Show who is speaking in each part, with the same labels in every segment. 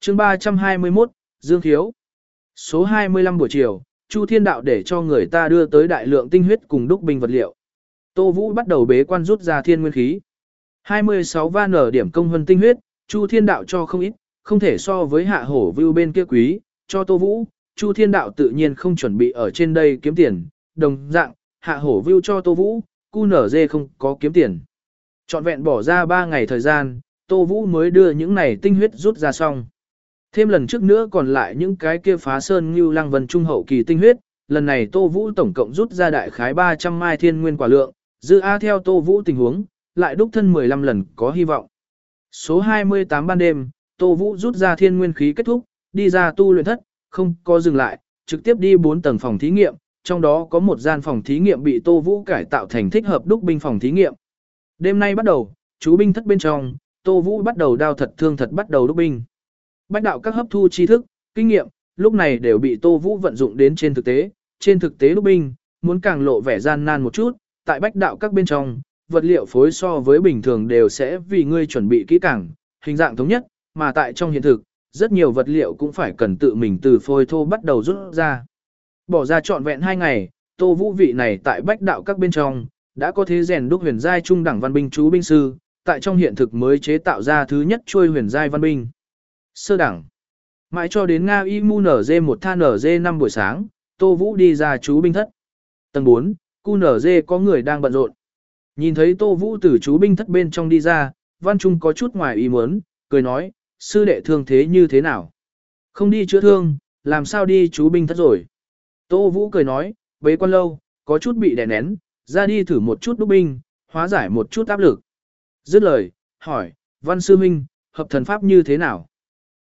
Speaker 1: chương 321, Dương Khiếu. Số 25 buổi chiều, Chu Thiên Đạo để cho người ta đưa tới đại lượng tinh huyết cùng đúc binh vật liệu. Tô Vũ bắt đầu bế quan rút ra thiên nguyên khí. 26 van ở điểm công hân tinh huyết, Chu Thiên Đạo cho không ít, không thể so với hạ hổ Vưu bên kia quý, cho Tô Vũ, Chu Thiên Đạo tự nhiên không chuẩn bị ở trên đây kiếm tiền, đồng dạng, hạ hổ Vưu cho Tô Vũ, cu nở dê không có kiếm tiền. Chọn vẹn bỏ ra 3 ngày thời gian, Tô Vũ mới đưa những này tinh huyết rút ra xong. Thêm lần trước nữa còn lại những cái kia phá sơn như lăng vân trung hậu kỳ tinh huyết, lần này Tô Vũ tổng cộng rút ra đại khái 300 mai thiên nguyên quả lượng, dư A theo Tô Vũ tình huống, lại đúc thân 15 lần có hy vọng. Số 28 ban đêm, Tô Vũ rút ra thiên nguyên khí kết thúc, đi ra tu luyện thất, không có dừng lại, trực tiếp đi 4 tầng phòng thí nghiệm, trong đó có một gian phòng thí nghiệm bị Tô Vũ cải tạo thành thích hợp đúc binh phòng thí nghiệm. Đêm nay bắt đầu, chú binh thất bên trong, Tô Vũ bắt đầu đao thật thương thật bắt đầu đúc binh. Bách đạo các hấp thu tri thức, kinh nghiệm, lúc này đều bị Tô Vũ vận dụng đến trên thực tế, trên thực tế lúc binh, muốn càng lộ vẻ gian nan một chút, tại bách đạo các bên trong, vật liệu phối so với bình thường đều sẽ vì ngươi chuẩn bị kỹ càng, hình dạng thống nhất, mà tại trong hiện thực, rất nhiều vật liệu cũng phải cần tự mình từ phôi thô bắt đầu rút ra. Bỏ ra trọn vẹn 2 ngày, Tô Vũ vị này tại bách đạo các bên trong, đã có thế rèn đúc huyền giai trung đẳng văn binh chú binh sư, tại trong hiện thực mới chế tạo ra thứ nhất trôi huyền giai văn binh. Sơ đẳng. Mãi cho đến Nga Y Mu NG một tha NG 5 buổi sáng, Tô Vũ đi ra chú binh thất. Tầng 4, cu NG có người đang bận rộn. Nhìn thấy Tô Vũ từ chú binh thất bên trong đi ra, Văn Trung có chút ngoài ý muốn, cười nói, sư đệ thương thế như thế nào? Không đi chữa thương, làm sao đi chú binh thất rồi? Tô Vũ cười nói, bế quan lâu, có chút bị đè nén, ra đi thử một chút đúc binh, hóa giải một chút áp lực. Dứt lời, hỏi, Văn Sư Minh, hợp thần pháp như thế nào?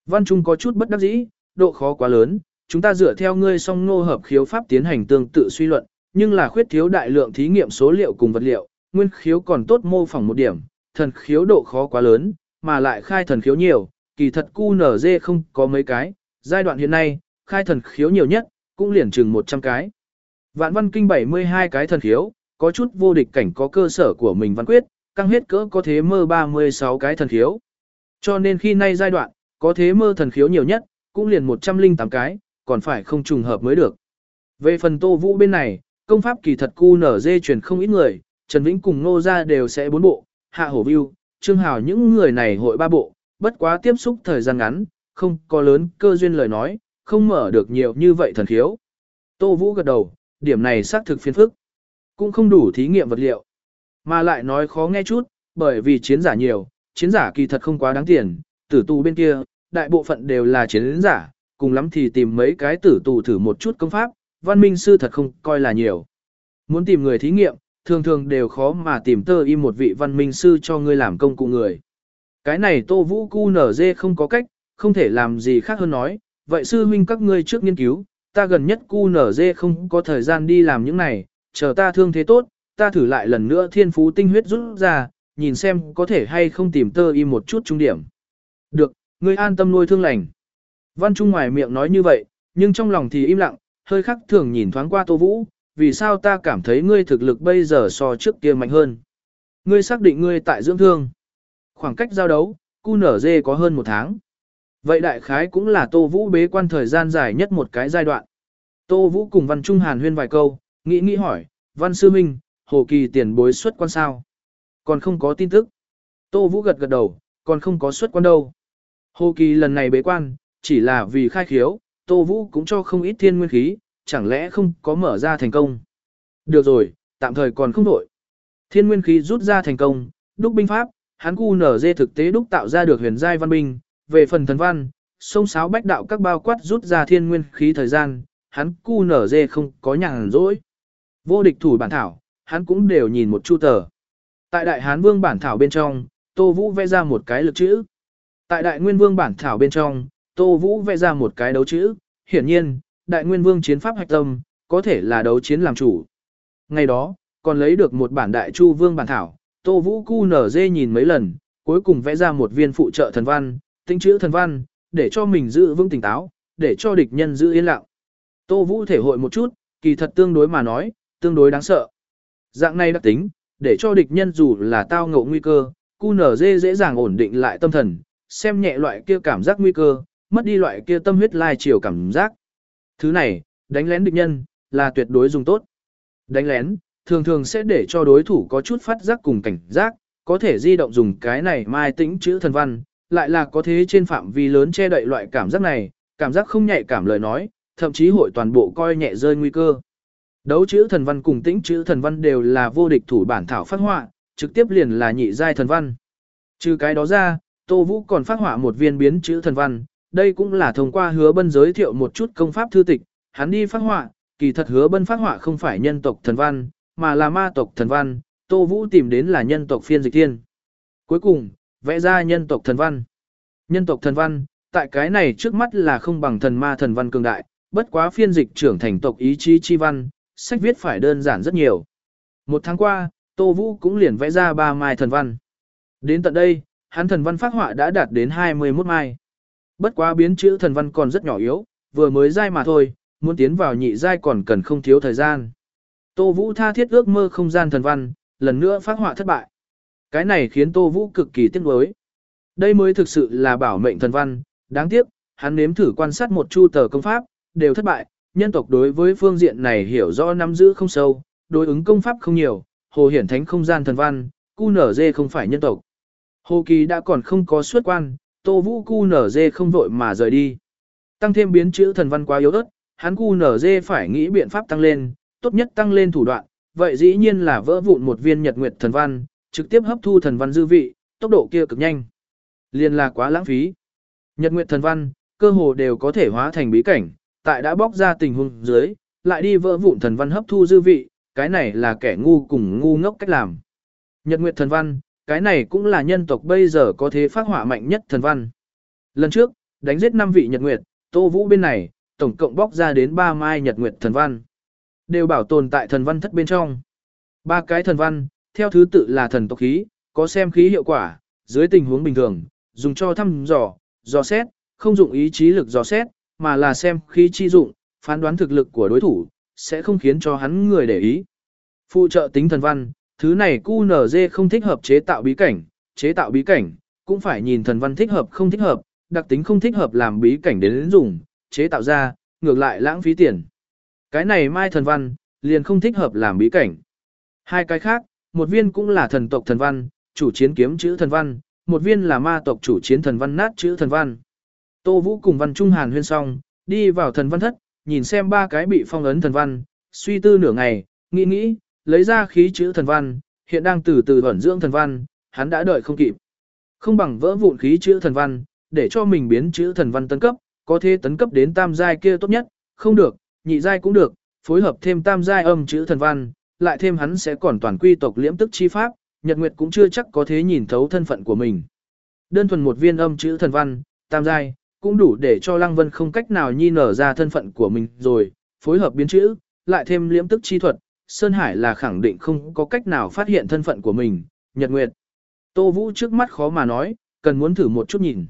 Speaker 1: Văn Trung có chút bất đắc dĩ, độ khó quá lớn, chúng ta dựa theo ngươi song ngô hợp khiếu pháp tiến hành tương tự suy luận, nhưng là khuyết thiếu đại lượng thí nghiệm số liệu cùng vật liệu, nguyên khiếu còn tốt mô phỏng một điểm, thần khiếu độ khó quá lớn, mà lại khai thần khiếu nhiều, kỳ thật cu nở dê không có mấy cái, giai đoạn hiện nay, khai thần khiếu nhiều nhất, cũng liền chừng 100 cái. Vạn văn kinh 72 cái thần khiếu, có chút vô địch cảnh có cơ sở của mình văn quyết, căng hết cỡ có thế mơ 36 cái thần khiếu. Cho nên khi nay giai đoạn, có thế mơ thần khiếu nhiều nhất, cũng liền 108 cái, còn phải không trùng hợp mới được. Về phần tô vũ bên này, công pháp kỳ thật cu nở dê truyền không ít người, Trần Vĩnh cùng Nô ra đều sẽ bốn bộ, Hạ Hổ View, Trương Hào những người này hội ba bộ, bất quá tiếp xúc thời gian ngắn, không có lớn cơ duyên lời nói, không mở được nhiều như vậy thần khiếu. Tô Vũ gật đầu, điểm này xác thực phiền phức. Cũng không đủ thí nghiệm vật liệu. Mà lại nói khó nghe chút, bởi vì chiến giả nhiều, chiến giả kỳ thật không quá đáng tiền, tử tù bên kia, đại bộ phận đều là chiến giả, cùng lắm thì tìm mấy cái tử tù thử một chút công pháp, văn minh sư thật không coi là nhiều. Muốn tìm người thí nghiệm, thường thường đều khó mà tìm tơ im một vị văn minh sư cho ngươi làm công cụ người. Cái này Tô Vũ cu nở dê không có cách, không thể làm gì khác hơn nói, vậy sư huynh các ngươi trước nghiên cứu, ta gần nhất cu nở dê không có thời gian đi làm những này, chờ ta thương thế tốt, ta thử lại lần nữa thiên phú tinh huyết rút ra, nhìn xem có thể hay không tìm tơ im một chút trung điểm. Được, ngươi an tâm nuôi thương lành. Văn Trung ngoài miệng nói như vậy, nhưng trong lòng thì im lặng, hơi khắc thường nhìn thoáng qua Tô Vũ, vì sao ta cảm thấy ngươi thực lực bây giờ so trước kia mạnh hơn. Ngươi xác định ngươi tại dưỡng thương. Khoảng cách giao đấu, cu nở dê có hơn một tháng. Vậy đại khái cũng là Tô Vũ bế quan thời gian dài nhất một cái giai đoạn. Tô Vũ cùng Văn Trung Hàn huyên vài câu, nghĩ nghĩ hỏi, Văn Sư Minh, Hồ Kỳ tiền bối xuất quan sao? Còn không có tin tức. Tô Vũ gật gật đầu, còn không có xuất quan đâu. Hồ Kỳ lần này bế quan, chỉ là vì khai khiếu, Tô Vũ cũng cho không ít thiên nguyên khí, chẳng lẽ không có mở ra thành công. Được rồi, tạm thời còn không đổi. Thiên nguyên khí rút ra thành công, đúc binh pháp, hắn cu nở dê thực tế đúc tạo ra được huyền giai văn binh, về phần thần văn, sông sáo bách đạo các bao quát rút ra thiên nguyên khí thời gian, hắn cu nở dê không có nhàn rỗi. Vô địch thủ bản thảo, hắn cũng đều nhìn một chu tờ. Tại đại hán vương bản thảo bên trong, Tô Vũ vẽ ra một cái lực chữ. Tại đại nguyên vương bản thảo bên trong, Tô Vũ vẽ ra một cái đấu chữ. Hiển nhiên, đại nguyên vương chiến pháp hạch tâm, có thể là đấu chiến làm chủ. Ngày đó, còn lấy được một bản đại chu vương bản thảo, Tô Vũ cu nở dê nhìn mấy lần, cuối cùng vẽ ra một viên phụ trợ thần văn, tinh chữ thần văn, để cho mình giữ vững tỉnh táo, để cho địch nhân giữ yên lặng. Tô Vũ thể hội một chút, kỳ thật tương đối mà nói, tương đối đáng sợ. Dạng này đặc tính, để cho địch nhân dù là tao ngộ nguy cơ, cu nở dê dễ dàng ổn định lại tâm thần, xem nhẹ loại kia cảm giác nguy cơ, mất đi loại kia tâm huyết lai chiều cảm giác. Thứ này, đánh lén địch nhân, là tuyệt đối dùng tốt. Đánh lén, thường thường sẽ để cho đối thủ có chút phát giác cùng cảnh giác, có thể di động dùng cái này mai tĩnh chữ thần văn, lại là có thế trên phạm vi lớn che đậy loại cảm giác này, cảm giác không nhạy cảm lời nói, thậm chí hội toàn bộ coi nhẹ rơi nguy cơ. Đấu chữ thần văn cùng tĩnh chữ thần văn đều là vô địch thủ bản thảo phát họa, trực tiếp liền là nhị giai thần văn. Trừ cái đó ra, Tô Vũ còn phát họa một viên biến chữ thần văn, đây cũng là thông qua hứa bân giới thiệu một chút công pháp thư tịch, hắn đi phát họa, kỳ thật hứa bân phát họa không phải nhân tộc thần văn, mà là ma tộc thần văn, Tô Vũ tìm đến là nhân tộc phiên dịch thiên. Cuối cùng, vẽ ra nhân tộc thần văn. Nhân tộc thần văn, tại cái này trước mắt là không bằng thần ma thần văn cường đại, bất quá phiên dịch trưởng thành tộc ý chí chi văn, sách viết phải đơn giản rất nhiều. Một tháng qua, Tô Vũ cũng liền vẽ ra ba mai thần văn. Đến tận đây, hắn thần văn phát họa đã đạt đến 21 mai. Bất quá biến chữ thần văn còn rất nhỏ yếu, vừa mới dai mà thôi, muốn tiến vào nhị giai còn cần không thiếu thời gian. Tô Vũ tha thiết ước mơ không gian thần văn, lần nữa phát họa thất bại. Cái này khiến Tô Vũ cực kỳ tiếc nuối. Đây mới thực sự là bảo mệnh thần văn, đáng tiếc, hắn nếm thử quan sát một chu tờ công pháp, đều thất bại, nhân tộc đối với phương diện này hiểu rõ nắm giữ không sâu, đối ứng công pháp không nhiều, hồ hiển thánh không gian thần văn, cu nở dê không phải nhân tộc. Hồ kỳ đã còn không có xuất quan, tô vũ cu nở dê không vội mà rời đi. Tăng thêm biến chữ thần văn quá yếu ớt, hắn cu nở dê phải nghĩ biện pháp tăng lên, tốt nhất tăng lên thủ đoạn, vậy dĩ nhiên là vỡ vụn một viên nhật nguyệt thần văn, trực tiếp hấp thu thần văn dư vị, tốc độ kia cực nhanh. Liên là quá lãng phí. Nhật nguyệt thần văn, cơ hồ đều có thể hóa thành bí cảnh, tại đã bóc ra tình huống dưới, lại đi vỡ vụn thần văn hấp thu dư vị, cái này là kẻ ngu cùng ngu ngốc cách làm. Nhật nguyệt thần văn, cái này cũng là nhân tộc bây giờ có thế phát hỏa mạnh nhất thần văn. Lần trước, đánh giết 5 vị nhật nguyệt, Tô Vũ bên này, tổng cộng bóc ra đến 3 mai nhật nguyệt thần văn. Đều bảo tồn tại thần văn thất bên trong. Ba cái thần văn, theo thứ tự là thần tộc khí, có xem khí hiệu quả, dưới tình huống bình thường, dùng cho thăm dò, dò xét, không dụng ý chí lực dò xét, mà là xem khí chi dụng, phán đoán thực lực của đối thủ, sẽ không khiến cho hắn người để ý. Phụ trợ tính thần văn, thứ này QNZ không thích hợp chế tạo bí cảnh, chế tạo bí cảnh, cũng phải nhìn thần văn thích hợp không thích hợp, đặc tính không thích hợp làm bí cảnh đến dùng, chế tạo ra, ngược lại lãng phí tiền. Cái này mai thần văn, liền không thích hợp làm bí cảnh. Hai cái khác, một viên cũng là thần tộc thần văn, chủ chiến kiếm chữ thần văn, một viên là ma tộc chủ chiến thần văn nát chữ thần văn. Tô Vũ cùng văn trung hàn huyên xong, đi vào thần văn thất, nhìn xem ba cái bị phong ấn thần văn, suy tư nửa ngày, nghĩ nghĩ, lấy ra khí chữ thần văn, hiện đang từ từ ẩn dưỡng thần văn, hắn đã đợi không kịp. Không bằng vỡ vụn khí chữ thần văn, để cho mình biến chữ thần văn tấn cấp, có thể tấn cấp đến tam giai kia tốt nhất, không được, nhị giai cũng được, phối hợp thêm tam giai âm chữ thần văn, lại thêm hắn sẽ còn toàn quy tộc liễm tức chi pháp, Nhật Nguyệt cũng chưa chắc có thể nhìn thấu thân phận của mình. Đơn thuần một viên âm chữ thần văn, tam giai, cũng đủ để cho Lăng Vân không cách nào nhi nở ra thân phận của mình rồi, phối hợp biến chữ, lại thêm liễm tức chi thuật, Sơn Hải là khẳng định không có cách nào phát hiện thân phận của mình, Nhật Nguyệt. Tô Vũ trước mắt khó mà nói, cần muốn thử một chút nhìn.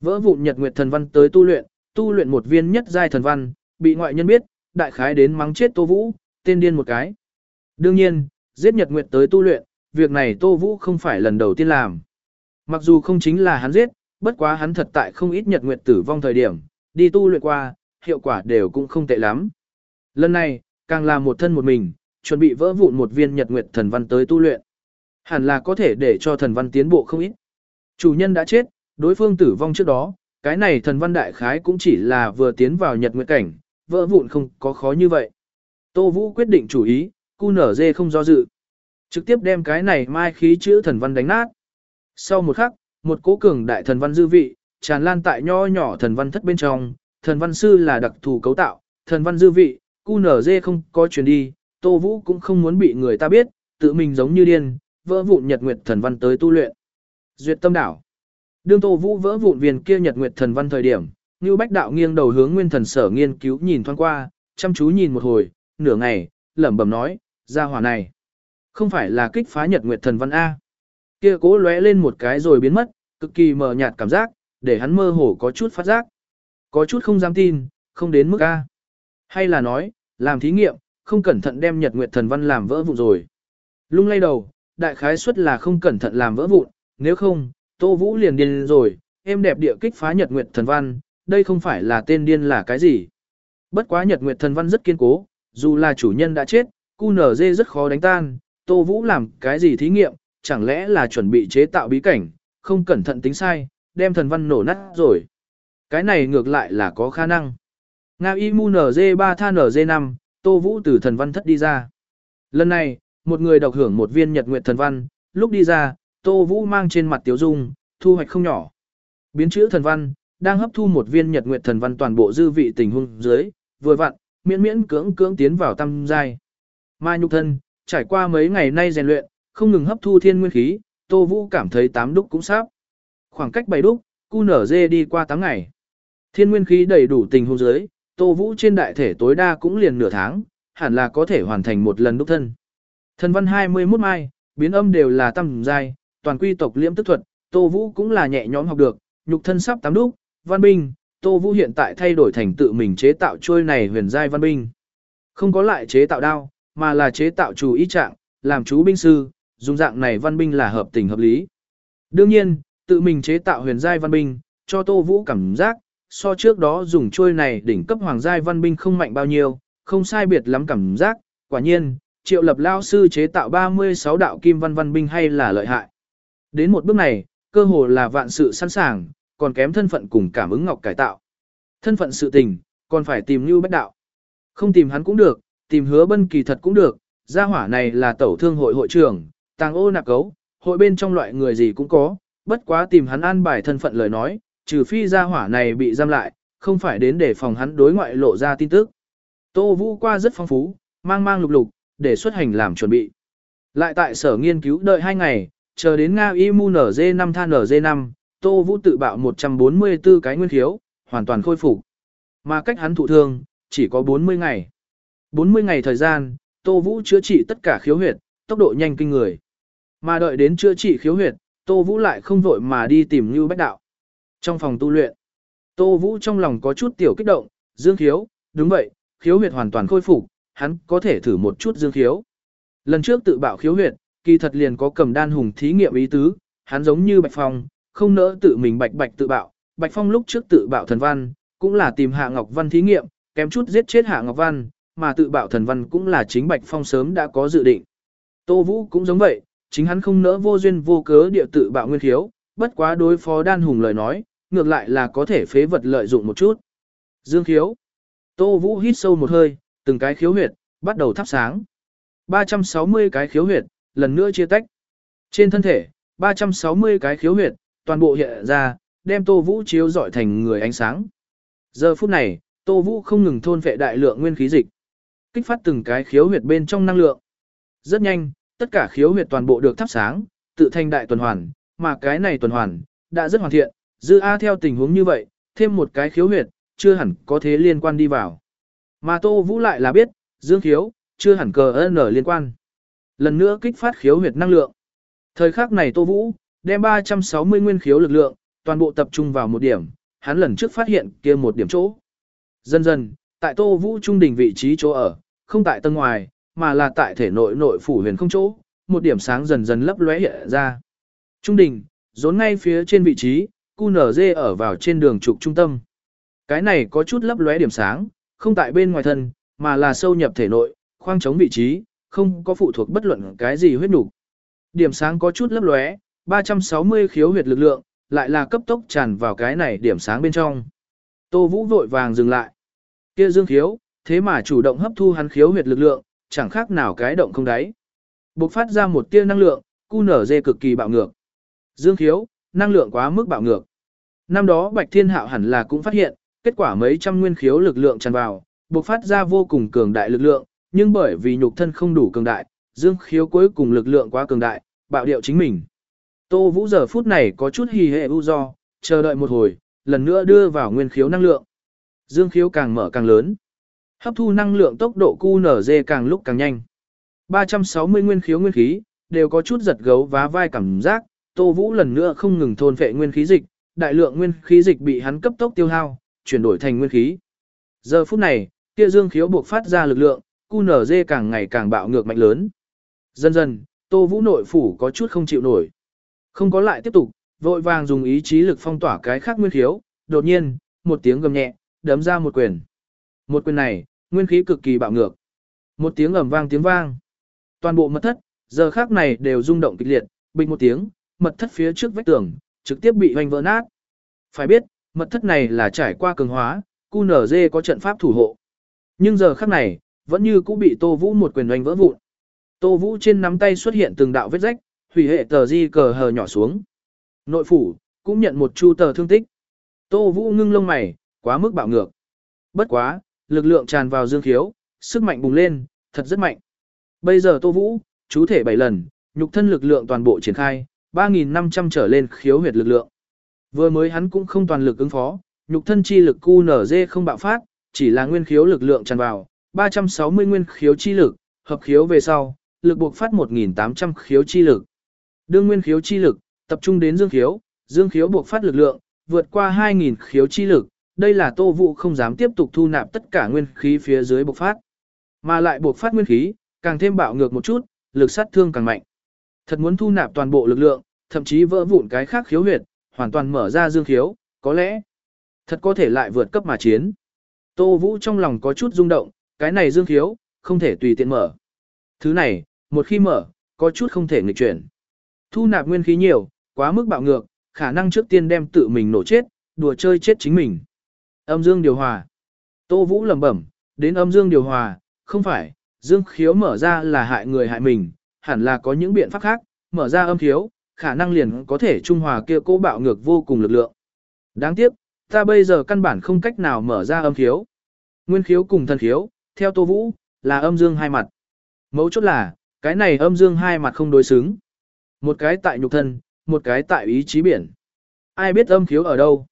Speaker 1: Vỡ vụn Nhật Nguyệt thần văn tới tu luyện, tu luyện một viên nhất giai thần văn, bị ngoại nhân biết, đại khái đến mắng chết Tô Vũ, tên điên một cái. Đương nhiên, giết Nhật Nguyệt tới tu luyện, việc này Tô Vũ không phải lần đầu tiên làm. Mặc dù không chính là hắn giết, bất quá hắn thật tại không ít Nhật Nguyệt tử vong thời điểm, đi tu luyện qua, hiệu quả đều cũng không tệ lắm. Lần này, càng là một thân một mình, chuẩn bị vỡ vụn một viên Nhật Nguyệt thần văn tới tu luyện. Hẳn là có thể để cho thần văn tiến bộ không ít. Chủ nhân đã chết, đối phương tử vong trước đó, cái này thần văn đại khái cũng chỉ là vừa tiến vào Nhật Nguyệt cảnh, vỡ vụn không có khó như vậy. Tô Vũ quyết định chủ ý, cu nở dê không do dự. Trực tiếp đem cái này mai khí chữ thần văn đánh nát. Sau một khắc, một cố cường đại thần văn dư vị, tràn lan tại nho nhỏ thần văn thất bên trong, thần văn sư là đặc thù cấu tạo, thần văn dư vị, cu nở dê không có truyền đi, Tô Vũ cũng không muốn bị người ta biết, tự mình giống như điên, vỡ vụn nhật nguyệt thần văn tới tu luyện. Duyệt tâm đảo. Đương Tô Vũ vỡ vụn viên kia nhật nguyệt thần văn thời điểm, Ngưu Bách Đạo nghiêng đầu hướng Nguyên Thần Sở nghiên cứu nhìn thoáng qua, chăm chú nhìn một hồi, nửa ngày, lẩm bẩm nói, ra hỏa này, không phải là kích phá Nhật Nguyệt Thần Văn a. Kia cố lóe lên một cái rồi biến mất, cực kỳ mờ nhạt cảm giác, để hắn mơ hồ có chút phát giác. Có chút không dám tin, không đến mức a. Hay là nói, làm thí nghiệm, không cẩn thận đem Nhật Nguyệt Thần Văn làm vỡ vụn rồi. Lung lay đầu, đại khái suất là không cẩn thận làm vỡ vụn, nếu không, Tô Vũ liền điên rồi, em đẹp địa kích phá Nhật Nguyệt Thần Văn, đây không phải là tên điên là cái gì. Bất quá Nhật Nguyệt Thần Văn rất kiên cố, dù là chủ nhân đã chết, QNZ rất khó đánh tan, Tô Vũ làm cái gì thí nghiệm, chẳng lẽ là chuẩn bị chế tạo bí cảnh, không cẩn thận tính sai, đem thần văn nổ nát rồi. Cái này ngược lại là có khả năng. Nga Imu NG3 Tha NG5, Tô Vũ từ thần văn thất đi ra. Lần này, một người độc hưởng một viên nhật nguyệt thần văn, lúc đi ra, Tô Vũ mang trên mặt tiếu dung, thu hoạch không nhỏ. Biến chữ thần văn, đang hấp thu một viên nhật nguyệt thần văn toàn bộ dư vị tình huống dưới, vừa vặn, miễn miễn cưỡng cưỡng tiến vào tâm giai. Mai nhục thân, trải qua mấy ngày nay rèn luyện, không ngừng hấp thu thiên nguyên khí, Tô Vũ cảm thấy tám đúc cũng sắp. Khoảng cách bảy đúc, cu nở dê đi qua 8 ngày. Thiên nguyên khí đầy đủ tình huống dưới, Tô Vũ trên đại thể tối đa cũng liền nửa tháng, hẳn là có thể hoàn thành một lần đúc thân. Thần văn 21 mai, biến âm đều là tâm giai, toàn quy tộc liễm tức thuật, Tô Vũ cũng là nhẹ nhõm học được, nhục thân sắp tám đúc, văn binh, Tô Vũ hiện tại thay đổi thành tự mình chế tạo trôi này huyền giai văn binh. Không có lại chế tạo đao, mà là chế tạo chủ ý trạng, làm chú binh sư, dùng dạng này văn binh là hợp tình hợp lý. Đương nhiên, tự mình chế tạo huyền giai văn binh, cho Tô Vũ cảm giác, so trước đó dùng trôi này đỉnh cấp hoàng giai văn binh không mạnh bao nhiêu, không sai biệt lắm cảm giác, quả nhiên, triệu lập lao sư chế tạo 36 đạo kim văn văn binh hay là lợi hại. Đến một bước này, cơ hồ là vạn sự sẵn sàng, còn kém thân phận cùng cảm ứng ngọc cải tạo. Thân phận sự tình, còn phải tìm như bách đạo. Không tìm hắn cũng được, tìm hứa bân kỳ thật cũng được, gia hỏa này là tẩu thương hội hội trưởng, tàng ô nạp cấu, hội bên trong loại người gì cũng có, bất quá tìm hắn an bài thân phận lời nói, trừ phi gia hỏa này bị giam lại, không phải đến để phòng hắn đối ngoại lộ ra tin tức. Tô Vũ qua rất phong phú, mang mang lục lục, để xuất hành làm chuẩn bị. Lại tại sở nghiên cứu đợi 2 ngày, chờ đến Nga Imu NG5 than NG5, Tô Vũ tự bạo 144 cái nguyên khiếu, hoàn toàn khôi phục. Mà cách hắn thụ thương, chỉ có 40 ngày. 40 ngày thời gian, Tô Vũ chữa trị tất cả khiếu huyệt, tốc độ nhanh kinh người. Mà đợi đến chữa trị khiếu huyệt, Tô Vũ lại không vội mà đi tìm Như Bách Đạo. Trong phòng tu luyện, Tô Vũ trong lòng có chút tiểu kích động, dương khiếu, đúng vậy, khiếu huyệt hoàn toàn khôi phục, hắn có thể thử một chút dương khiếu. Lần trước tự bạo khiếu huyệt, kỳ thật liền có cầm đan hùng thí nghiệm ý tứ, hắn giống như Bạch Phong, không nỡ tự mình bạch bạch tự bạo. Bạch Phong lúc trước tự bạo thần văn, cũng là tìm Hạ Ngọc Văn thí nghiệm, kém chút giết chết Hạ Ngọc Văn, mà tự bạo thần văn cũng là chính Bạch Phong sớm đã có dự định. Tô Vũ cũng giống vậy, chính hắn không nỡ vô duyên vô cớ địa tự bạo nguyên khiếu, bất quá đối phó đan hùng lời nói, ngược lại là có thể phế vật lợi dụng một chút. Dương khiếu. Tô Vũ hít sâu một hơi, từng cái khiếu huyệt, bắt đầu thắp sáng. 360 cái khiếu huyệt, lần nữa chia tách. Trên thân thể, 360 cái khiếu huyệt, toàn bộ hiện ra, đem Tô Vũ chiếu dọi thành người ánh sáng. Giờ phút này, Tô Vũ không ngừng thôn vệ đại lượng nguyên khí dịch. Kích phát từng cái khiếu huyệt bên trong năng lượng. Rất nhanh, tất cả khiếu huyệt toàn bộ được thắp sáng, tự thành đại tuần hoàn, mà cái này tuần hoàn, đã rất hoàn thiện, dư A theo tình huống như vậy, thêm một cái khiếu huyệt, chưa hẳn có thế liên quan đi vào. Mà Tô Vũ lại là biết, dương khiếu, chưa hẳn cờ N liên quan. Lần nữa kích phát khiếu huyệt năng lượng. Thời khắc này Tô Vũ, đem 360 nguyên khiếu lực lượng, toàn bộ tập trung vào một điểm, hắn lần trước phát hiện kia một điểm chỗ. Dần dần, tại Tô Vũ trung đỉnh vị trí chỗ ở, không tại tầng ngoài, mà là tại thể nội nội phủ huyền không chỗ, một điểm sáng dần dần lấp lóe hiện ra. Trung đỉnh, rốn ngay phía trên vị trí, QNZ ở vào trên đường trục trung tâm. Cái này có chút lấp lóe điểm sáng, không tại bên ngoài thân, mà là sâu nhập thể nội, khoang chống vị trí, không có phụ thuộc bất luận cái gì huyết nục. Điểm sáng có chút lấp lóe, 360 khiếu huyệt lực lượng, lại là cấp tốc tràn vào cái này điểm sáng bên trong. Tô Vũ vội vàng dừng lại. Kia dương khiếu, thế mà chủ động hấp thu hắn khiếu huyệt lực lượng, chẳng khác nào cái động không đáy. Bộc phát ra một tia năng lượng, cu nở dê cực kỳ bạo ngược. Dương khiếu, năng lượng quá mức bạo ngược. Năm đó Bạch Thiên Hạo hẳn là cũng phát hiện, kết quả mấy trăm nguyên khiếu lực lượng tràn vào, bộc phát ra vô cùng cường đại lực lượng, nhưng bởi vì nhục thân không đủ cường đại, dương khiếu cuối cùng lực lượng quá cường đại, bạo điệu chính mình. Tô Vũ giờ phút này có chút hì hệ u do, chờ đợi một hồi, lần nữa đưa vào nguyên khiếu năng lượng. Dương khiếu càng mở càng lớn. Hấp thu năng lượng tốc độ QNZ càng lúc càng nhanh. 360 nguyên khiếu nguyên khí, đều có chút giật gấu vá vai cảm giác, Tô Vũ lần nữa không ngừng thôn phệ nguyên khí dịch, đại lượng nguyên khí dịch bị hắn cấp tốc tiêu hao, chuyển đổi thành nguyên khí. Giờ phút này, kia dương khiếu buộc phát ra lực lượng, QNZ càng ngày càng bạo ngược mạnh lớn. Dần dần, Tô Vũ nội phủ có chút không chịu nổi. Không có lại tiếp tục, vội vàng dùng ý chí lực phong tỏa cái khác nguyên khiếu, đột nhiên, một tiếng gầm nhẹ, đấm ra một quyền. Một quyền này, nguyên khí cực kỳ bạo ngược. Một tiếng ầm vang tiếng vang. Toàn bộ mật thất, giờ khác này đều rung động kịch liệt, bình một tiếng, mật thất phía trước vách tường, trực tiếp bị hoành vỡ nát. Phải biết, mật thất này là trải qua cường hóa, QNZ có trận pháp thủ hộ. Nhưng giờ khắc này, vẫn như cũ bị Tô Vũ một quyền hoành vỡ vụn. Tô Vũ trên nắm tay xuất hiện từng đạo vết rách, hủy hệ tờ di cờ hờ nhỏ xuống. Nội phủ, cũng nhận một chu tờ thương tích. Tô Vũ ngưng lông mày, quá mức bạo ngược. Bất quá, lực lượng tràn vào dương khiếu, sức mạnh bùng lên, thật rất mạnh. Bây giờ Tô Vũ, chú thể 7 lần, nhục thân lực lượng toàn bộ triển khai, 3.500 trở lên khiếu huyệt lực lượng. Vừa mới hắn cũng không toàn lực ứng phó, nhục thân chi lực QNZ không bạo phát, chỉ là nguyên khiếu lực lượng tràn vào, 360 nguyên khiếu chi lực, hợp khiếu về sau, lực buộc phát 1.800 khiếu chi lực. Đương nguyên khiếu chi lực, tập trung đến dương khiếu, dương khiếu buộc phát lực lượng, vượt qua 2.000 khiếu chi lực, đây là tô vụ không dám tiếp tục thu nạp tất cả nguyên khí phía dưới buộc phát. Mà lại buộc phát nguyên khí, càng thêm bạo ngược một chút, lực sát thương càng mạnh. Thật muốn thu nạp toàn bộ lực lượng, thậm chí vỡ vụn cái khác khiếu huyệt, hoàn toàn mở ra dương khiếu, có lẽ thật có thể lại vượt cấp mà chiến. Tô Vũ trong lòng có chút rung động, cái này dương khiếu, không thể tùy tiện mở. Thứ này, một khi mở, có chút không thể nghịch chuyển. Thu nạp nguyên khí nhiều, quá mức bạo ngược, khả năng trước tiên đem tự mình nổ chết, đùa chơi chết chính mình. Âm dương điều hòa. Tô Vũ lẩm bẩm, đến âm dương điều hòa, không phải, dương khiếu mở ra là hại người hại mình, hẳn là có những biện pháp khác, mở ra âm thiếu, khả năng liền có thể trung hòa kia cố bạo ngược vô cùng lực lượng. Đáng tiếc, ta bây giờ căn bản không cách nào mở ra âm khiếu. Nguyên khiếu cùng thần khiếu, theo Tô Vũ, là âm dương hai mặt. Mấu chốt là, cái này âm dương hai mặt không đối xứng. Một cái tại nhục thân, một cái tại ý chí biển. Ai biết âm khiếu ở đâu?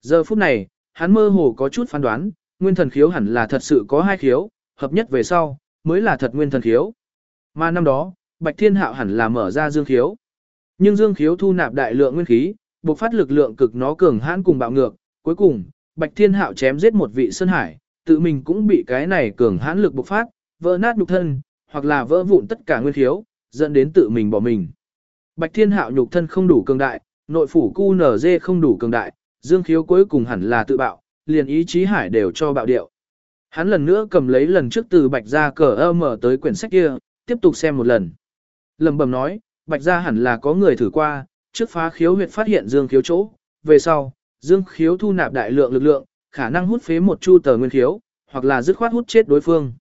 Speaker 1: Giờ phút này, hắn mơ hồ có chút phán đoán, nguyên thần khiếu hẳn là thật sự có hai khiếu, hợp nhất về sau, mới là thật nguyên thần khiếu. Mà năm đó, Bạch Thiên Hạo hẳn là mở ra dương khiếu. Nhưng dương khiếu thu nạp đại lượng nguyên khí, bộc phát lực lượng cực nó cường hãn cùng bạo ngược, cuối cùng, Bạch Thiên Hạo chém giết một vị sơn hải, tự mình cũng bị cái này cường hãn lực bộc phát, vỡ nát nhục thân, hoặc là vỡ vụn tất cả nguyên khiếu, dẫn đến tự mình bỏ mình. Bạch Thiên Hạo nhục thân không đủ cường đại, nội phủ cu nở dê không đủ cường đại, dương khiếu cuối cùng hẳn là tự bạo, liền ý chí hải đều cho bạo điệu. Hắn lần nữa cầm lấy lần trước từ Bạch gia cờ mở tới quyển sách kia, tiếp tục xem một lần. Lầm bầm nói, Bạch gia hẳn là có người thử qua, trước phá khiếu huyệt phát hiện dương khiếu chỗ, về sau, dương khiếu thu nạp đại lượng lực lượng, khả năng hút phế một chu tờ nguyên khiếu, hoặc là dứt khoát hút chết đối phương.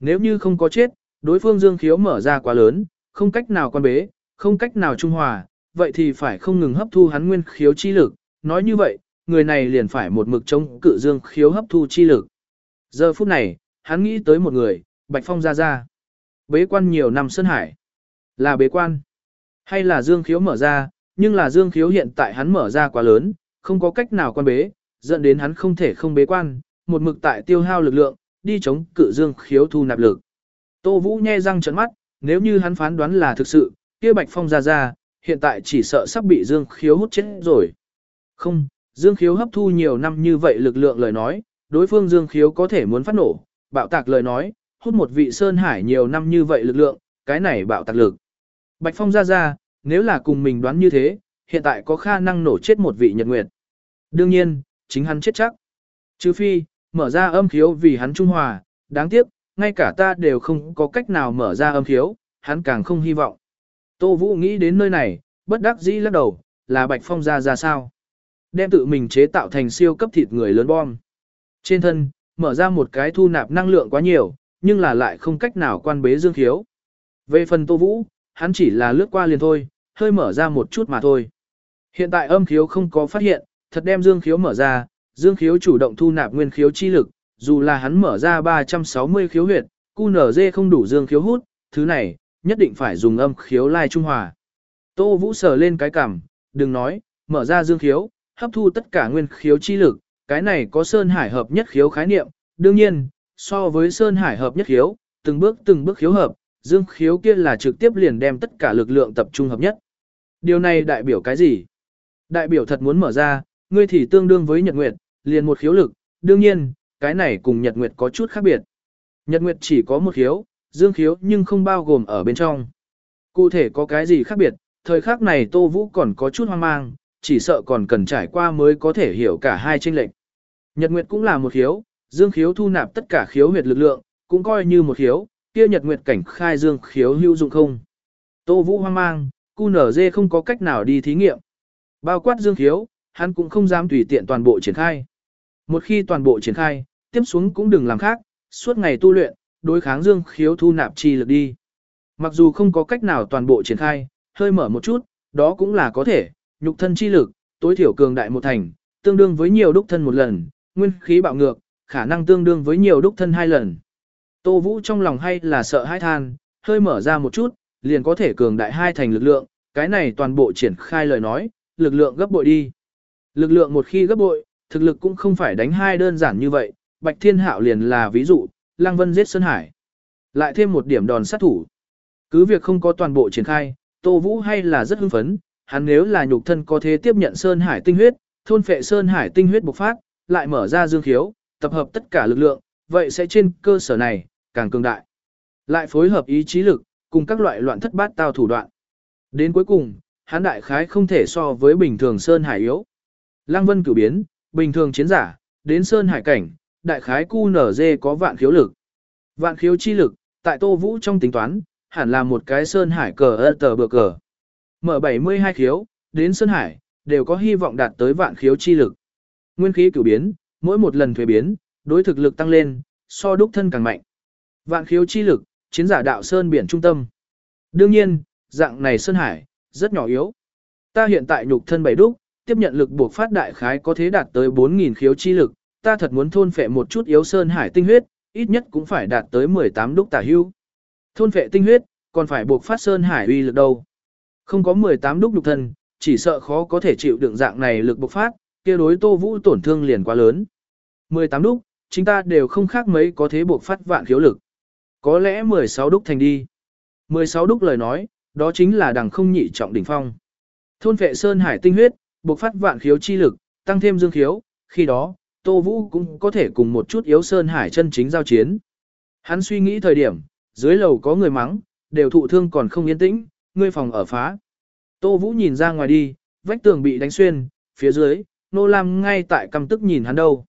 Speaker 1: Nếu như không có chết, đối phương dương khiếu mở ra quá lớn, không cách nào quan bế, không cách nào trung hòa, vậy thì phải không ngừng hấp thu hắn nguyên khiếu chi lực, nói như vậy, người này liền phải một mực chống cự dương khiếu hấp thu chi lực. Giờ phút này, hắn nghĩ tới một người, Bạch Phong ra ra. Bế quan nhiều năm Sơn Hải. Là bế quan. Hay là dương khiếu mở ra, nhưng là dương khiếu hiện tại hắn mở ra quá lớn, không có cách nào quan bế, dẫn đến hắn không thể không bế quan, một mực tại tiêu hao lực lượng, đi chống cự dương khiếu thu nạp lực. Tô Vũ nhe răng trợn mắt, nếu như hắn phán đoán là thực sự, kia Bạch Phong ra ra, hiện tại chỉ sợ sắp bị dương khiếu hút chết rồi. Không, dương khiếu hấp thu nhiều năm như vậy lực lượng lời nói, đối phương dương khiếu có thể muốn phát nổ, bạo tạc lời nói, hút một vị sơn hải nhiều năm như vậy lực lượng, cái này bạo tạc lực. Bạch Phong ra ra, nếu là cùng mình đoán như thế, hiện tại có khả năng nổ chết một vị nhật nguyệt. Đương nhiên, chính hắn chết chắc. Trừ phi, mở ra âm khiếu vì hắn trung hòa, đáng tiếc, ngay cả ta đều không có cách nào mở ra âm khiếu, hắn càng không hy vọng. Tô Vũ nghĩ đến nơi này, bất đắc dĩ lắc đầu, là Bạch Phong ra ra sao? Đem tự mình chế tạo thành siêu cấp thịt người lớn bom. Trên thân, mở ra một cái thu nạp năng lượng quá nhiều, nhưng là lại không cách nào quan bế dương khiếu. Về phần Tô Vũ, hắn chỉ là lướt qua liền thôi, hơi mở ra một chút mà thôi. Hiện tại âm khiếu không có phát hiện, thật đem dương khiếu mở ra, dương khiếu chủ động thu nạp nguyên khiếu chi lực, dù là hắn mở ra 360 khiếu huyệt, QNZ không đủ dương khiếu hút, thứ này, nhất định phải dùng âm khiếu lai trung hòa. Tô Vũ sờ lên cái cằm, đừng nói, mở ra dương khiếu, hấp thu tất cả nguyên khiếu chi lực, cái này có sơn hải hợp nhất khiếu khái niệm, đương nhiên, so với sơn hải hợp nhất khiếu, từng bước từng bước khiếu hợp, dương khiếu kia là trực tiếp liền đem tất cả lực lượng tập trung hợp nhất. Điều này đại biểu cái gì? Đại biểu thật muốn mở ra, ngươi thì tương đương với nhật nguyệt, liền một khiếu lực, đương nhiên, cái này cùng nhật nguyệt có chút khác biệt. Nhật nguyệt chỉ có một khiếu, dương khiếu nhưng không bao gồm ở bên trong. Cụ thể có cái gì khác biệt, thời khắc này Tô Vũ còn có chút hoang mang, chỉ sợ còn cần trải qua mới có thể hiểu cả hai chênh lệnh. Nhật Nguyệt cũng là một khiếu, dương khiếu thu nạp tất cả khiếu huyệt lực lượng, cũng coi như một khiếu, kia Nhật Nguyệt cảnh khai dương khiếu hữu dụng không. Tô Vũ hoang mang, cu nở dê không có cách nào đi thí nghiệm. Bao quát dương khiếu, hắn cũng không dám tùy tiện toàn bộ triển khai. Một khi toàn bộ triển khai, tiếp xuống cũng đừng làm khác, suốt ngày tu luyện, đối kháng dương khiếu thu nạp chi lực đi. Mặc dù không có cách nào toàn bộ triển khai, hơi mở một chút, đó cũng là có thể, nhục thân chi lực, tối thiểu cường đại một thành, tương đương với nhiều đúc thân một lần, nguyên khí bạo ngược, khả năng tương đương với nhiều đúc thân hai lần. Tô Vũ trong lòng hay là sợ hãi than, hơi mở ra một chút, liền có thể cường đại hai thành lực lượng, cái này toàn bộ triển khai lời nói, lực lượng gấp bội đi. Lực lượng một khi gấp bội, thực lực cũng không phải đánh hai đơn giản như vậy, Bạch Thiên Hạo liền là ví dụ, Lăng Vân giết Sơn Hải. Lại thêm một điểm đòn sát thủ. Cứ việc không có toàn bộ triển khai, Tô Vũ hay là rất hưng phấn, hắn nếu là nhục thân có thể tiếp nhận Sơn Hải tinh huyết, thôn phệ Sơn Hải tinh huyết bộc phát, lại mở ra dương khiếu, tập hợp tất cả lực lượng, vậy sẽ trên cơ sở này, càng cường đại. Lại phối hợp ý chí lực, cùng các loại loạn thất bát tao thủ đoạn. Đến cuối cùng, hắn đại khái không thể so với bình thường Sơn Hải yếu. Lăng Vân cử biến, bình thường chiến giả, đến Sơn Hải cảnh, đại khái cu nở dê có vạn khiếu lực. Vạn khiếu chi lực, tại Tô Vũ trong tính toán, hẳn là một cái Sơn Hải cờ ơ tờ bờ cờ. Mở 72 khiếu, đến Sơn Hải, đều có hy vọng đạt tới vạn khiếu chi lực. Nguyên khí cử biến, mỗi một lần thuế biến, đối thực lực tăng lên, so đúc thân càng mạnh. Vạn khiếu chi lực, chiến giả đạo Sơn biển trung tâm. Đương nhiên, dạng này Sơn Hải, rất nhỏ yếu. Ta hiện tại nhục thân bảy đúc, tiếp nhận lực buộc phát đại khái có thể đạt tới 4.000 khiếu chi lực, ta thật muốn thôn phệ một chút yếu Sơn Hải tinh huyết, ít nhất cũng phải đạt tới 18 đúc tả hưu. Thôn phệ tinh huyết, còn phải buộc phát Sơn Hải uy lực đâu. Không có 18 đúc nhục thân, chỉ sợ khó có thể chịu đựng dạng này lực bộc phát, kia đối Tô Vũ tổn thương liền quá lớn. 18 đúc, chúng ta đều không khác mấy có thế buộc phát vạn khiếu lực. Có lẽ 16 đúc thành đi. 16 đúc lời nói, đó chính là đằng không nhị trọng đỉnh phong. Thôn vệ sơn hải tinh huyết, bộc phát vạn khiếu chi lực, tăng thêm dương khiếu, khi đó, Tô Vũ cũng có thể cùng một chút yếu sơn hải chân chính giao chiến. Hắn suy nghĩ thời điểm, dưới lầu có người mắng, đều thụ thương còn không yên tĩnh, ngươi phòng ở phá. Tô Vũ nhìn ra ngoài đi, vách tường bị đánh xuyên, phía dưới, Nô Lam ngay tại căm tức nhìn hắn đâu.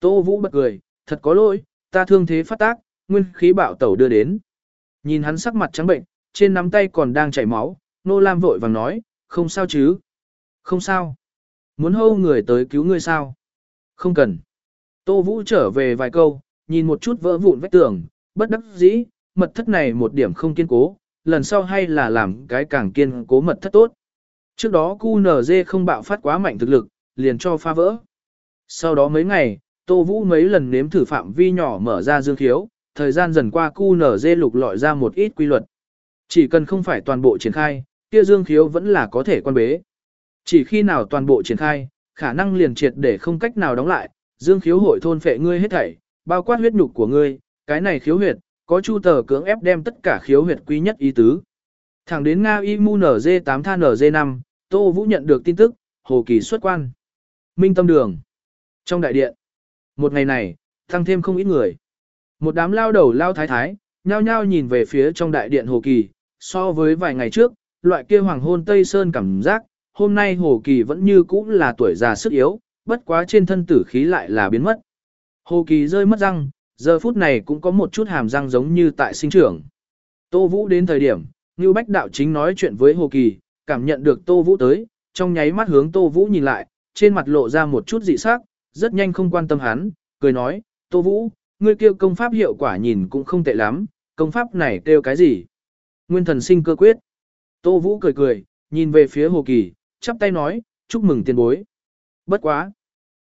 Speaker 1: Tô Vũ bật cười, thật có lỗi, ta thương thế phát tác, nguyên khí bạo tẩu đưa đến. Nhìn hắn sắc mặt trắng bệnh, trên nắm tay còn đang chảy máu, Nô Lam vội vàng nói, không sao chứ. Không sao. Muốn hâu người tới cứu ngươi sao? Không cần. Tô Vũ trở về vài câu, nhìn một chút vỡ vụn vách tường, bất đắc dĩ, mật thất này một điểm không kiên cố, lần sau hay là làm cái càng kiên cố mật thất tốt. Trước đó QNZ không bạo phát quá mạnh thực lực, liền cho phá vỡ. Sau đó mấy ngày, Tô Vũ mấy lần nếm thử phạm vi nhỏ mở ra dương khiếu, thời gian dần qua QNZ lục lọi ra một ít quy luật. Chỉ cần không phải toàn bộ triển khai, kia dương khiếu vẫn là có thể quan bế. Chỉ khi nào toàn bộ triển khai, khả năng liền triệt để không cách nào đóng lại, dương khiếu hội thôn phệ ngươi hết thảy, bao quát huyết nhục của ngươi, cái này khiếu huyệt, có chu tờ cưỡng ép đem tất cả khiếu huyệt quý nhất ý tứ. Thẳng đến Nga Imu NG8 tha NG5, Tô Vũ nhận được tin tức, Hồ Kỳ xuất quan. Minh tâm đường. Trong đại điện. Một ngày này, tăng thêm không ít người. Một đám lao đầu lao thái thái, nhao nhao nhìn về phía trong đại điện Hồ Kỳ, so với vài ngày trước, loại kia hoàng hôn Tây Sơn cảm giác, hôm nay Hồ Kỳ vẫn như cũ là tuổi già sức yếu, bất quá trên thân tử khí lại là biến mất. Hồ Kỳ rơi mất răng, giờ phút này cũng có một chút hàm răng giống như tại sinh trưởng. Tô Vũ đến thời điểm, Ngưu Bách Đạo chính nói chuyện với Hồ Kỳ, cảm nhận được Tô Vũ tới, trong nháy mắt hướng Tô Vũ nhìn lại, trên mặt lộ ra một chút dị sắc, rất nhanh không quan tâm hắn, cười nói, Tô Vũ, ngươi kêu công pháp hiệu quả nhìn cũng không tệ lắm, công pháp này kêu cái gì? Nguyên thần sinh cơ quyết. Tô Vũ cười cười, nhìn về phía Hồ Kỳ, chắp tay nói, chúc mừng tiền bối. Bất quá.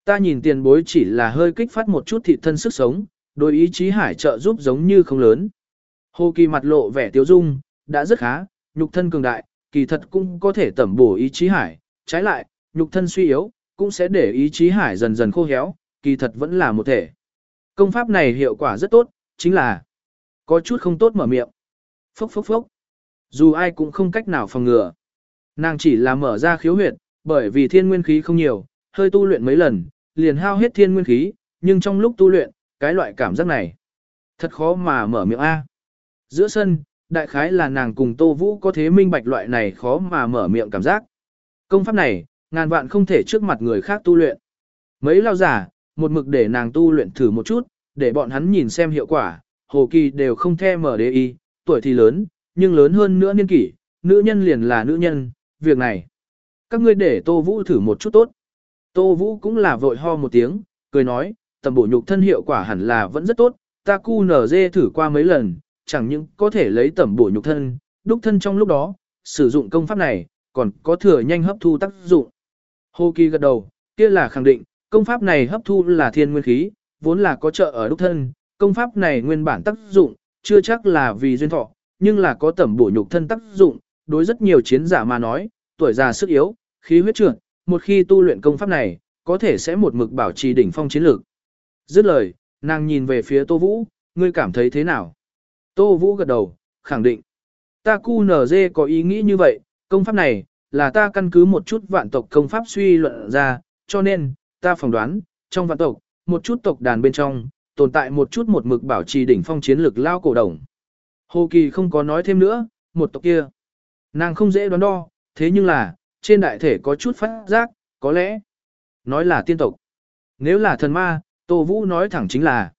Speaker 1: Ta nhìn tiền bối chỉ là hơi kích phát một chút thị thân sức sống, đối ý chí hải trợ giúp giống như không lớn. Hồ Kỳ mặt lộ vẻ tiêu dung, đã rất khá, nhục thân cường đại, kỳ thật cũng có thể tẩm bổ ý chí hải, trái lại, nhục thân suy yếu, cũng sẽ để ý chí hải dần dần khô héo, kỳ thật vẫn là một thể. Công pháp này hiệu quả rất tốt, chính là có chút không tốt mở miệng. Phốc phốc phốc. Dù ai cũng không cách nào phòng ngừa. Nàng chỉ là mở ra khiếu huyệt, bởi vì thiên nguyên khí không nhiều, hơi tu luyện mấy lần, liền hao hết thiên nguyên khí, nhưng trong lúc tu luyện, cái loại cảm giác này. Thật khó mà mở miệng A. Giữa sân, đại khái là nàng cùng Tô Vũ có thế minh bạch loại này khó mà mở miệng cảm giác. Công pháp này, ngàn vạn không thể trước mặt người khác tu luyện. Mấy lao giả, một mực để nàng tu luyện thử một chút, để bọn hắn nhìn xem hiệu quả, Hồ Kỳ đều không thèm mở đế y, tuổi thì lớn, nhưng lớn hơn nữa niên kỷ, nữ nhân liền là nữ nhân, việc này. Các ngươi để Tô Vũ thử một chút tốt. Tô Vũ cũng là vội ho một tiếng, cười nói, tầm bổ nhục thân hiệu quả hẳn là vẫn rất tốt, ta cu nở dê thử qua mấy lần, chẳng những có thể lấy tầm bổ nhục thân, đúc thân trong lúc đó, sử dụng công pháp này, còn có thừa nhanh hấp thu tác dụng. Hồ Kỳ gật đầu, kia là khẳng định, công pháp này hấp thu là thiên nguyên khí, vốn là có trợ ở đúc thân, công pháp này nguyên bản tác dụng, chưa chắc là vì duyên thọ, nhưng là có tẩm bổ nhục thân tác dụng, đối rất nhiều chiến giả mà nói, tuổi già sức yếu, khí huyết trượt, một khi tu luyện công pháp này, có thể sẽ một mực bảo trì đỉnh phong chiến lược. Dứt lời, nàng nhìn về phía Tô Vũ, ngươi cảm thấy thế nào? Tô Vũ gật đầu, khẳng định. Ta cu nở có ý nghĩ như vậy, công pháp này, là ta căn cứ một chút vạn tộc công pháp suy luận ra, cho nên, ta phỏng đoán, trong vạn tộc, một chút tộc đàn bên trong, tồn tại một chút một mực bảo trì đỉnh phong chiến lực lao cổ đồng. Hồ Kỳ không có nói thêm nữa, một tộc kia. Nàng không dễ đoán đo, thế nhưng là, trên đại thể có chút phát giác, có lẽ, nói là tiên tộc. Nếu là thần ma, Tô Vũ nói thẳng chính là,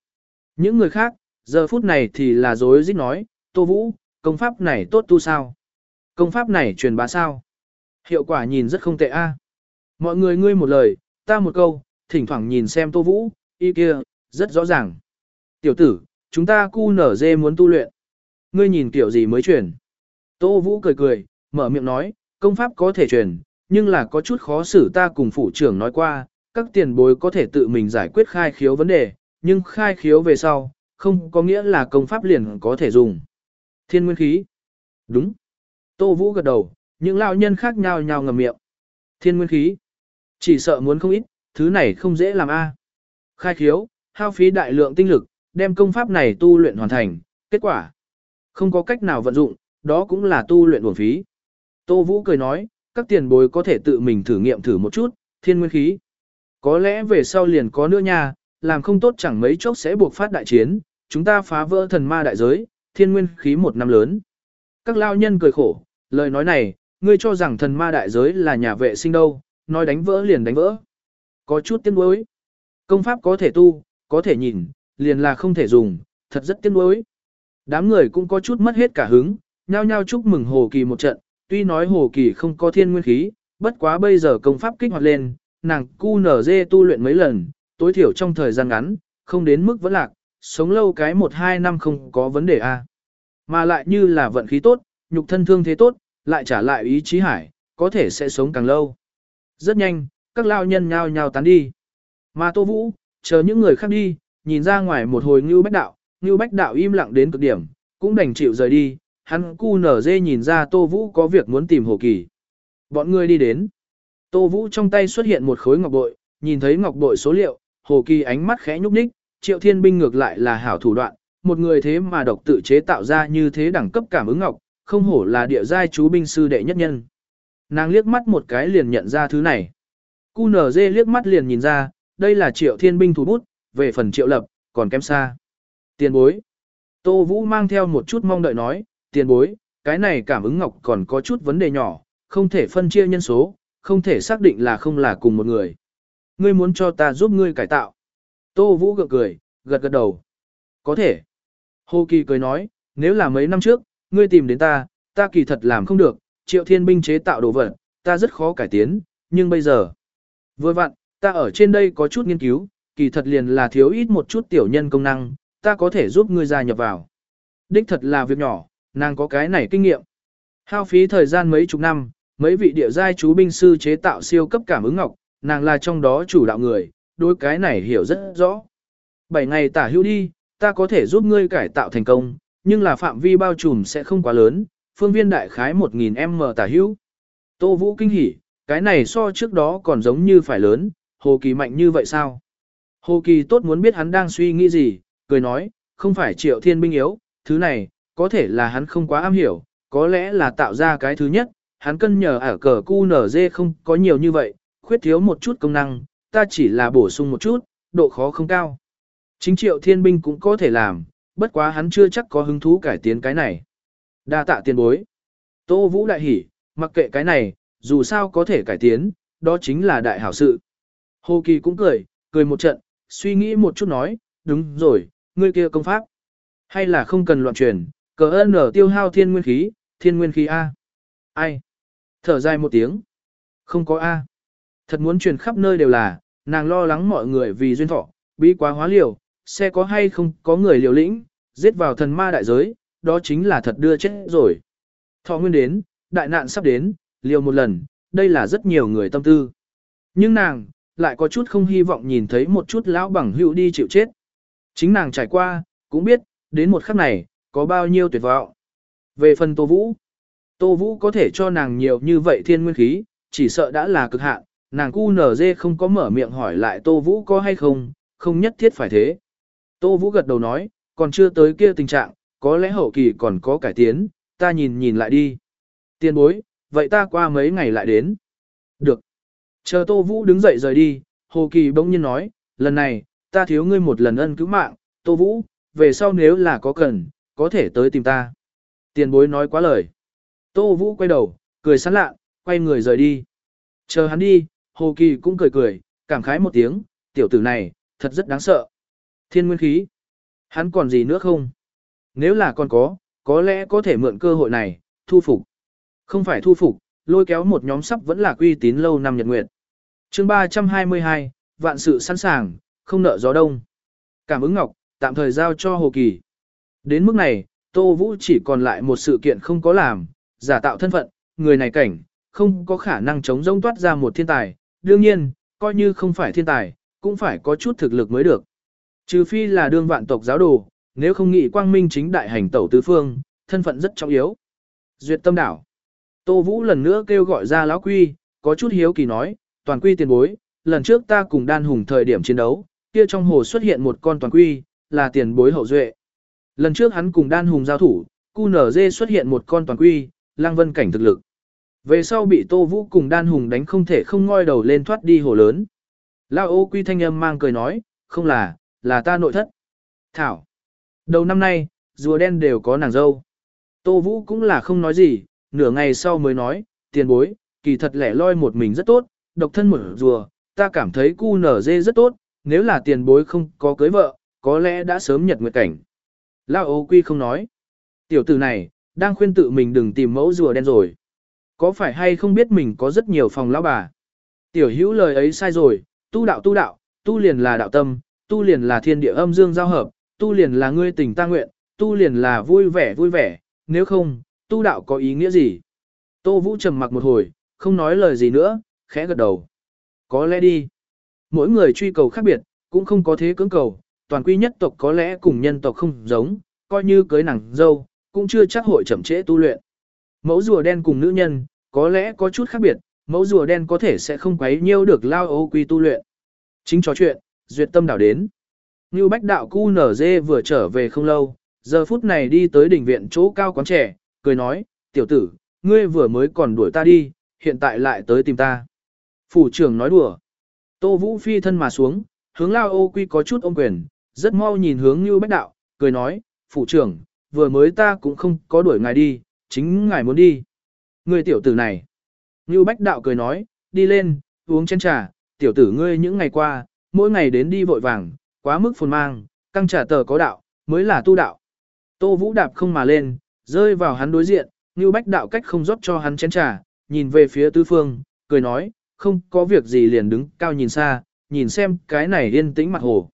Speaker 1: những người khác, giờ phút này thì là dối dít nói, Tô Vũ, công pháp này tốt tu sao? Công pháp này truyền bá sao? Hiệu quả nhìn rất không tệ a. Mọi người ngươi một lời, ta một câu, thỉnh thoảng nhìn xem Tô Vũ, y kia, rất rõ ràng. Tiểu tử, chúng ta cu nở dê muốn tu luyện. Ngươi nhìn kiểu gì mới truyền. Tô Vũ cười cười, mở miệng nói, công pháp có thể truyền, nhưng là có chút khó xử ta cùng phủ trưởng nói qua, các tiền bối có thể tự mình giải quyết khai khiếu vấn đề, nhưng khai khiếu về sau, không có nghĩa là công pháp liền có thể dùng. Thiên nguyên khí. Đúng. Tô Vũ gật đầu, những lão nhân khác nhau nhau ngầm miệng. Thiên nguyên khí. Chỉ sợ muốn không ít, thứ này không dễ làm a. À. Khai khiếu, hao phí đại lượng tinh lực, đem công pháp này tu luyện hoàn thành, kết quả không có cách nào vận dụng, đó cũng là tu luyện uổng phí. Tô Vũ cười nói, các tiền bối có thể tự mình thử nghiệm thử một chút, thiên nguyên khí. Có lẽ về sau liền có nữa nha, làm không tốt chẳng mấy chốc sẽ buộc phát đại chiến, chúng ta phá vỡ thần ma đại giới, thiên nguyên khí một năm lớn. Các lao nhân cười khổ, lời nói này, ngươi cho rằng thần ma đại giới là nhà vệ sinh đâu, nói đánh vỡ liền đánh vỡ. Có chút tiếc nuối. Công pháp có thể tu, có thể nhìn, liền là không thể dùng, thật rất tiếc nuối. Đám người cũng có chút mất hết cả hứng, nhao nhao chúc mừng Hồ Kỳ một trận, tuy nói Hồ Kỳ không có thiên nguyên khí, bất quá bây giờ công pháp kích hoạt lên, nàng cu nở dê tu luyện mấy lần, tối thiểu trong thời gian ngắn, không đến mức vẫn lạc, sống lâu cái một hai năm không có vấn đề a. Mà lại như là vận khí tốt, nhục thân thương thế tốt, lại trả lại ý chí hải, có thể sẽ sống càng lâu. Rất nhanh, các lao nhân nhao nhao tán đi. Mà Tô Vũ, chờ những người khác đi, nhìn ra ngoài một hồi Ngưu Bách Đạo, Ngưu Bách Đạo im lặng đến cực điểm, cũng đành chịu rời đi, hắn cu nở dê nhìn ra Tô Vũ có việc muốn tìm Hồ Kỳ. Bọn người đi đến. Tô Vũ trong tay xuất hiện một khối ngọc bội, nhìn thấy ngọc bội số liệu, Hồ Kỳ ánh mắt khẽ nhúc nhích, Triệu Thiên binh ngược lại là hảo thủ đoạn, một người thế mà độc tự chế tạo ra như thế đẳng cấp cảm ứng ngọc, không hổ là địa giai chú binh sư đệ nhất nhân. Nàng liếc mắt một cái liền nhận ra thứ này. Cu nở dê liếc mắt liền nhìn ra, đây là Triệu Thiên binh thủ bút, về phần Triệu Lập, còn kém xa. Tiền bối. Tô Vũ mang theo một chút mong đợi nói, tiền bối, cái này cảm ứng ngọc còn có chút vấn đề nhỏ, không thể phân chia nhân số, không thể xác định là không là cùng một người. Ngươi muốn cho ta giúp ngươi cải tạo. Tô Vũ gượng cười, gật gật đầu. Có thể. Hồ Kỳ cười nói, nếu là mấy năm trước, ngươi tìm đến ta, ta kỳ thật làm không được, triệu thiên binh chế tạo đồ vật, ta rất khó cải tiến, nhưng bây giờ. Vừa vặn, ta ở trên đây có chút nghiên cứu, kỳ thật liền là thiếu ít một chút tiểu nhân công năng, ta có thể giúp ngươi gia nhập vào. Đích thật là việc nhỏ, nàng có cái này kinh nghiệm. Hao phí thời gian mấy chục năm, mấy vị địa giai chú binh sư chế tạo siêu cấp cảm ứng ngọc, nàng là trong đó chủ đạo người, đối cái này hiểu rất rõ. Bảy ngày tả hữu đi, ta có thể giúp ngươi cải tạo thành công, nhưng là phạm vi bao trùm sẽ không quá lớn, phương viên đại khái 1000m tả hữu. Tô Vũ kinh hỉ, cái này so trước đó còn giống như phải lớn, Hồ Kỳ mạnh như vậy sao? Hồ Kỳ tốt muốn biết hắn đang suy nghĩ gì, cười nói, không phải triệu thiên binh yếu, thứ này, có thể là hắn không quá am hiểu, có lẽ là tạo ra cái thứ nhất, hắn cân nhờ ở cờ cu nở dê không có nhiều như vậy, khuyết thiếu một chút công năng, ta chỉ là bổ sung một chút, độ khó không cao. Chính triệu thiên binh cũng có thể làm, bất quá hắn chưa chắc có hứng thú cải tiến cái này. Đa tạ tiền bối. Tô Vũ đại hỉ, mặc kệ cái này, dù sao có thể cải tiến, đó chính là đại hảo sự. Hồ Kỳ cũng cười, cười một trận, suy nghĩ một chút nói, đúng rồi, ngươi kia công pháp. Hay là không cần loạn truyền, cờ ơn ở tiêu hao thiên nguyên khí, thiên nguyên khí A. Ai? Thở dài một tiếng. Không có A. Thật muốn truyền khắp nơi đều là, nàng lo lắng mọi người vì duyên thọ, bí quá hóa liều, xe có hay không có người liều lĩnh, giết vào thần ma đại giới, đó chính là thật đưa chết rồi. Thọ nguyên đến, đại nạn sắp đến, liều một lần, đây là rất nhiều người tâm tư. Nhưng nàng, lại có chút không hy vọng nhìn thấy một chút lão bằng hữu đi chịu chết. Chính nàng trải qua, cũng biết, đến một khắc này, có bao nhiêu tuyệt vọng. Về phần Tô Vũ, Tô Vũ có thể cho nàng nhiều như vậy thiên nguyên khí, chỉ sợ đã là cực hạn, nàng cu nở dê không có mở miệng hỏi lại Tô Vũ có hay không, không nhất thiết phải thế. Tô Vũ gật đầu nói, còn chưa tới kia tình trạng, có lẽ hậu kỳ còn có cải tiến, ta nhìn nhìn lại đi. Tiên bối, vậy ta qua mấy ngày lại đến. Được. Chờ Tô Vũ đứng dậy rời đi, Hồ Kỳ bỗng nhiên nói, lần này, ta thiếu ngươi một lần ân cứu mạng, Tô Vũ, về sau nếu là có cần, có thể tới tìm ta. Tiền bối nói quá lời. Tô Vũ quay đầu, cười sẵn lạ, quay người rời đi. Chờ hắn đi, Hồ Kỳ cũng cười cười, cảm khái một tiếng, tiểu tử này, thật rất đáng sợ. Thiên nguyên khí. Hắn còn gì nữa không? Nếu là còn có, có lẽ có thể mượn cơ hội này, thu phục. Không phải thu phục, lôi kéo một nhóm sắp vẫn là uy tín lâu năm nhật nguyệt. chương 322, vạn sự sẵn sàng, không nợ gió đông. Cảm ứng ngọc, tạm thời giao cho Hồ Kỳ. Đến mức này, Tô Vũ chỉ còn lại một sự kiện không có làm, giả tạo thân phận, người này cảnh, không có khả năng chống rông toát ra một thiên tài. Đương nhiên, coi như không phải thiên tài, cũng phải có chút thực lực mới được. Trừ phi là đương vạn tộc giáo đồ, nếu không nghĩ quang minh chính đại hành tẩu tứ phương, thân phận rất trọng yếu. Duyệt tâm đảo. Tô Vũ lần nữa kêu gọi ra lão quy, có chút hiếu kỳ nói, toàn quy tiền bối, lần trước ta cùng đan hùng thời điểm chiến đấu, kia trong hồ xuất hiện một con toàn quy, là tiền bối hậu duệ. Lần trước hắn cùng đan hùng giao thủ, cu nở dê xuất hiện một con toàn quy, lang vân cảnh thực lực. Về sau bị Tô Vũ cùng đan hùng đánh không thể không ngoi đầu lên thoát đi hồ lớn. Lao ô quy thanh âm mang cười nói, không là, là ta nội thất. Thảo. Đầu năm nay, rùa đen đều có nàng dâu. Tô Vũ cũng là không nói gì, nửa ngày sau mới nói, tiền bối, kỳ thật lẻ loi một mình rất tốt, độc thân một rùa, ta cảm thấy cu nở dê rất tốt, nếu là tiền bối không có cưới vợ, có lẽ đã sớm nhật nguyệt cảnh. Lao ô quy không nói. Tiểu tử này, đang khuyên tự mình đừng tìm mẫu rùa đen rồi. Có phải hay không biết mình có rất nhiều phòng lão bà? Tiểu hữu lời ấy sai rồi, tu đạo tu đạo, tu liền là đạo tâm, tu liền là thiên địa âm dương giao hợp, tu liền là ngươi tình ta nguyện, tu liền là vui vẻ vui vẻ, nếu không, tu đạo có ý nghĩa gì? Tô Vũ trầm mặc một hồi, không nói lời gì nữa, khẽ gật đầu. Có lẽ đi. Mỗi người truy cầu khác biệt, cũng không có thế cưỡng cầu, toàn quy nhất tộc có lẽ cùng nhân tộc không giống, coi như cưới nàng dâu, cũng chưa chắc hội chậm trễ tu luyện. Mẫu rùa đen cùng nữ nhân, có lẽ có chút khác biệt, mẫu rùa đen có thể sẽ không quấy nhiêu được lao ô quy tu luyện. Chính trò chuyện, duyệt tâm đảo đến. Như bách đạo cu nở dê vừa trở về không lâu, giờ phút này đi tới đỉnh viện chỗ cao quán trẻ, cười nói, tiểu tử, ngươi vừa mới còn đuổi ta đi, hiện tại lại tới tìm ta. Phủ trưởng nói đùa. Tô Vũ phi thân mà xuống, hướng lao ô quy có chút ôm quyền, rất mau nhìn hướng như bách đạo, cười nói, phủ trưởng, vừa mới ta cũng không có đuổi ngài đi, chính ngài muốn đi. Ngươi tiểu tử này. Như bách đạo cười nói, đi lên, uống chén trà, tiểu tử ngươi những ngày qua, mỗi ngày đến đi vội vàng, quá mức phồn mang, căng trả tờ có đạo, mới là tu đạo. Tô Vũ đạp không mà lên, rơi vào hắn đối diện, như bách đạo cách không rót cho hắn chén trà, nhìn về phía tứ phương, cười nói, không có việc gì liền đứng cao nhìn xa, nhìn xem cái này yên tĩnh mặt hồ.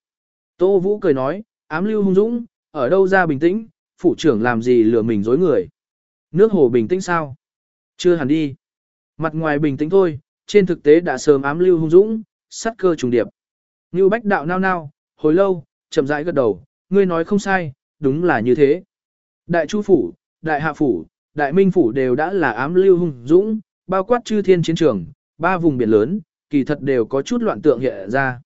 Speaker 1: Tô Vũ cười nói, ám lưu hung dũng, ở đâu ra bình tĩnh, phủ trưởng làm gì lừa mình dối người. Nước hồ bình tĩnh sao? Chưa hẳn đi. Mặt ngoài bình tĩnh thôi, trên thực tế đã sớm ám lưu hung dũng, sắt cơ trùng điệp. Như bách đạo nao nao, hồi lâu, chậm rãi gật đầu, ngươi nói không sai, đúng là như thế. Đại chu phủ, đại hạ phủ, đại minh phủ đều đã là ám lưu hung dũng, bao quát chư thiên chiến trường, ba vùng biển lớn, kỳ thật đều có chút loạn tượng hiện ra.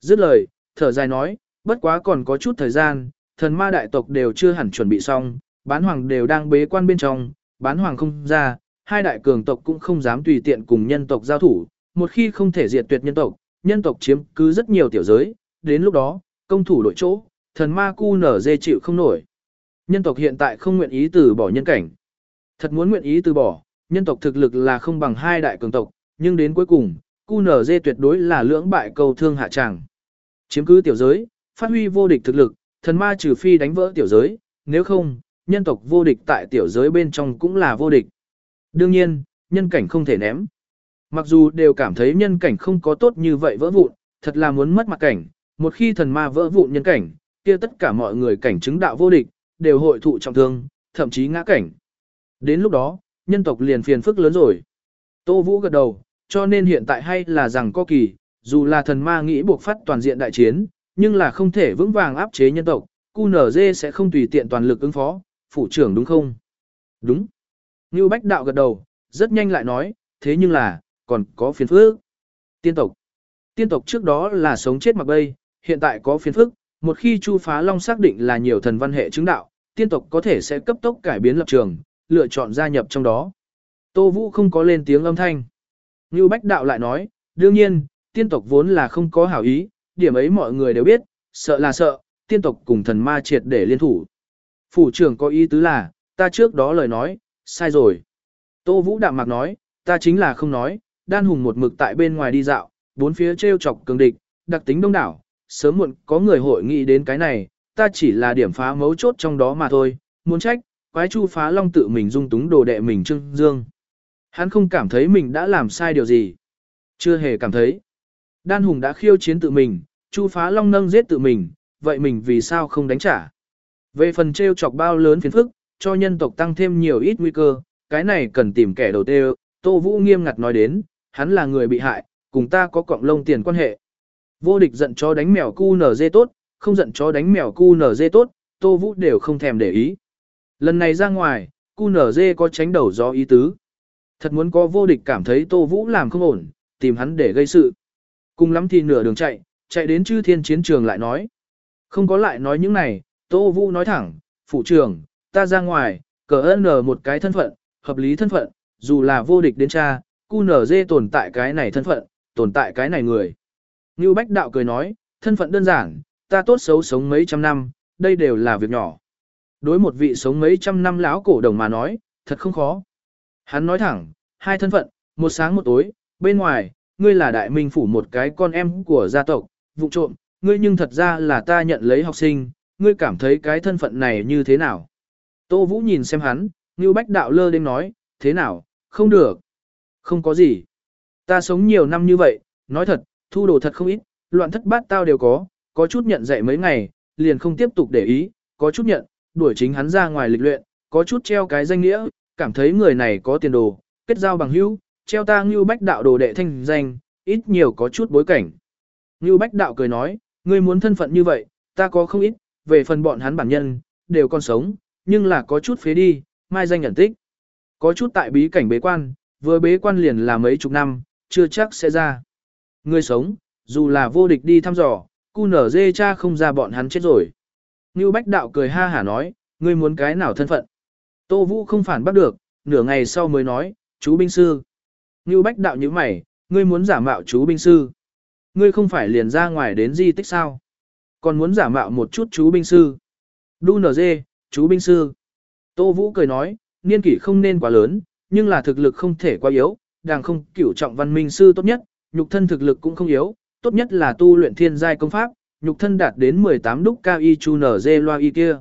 Speaker 1: Dứt lời, thở dài nói, bất quá còn có chút thời gian, thần ma đại tộc đều chưa hẳn chuẩn bị xong, bán hoàng đều đang bế quan bên trong, bán hoàng không ra, hai đại cường tộc cũng không dám tùy tiện cùng nhân tộc giao thủ, một khi không thể diệt tuyệt nhân tộc, nhân tộc chiếm cứ rất nhiều tiểu giới, đến lúc đó, công thủ đội chỗ, thần ma cu nở dê chịu không nổi. Nhân tộc hiện tại không nguyện ý từ bỏ nhân cảnh. Thật muốn nguyện ý từ bỏ, nhân tộc thực lực là không bằng hai đại cường tộc, nhưng đến cuối cùng, cu nở dê tuyệt đối là lưỡng bại cầu thương hạ tràng. Chiếm cứ tiểu giới, phát huy vô địch thực lực, thần ma trừ phi đánh vỡ tiểu giới, nếu không, nhân tộc vô địch tại tiểu giới bên trong cũng là vô địch. Đương nhiên, nhân cảnh không thể ném. Mặc dù đều cảm thấy nhân cảnh không có tốt như vậy vỡ vụn, thật là muốn mất mặt cảnh, một khi thần ma vỡ vụn nhân cảnh, kia tất cả mọi người cảnh chứng đạo vô địch, đều hội thụ trọng thương, thậm chí ngã cảnh. Đến lúc đó, nhân tộc liền phiền phức lớn rồi. Tô Vũ gật đầu, cho nên hiện tại hay là rằng có kỳ, dù là thần ma nghĩ buộc phát toàn diện đại chiến, nhưng là không thể vững vàng áp chế nhân tộc, QNZ sẽ không tùy tiện toàn lực ứng phó, phủ trưởng đúng không? Đúng. Như Bách Đạo gật đầu, rất nhanh lại nói, thế nhưng là, còn có phiền phức. Tiên tộc. Tiên tộc trước đó là sống chết mặc bay, hiện tại có phiền phức, một khi Chu Phá Long xác định là nhiều thần văn hệ chứng đạo, tiên tộc có thể sẽ cấp tốc cải biến lập trường, lựa chọn gia nhập trong đó. Tô Vũ không có lên tiếng âm thanh. Như Bách Đạo lại nói, đương nhiên, tiên tộc vốn là không có hảo ý, điểm ấy mọi người đều biết, sợ là sợ, tiên tộc cùng thần ma triệt để liên thủ. Phủ trưởng có ý tứ là, ta trước đó lời nói, sai rồi. Tô Vũ đạm mạc nói, ta chính là không nói, đan hùng một mực tại bên ngoài đi dạo, bốn phía treo chọc cường địch, đặc tính đông đảo, sớm muộn có người hội nghị đến cái này, ta chỉ là điểm phá mấu chốt trong đó mà thôi, muốn trách, quái chu phá long tự mình dung túng đồ đệ mình trưng dương. Hắn không cảm thấy mình đã làm sai điều gì. Chưa hề cảm thấy. Đan hùng đã khiêu chiến tự mình, chu phá long nâng giết tự mình, vậy mình vì sao không đánh trả? Về phần treo chọc bao lớn phiền phức, cho nhân tộc tăng thêm nhiều ít nguy cơ, cái này cần tìm kẻ đầu tiên. Tô Vũ nghiêm ngặt nói đến, hắn là người bị hại, cùng ta có cọng lông tiền quan hệ. Vô địch giận chó đánh mèo cu nở dê tốt, không giận chó đánh mèo cu nở dê tốt, Tô Vũ đều không thèm để ý. Lần này ra ngoài, cu nở dê có tránh đầu gió ý tứ. Thật muốn có vô địch cảm thấy Tô Vũ làm không ổn, tìm hắn để gây sự. Cùng lắm thì nửa đường chạy, chạy đến chư thiên chiến trường lại nói. Không có lại nói những này, Tô Vũ nói thẳng, phụ trưởng, ta ra ngoài, cờ ơn một cái thân phận, hợp lý thân phận, dù là vô địch đến cha, cu nở dê tồn tại cái này thân phận, tồn tại cái này người. Ngưu Bách Đạo cười nói, thân phận đơn giản, ta tốt xấu sống mấy trăm năm, đây đều là việc nhỏ. Đối một vị sống mấy trăm năm lão cổ đồng mà nói, thật không khó. Hắn nói thẳng, hai thân phận, một sáng một tối, bên ngoài, ngươi là đại minh phủ một cái con em của gia tộc, vụ trộm, ngươi nhưng thật ra là ta nhận lấy học sinh, ngươi cảm thấy cái thân phận này như thế nào? Tô Vũ nhìn xem hắn, Ngưu bách đạo lơ đến nói, thế nào, không được. Không có gì. Ta sống nhiều năm như vậy, nói thật, thu đồ thật không ít, loạn thất bát tao đều có, có chút nhận dạy mấy ngày, liền không tiếp tục để ý, có chút nhận, đuổi chính hắn ra ngoài lịch luyện, có chút treo cái danh nghĩa, cảm thấy người này có tiền đồ, kết giao bằng hữu, treo ta Ngưu Bách Đạo đồ đệ thanh danh, ít nhiều có chút bối cảnh. Ngưu Bách Đạo cười nói, ngươi muốn thân phận như vậy, ta có không ít, về phần bọn hắn bản nhân, đều còn sống, nhưng là có chút phế đi, mai danh nhận tích. Có chút tại bí cảnh bế quan, vừa bế quan liền là mấy chục năm, chưa chắc sẽ ra. Ngươi sống, dù là vô địch đi thăm dò, cu nở dê cha không ra bọn hắn chết rồi. Ngưu Bách Đạo cười ha hả nói, ngươi muốn cái nào thân phận. Tô Vũ không phản bắt được, nửa ngày sau mới nói, chú binh sư. Ngưu Bách Đạo như mày, ngươi muốn giả mạo chú binh sư. Ngươi không phải liền ra ngoài đến di tích sao. Còn muốn giả mạo một chút chú binh sư. Đu nở dê, chú binh sư. Tô Vũ cười nói, niên kỷ không nên quá lớn, nhưng là thực lực không thể quá yếu, đàng không cửu trọng văn minh sư tốt nhất, nhục thân thực lực cũng không yếu, tốt nhất là tu luyện thiên giai công pháp, nhục thân đạt đến 18 đúc cao y chu nở dê loa y kia.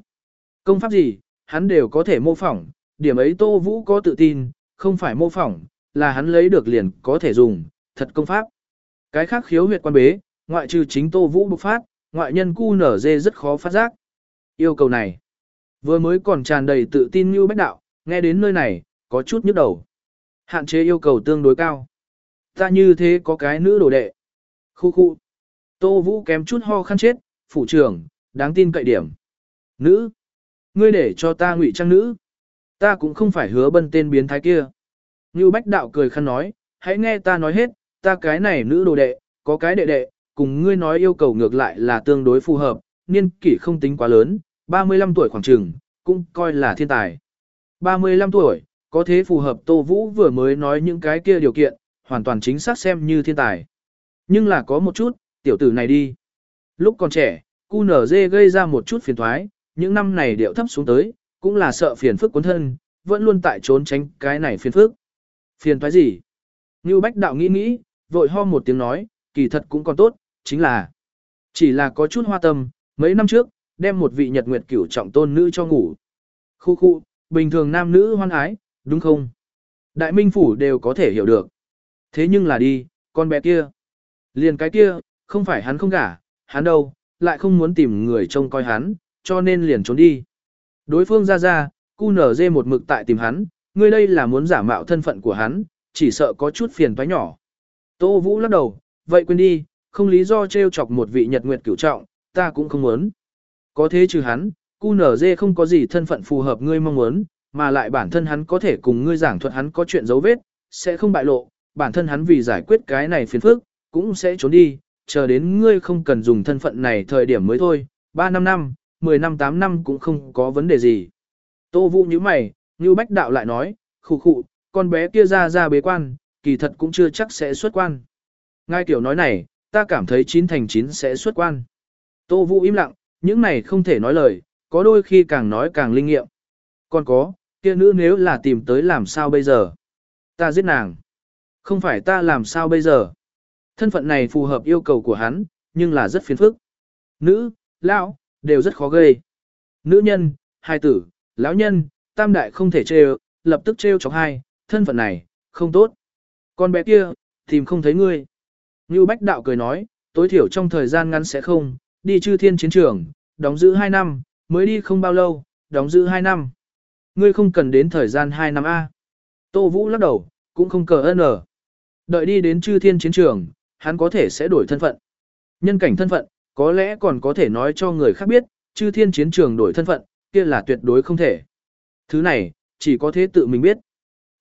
Speaker 1: Công pháp gì, hắn đều có thể mô phỏng, điểm ấy Tô Vũ có tự tin, không phải mô phỏng, là hắn lấy được liền có thể dùng, thật công pháp. Cái khác khiếu huyệt quan bế, ngoại trừ chính Tô Vũ bộc phát, ngoại nhân cu nở dê rất khó phát giác. Yêu cầu này, vừa mới còn tràn đầy tự tin như bách đạo, nghe đến nơi này, có chút nhức đầu. Hạn chế yêu cầu tương đối cao. Ta như thế có cái nữ đồ đệ. Khu khu. Tô Vũ kém chút ho khăn chết, phủ trưởng, đáng tin cậy điểm. Nữ. Ngươi để cho ta ngụy trang nữ. Ta cũng không phải hứa bân tên biến thái kia. Như Bách Đạo cười khăn nói, hãy nghe ta nói hết, ta cái này nữ đồ đệ, có cái đệ đệ, cùng ngươi nói yêu cầu ngược lại là tương đối phù hợp, niên kỷ không tính quá lớn, 35 tuổi khoảng trường, cũng coi là thiên tài. 35 tuổi, có thế phù hợp Tô Vũ vừa mới nói những cái kia điều kiện, hoàn toàn chính xác xem như thiên tài. Nhưng là có một chút, tiểu tử này đi. Lúc còn trẻ, cu nở dê gây ra một chút phiền thoái, những năm này điệu thấp xuống tới, cũng là sợ phiền phức cuốn thân, vẫn luôn tại trốn tránh cái này phiền phức. Phiền thoái gì? Như Bách Đạo nghĩ nghĩ, vội ho một tiếng nói, kỳ thật cũng còn tốt, chính là Chỉ là có chút hoa tâm, mấy năm trước, đem một vị nhật nguyệt cửu trọng tôn nữ cho ngủ. Khu khu, bình thường nam nữ hoan ái, đúng không? Đại minh phủ đều có thể hiểu được. Thế nhưng là đi, con bé kia. Liền cái kia, không phải hắn không gả, hắn đâu, lại không muốn tìm người trông coi hắn, cho nên liền trốn đi. Đối phương ra ra, cu nở dê một mực tại tìm hắn, ngươi đây là muốn giả mạo thân phận của hắn, chỉ sợ có chút phiền toái nhỏ. Tô Vũ lắc đầu, vậy quên đi, không lý do trêu chọc một vị nhật nguyệt cửu trọng, ta cũng không muốn. Có thế trừ hắn, cu nở dê không có gì thân phận phù hợp ngươi mong muốn, mà lại bản thân hắn có thể cùng ngươi giảng thuật hắn có chuyện dấu vết, sẽ không bại lộ, bản thân hắn vì giải quyết cái này phiền phức, cũng sẽ trốn đi, chờ đến ngươi không cần dùng thân phận này thời điểm mới thôi, 3 năm năm, 10 năm 8 năm cũng không có vấn đề gì. Tô Vũ như mày, như Bách Đạo lại nói, khụ khụ, con bé kia ra ra bế quan, kỳ thật cũng chưa chắc sẽ xuất quan. Ngay tiểu nói này, ta cảm thấy chín thành chín sẽ xuất quan. Tô Vũ im lặng, những này không thể nói lời, có đôi khi càng nói càng linh nghiệm. Còn có, kia nữ nếu là tìm tới làm sao bây giờ? Ta giết nàng. Không phải ta làm sao bây giờ? Thân phận này phù hợp yêu cầu của hắn, nhưng là rất phiền phức. Nữ, lão, đều rất khó gây. Nữ nhân, hai tử, lão nhân, tam đại không thể trêu, lập tức trêu chọc hai, thân phận này, không tốt. Con bé kia, tìm không thấy ngươi. Ngưu Bách Đạo cười nói, tối thiểu trong thời gian ngắn sẽ không, đi chư thiên chiến trường, đóng giữ hai năm, mới đi không bao lâu, đóng giữ hai năm. Ngươi không cần đến thời gian hai năm A. Tô Vũ lắc đầu, cũng không cờ ơn ở. Đợi đi đến chư thiên chiến trường, hắn có thể sẽ đổi thân phận. Nhân cảnh thân phận, có lẽ còn có thể nói cho người khác biết, chư thiên chiến trường đổi thân phận, kia là tuyệt đối không thể. Thứ này, chỉ có thế tự mình biết.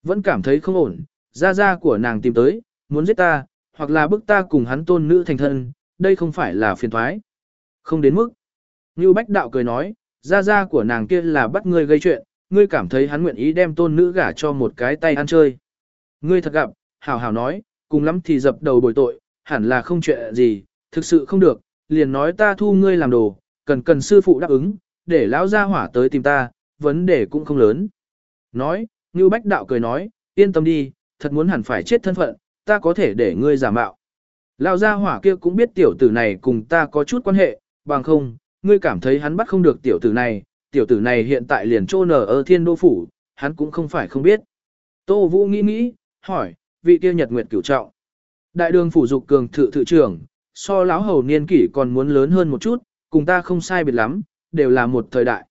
Speaker 1: Vẫn cảm thấy không ổn, gia gia của nàng tìm tới, muốn giết ta, hoặc là bức ta cùng hắn tôn nữ thành thân, đây không phải là phiền thoái. Không đến mức. Như Bách Đạo cười nói, gia gia của nàng kia là bắt ngươi gây chuyện, ngươi cảm thấy hắn nguyện ý đem tôn nữ gả cho một cái tay ăn chơi. Ngươi thật gặp, hảo hảo nói, cùng lắm thì dập đầu bồi tội, hẳn là không chuyện gì, thực sự không được, liền nói ta thu ngươi làm đồ, cần cần sư phụ đáp ứng, để lão gia hỏa tới tìm ta, vấn đề cũng không lớn. Nói, Ngưu Bách Đạo cười nói, yên tâm đi, thật muốn hẳn phải chết thân phận, ta có thể để ngươi giả mạo. Lão gia hỏa kia cũng biết tiểu tử này cùng ta có chút quan hệ, bằng không, ngươi cảm thấy hắn bắt không được tiểu tử này, tiểu tử này hiện tại liền trô nở ở thiên đô phủ, hắn cũng không phải không biết. Tô Vũ nghĩ nghĩ, hỏi, vị kia nhật nguyệt cửu trọng. Đại đường phủ dục cường thự thự trưởng, so lão hầu niên kỷ còn muốn lớn hơn một chút, cùng ta không sai biệt lắm, đều là một thời đại.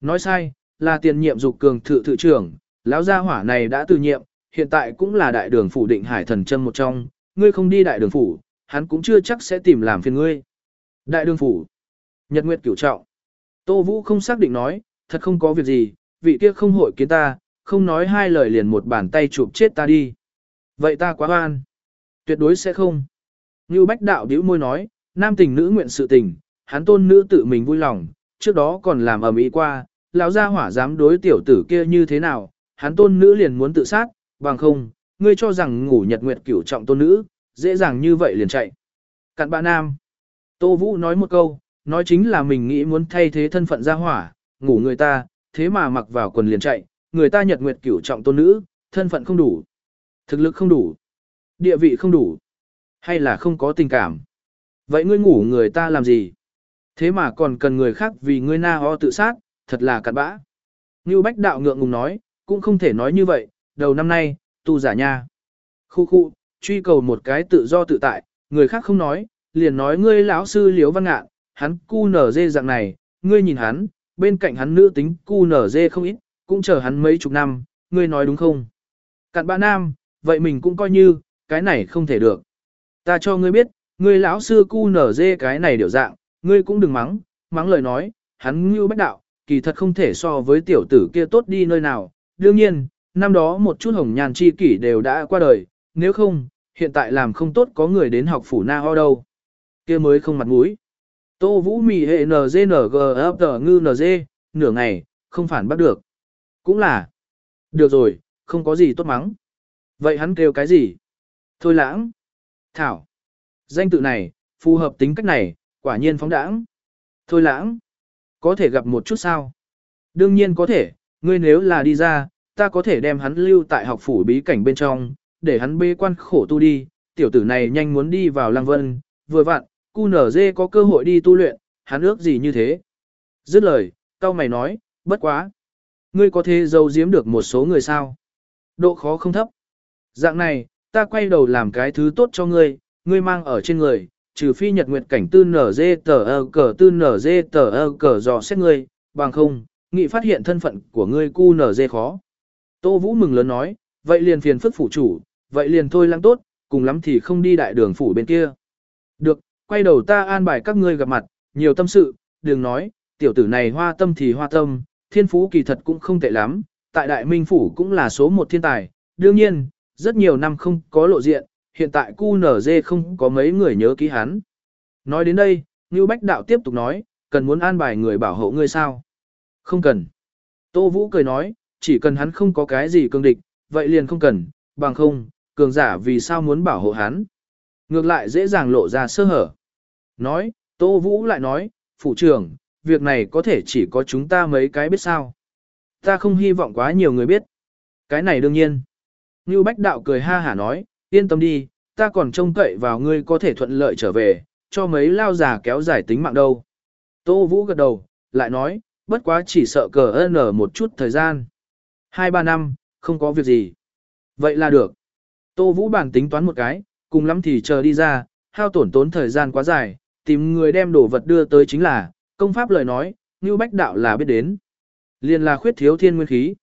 Speaker 1: Nói sai, là tiền nhiệm dục cường thự thự trưởng, lão gia hỏa này đã từ nhiệm, hiện tại cũng là đại đường phủ định hải thần chân một trong, ngươi không đi đại đường phủ, hắn cũng chưa chắc sẽ tìm làm phiền ngươi. Đại đường phủ, nhật nguyệt cửu trọng. Tô Vũ không xác định nói, thật không có việc gì, vị kia không hội kiến ta, không nói hai lời liền một bàn tay chụp chết ta đi. Vậy ta quá oan. Tuyệt đối sẽ không. Như Bách Đạo điếu môi nói, nam tình nữ nguyện sự tình, hắn tôn nữ tự mình vui lòng, trước đó còn làm ầm ĩ qua, lão gia hỏa dám đối tiểu tử kia như thế nào, hắn tôn nữ liền muốn tự sát, bằng không, ngươi cho rằng ngủ nhật nguyệt cửu trọng tôn nữ, dễ dàng như vậy liền chạy. Cặn bạ nam. Tô Vũ nói một câu, nói chính là mình nghĩ muốn thay thế thân phận gia hỏa, ngủ người ta, thế mà mặc vào quần liền chạy, người ta nhật nguyệt cửu trọng tôn nữ, thân phận không đủ, thực lực không đủ, địa vị không đủ, hay là không có tình cảm. Vậy ngươi ngủ người ta làm gì? Thế mà còn cần người khác vì ngươi na ho tự sát, thật là cặn bã. Như Bách Đạo ngượng ngùng nói, cũng không thể nói như vậy, đầu năm nay, tu giả nha. Khu khu, truy cầu một cái tự do tự tại, người khác không nói, liền nói ngươi lão sư liếu văn ngạn, hắn cu nở dê dạng này, ngươi nhìn hắn, bên cạnh hắn nữ tính cu nở dê không ít, cũng chờ hắn mấy chục năm, ngươi nói đúng không? Cặn bã nam, vậy mình cũng coi như, cái này không thể được. Ta cho ngươi biết, ngươi lão sư cu nở dê cái này điều dạng, ngươi cũng đừng mắng, mắng lời nói, hắn như bách đạo, kỳ thật không thể so với tiểu tử kia tốt đi nơi nào. Đương nhiên, năm đó một chút hồng nhàn chi kỷ đều đã qua đời, nếu không, hiện tại làm không tốt có người đến học phủ na ho đâu. kia mới không mặt mũi. Tô Vũ mì hệ NGNG ngư nz, nửa ngày, không phản bắt được. Cũng là. Được rồi, không có gì tốt mắng. Vậy hắn kêu cái gì? Thôi lãng. Thảo. Danh tự này, phù hợp tính cách này, quả nhiên phóng đãng. Thôi lãng. Có thể gặp một chút sao? Đương nhiên có thể, ngươi nếu là đi ra, ta có thể đem hắn lưu tại học phủ bí cảnh bên trong, để hắn bê quan khổ tu đi, tiểu tử này nhanh muốn đi vào lăng vân, vừa vặn, cù nở dê có cơ hội đi tu luyện, hắn ước gì như thế. Dứt lời, cao mày nói, bất quá. Ngươi có thể giấu giếm được một số người sao? Độ khó không thấp. Dạng này, ta quay đầu làm cái thứ tốt cho ngươi, ngươi mang ở trên người, trừ phi nhật nguyệt cảnh tư nở dê tờ ơ cờ tư nở dê tờ ơ cờ dò xét ngươi, bằng không, nghị phát hiện thân phận của ngươi cu nở dê khó. Tô Vũ mừng lớn nói, vậy liền phiền phức phủ chủ, vậy liền thôi lăng tốt, cùng lắm thì không đi đại đường phủ bên kia. Được, quay đầu ta an bài các ngươi gặp mặt, nhiều tâm sự, đừng nói, tiểu tử này hoa tâm thì hoa tâm, thiên phú kỳ thật cũng không tệ lắm, tại đại minh phủ cũng là số một thiên tài, đương nhiên, rất nhiều năm không có lộ diện, hiện tại cu không có mấy người nhớ ký hắn. Nói đến đây, Ngưu Bách Đạo tiếp tục nói, cần muốn an bài người bảo hộ ngươi sao? Không cần. Tô Vũ cười nói, chỉ cần hắn không có cái gì cương địch, vậy liền không cần, bằng không, cường giả vì sao muốn bảo hộ hắn. Ngược lại dễ dàng lộ ra sơ hở. Nói, Tô Vũ lại nói, phụ trưởng, việc này có thể chỉ có chúng ta mấy cái biết sao. Ta không hy vọng quá nhiều người biết. Cái này đương nhiên. Ngưu Bách Đạo cười ha hả nói, yên tâm đi, ta còn trông cậy vào ngươi có thể thuận lợi trở về, cho mấy lao già kéo dài tính mạng đâu. Tô Vũ gật đầu, lại nói, bất quá chỉ sợ cờ ơn một chút thời gian. Hai ba năm, không có việc gì. Vậy là được. Tô Vũ bản tính toán một cái, cùng lắm thì chờ đi ra, hao tổn tốn thời gian quá dài, tìm người đem đồ vật đưa tới chính là, công pháp lời nói, Ngưu Bách Đạo là biết đến. Liên là khuyết thiếu thiên nguyên khí.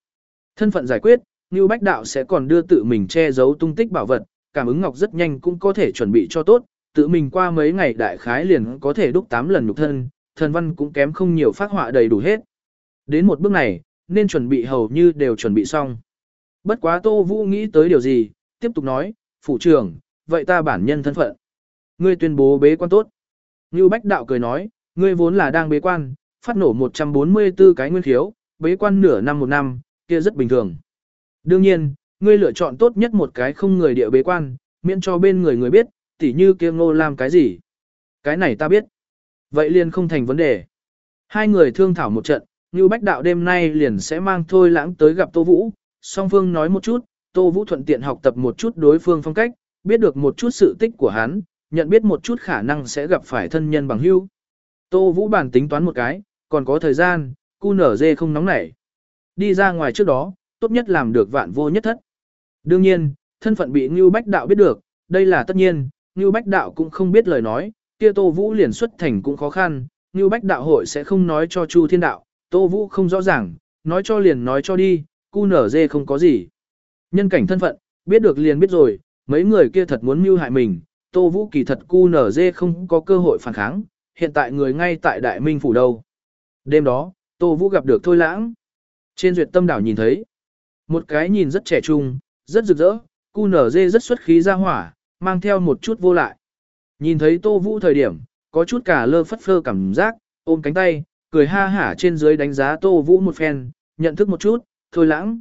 Speaker 1: Thân phận giải quyết, Ngưu Bách Đạo sẽ còn đưa tự mình che giấu tung tích bảo vật, cảm ứng ngọc rất nhanh cũng có thể chuẩn bị cho tốt, tự mình qua mấy ngày đại khái liền có thể đúc 8 lần nhục thân, thần văn cũng kém không nhiều phát họa đầy đủ hết. Đến một bước này, nên chuẩn bị hầu như đều chuẩn bị xong. Bất quá Tô Vũ nghĩ tới điều gì, tiếp tục nói, phủ trưởng, vậy ta bản nhân thân phận. Ngươi tuyên bố bế quan tốt. Ngưu Bách Đạo cười nói, ngươi vốn là đang bế quan, phát nổ 144 cái nguyên khiếu, bế quan nửa năm một năm, kia rất bình thường. Đương nhiên, ngươi lựa chọn tốt nhất một cái không người địa bế quan, miễn cho bên người người biết, tỉ như kia ngô làm cái gì. Cái này ta biết. Vậy liền không thành vấn đề. Hai người thương thảo một trận, Ngưu Bách Đạo đêm nay liền sẽ mang Thôi Lãng tới gặp Tô Vũ, song phương nói một chút, Tô Vũ thuận tiện học tập một chút đối phương phong cách, biết được một chút sự tích của hắn, nhận biết một chút khả năng sẽ gặp phải thân nhân bằng hữu. Tô Vũ bản tính toán một cái, còn có thời gian, cu nở dê không nóng nảy. Đi ra ngoài trước đó, tốt nhất làm được vạn vô nhất thất. Đương nhiên, thân phận bị Ngưu Bách Đạo biết được, đây là tất nhiên, Ngưu Bách Đạo cũng không biết lời nói, kia Tô Vũ liền xuất thành cũng khó khăn, Ngưu Bách Đạo hội sẽ không nói cho Chu Thiên Đạo, Tô Vũ không rõ ràng, nói cho liền nói cho đi, cu nở dê không có gì. Nhân cảnh thân phận, biết được liền biết rồi, mấy người kia thật muốn mưu hại mình, Tô Vũ kỳ thật cu nở dê không có cơ hội phản kháng, hiện tại người ngay tại Đại Minh Phủ đâu. Đêm đó, Tô Vũ gặp được Thôi Lãng. Trên duyệt tâm đảo nhìn thấy, một cái nhìn rất trẻ trung, rất rực rỡ, cu nở dê rất xuất khí ra hỏa, mang theo một chút vô lại. Nhìn thấy Tô Vũ thời điểm, có chút cả lơ phất phơ cảm giác, ôm cánh tay, cười ha hả trên dưới đánh giá Tô Vũ một phen, nhận thức một chút, thôi lãng.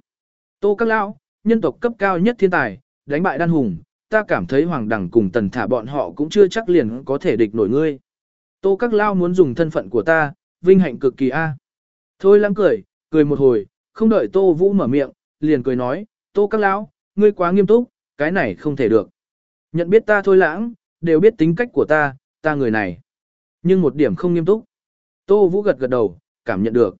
Speaker 1: Tô các lão, nhân tộc cấp cao nhất thiên tài, đánh bại đan hùng, ta cảm thấy hoàng đẳng cùng tần thả bọn họ cũng chưa chắc liền có thể địch nổi ngươi. Tô các lao muốn dùng thân phận của ta, vinh hạnh cực kỳ a. Thôi lãng cười, cười một hồi, không đợi Tô Vũ mở miệng, liền cười nói, Tô các lão, ngươi quá nghiêm túc, cái này không thể được. Nhận biết ta thôi lãng, đều biết tính cách của ta, ta người này. Nhưng một điểm không nghiêm túc. Tô Vũ gật gật đầu, cảm nhận được.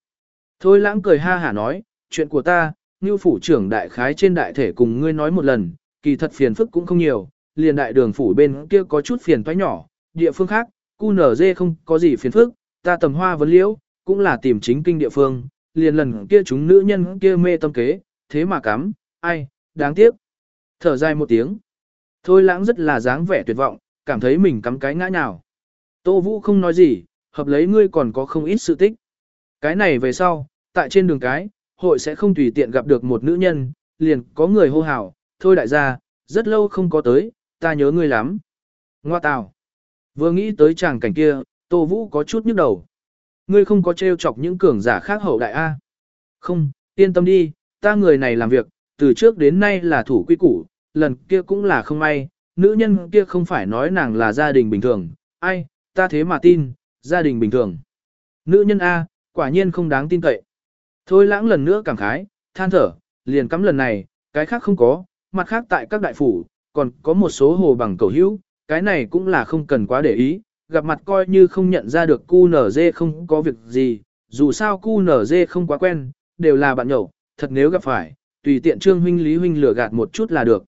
Speaker 1: Thôi lãng cười ha hả nói, chuyện của ta, như phủ trưởng đại khái trên đại thể cùng ngươi nói một lần, kỳ thật phiền phức cũng không nhiều, liền đại đường phủ bên kia có chút phiền toái nhỏ, địa phương khác, cu nở dê không có gì phiền phức, ta tầm hoa vấn liễu, cũng là tìm chính kinh địa phương, liền lần kia chúng nữ nhân kia mê tâm kế, thế mà cắm, ai, đáng tiếc. Thở dài một tiếng. Thôi lãng rất là dáng vẻ tuyệt vọng, cảm thấy mình cắm cái ngã nào. Tô Vũ không nói gì, hợp lấy ngươi còn có không ít sự tích. Cái này về sau, tại trên đường cái, hội sẽ không tùy tiện gặp được một nữ nhân, liền có người hô hào, thôi đại gia, rất lâu không có tới, ta nhớ ngươi lắm. Ngoa tào. Vừa nghĩ tới chàng cảnh kia, Tô Vũ có chút nhức đầu. Ngươi không có trêu chọc những cường giả khác hậu đại A. Không, yên tâm đi, ta người này làm việc, từ trước đến nay là thủ quy củ, lần kia cũng là không may, nữ nhân kia không phải nói nàng là gia đình bình thường, ai, ta thế mà tin, gia đình bình thường. Nữ nhân A, quả nhiên không đáng tin cậy. Thôi lãng lần nữa cảm khái, than thở, liền cắm lần này, cái khác không có, mặt khác tại các đại phủ, còn có một số hồ bằng cầu hữu, cái này cũng là không cần quá để ý, gặp mặt coi như không nhận ra được cu nở dê không có việc gì, dù sao cu nở dê không quá quen, đều là bạn nhậu, thật nếu gặp phải, tùy tiện trương huynh lý huynh lừa gạt một chút là được.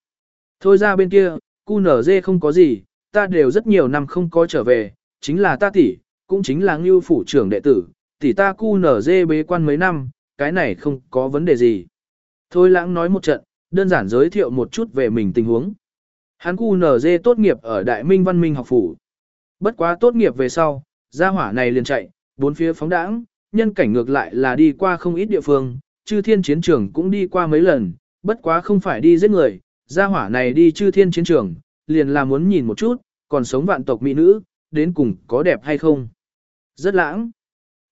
Speaker 1: Thôi ra bên kia, cu nở dê không có gì, ta đều rất nhiều năm không có trở về, chính là ta tỷ, cũng chính là ngưu phủ trưởng đệ tử, tỷ ta cu nở dê bế quan mấy năm, cái này không có vấn đề gì. Thôi lãng nói một trận, đơn giản giới thiệu một chút về mình tình huống. Hắn cu nở dê tốt nghiệp ở Đại Minh Văn Minh học phủ. Bất quá tốt nghiệp về sau, gia hỏa này liền chạy, bốn phía phóng đãng, nhân cảnh ngược lại là đi qua không ít địa phương, chư thiên chiến trường cũng đi qua mấy lần, bất quá không phải đi giết người, gia hỏa này đi chư thiên chiến trường, liền là muốn nhìn một chút, còn sống vạn tộc mỹ nữ, đến cùng có đẹp hay không. Rất lãng.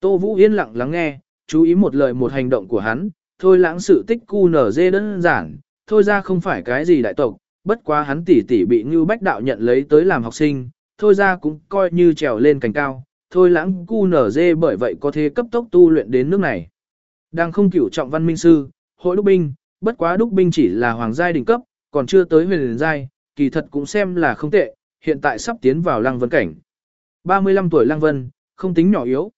Speaker 1: Tô Vũ yên lặng lắng nghe, chú ý một lời một hành động của hắn, thôi lãng sự tích cu nở dê đơn giản, thôi ra không phải cái gì đại tộc, bất quá hắn tỷ tỷ bị Ngưu Bách Đạo nhận lấy tới làm học sinh, thôi ra cũng coi như trèo lên cành cao, thôi lãng cu nở dê bởi vậy có thể cấp tốc tu luyện đến nước này. Đang không cửu trọng văn minh sư, hội đúc binh, bất quá đúc binh chỉ là hoàng giai đỉnh cấp, còn chưa tới huyền giai, kỳ thật cũng xem là không tệ, hiện tại sắp tiến vào lăng vân cảnh. 35 tuổi lăng vân, không tính nhỏ yếu.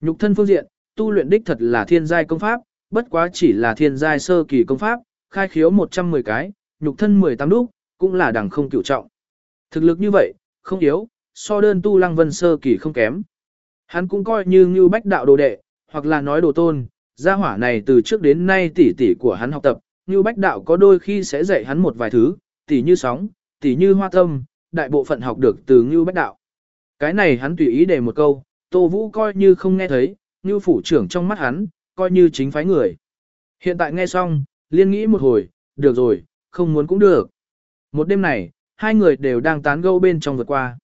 Speaker 1: Nhục thân phương diện, tu luyện đích thật là thiên giai công pháp, bất quá chỉ là thiên giai sơ kỳ công pháp, khai khiếu 110 cái, nhục thân 18 đúc, cũng là đẳng không cửu trọng. Thực lực như vậy, không yếu, so đơn tu lăng vân sơ kỳ không kém. Hắn cũng coi như như bách đạo đồ đệ, hoặc là nói đồ tôn, gia hỏa này từ trước đến nay tỷ tỷ của hắn học tập, như bách đạo có đôi khi sẽ dạy hắn một vài thứ, tỷ như sóng, tỷ như hoa tâm, đại bộ phận học được từ như bách đạo. Cái này hắn tùy ý để một câu, Tô Vũ coi như không nghe thấy, như phủ trưởng trong mắt hắn, coi như chính phái người. Hiện tại nghe xong, liên nghĩ một hồi, được rồi, không muốn cũng được. Một đêm này, hai người đều đang tán gẫu bên trong vượt qua.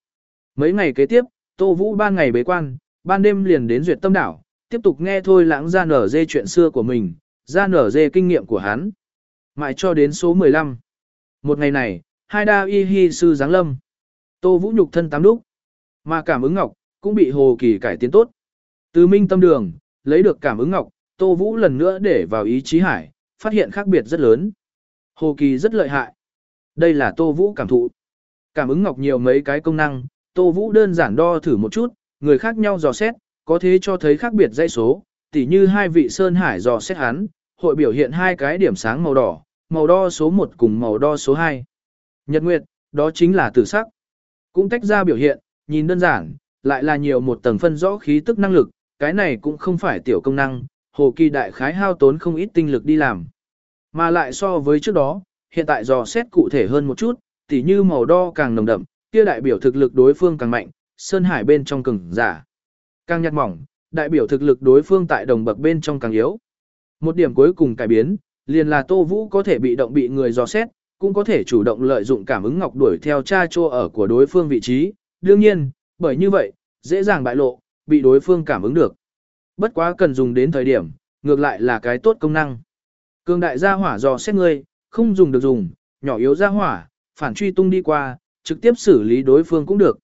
Speaker 1: Mấy ngày kế tiếp, Tô Vũ ban ngày bế quan, ban đêm liền đến duyệt tâm đảo, tiếp tục nghe thôi lãng ra nở dê chuyện xưa của mình, ra nở dê kinh nghiệm của hắn. Mãi cho đến số 15. Một ngày này, hai đa y hi sư giáng lâm. Tô Vũ nhục thân tám đúc. Mà cảm ứng ngọc, cũng bị Hồ Kỳ cải tiến tốt. Từ minh tâm đường, lấy được cảm ứng ngọc, Tô Vũ lần nữa để vào ý chí hải, phát hiện khác biệt rất lớn. Hồ Kỳ rất lợi hại. Đây là Tô Vũ cảm thụ. Cảm ứng ngọc nhiều mấy cái công năng, Tô Vũ đơn giản đo thử một chút, người khác nhau dò xét, có thế cho thấy khác biệt dãy số, tỉ như hai vị Sơn Hải dò xét hắn, hội biểu hiện hai cái điểm sáng màu đỏ, màu đo số 1 cùng màu đo số 2. Nhật Nguyệt, đó chính là tử sắc. Cũng tách ra biểu hiện, nhìn đơn giản, lại là nhiều một tầng phân rõ khí tức năng lực, cái này cũng không phải tiểu công năng, hồ kỳ đại khái hao tốn không ít tinh lực đi làm. Mà lại so với trước đó, hiện tại dò xét cụ thể hơn một chút, tỉ như màu đo càng nồng đậm, kia đại biểu thực lực đối phương càng mạnh, sơn hải bên trong cường giả. Càng nhạt mỏng, đại biểu thực lực đối phương tại đồng bậc bên trong càng yếu. Một điểm cuối cùng cải biến, liền là Tô Vũ có thể bị động bị người dò xét, cũng có thể chủ động lợi dụng cảm ứng ngọc đuổi theo cha chô ở của đối phương vị trí. Đương nhiên, bởi như vậy, dễ dàng bại lộ, bị đối phương cảm ứng được. Bất quá cần dùng đến thời điểm, ngược lại là cái tốt công năng. Cường đại gia hỏa dò xét ngươi, không dùng được dùng, nhỏ yếu gia hỏa, phản truy tung đi qua, trực tiếp xử lý đối phương cũng được.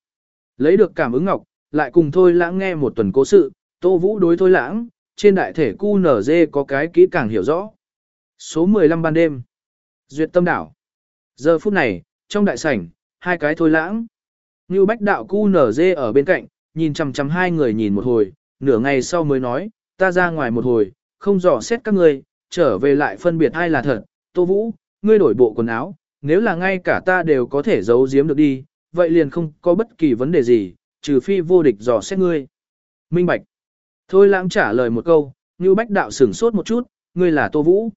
Speaker 1: Lấy được cảm ứng ngọc, lại cùng Thôi Lãng nghe một tuần cố sự, Tô Vũ đối Thôi Lãng, trên đại thể cu nở dê có cái kỹ càng hiểu rõ. Số 15 ban đêm. Duyệt tâm đảo. Giờ phút này, trong đại sảnh, hai cái Thôi Lãng. Như bách đạo cu nở dê ở bên cạnh, nhìn chằm chằm hai người nhìn một hồi, nửa ngày sau mới nói, ta ra ngoài một hồi, không dò xét các ngươi, trở về lại phân biệt ai là thật. Tô Vũ, ngươi đổi bộ quần áo, nếu là ngay cả ta đều có thể giấu giếm được đi, vậy liền không có bất kỳ vấn đề gì, trừ phi vô địch dò xét ngươi. Minh Bạch. Thôi lãng trả lời một câu, như bách đạo sửng sốt một chút, ngươi là Tô Vũ.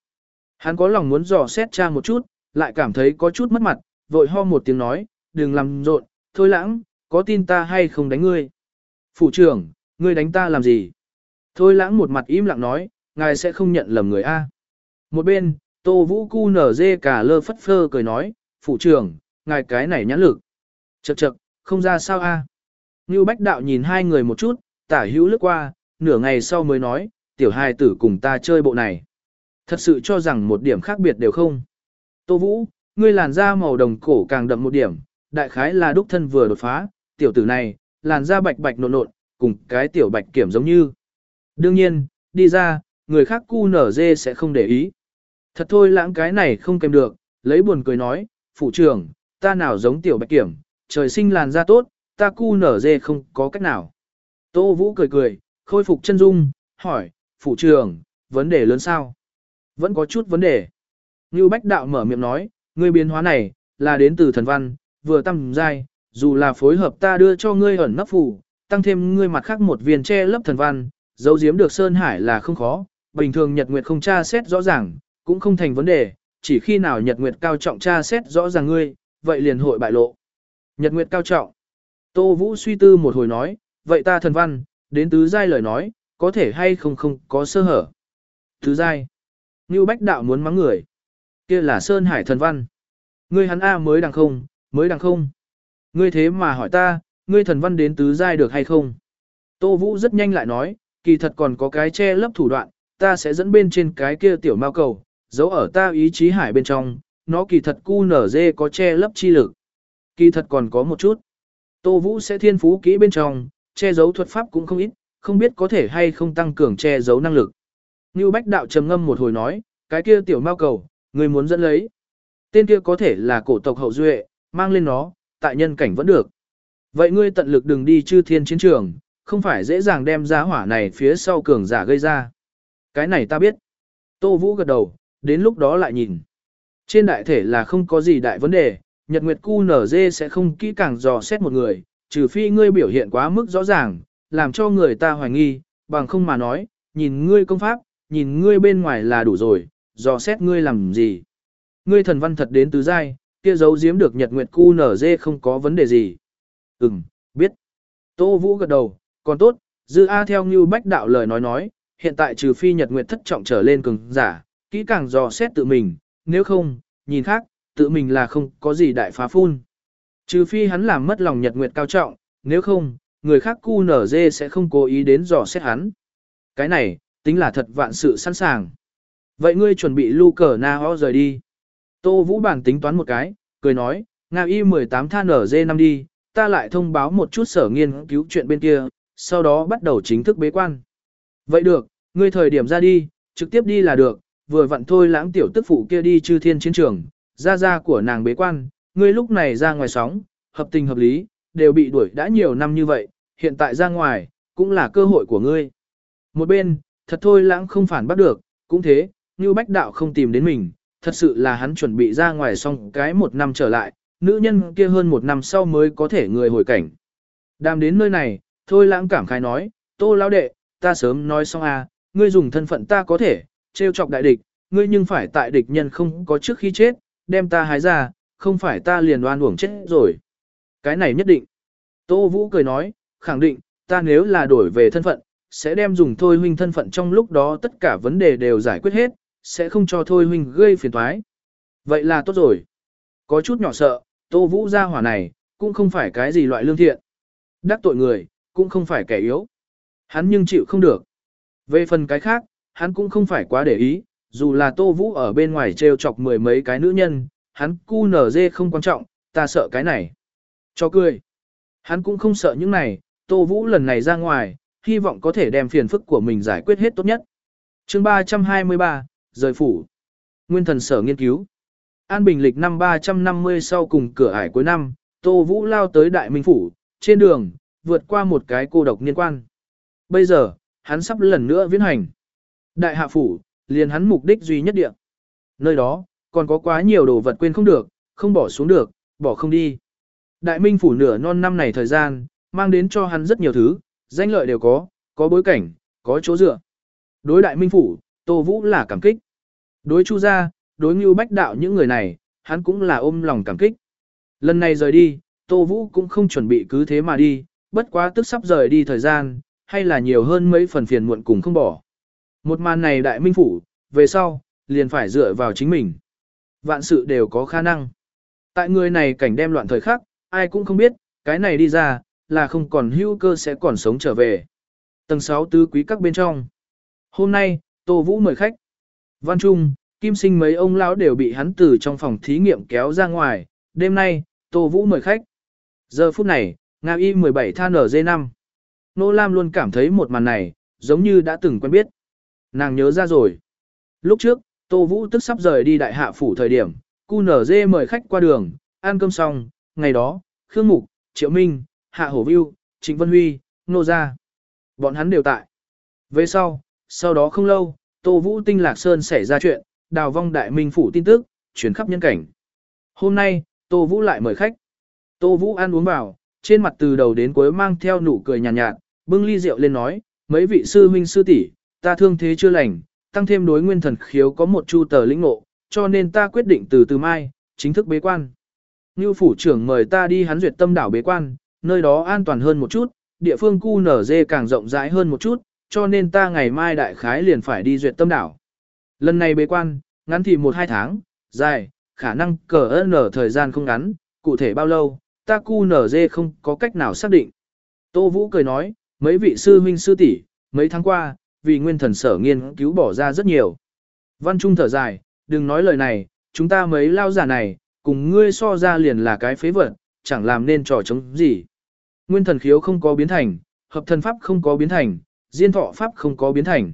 Speaker 1: Hắn có lòng muốn dò xét cha một chút, lại cảm thấy có chút mất mặt, vội ho một tiếng nói, đừng làm rộn, thôi lãng, có tin ta hay không đánh ngươi. Phủ trưởng, ngươi đánh ta làm gì? Thôi lãng một mặt im lặng nói, ngài sẽ không nhận lầm người A. Một bên, Tô Vũ cu nở dê cả lơ phất phơ cười nói, phủ trưởng, ngài cái này nhãn lực. Chậc chậc, không ra sao A. Ngưu Bách Đạo nhìn hai người một chút, tả hữu lướt qua, nửa ngày sau mới nói, tiểu hài tử cùng ta chơi bộ này. Thật sự cho rằng một điểm khác biệt đều không. Tô Vũ, ngươi làn da màu đồng cổ càng đậm một điểm, đại khái là đúc thân vừa đột phá, tiểu tử này, làn da bạch bạch nộn nộn, cùng cái tiểu bạch kiểm giống như. Đương nhiên, đi ra, người khác cu nở dê sẽ không để ý. Thật thôi lãng cái này không kèm được, lấy buồn cười nói, phụ trưởng, ta nào giống tiểu bạch kiểm, trời sinh làn da tốt, ta cu nở dê không có cách nào. Tô Vũ cười cười, khôi phục chân dung, hỏi, phủ trưởng, vấn đề lớn sao? Vẫn có chút vấn đề. Như Bách Đạo mở miệng nói, ngươi biến hóa này, là đến từ thần văn, vừa tăng dai, dù là phối hợp ta đưa cho ngươi ẩn nấp phủ, tăng thêm ngươi mặt khác một viên che lấp thần văn, giấu giếm được Sơn Hải là không khó, bình thường Nhật Nguyệt không tra xét rõ ràng, cũng không thành vấn đề, chỉ khi nào Nhật Nguyệt cao trọng tra xét rõ ràng ngươi, vậy liền hội bại lộ. Nhật Nguyệt cao trọng. Tô Vũ suy tư một hồi nói, vậy ta thần văn, đến tứ giai lời nói, có thể hay không không có sơ hở. Tứ giai. Ngưu Bách Đạo muốn mắng người. kia là Sơn Hải thần văn. Ngươi hắn A mới đằng không, mới đằng không. Ngươi thế mà hỏi ta, ngươi thần văn đến tứ giai được hay không? Tô Vũ rất nhanh lại nói, kỳ thật còn có cái che lấp thủ đoạn, ta sẽ dẫn bên trên cái kia tiểu mao cầu, giấu ở ta ý chí hải bên trong, nó kỳ thật cu nở dê có che lấp chi lực. Kỳ thật còn có một chút. Tô Vũ sẽ thiên phú kỹ bên trong, che giấu thuật pháp cũng không ít, không biết có thể hay không tăng cường che giấu năng lực. Như Bách Đạo trầm ngâm một hồi nói, cái kia tiểu mao cầu, người muốn dẫn lấy. Tên kia có thể là cổ tộc hậu duệ, mang lên nó, tại nhân cảnh vẫn được. Vậy ngươi tận lực đừng đi chư thiên chiến trường, không phải dễ dàng đem giá hỏa này phía sau cường giả gây ra. Cái này ta biết. Tô Vũ gật đầu, đến lúc đó lại nhìn. Trên đại thể là không có gì đại vấn đề, Nhật Nguyệt Cu nở dê sẽ không kỹ càng dò xét một người, trừ phi ngươi biểu hiện quá mức rõ ràng, làm cho người ta hoài nghi, bằng không mà nói, nhìn ngươi công pháp, nhìn ngươi bên ngoài là đủ rồi, dò xét ngươi làm gì. Ngươi thần văn thật đến tứ giai, kia giấu giếm được Nhật Nguyệt Cu nở dê không có vấn đề gì. Ừm, biết. Tô Vũ gật đầu, còn tốt, Dư A theo như bách đạo lời nói nói, hiện tại trừ phi Nhật Nguyệt thất trọng trở lên cường giả, kỹ càng dò xét tự mình, nếu không, nhìn khác, tự mình là không có gì đại phá phun. Trừ phi hắn làm mất lòng Nhật Nguyệt cao trọng, nếu không, người khác cu nở dê sẽ không cố ý đến dò xét hắn. Cái này, tính là thật vạn sự sẵn sàng. Vậy ngươi chuẩn bị lưu cờ na ho rời đi. Tô Vũ bản tính toán một cái, cười nói, Nga y 18 than ở dê năm đi, ta lại thông báo một chút sở nghiên cứu chuyện bên kia, sau đó bắt đầu chính thức bế quan. Vậy được, ngươi thời điểm ra đi, trực tiếp đi là được, vừa vặn thôi lãng tiểu tức phụ kia đi chư thiên chiến trường, ra ra của nàng bế quan, ngươi lúc này ra ngoài sóng, hợp tình hợp lý, đều bị đuổi đã nhiều năm như vậy, hiện tại ra ngoài, cũng là cơ hội của ngươi. Một bên, thật thôi lãng không phản bắt được, cũng thế, như bách đạo không tìm đến mình, thật sự là hắn chuẩn bị ra ngoài xong cái một năm trở lại, nữ nhân kia hơn một năm sau mới có thể người hồi cảnh. Đàm đến nơi này, thôi lãng cảm khai nói, tô lão đệ, ta sớm nói xong à, ngươi dùng thân phận ta có thể, trêu chọc đại địch, ngươi nhưng phải tại địch nhân không có trước khi chết, đem ta hái ra, không phải ta liền đoan uổng chết rồi. Cái này nhất định. Tô Vũ cười nói, khẳng định, ta nếu là đổi về thân phận, sẽ đem dùng thôi huynh thân phận trong lúc đó tất cả vấn đề đều giải quyết hết, sẽ không cho thôi huynh gây phiền toái. Vậy là tốt rồi. Có chút nhỏ sợ, Tô Vũ ra hỏa này, cũng không phải cái gì loại lương thiện. Đắc tội người, cũng không phải kẻ yếu. Hắn nhưng chịu không được. Về phần cái khác, hắn cũng không phải quá để ý, dù là Tô Vũ ở bên ngoài trêu chọc mười mấy cái nữ nhân, hắn cu nở dê không quan trọng, ta sợ cái này. Cho cười. Hắn cũng không sợ những này, Tô Vũ lần này ra ngoài, hy vọng có thể đem phiền phức của mình giải quyết hết tốt nhất. chương 323, rời phủ. Nguyên thần sở nghiên cứu. An Bình lịch năm 350 sau cùng cửa ải cuối năm, Tô Vũ lao tới Đại Minh Phủ, trên đường, vượt qua một cái cô độc niên quan. Bây giờ, hắn sắp lần nữa viễn hành. Đại Hạ Phủ, liền hắn mục đích duy nhất địa. Nơi đó, còn có quá nhiều đồ vật quên không được, không bỏ xuống được, bỏ không đi. Đại Minh Phủ nửa non năm này thời gian, mang đến cho hắn rất nhiều thứ, danh lợi đều có, có bối cảnh, có chỗ dựa. Đối Đại Minh Phủ, Tô Vũ là cảm kích. Đối Chu gia, đối Ngưu Bách Đạo những người này, hắn cũng là ôm lòng cảm kích. Lần này rời đi, Tô Vũ cũng không chuẩn bị cứ thế mà đi, bất quá tức sắp rời đi thời gian, hay là nhiều hơn mấy phần phiền muộn cùng không bỏ. Một màn này đại minh phủ, về sau, liền phải dựa vào chính mình. Vạn sự đều có khả năng. Tại người này cảnh đem loạn thời khắc, ai cũng không biết, cái này đi ra, là không còn hữu cơ sẽ còn sống trở về. Tầng 6 tứ quý các bên trong. Hôm nay, Tô Vũ mời khách. Văn Trung, Kim Sinh mấy ông lão đều bị hắn từ trong phòng thí nghiệm kéo ra ngoài. Đêm nay, Tô Vũ mời khách. Giờ phút này, Nga Y 17 than ở D5. Nô Lam luôn cảm thấy một màn này, giống như đã từng quen biết. Nàng nhớ ra rồi. Lúc trước, Tô Vũ tức sắp rời đi đại hạ phủ thời điểm, cu nở dê mời khách qua đường, ăn cơm xong, ngày đó, Khương Mục, Triệu Minh, Hạ Hổ viu, Trịnh Vân Huy, Nô Gia. Bọn hắn đều tại. Về sau, sau đó không lâu, Tô Vũ Tinh Lạc Sơn xảy ra chuyện, đào vong đại minh phủ tin tức, chuyển khắp nhân cảnh. Hôm nay, Tô Vũ lại mời khách. Tô Vũ ăn uống vào, trên mặt từ đầu đến cuối mang theo nụ cười nhàn nhạt, nhạt, bưng ly rượu lên nói, mấy vị sư huynh sư tỷ, ta thương thế chưa lành, tăng thêm đối nguyên thần khiếu có một chu tờ lĩnh ngộ, cho nên ta quyết định từ từ mai, chính thức bế quan. Như phủ trưởng mời ta đi hắn duyệt tâm đảo bế quan, nơi đó an toàn hơn một chút, địa phương cu nở dê càng rộng rãi hơn một chút, cho nên ta ngày mai đại khái liền phải đi duyệt tâm đảo. Lần này bế quan, ngắn thì một hai tháng, dài, khả năng cờ ơn nở thời gian không ngắn, cụ thể bao lâu, ta cu nở dê không có cách nào xác định. Tô Vũ cười nói, mấy vị sư huynh sư tỷ mấy tháng qua, vì nguyên thần sở nghiên cứu bỏ ra rất nhiều. Văn Trung thở dài, đừng nói lời này, chúng ta mấy lao giả này, cùng ngươi so ra liền là cái phế vật, chẳng làm nên trò chống gì. Nguyên thần khiếu không có biến thành, hợp thần pháp không có biến thành, diên thọ pháp không có biến thành.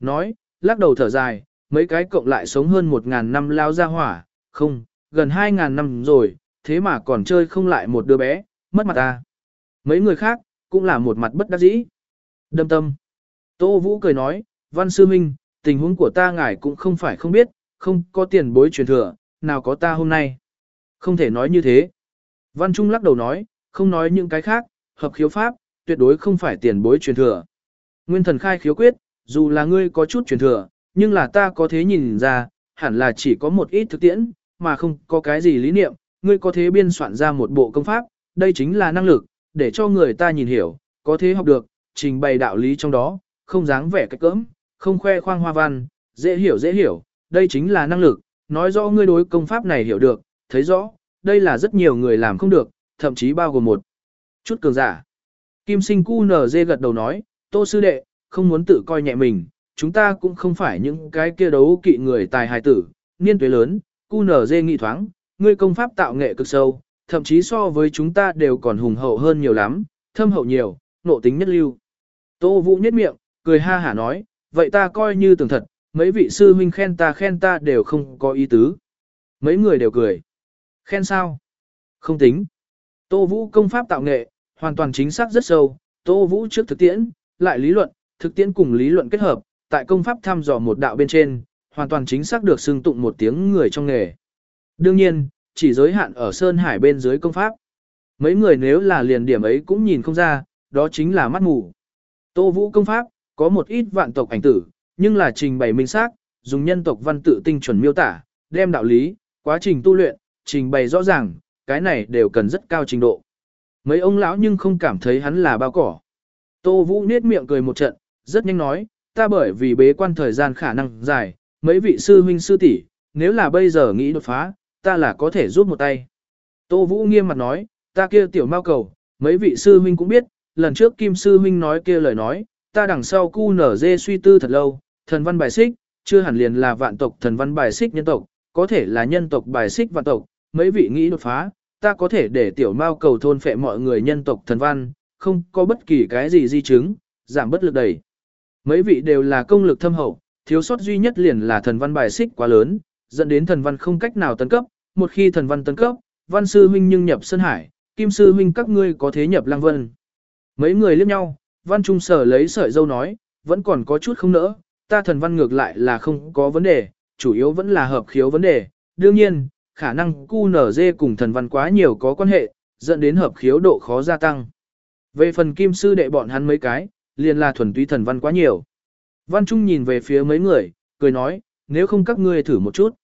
Speaker 1: Nói, lắc đầu thở dài, mấy cái cộng lại sống hơn một ngàn năm lao ra hỏa, không, gần hai ngàn năm rồi, thế mà còn chơi không lại một đứa bé, mất mặt ta. Mấy người khác, cũng là một mặt bất đắc dĩ. Đâm tâm. Tô Vũ cười nói, Văn Sư Minh, tình huống của ta ngài cũng không phải không biết, không có tiền bối truyền thừa, nào có ta hôm nay. Không thể nói như thế. Văn Trung lắc đầu nói, không nói những cái khác, hợp khiếu pháp, tuyệt đối không phải tiền bối truyền thừa. Nguyên thần khai khiếu quyết, dù là ngươi có chút truyền thừa, nhưng là ta có thế nhìn ra, hẳn là chỉ có một ít thực tiễn, mà không có cái gì lý niệm, ngươi có thế biên soạn ra một bộ công pháp, đây chính là năng lực, để cho người ta nhìn hiểu, có thế học được, trình bày đạo lý trong đó, không dáng vẻ cách cỡm, không khoe khoang hoa văn, dễ hiểu dễ hiểu, đây chính là năng lực, nói rõ ngươi đối công pháp này hiểu được, thấy rõ, đây là rất nhiều người làm không được, thậm chí bao gồm một chút cường giả. Kim sinh cu nở dê gật đầu nói, tô sư đệ, không muốn tự coi nhẹ mình, chúng ta cũng không phải những cái kia đấu kỵ người tài hài tử, niên tuế lớn, cu nở dê nghị thoáng, ngươi công pháp tạo nghệ cực sâu, thậm chí so với chúng ta đều còn hùng hậu hơn nhiều lắm, thâm hậu nhiều, nộ tính nhất lưu. Tô Vũ nhất miệng, cười ha hả nói, vậy ta coi như tưởng thật, mấy vị sư huynh khen ta khen ta đều không có ý tứ. Mấy người đều cười. Khen sao? Không tính. Tô Vũ công pháp tạo nghệ, hoàn toàn chính xác rất sâu, Tô Vũ trước thực tiễn, lại lý luận, thực tiễn cùng lý luận kết hợp, tại công pháp thăm dò một đạo bên trên, hoàn toàn chính xác được xưng tụng một tiếng người trong nghề. Đương nhiên, chỉ giới hạn ở Sơn Hải bên dưới công pháp. Mấy người nếu là liền điểm ấy cũng nhìn không ra, đó chính là mắt mù. Tô Vũ công pháp, có một ít vạn tộc ảnh tử, nhưng là trình bày minh xác, dùng nhân tộc văn tự tinh chuẩn miêu tả, đem đạo lý, quá trình tu luyện, trình bày rõ ràng, cái này đều cần rất cao trình độ. Mấy ông lão nhưng không cảm thấy hắn là bao cỏ. Tô Vũ niết miệng cười một trận, rất nhanh nói, ta bởi vì bế quan thời gian khả năng dài, mấy vị sư huynh sư tỷ, nếu là bây giờ nghĩ đột phá, ta là có thể giúp một tay. Tô Vũ nghiêm mặt nói, ta kia tiểu mau cầu, mấy vị sư huynh cũng biết, lần trước Kim sư huynh nói kia lời nói, ta đằng sau cu nở dê suy tư thật lâu, thần văn bài xích, chưa hẳn liền là vạn tộc thần văn bài xích nhân tộc, có thể là nhân tộc bài xích vạn tộc, mấy vị nghĩ đột phá, ta có thể để tiểu mao cầu thôn phệ mọi người nhân tộc thần văn, không có bất kỳ cái gì di chứng, giảm bất lực đẩy. Mấy vị đều là công lực thâm hậu, thiếu sót duy nhất liền là thần văn bài xích quá lớn, dẫn đến thần văn không cách nào tấn cấp, một khi thần văn tấn cấp, văn sư huynh nhưng nhập Sơn Hải, kim sư huynh các ngươi có thế nhập lang Vân. Mấy người liếc nhau, văn trung sở lấy sợi dâu nói, vẫn còn có chút không nỡ, ta thần văn ngược lại là không có vấn đề, chủ yếu vẫn là hợp khiếu vấn đề. Đương nhiên, khả năng cu nở dê cùng thần văn quá nhiều có quan hệ, dẫn đến hợp khiếu độ khó gia tăng. Về phần kim sư đệ bọn hắn mấy cái, liền là thuần túy thần văn quá nhiều. Văn Trung nhìn về phía mấy người, cười nói, nếu không các ngươi thử một chút.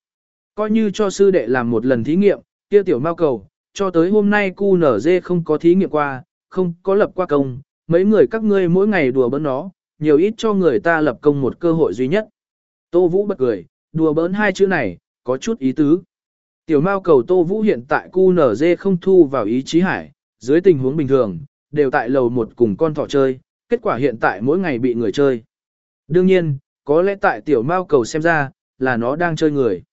Speaker 1: Coi như cho sư đệ làm một lần thí nghiệm, kia tiểu mao cầu, cho tới hôm nay cu nở dê không có thí nghiệm qua, không có lập qua công, mấy người các ngươi mỗi ngày đùa bỡn nó, nhiều ít cho người ta lập công một cơ hội duy nhất. Tô Vũ bật cười, đùa bỡn hai chữ này, có chút ý tứ. Tiểu mao cầu Tô Vũ hiện tại cu nở dê không thu vào ý chí hải, dưới tình huống bình thường, đều tại lầu một cùng con thỏ chơi, kết quả hiện tại mỗi ngày bị người chơi. Đương nhiên, có lẽ tại tiểu mao cầu xem ra, là nó đang chơi người.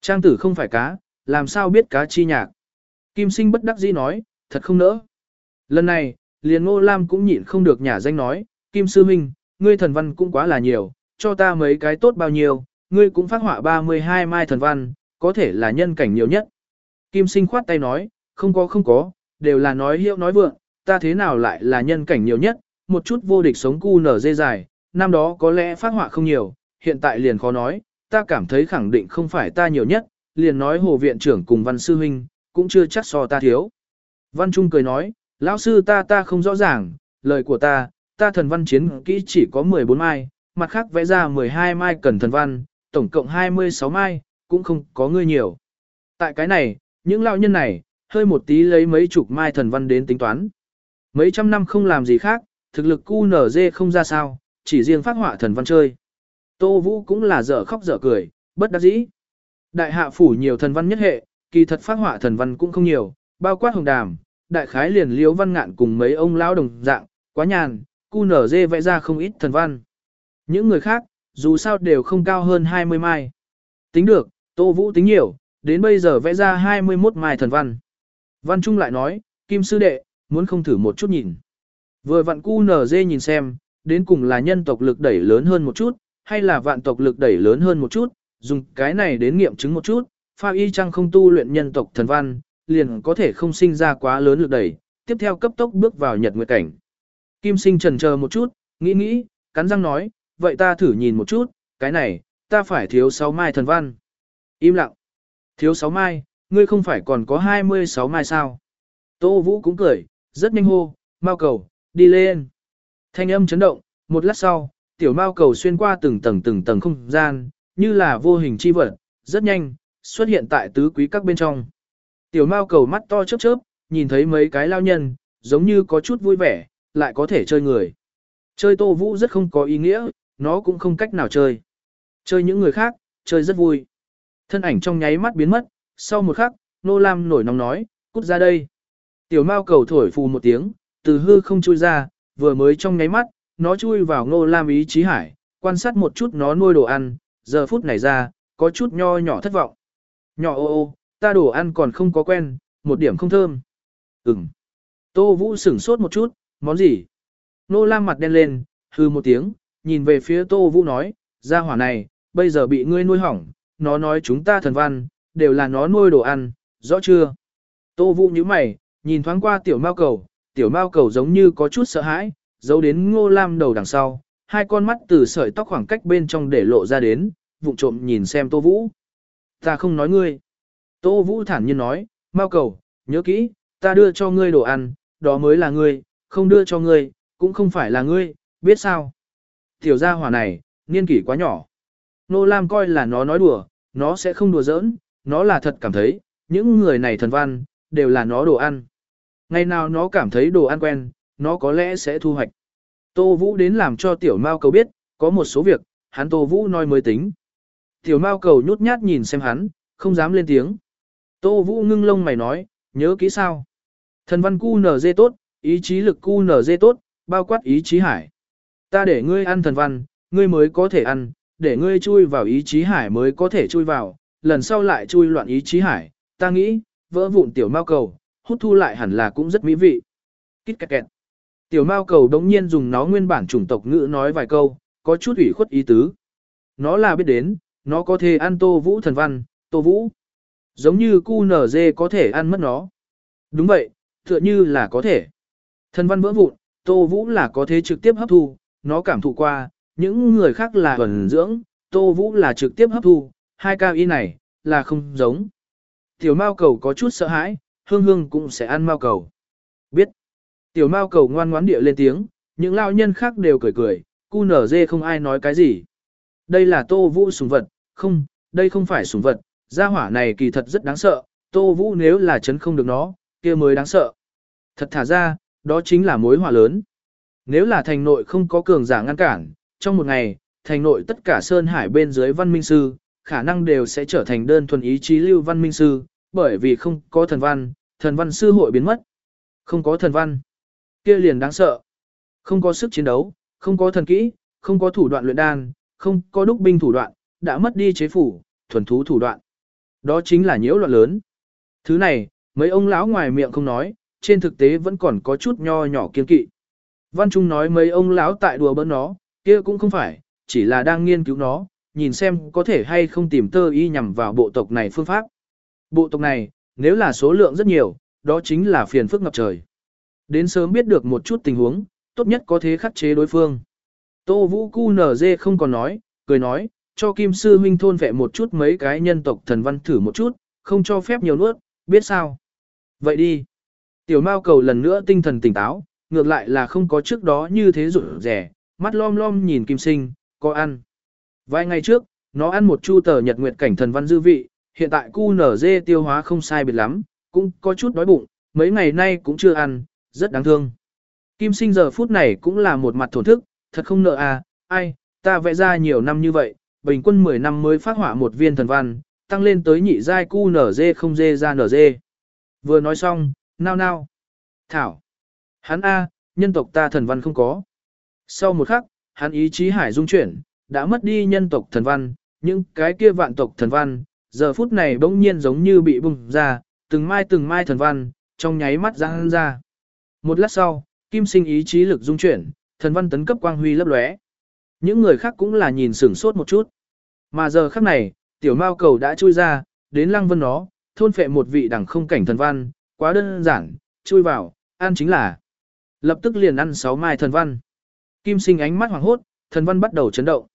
Speaker 1: Trang tử không phải cá, làm sao biết cá chi nhạc. Kim sinh bất đắc dĩ nói, thật không nỡ. Lần này, liền ngô lam cũng nhịn không được nhả danh nói, Kim sư minh, ngươi thần văn cũng quá là nhiều, cho ta mấy cái tốt bao nhiêu, ngươi cũng phát họa 32 mai thần văn, có thể là nhân cảnh nhiều nhất. Kim sinh khoát tay nói, không có không có, đều là nói hiệu nói vượng, ta thế nào lại là nhân cảnh nhiều nhất, một chút vô địch sống cu nở dê dài, năm đó có lẽ phát họa không nhiều, hiện tại liền khó nói, ta cảm thấy khẳng định không phải ta nhiều nhất, liền nói hồ viện trưởng cùng văn sư huynh, cũng chưa chắc so ta thiếu. Văn Trung cười nói, lão sư ta ta không rõ ràng, lời của ta, ta thần văn chiến kỹ chỉ có 14 mai, mặt khác vẽ ra 12 mai cần thần văn, tổng cộng 26 mai, cũng không có ngươi nhiều. Tại cái này, những lão nhân này, hơi một tí lấy mấy chục mai thần văn đến tính toán. Mấy trăm năm không làm gì khác, thực lực cu nở dê không ra sao, chỉ riêng phát họa thần văn chơi. Tô Vũ cũng là dở khóc dở cười, bất đắc dĩ. Đại hạ phủ nhiều thần văn nhất hệ, kỳ thật phát họa thần văn cũng không nhiều, bao quát hồng đàm, đại khái liền liễu văn ngạn cùng mấy ông lão đồng dạng, quá nhàn, cu nở dê vẽ ra không ít thần văn. Những người khác, dù sao đều không cao hơn 20 mai. Tính được, Tô Vũ tính nhiều, đến bây giờ vẽ ra 21 mai thần văn. Văn Trung lại nói, Kim Sư Đệ, muốn không thử một chút nhìn. Vừa vặn cu nở dê nhìn xem, đến cùng là nhân tộc lực đẩy lớn hơn một chút, hay là vạn tộc lực đẩy lớn hơn một chút, dùng cái này đến nghiệm chứng một chút, pha y chăng không tu luyện nhân tộc thần văn, liền có thể không sinh ra quá lớn lực đẩy, tiếp theo cấp tốc bước vào nhật nguyệt cảnh. Kim sinh trần chờ một chút, nghĩ nghĩ, cắn răng nói, vậy ta thử nhìn một chút, cái này, ta phải thiếu 6 mai thần văn. Im lặng. Thiếu 6 mai, ngươi không phải còn có 26 mai sao? Tô Vũ cũng cười, rất nhanh hô, mau cầu, đi lên. Thanh âm chấn động, một lát sau, tiểu mao cầu xuyên qua từng tầng từng tầng không gian, như là vô hình chi vật, rất nhanh, xuất hiện tại tứ quý các bên trong. Tiểu mao cầu mắt to chớp chớp, nhìn thấy mấy cái lao nhân, giống như có chút vui vẻ, lại có thể chơi người. Chơi tô vũ rất không có ý nghĩa, nó cũng không cách nào chơi. Chơi những người khác, chơi rất vui. Thân ảnh trong nháy mắt biến mất, sau một khắc, nô lam nổi nóng nói, cút ra đây. Tiểu mao cầu thổi phù một tiếng, từ hư không chui ra, vừa mới trong nháy mắt, nó chui vào Nô lam ý chí hải, quan sát một chút nó nuôi đồ ăn, giờ phút này ra, có chút nho nhỏ thất vọng. Nhỏ ô ô, ta đồ ăn còn không có quen, một điểm không thơm. Ừm. Tô Vũ sửng sốt một chút, món gì? Nô Lam mặt đen lên, hư một tiếng, nhìn về phía Tô Vũ nói, gia hỏa này, bây giờ bị ngươi nuôi hỏng, nó nói chúng ta thần văn, đều là nó nuôi đồ ăn, rõ chưa? Tô Vũ như mày, nhìn thoáng qua tiểu mao cầu, tiểu mao cầu giống như có chút sợ hãi, giấu đến ngô lam đầu đằng sau, hai con mắt từ sợi tóc khoảng cách bên trong để lộ ra đến, vụng trộm nhìn xem Tô Vũ. Ta không nói ngươi. Tô Vũ thản nhiên nói, Mao cầu, nhớ kỹ, ta đưa cho ngươi đồ ăn, đó mới là ngươi, không đưa cho ngươi, cũng không phải là ngươi, biết sao. Tiểu gia hỏa này, niên kỷ quá nhỏ. Nô Lam coi là nó nói đùa, nó sẽ không đùa giỡn, nó là thật cảm thấy, những người này thần văn, đều là nó đồ ăn. Ngày nào nó cảm thấy đồ ăn quen, nó có lẽ sẽ thu hoạch. Tô Vũ đến làm cho tiểu mao cầu biết, có một số việc, hắn Tô Vũ nói mới tính. Tiểu mao cầu nhút nhát nhìn xem hắn, không dám lên tiếng. Tô Vũ ngưng lông mày nói, nhớ kỹ sao. Thần văn cu nở dê tốt, ý chí lực cu nở dê tốt, bao quát ý chí hải. Ta để ngươi ăn thần văn, ngươi mới có thể ăn, để ngươi chui vào ý chí hải mới có thể chui vào, lần sau lại chui loạn ý chí hải, ta nghĩ, vỡ vụn tiểu mao cầu, hút thu lại hẳn là cũng rất mỹ vị. Kít kẹt kẹt. Tiểu mao cầu đống nhiên dùng nó nguyên bản chủng tộc ngữ nói vài câu, có chút ủy khuất ý tứ. Nó là biết đến, nó có thể ăn tô vũ thần văn, tô vũ. Giống như cu nở dê có thể ăn mất nó. Đúng vậy, tựa như là có thể. Thần văn vỡ vụn, tô vũ là có thể trực tiếp hấp thu, nó cảm thụ qua, những người khác là thuần dưỡng, tô vũ là trực tiếp hấp thu, hai cao y này, là không giống. Tiểu mao cầu có chút sợ hãi, hương hương cũng sẽ ăn mao cầu. Biết. Tiểu mao cầu ngoan ngoãn địa lên tiếng, những lao nhân khác đều cười cười, cu nở dê không ai nói cái gì. Đây là tô vũ sùng vật, không, đây không phải sùng vật, gia hỏa này kỳ thật rất đáng sợ, tô vũ nếu là chấn không được nó, kia mới đáng sợ. Thật thả ra, đó chính là mối họa lớn. Nếu là thành nội không có cường giả ngăn cản, trong một ngày, thành nội tất cả sơn hải bên dưới văn minh sư, khả năng đều sẽ trở thành đơn thuần ý chí lưu văn minh sư, bởi vì không có thần văn, thần văn sư hội biến mất. Không có thần văn kia liền đáng sợ. Không có sức chiến đấu, không có thần kỹ, không có thủ đoạn luyện đan, không có đúc binh thủ đoạn, đã mất đi chế phủ, thuần thú thủ đoạn. Đó chính là nhiễu loạn lớn. Thứ này, mấy ông lão ngoài miệng không nói, trên thực tế vẫn còn có chút nho nhỏ kiên kỵ. Văn Trung nói mấy ông lão tại đùa bỡn nó, kia cũng không phải, chỉ là đang nghiên cứu nó, nhìn xem có thể hay không tìm tơ y nhằm vào bộ tộc này phương pháp. Bộ tộc này, nếu là số lượng rất nhiều, đó chính là phiền phức ngập trời. Đến sớm biết được một chút tình huống, tốt nhất có thế khắc chế đối phương. Tô Vũ Cu nở không còn nói, cười nói, cho Kim Sư huynh thôn vẹ một chút mấy cái nhân tộc thần văn thử một chút, không cho phép nhiều nuốt, biết sao? Vậy đi. Tiểu Mao cầu lần nữa tinh thần tỉnh táo, ngược lại là không có trước đó như thế rủi rẻ, mắt lom lom nhìn Kim Sinh, có ăn. Vài ngày trước, nó ăn một chu tờ nhật nguyệt cảnh thần văn dư vị, hiện tại cu nở dê tiêu hóa không sai biệt lắm, cũng có chút đói bụng, mấy ngày nay cũng chưa ăn, rất đáng thương. Kim sinh giờ phút này cũng là một mặt thổn thức, thật không nợ à, ai, ta vẽ ra nhiều năm như vậy, bình quân 10 năm mới phát hỏa một viên thần văn, tăng lên tới nhị giai cu nở dê không dê ra nở dê. Vừa nói xong, nao nao. Thảo. Hắn A, nhân tộc ta thần văn không có. Sau một khắc, hắn ý chí hải dung chuyển, đã mất đi nhân tộc thần văn, những cái kia vạn tộc thần văn, giờ phút này bỗng nhiên giống như bị bùng ra, từng mai từng mai thần văn, trong nháy mắt ra ra. Một lát sau, kim sinh ý chí lực dung chuyển, thần văn tấn cấp quang huy lấp lóe. Những người khác cũng là nhìn sửng sốt một chút. Mà giờ khắc này, tiểu mao cầu đã chui ra, đến lăng vân nó, thôn phệ một vị đẳng không cảnh thần văn, quá đơn giản, chui vào, ăn chính là. Lập tức liền ăn sáu mai thần văn. Kim sinh ánh mắt hoàng hốt, thần văn bắt đầu chấn động.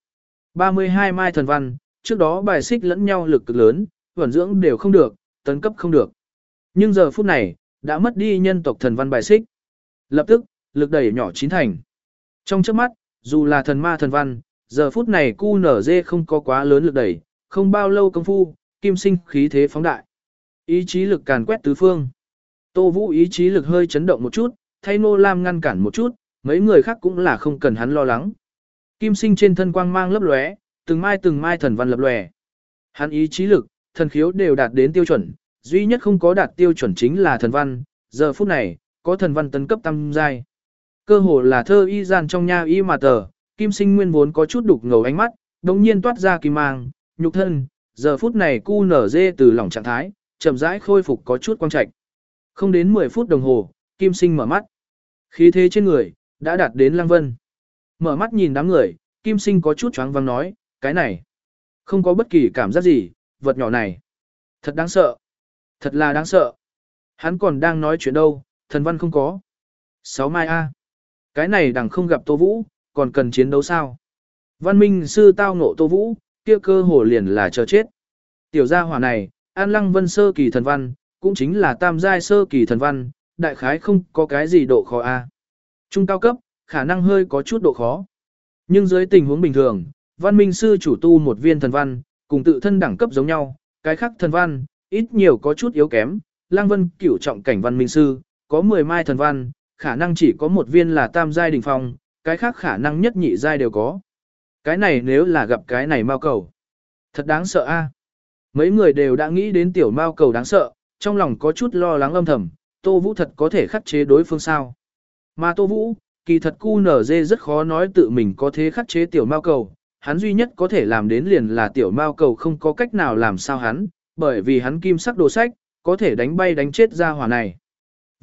Speaker 1: 32 mai thần văn, trước đó bài xích lẫn nhau lực cực lớn, vẩn dưỡng đều không được, tấn cấp không được. Nhưng giờ phút này, đã mất đi nhân tộc thần văn bài xích. Lập tức, lực đẩy nhỏ chín thành. Trong trước mắt, dù là thần ma thần văn, giờ phút này cu nở dê không có quá lớn lực đẩy, không bao lâu công phu, kim sinh khí thế phóng đại. Ý chí lực càn quét tứ phương. Tô Vũ ý chí lực hơi chấn động một chút, thay Nô Lam ngăn cản một chút, mấy người khác cũng là không cần hắn lo lắng. Kim sinh trên thân quang mang lấp lóe, từng mai từng mai thần văn lập lòe. Hắn ý chí lực, thần khiếu đều đạt đến tiêu chuẩn, duy nhất không có đạt tiêu chuẩn chính là thần văn, giờ phút này, có thần văn tấn cấp tam giai. Cơ hồ là thơ y gian trong nha y mà tờ, kim sinh nguyên vốn có chút đục ngầu ánh mắt, đồng nhiên toát ra kim mang, nhục thân, giờ phút này cu nở dê từ lòng trạng thái, chậm rãi khôi phục có chút quang trạch. Không đến 10 phút đồng hồ, kim sinh mở mắt. Khí thế trên người, đã đạt đến lăng vân. Mở mắt nhìn đám người, kim sinh có chút choáng vắng nói, cái này, không có bất kỳ cảm giác gì, vật nhỏ này. Thật đáng sợ. Thật là đáng sợ. Hắn còn đang nói chuyện đâu, thần văn không có. Sáu mai A. Cái này đằng không gặp Tô Vũ, còn cần chiến đấu sao? Văn minh sư tao ngộ Tô Vũ, kia cơ hồ liền là chờ chết. Tiểu gia hỏa này, An Lăng Vân sơ kỳ thần văn, cũng chính là tam giai sơ kỳ thần văn, đại khái không có cái gì độ khó A. Trung cao cấp, khả năng hơi có chút độ khó. Nhưng dưới tình huống bình thường, văn minh sư chủ tu một viên thần văn, cùng tự thân đẳng cấp giống nhau, cái khác thần văn, ít nhiều có chút yếu kém. Lang Vân cửu trọng cảnh văn minh sư, có 10 mai thần văn, khả năng chỉ có một viên là tam giai đỉnh phong, cái khác khả năng nhất nhị giai đều có. Cái này nếu là gặp cái này mao cầu. Thật đáng sợ a. Mấy người đều đã nghĩ đến tiểu mao cầu đáng sợ, trong lòng có chút lo lắng âm thầm, Tô Vũ thật có thể khắc chế đối phương sao. Mà Tô Vũ, kỳ thật cu nở dê rất khó nói tự mình có thể khắc chế tiểu mao cầu, hắn duy nhất có thể làm đến liền là tiểu mao cầu không có cách nào làm sao hắn, bởi vì hắn kim sắc đồ sách, có thể đánh bay đánh chết ra hỏa này.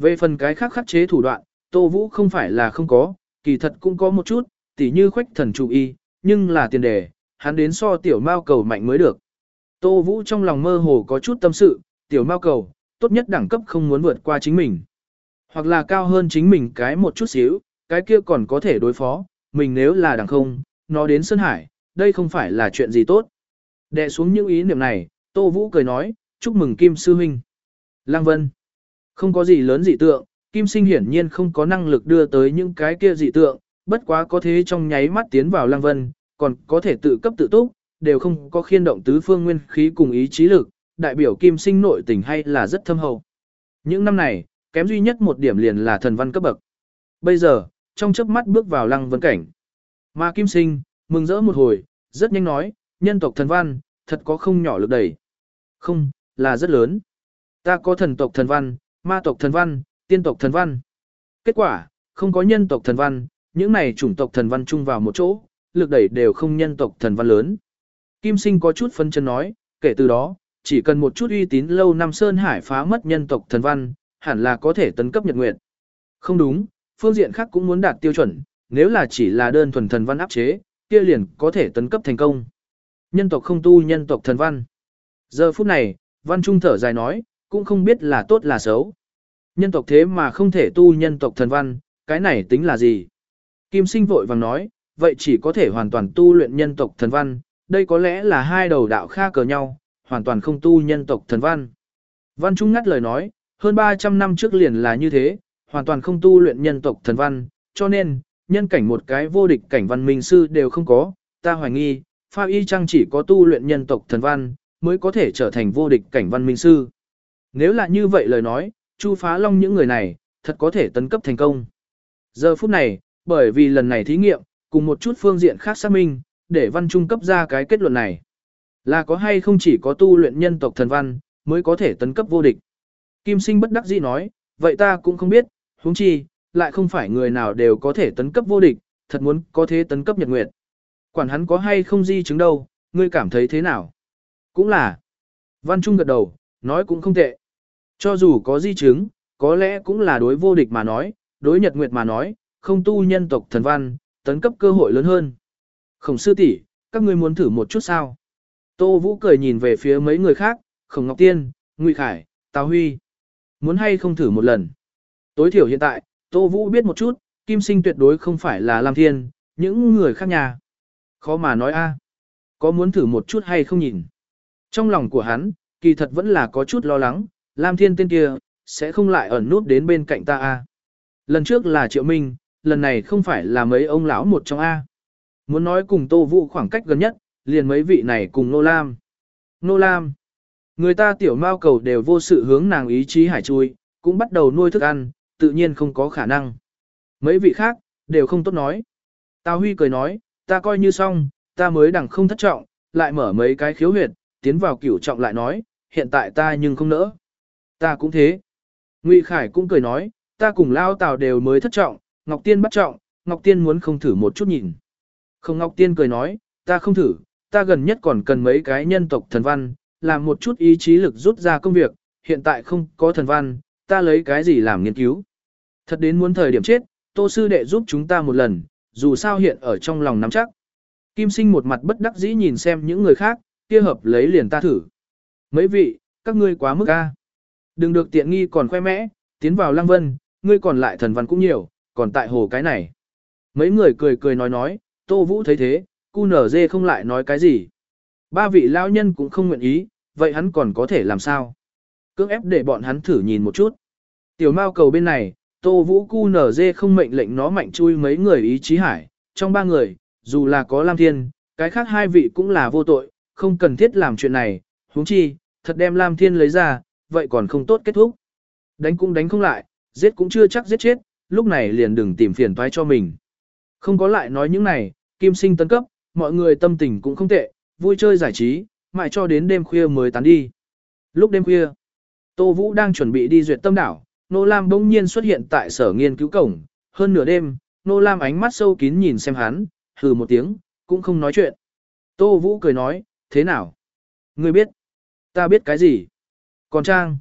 Speaker 1: Về phần cái khác khắc chế thủ đoạn, Tô Vũ không phải là không có, kỳ thật cũng có một chút, tỉ như khoách thần chủ y, nhưng là tiền đề, hắn đến so tiểu mao cầu mạnh mới được. Tô Vũ trong lòng mơ hồ có chút tâm sự, tiểu mao cầu, tốt nhất đẳng cấp không muốn vượt qua chính mình. Hoặc là cao hơn chính mình cái một chút xíu, cái kia còn có thể đối phó, mình nếu là đẳng không, nó đến Sơn Hải, đây không phải là chuyện gì tốt. Đệ xuống những ý niệm này, Tô Vũ cười nói, chúc mừng Kim Sư Huynh. Lăng Vân, không có gì lớn dị tượng, Kim Sinh hiển nhiên không có năng lực đưa tới những cái kia dị tượng, bất quá có thế trong nháy mắt tiến vào Lăng Vân, còn có thể tự cấp tự túc, đều không có khiên động tứ phương nguyên khí cùng ý chí lực, đại biểu Kim Sinh nội tình hay là rất thâm hậu. Những năm này, kém duy nhất một điểm liền là thần văn cấp bậc. Bây giờ, trong chớp mắt bước vào Lăng Vân cảnh. Mà Kim Sinh, mừng rỡ một hồi, rất nhanh nói, nhân tộc thần văn, thật có không nhỏ lực đẩy. Không, là rất lớn. Ta có thần tộc thần văn, ma tộc thần văn, tiên tộc thần văn. Kết quả, không có nhân tộc thần văn, những này chủng tộc thần văn chung vào một chỗ, lực đẩy đều không nhân tộc thần văn lớn. Kim sinh có chút phân chân nói, kể từ đó, chỉ cần một chút uy tín lâu năm Sơn Hải phá mất nhân tộc thần văn, hẳn là có thể tấn cấp nhật nguyện. Không đúng, phương diện khác cũng muốn đạt tiêu chuẩn, nếu là chỉ là đơn thuần thần văn áp chế, kia liền có thể tấn cấp thành công. Nhân tộc không tu nhân tộc thần văn. Giờ phút này, văn trung thở dài nói, cũng không biết là tốt là xấu. Nhân tộc thế mà không thể tu nhân tộc thần văn, cái này tính là gì? Kim sinh vội vàng nói, vậy chỉ có thể hoàn toàn tu luyện nhân tộc thần văn, đây có lẽ là hai đầu đạo kha cờ nhau, hoàn toàn không tu nhân tộc thần văn. Văn Trung ngắt lời nói, hơn 300 năm trước liền là như thế, hoàn toàn không tu luyện nhân tộc thần văn, cho nên, nhân cảnh một cái vô địch cảnh văn minh sư đều không có, ta hoài nghi, Pha Y Trăng chỉ có tu luyện nhân tộc thần văn, mới có thể trở thành vô địch cảnh văn minh sư. Nếu là như vậy lời nói, Chu Phá Long những người này, thật có thể tấn cấp thành công. Giờ phút này, bởi vì lần này thí nghiệm, cùng một chút phương diện khác xác minh, để văn trung cấp ra cái kết luận này. Là có hay không chỉ có tu luyện nhân tộc thần văn, mới có thể tấn cấp vô địch. Kim sinh bất đắc dĩ nói, vậy ta cũng không biết, huống chi, lại không phải người nào đều có thể tấn cấp vô địch, thật muốn có thế tấn cấp nhật nguyệt. Quản hắn có hay không di chứng đâu, ngươi cảm thấy thế nào? Cũng là. Văn Trung gật đầu, nói cũng không tệ. Cho dù có di chứng, có lẽ cũng là đối vô địch mà nói, đối nhật nguyệt mà nói, không tu nhân tộc thần văn, tấn cấp cơ hội lớn hơn. Khổng sư tỷ, các ngươi muốn thử một chút sao? Tô Vũ cười nhìn về phía mấy người khác, Khổng Ngọc Tiên, Ngụy Khải, Tào Huy. Muốn hay không thử một lần? Tối thiểu hiện tại, Tô Vũ biết một chút, Kim Sinh tuyệt đối không phải là Lam Thiên, những người khác nhà. Khó mà nói a Có muốn thử một chút hay không nhìn? Trong lòng của hắn, kỳ thật vẫn là có chút lo lắng, Lam Thiên tên kia, sẽ không lại ẩn nút đến bên cạnh ta a Lần trước là Triệu Minh, lần này không phải là mấy ông lão một trong A. Muốn nói cùng Tô Vũ khoảng cách gần nhất, liền mấy vị này cùng Nô Lam. Nô Lam. Người ta tiểu mao cầu đều vô sự hướng nàng ý chí hải chui, cũng bắt đầu nuôi thức ăn, tự nhiên không có khả năng. Mấy vị khác, đều không tốt nói. Tào Huy cười nói, ta coi như xong, ta mới đẳng không thất trọng, lại mở mấy cái khiếu huyệt, tiến vào cửu trọng lại nói, hiện tại ta nhưng không nỡ. Ta cũng thế. Ngụy Khải cũng cười nói, ta cùng lao tào đều mới thất trọng, Ngọc Tiên bắt trọng, Ngọc Tiên muốn không thử một chút nhìn. Không Ngọc Tiên cười nói, ta không thử, ta gần nhất còn cần mấy cái nhân tộc thần văn, làm một chút ý chí lực rút ra công việc, hiện tại không có thần văn, ta lấy cái gì làm nghiên cứu. Thật đến muốn thời điểm chết, tô sư đệ giúp chúng ta một lần, dù sao hiện ở trong lòng nắm chắc. Kim sinh một mặt bất đắc dĩ nhìn xem những người khác, kia hợp lấy liền ta thử. Mấy vị, các ngươi quá mức a. Đừng được tiện nghi còn khoe mẽ, tiến vào lăng vân, ngươi còn lại thần văn cũng nhiều, còn tại hồ cái này. Mấy người cười cười nói nói, Tô Vũ thấy thế, cu nở dê không lại nói cái gì. Ba vị lão nhân cũng không nguyện ý, vậy hắn còn có thể làm sao? Cưỡng ép để bọn hắn thử nhìn một chút. Tiểu mao cầu bên này, Tô Vũ cu nở dê không mệnh lệnh nó mạnh chui mấy người ý chí hải. Trong ba người, dù là có Lam Thiên, cái khác hai vị cũng là vô tội, không cần thiết làm chuyện này. huống chi, thật đem Lam Thiên lấy ra, vậy còn không tốt kết thúc. Đánh cũng đánh không lại, giết cũng chưa chắc giết chết, lúc này liền đừng tìm phiền toái cho mình. Không có lại nói những này, kim sinh tấn cấp, mọi người tâm tình cũng không tệ, vui chơi giải trí, mãi cho đến đêm khuya mới tán đi. Lúc đêm khuya, Tô Vũ đang chuẩn bị đi duyệt tâm đảo, Nô Lam bỗng nhiên xuất hiện tại sở nghiên cứu cổng, hơn nửa đêm, Nô Lam ánh mắt sâu kín nhìn xem hắn, hừ một tiếng, cũng không nói chuyện. Tô Vũ cười nói, thế nào? Ngươi biết? Ta biết cái gì? Còn Trang?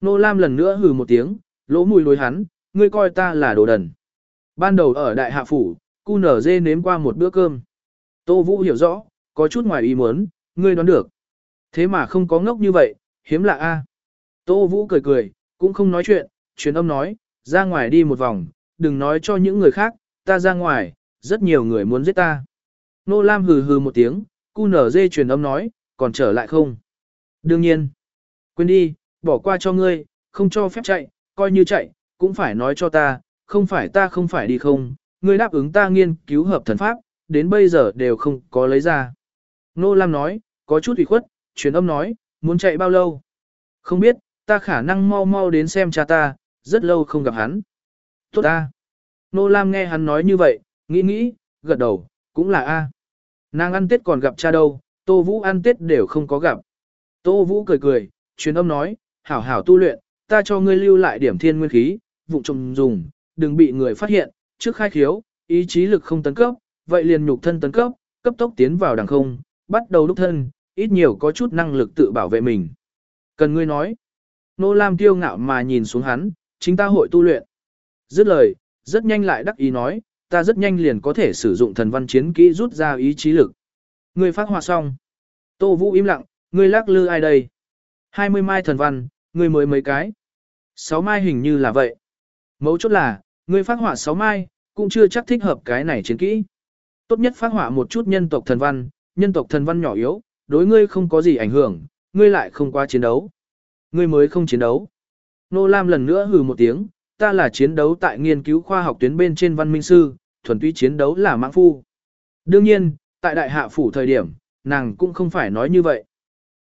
Speaker 1: Nô Lam lần nữa hừ một tiếng, lỗ mùi lối hắn, ngươi coi ta là đồ đần. Ban đầu ở đại hạ phủ, cu nở dê nếm qua một bữa cơm. Tô Vũ hiểu rõ, có chút ngoài ý muốn, ngươi đoán được. Thế mà không có ngốc như vậy, hiếm lạ a. À. Tô Vũ cười cười, cũng không nói chuyện, truyền âm nói, ra ngoài đi một vòng, đừng nói cho những người khác, ta ra ngoài, rất nhiều người muốn giết ta. Nô Lam hừ hừ một tiếng, cu nở dê truyền âm nói, còn trở lại không? Đương nhiên. Quên đi, bỏ qua cho ngươi, không cho phép chạy, coi như chạy, cũng phải nói cho ta, không phải ta không phải đi không, ngươi đáp ứng ta nghiên cứu hợp thần pháp, đến bây giờ đều không có lấy ra. Nô Lam nói, có chút ủy khuất, truyền âm nói, muốn chạy bao lâu? Không biết, ta khả năng mau mau đến xem cha ta, rất lâu không gặp hắn. Tốt ta. Nô Lam nghe hắn nói như vậy, nghĩ nghĩ, gật đầu, cũng là A. Nàng ăn tết còn gặp cha đâu, Tô Vũ ăn tết đều không có gặp. Tô Vũ cười cười, truyền âm nói, hảo hảo tu luyện, ta cho ngươi lưu lại điểm thiên nguyên khí, vụ trùng dùng, đừng bị người phát hiện, trước khai khiếu, ý chí lực không tấn cấp, vậy liền nhục thân tấn cấp, cấp tốc tiến vào đằng không, bắt đầu đúc thân, ít nhiều có chút năng lực tự bảo vệ mình. Cần ngươi nói, Nô Lam tiêu ngạo mà nhìn xuống hắn, chính ta hội tu luyện. Dứt lời, rất nhanh lại đắc ý nói, ta rất nhanh liền có thể sử dụng thần văn chiến kỹ rút ra ý chí lực. Ngươi phát họa xong. Tô Vũ im lặng, ngươi lắc lư ai đây? 20 mai thần văn, ngươi mới mấy cái. Sáu mai hình như là vậy. Mấu chốt là, ngươi phát họa sáu mai, cũng chưa chắc thích hợp cái này chiến kỹ. Tốt nhất phát họa một chút nhân tộc thần văn, nhân tộc thần văn nhỏ yếu, đối ngươi không có gì ảnh hưởng, ngươi lại không qua chiến đấu. Ngươi mới không chiến đấu. Nô Lam lần nữa hừ một tiếng, ta là chiến đấu tại nghiên cứu khoa học tuyến bên trên văn minh sư, thuần túy chiến đấu là mạng phu. Đương nhiên, tại đại hạ phủ thời điểm, nàng cũng không phải nói như vậy.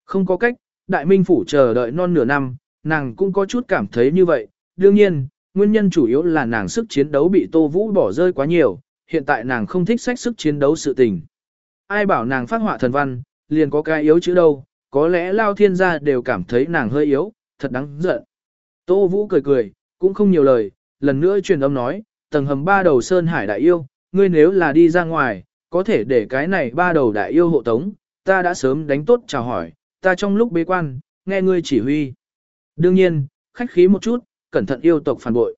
Speaker 1: Không có cách, đại minh phủ chờ đợi non nửa năm, nàng cũng có chút cảm thấy như vậy. Đương nhiên, nguyên nhân chủ yếu là nàng sức chiến đấu bị Tô Vũ bỏ rơi quá nhiều, hiện tại nàng không thích sách sức chiến đấu sự tình. Ai bảo nàng phát họa thần văn, liền có cái yếu chữ đâu, có lẽ lao thiên gia đều cảm thấy nàng hơi yếu, thật đáng giận. Tô Vũ cười cười, cũng không nhiều lời, lần nữa truyền âm nói, tầng hầm ba đầu Sơn Hải đại yêu, ngươi nếu là đi ra ngoài, có thể để cái này ba đầu đại yêu hộ tống, ta đã sớm đánh tốt chào hỏi, ta trong lúc bế quan, nghe ngươi chỉ huy. Đương nhiên, khách khí một chút, cẩn thận yêu tộc phản bội.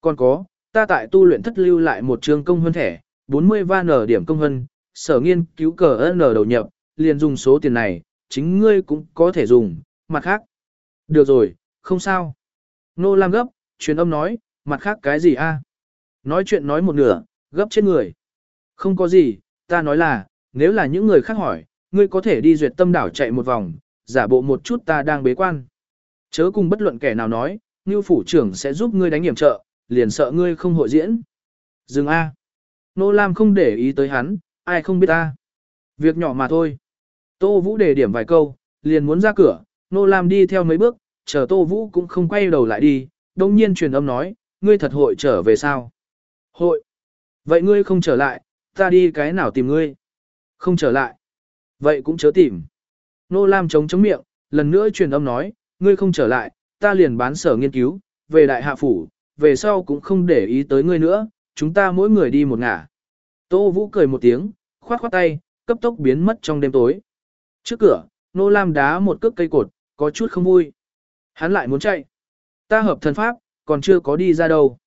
Speaker 1: Còn có, ta tại tu luyện thất lưu lại một trường công hơn thẻ, 40 van ở điểm công hơn, sở nghiên cứu cờ N đầu nhập, liền dùng số tiền này, chính ngươi cũng có thể dùng, mặt khác. Được rồi, không sao. Nô Lam gấp, truyền âm nói, mặt khác cái gì a? Nói chuyện nói một nửa, gấp chết người. Không có gì, ta nói là, nếu là những người khác hỏi, ngươi có thể đi duyệt tâm đảo chạy một vòng, giả bộ một chút ta đang bế quan. Chớ cùng bất luận kẻ nào nói, như phủ trưởng sẽ giúp ngươi đánh hiểm trợ, liền sợ ngươi không hội diễn. Dừng A. Nô Lam không để ý tới hắn, ai không biết ta. Việc nhỏ mà thôi. Tô Vũ đề điểm vài câu, liền muốn ra cửa, Nô Lam đi theo mấy bước, chờ Tô Vũ cũng không quay đầu lại đi, đồng nhiên truyền âm nói, ngươi thật hội trở về sao? Hội. Vậy ngươi không trở lại, ta đi cái nào tìm ngươi? Không trở lại. Vậy cũng chớ tìm. Nô Lam chống chống miệng, lần nữa truyền âm nói, ngươi không trở lại, ta liền bán sở nghiên cứu, về đại hạ phủ, về sau cũng không để ý tới ngươi nữa, chúng ta mỗi người đi một ngả. Tô Vũ cười một tiếng, khoát khoát tay, cấp tốc biến mất trong đêm tối. Trước cửa, Nô Lam đá một cước cây cột, có chút không vui. Hắn lại muốn chạy. Ta hợp thần pháp, còn chưa có đi ra đâu.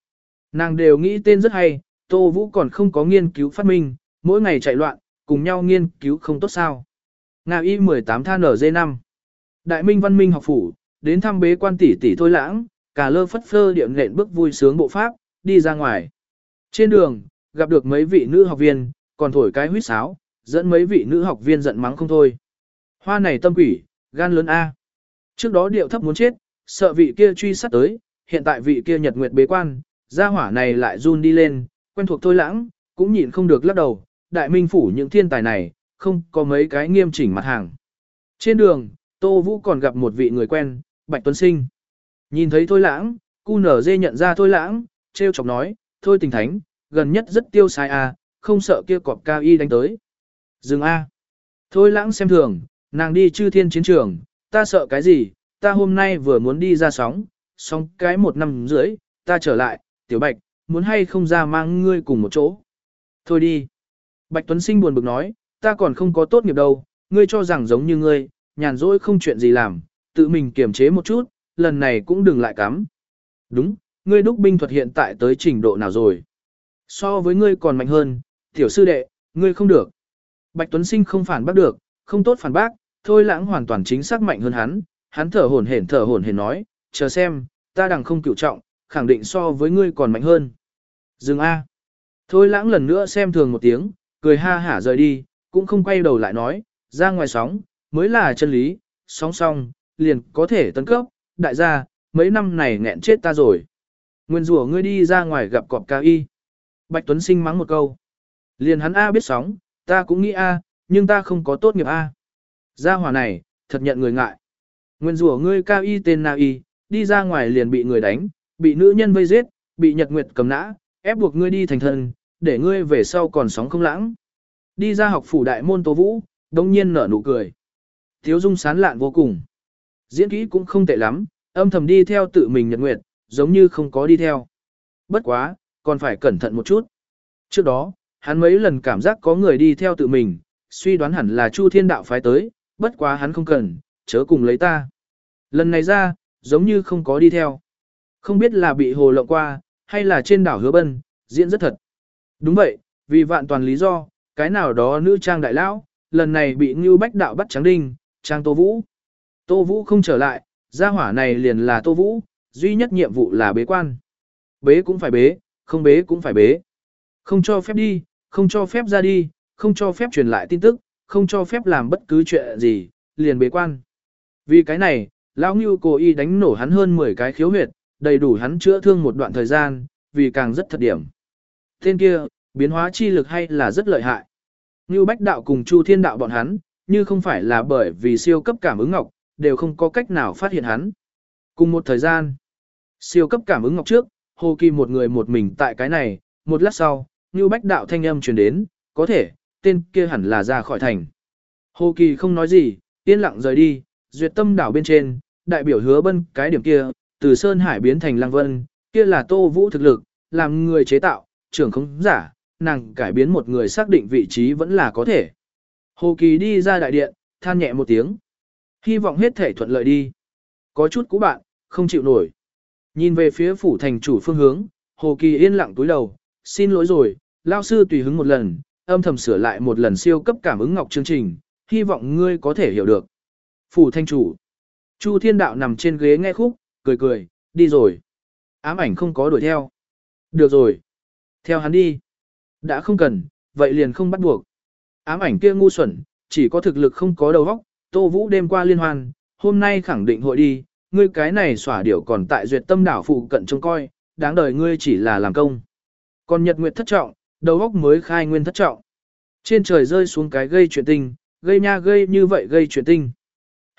Speaker 1: Nàng đều nghĩ tên rất hay, Tô Vũ còn không có nghiên cứu phát minh, mỗi ngày chạy loạn, cùng nhau nghiên cứu không tốt sao. Nga Y 18 than ở dây 5. Đại Minh Văn Minh học phủ, đến thăm bế quan tỷ tỷ thôi lãng, cả lơ phất phơ điệm nện bước vui sướng bộ pháp, đi ra ngoài. Trên đường, gặp được mấy vị nữ học viên, còn thổi cái huýt sáo, dẫn mấy vị nữ học viên giận mắng không thôi. Hoa này tâm quỷ, gan lớn A. Trước đó điệu thấp muốn chết, sợ vị kia truy sát tới, hiện tại vị kia nhật nguyệt bế quan, gia hỏa này lại run đi lên, quen thuộc thôi lãng, cũng nhịn không được lắc đầu, đại minh phủ những thiên tài này, không có mấy cái nghiêm chỉnh mặt hàng. Trên đường, Tô Vũ còn gặp một vị người quen, Bạch Tuấn Sinh. Nhìn thấy Thôi Lãng, cu nở dê nhận ra Thôi Lãng, treo chọc nói, Thôi tình thánh, gần nhất rất tiêu sai à, không sợ kia cọp cao y đánh tới. Dừng A. Thôi Lãng xem thường, nàng đi chư thiên chiến trường, ta sợ cái gì, ta hôm nay vừa muốn đi ra sóng, sóng cái một năm rưỡi, ta trở lại, tiểu bạch, muốn hay không ra mang ngươi cùng một chỗ. Thôi đi. Bạch Tuấn Sinh buồn bực nói, ta còn không có tốt nghiệp đâu, ngươi cho rằng giống như ngươi, nhàn rỗi không chuyện gì làm, tự mình kiềm chế một chút, lần này cũng đừng lại cắm. Đúng, ngươi đúc binh thuật hiện tại tới trình độ nào rồi? So với ngươi còn mạnh hơn, tiểu sư đệ, ngươi không được. Bạch Tuấn Sinh không phản bác được, không tốt phản bác, thôi lãng hoàn toàn chính xác mạnh hơn hắn, hắn thở hổn hển thở hổn hển nói, chờ xem, ta đằng không cựu trọng, khẳng định so với ngươi còn mạnh hơn. Dừng A. Thôi lãng lần nữa xem thường một tiếng, cười ha hả rời đi, cũng không quay đầu lại nói, ra ngoài sóng, mới là chân lý, sóng xong, liền có thể tấn cấp, đại gia, mấy năm này nghẹn chết ta rồi. Nguyên rủa ngươi đi ra ngoài gặp cọp cao y. Bạch Tuấn Sinh mắng một câu. Liền hắn A biết sóng, ta cũng nghĩ A, nhưng ta không có tốt nghiệp A. Gia hỏa này, thật nhận người ngại. Nguyên rủa ngươi cao y tên nào y, đi ra ngoài liền bị người đánh, bị nữ nhân vây giết, bị nhật nguyệt cầm nã, ép buộc ngươi đi thành thân, để ngươi về sau còn sóng không lãng. Đi ra học phủ đại môn Tô Vũ, đông nhiên nở nụ cười. Thiếu dung sán lạn vô cùng. Diễn kỹ cũng không tệ lắm, âm thầm đi theo tự mình nhật nguyệt, giống như không có đi theo. Bất quá, còn phải cẩn thận một chút. Trước đó, hắn mấy lần cảm giác có người đi theo tự mình, suy đoán hẳn là Chu Thiên Đạo phái tới, bất quá hắn không cần, chớ cùng lấy ta. Lần này ra, giống như không có đi theo. Không biết là bị hồ lộng qua, hay là trên đảo hứa bân, diễn rất thật. Đúng vậy, vì vạn toàn lý do, cái nào đó nữ trang đại lão, lần này bị Ngưu Bách Đạo bắt trắng đinh, trang Tô Vũ. Tô Vũ không trở lại, gia hỏa này liền là Tô Vũ, duy nhất nhiệm vụ là bế quan. Bế cũng phải bế, không bế cũng phải bế. Không cho phép đi, không cho phép ra đi, không cho phép truyền lại tin tức, không cho phép làm bất cứ chuyện gì, liền bế quan. Vì cái này, lão Ngưu cố ý đánh nổ hắn hơn 10 cái khiếu huyệt, đầy đủ hắn chữa thương một đoạn thời gian, vì càng rất thật điểm. Tên kia, biến hóa chi lực hay là rất lợi hại. Ngưu Bách Đạo cùng Chu Thiên Đạo bọn hắn, như không phải là bởi vì siêu cấp cảm ứng ngọc, đều không có cách nào phát hiện hắn. Cùng một thời gian, siêu cấp cảm ứng ngọc trước, Hồ Kỳ một người một mình tại cái này, một lát sau, Ngưu Bách Đạo thanh âm truyền đến, có thể, tên kia hẳn là ra khỏi thành. Hồ Kỳ không nói gì, yên lặng rời đi, duyệt tâm đảo bên trên, đại biểu hứa bân cái điểm kia, từ Sơn Hải biến thành Lăng Vân, kia là Tô Vũ thực lực, làm người chế tạo, trưởng không giả, nàng cải biến một người xác định vị trí vẫn là có thể. Hồ Kỳ đi ra đại điện, than nhẹ một tiếng. Hy vọng hết thể thuận lợi đi. Có chút cũ bạn, không chịu nổi. Nhìn về phía phủ thành chủ phương hướng, Hồ Kỳ yên lặng túi đầu, xin lỗi rồi, lao sư tùy hứng một lần, âm thầm sửa lại một lần siêu cấp cảm ứng ngọc chương trình, hy vọng ngươi có thể hiểu được. Phủ thanh chủ. Chu thiên đạo nằm trên ghế nghe khúc, cười cười, đi rồi. Ám ảnh không có đuổi theo. Được rồi. Theo hắn đi. Đã không cần, vậy liền không bắt buộc. Ám ảnh kia ngu xuẩn, chỉ có thực lực không có đầu óc, Tô Vũ đêm qua liên hoan, hôm nay khẳng định hội đi, ngươi cái này xỏa điểu còn tại duyệt tâm đảo phụ cận trông coi, đáng đời ngươi chỉ là làm công. Còn nhật nguyệt thất trọng, đầu óc mới khai nguyên thất trọng. Trên trời rơi xuống cái gây chuyện tình gây nha gây như vậy gây chuyện tinh.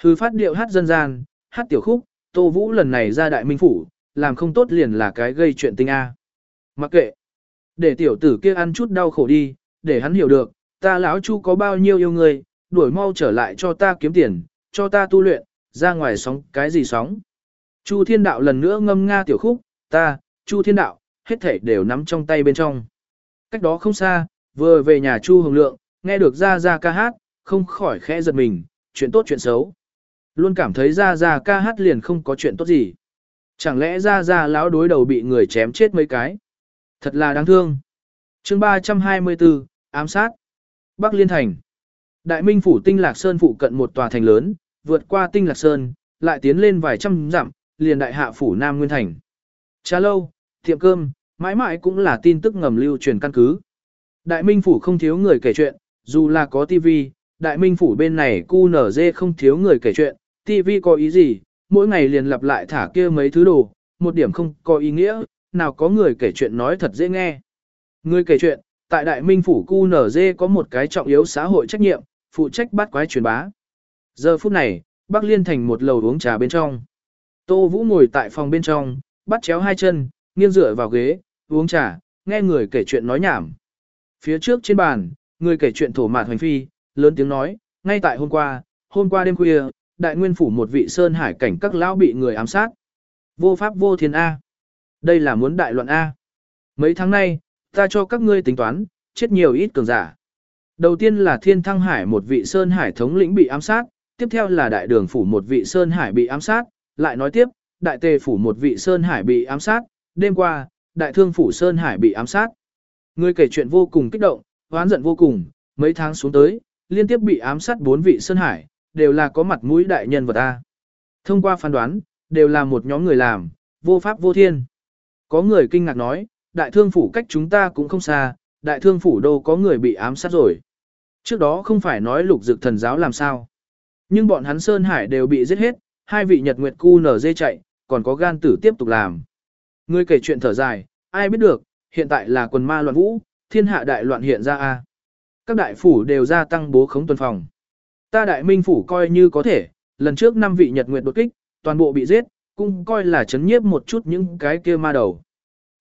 Speaker 1: Hư phát điệu hát dân gian, hát tiểu khúc, Tô Vũ lần này ra đại minh phủ, làm không tốt liền là cái gây chuyện tinh A. Mặc kệ. Để tiểu tử kia ăn chút đau khổ đi, để hắn hiểu được, ta lão chu có bao nhiêu yêu người, đuổi mau trở lại cho ta kiếm tiền, cho ta tu luyện, ra ngoài sóng cái gì sóng. Chu thiên đạo lần nữa ngâm nga tiểu khúc, ta, chu thiên đạo, hết thể đều nắm trong tay bên trong. Cách đó không xa, vừa về nhà chu hồng lượng, nghe được ra ra ca hát, không khỏi khẽ giật mình, chuyện tốt chuyện xấu. Luôn cảm thấy ra ra ca hát liền không có chuyện tốt gì. Chẳng lẽ ra ra lão đối đầu bị người chém chết mấy cái. Thật là đáng thương. chương 324, ám sát. Bắc Liên Thành. Đại Minh Phủ Tinh Lạc Sơn phụ cận một tòa thành lớn, vượt qua Tinh Lạc Sơn, lại tiến lên vài trăm dặm, liền đại hạ Phủ Nam Nguyên Thành. Trà lâu, tiệm cơm, mãi mãi cũng là tin tức ngầm lưu truyền căn cứ. Đại Minh Phủ không thiếu người kể chuyện, dù là có tivi Đại Minh Phủ bên này cu nở dê không thiếu người kể chuyện, tivi có ý gì, mỗi ngày liền lặp lại thả kia mấy thứ đồ, một điểm không có ý nghĩa, nào có người kể chuyện nói thật dễ nghe. Người kể chuyện, tại Đại Minh Phủ Cu QNZ có một cái trọng yếu xã hội trách nhiệm, phụ trách bắt quái truyền bá. Giờ phút này, Bắc Liên thành một lầu uống trà bên trong. Tô Vũ ngồi tại phòng bên trong, bắt chéo hai chân, nghiêng dựa vào ghế, uống trà, nghe người kể chuyện nói nhảm. Phía trước trên bàn, người kể chuyện thổ mạt hoành phi, lớn tiếng nói, ngay tại hôm qua, hôm qua đêm khuya, đại nguyên phủ một vị sơn hải cảnh các lão bị người ám sát. Vô pháp vô thiên A. Đây là muốn đại loạn A. Mấy tháng nay, ta cho các ngươi tính toán, chết nhiều ít cường giả. Đầu tiên là thiên thăng hải một vị sơn hải thống lĩnh bị ám sát, tiếp theo là đại đường phủ một vị sơn hải bị ám sát, lại nói tiếp, đại tề phủ một vị sơn hải bị ám sát, đêm qua, đại thương phủ sơn hải bị ám sát. Người kể chuyện vô cùng kích động, hoán giận vô cùng, mấy tháng xuống tới, liên tiếp bị ám sát bốn vị sơn hải, đều là có mặt mũi đại nhân vật A. Thông qua phán đoán, đều là một nhóm người làm, vô pháp vô thiên. Có người kinh ngạc nói, đại thương phủ cách chúng ta cũng không xa, đại thương phủ đâu có người bị ám sát rồi. Trước đó không phải nói lục dực thần giáo làm sao. Nhưng bọn hắn Sơn Hải đều bị giết hết, hai vị Nhật Nguyệt Cu nở dê chạy, còn có gan tử tiếp tục làm. Người kể chuyện thở dài, ai biết được, hiện tại là quần ma loạn vũ, thiên hạ đại loạn hiện ra a. Các đại phủ đều gia tăng bố khống tuần phòng. Ta đại minh phủ coi như có thể, lần trước năm vị Nhật Nguyệt đột kích, toàn bộ bị giết, cũng coi là chấn nhiếp một chút những cái kia ma đầu.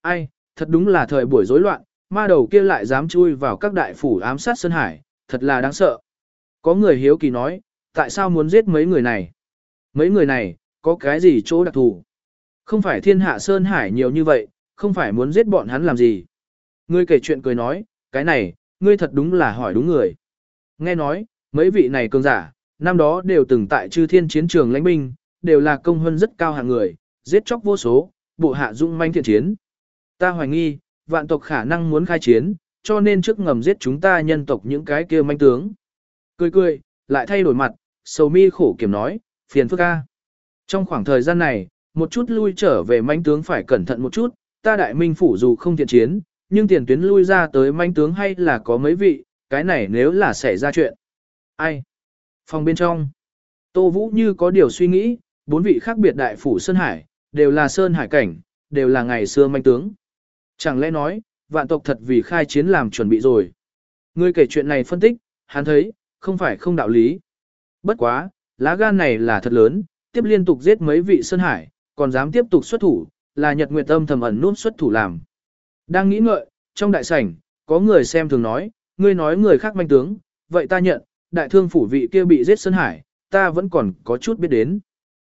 Speaker 1: Ai, thật đúng là thời buổi rối loạn, ma đầu kia lại dám chui vào các đại phủ ám sát Sơn Hải, thật là đáng sợ. Có người hiếu kỳ nói, tại sao muốn giết mấy người này? Mấy người này, có cái gì chỗ đặc thù? Không phải thiên hạ Sơn Hải nhiều như vậy, không phải muốn giết bọn hắn làm gì? Ngươi kể chuyện cười nói, cái này, ngươi thật đúng là hỏi đúng người. Nghe nói, mấy vị này cường giả, năm đó đều từng tại chư thiên chiến trường lãnh binh, đều là công hơn rất cao hạng người, giết chóc vô số, bộ hạ dung manh thiện chiến. Ta hoài nghi, vạn tộc khả năng muốn khai chiến, cho nên trước ngầm giết chúng ta nhân tộc những cái kia manh tướng. Cười cười, lại thay đổi mặt, sầu mi khổ kiểm nói, phiền phức ca. Trong khoảng thời gian này, Một chút lui trở về manh tướng phải cẩn thận một chút, ta đại minh phủ dù không thiện chiến, nhưng tiền tuyến lui ra tới manh tướng hay là có mấy vị, cái này nếu là xảy ra chuyện. Ai? Phòng bên trong. Tô Vũ như có điều suy nghĩ, bốn vị khác biệt đại phủ Sơn Hải, đều là Sơn Hải cảnh, đều là ngày xưa manh tướng. Chẳng lẽ nói, vạn tộc thật vì khai chiến làm chuẩn bị rồi. Người kể chuyện này phân tích, hắn thấy, không phải không đạo lý. Bất quá, lá gan này là thật lớn, tiếp liên tục giết mấy vị Sơn Hải, còn dám tiếp tục xuất thủ, là Nhật Nguyệt Âm thầm ẩn nút xuất thủ làm. Đang nghĩ ngợi, trong đại sảnh, có người xem thường nói, ngươi nói người khác manh tướng, vậy ta nhận, đại thương phủ vị kia bị giết Sơn Hải, ta vẫn còn có chút biết đến.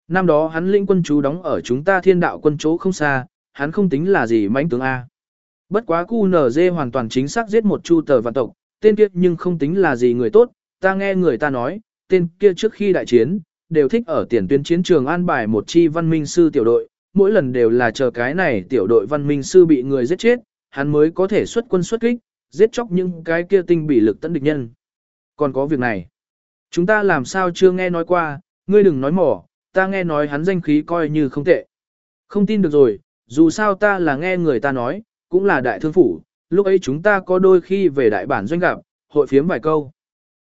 Speaker 1: Năm đó hắn lĩnh quân chú đóng ở chúng ta thiên đạo quân chỗ không xa, hắn không tính là gì mãnh tướng A. Bất quá QNZ hoàn toàn chính xác giết một chu tờ vạn tộc, tên kia nhưng không tính là gì người tốt, ta nghe người ta nói, tên kia trước khi đại chiến, đều thích ở tiền tuyến chiến trường an bài một chi văn minh sư tiểu đội, mỗi lần đều là chờ cái này tiểu đội văn minh sư bị người giết chết, hắn mới có thể xuất quân xuất kích, giết chóc những cái kia tinh bị lực tấn địch nhân. Còn có việc này, chúng ta làm sao chưa nghe nói qua, ngươi đừng nói mỏ, ta nghe nói hắn danh khí coi như không tệ. Không tin được rồi, dù sao ta là nghe người ta nói, cũng là đại thương phủ, lúc ấy chúng ta có đôi khi về đại bản doanh gặp, hội phiếm vài câu.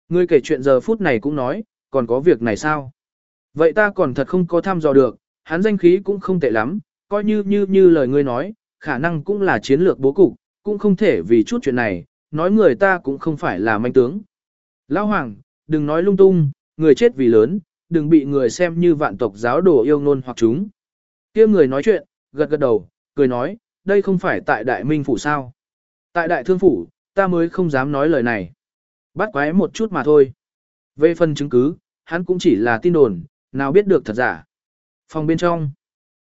Speaker 1: Ngươi kể chuyện giờ phút này cũng nói, còn có việc này sao? Vậy ta còn thật không có tham dò được, hắn danh khí cũng không tệ lắm, coi như như như lời ngươi nói, khả năng cũng là chiến lược bố cục, cũng không thể vì chút chuyện này, nói người ta cũng không phải là manh tướng. Lão Hoàng, đừng nói lung tung, người chết vì lớn, đừng bị người xem như vạn tộc giáo đồ yêu ngôn hoặc chúng. kia người nói chuyện, gật gật đầu, cười nói, đây không phải tại đại minh phủ sao. Tại đại thương phủ, ta mới không dám nói lời này. Bắt quái một chút mà thôi. Về phần chứng cứ, hắn cũng chỉ là tin đồn, nào biết được thật giả. Phòng bên trong,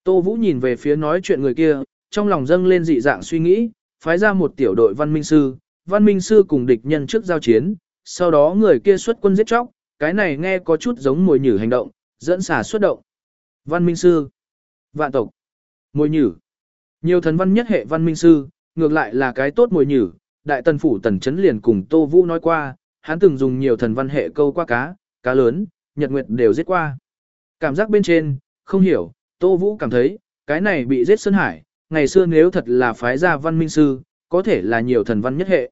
Speaker 1: Tô Vũ nhìn về phía nói chuyện người kia, trong lòng dâng lên dị dạng suy nghĩ, phái ra một tiểu đội văn minh sư, văn minh sư cùng địch nhân trước giao chiến, sau đó người kia xuất quân giết chóc, cái này nghe có chút giống mồi nhử hành động, dẫn xả xuất động. Văn minh sư, vạn tộc, mồi nhử. Nhiều thần văn nhất hệ văn minh sư, ngược lại là cái tốt mồi nhử, đại tần phủ tần chấn liền cùng Tô Vũ nói qua, hắn từng dùng nhiều thần văn hệ câu qua cá, cá lớn, nhật nguyệt đều giết qua. Cảm giác bên trên, không hiểu, Tô Vũ cảm thấy, cái này bị giết Sơn Hải, ngày xưa nếu thật là phái gia văn minh sư, có thể là nhiều thần văn nhất hệ.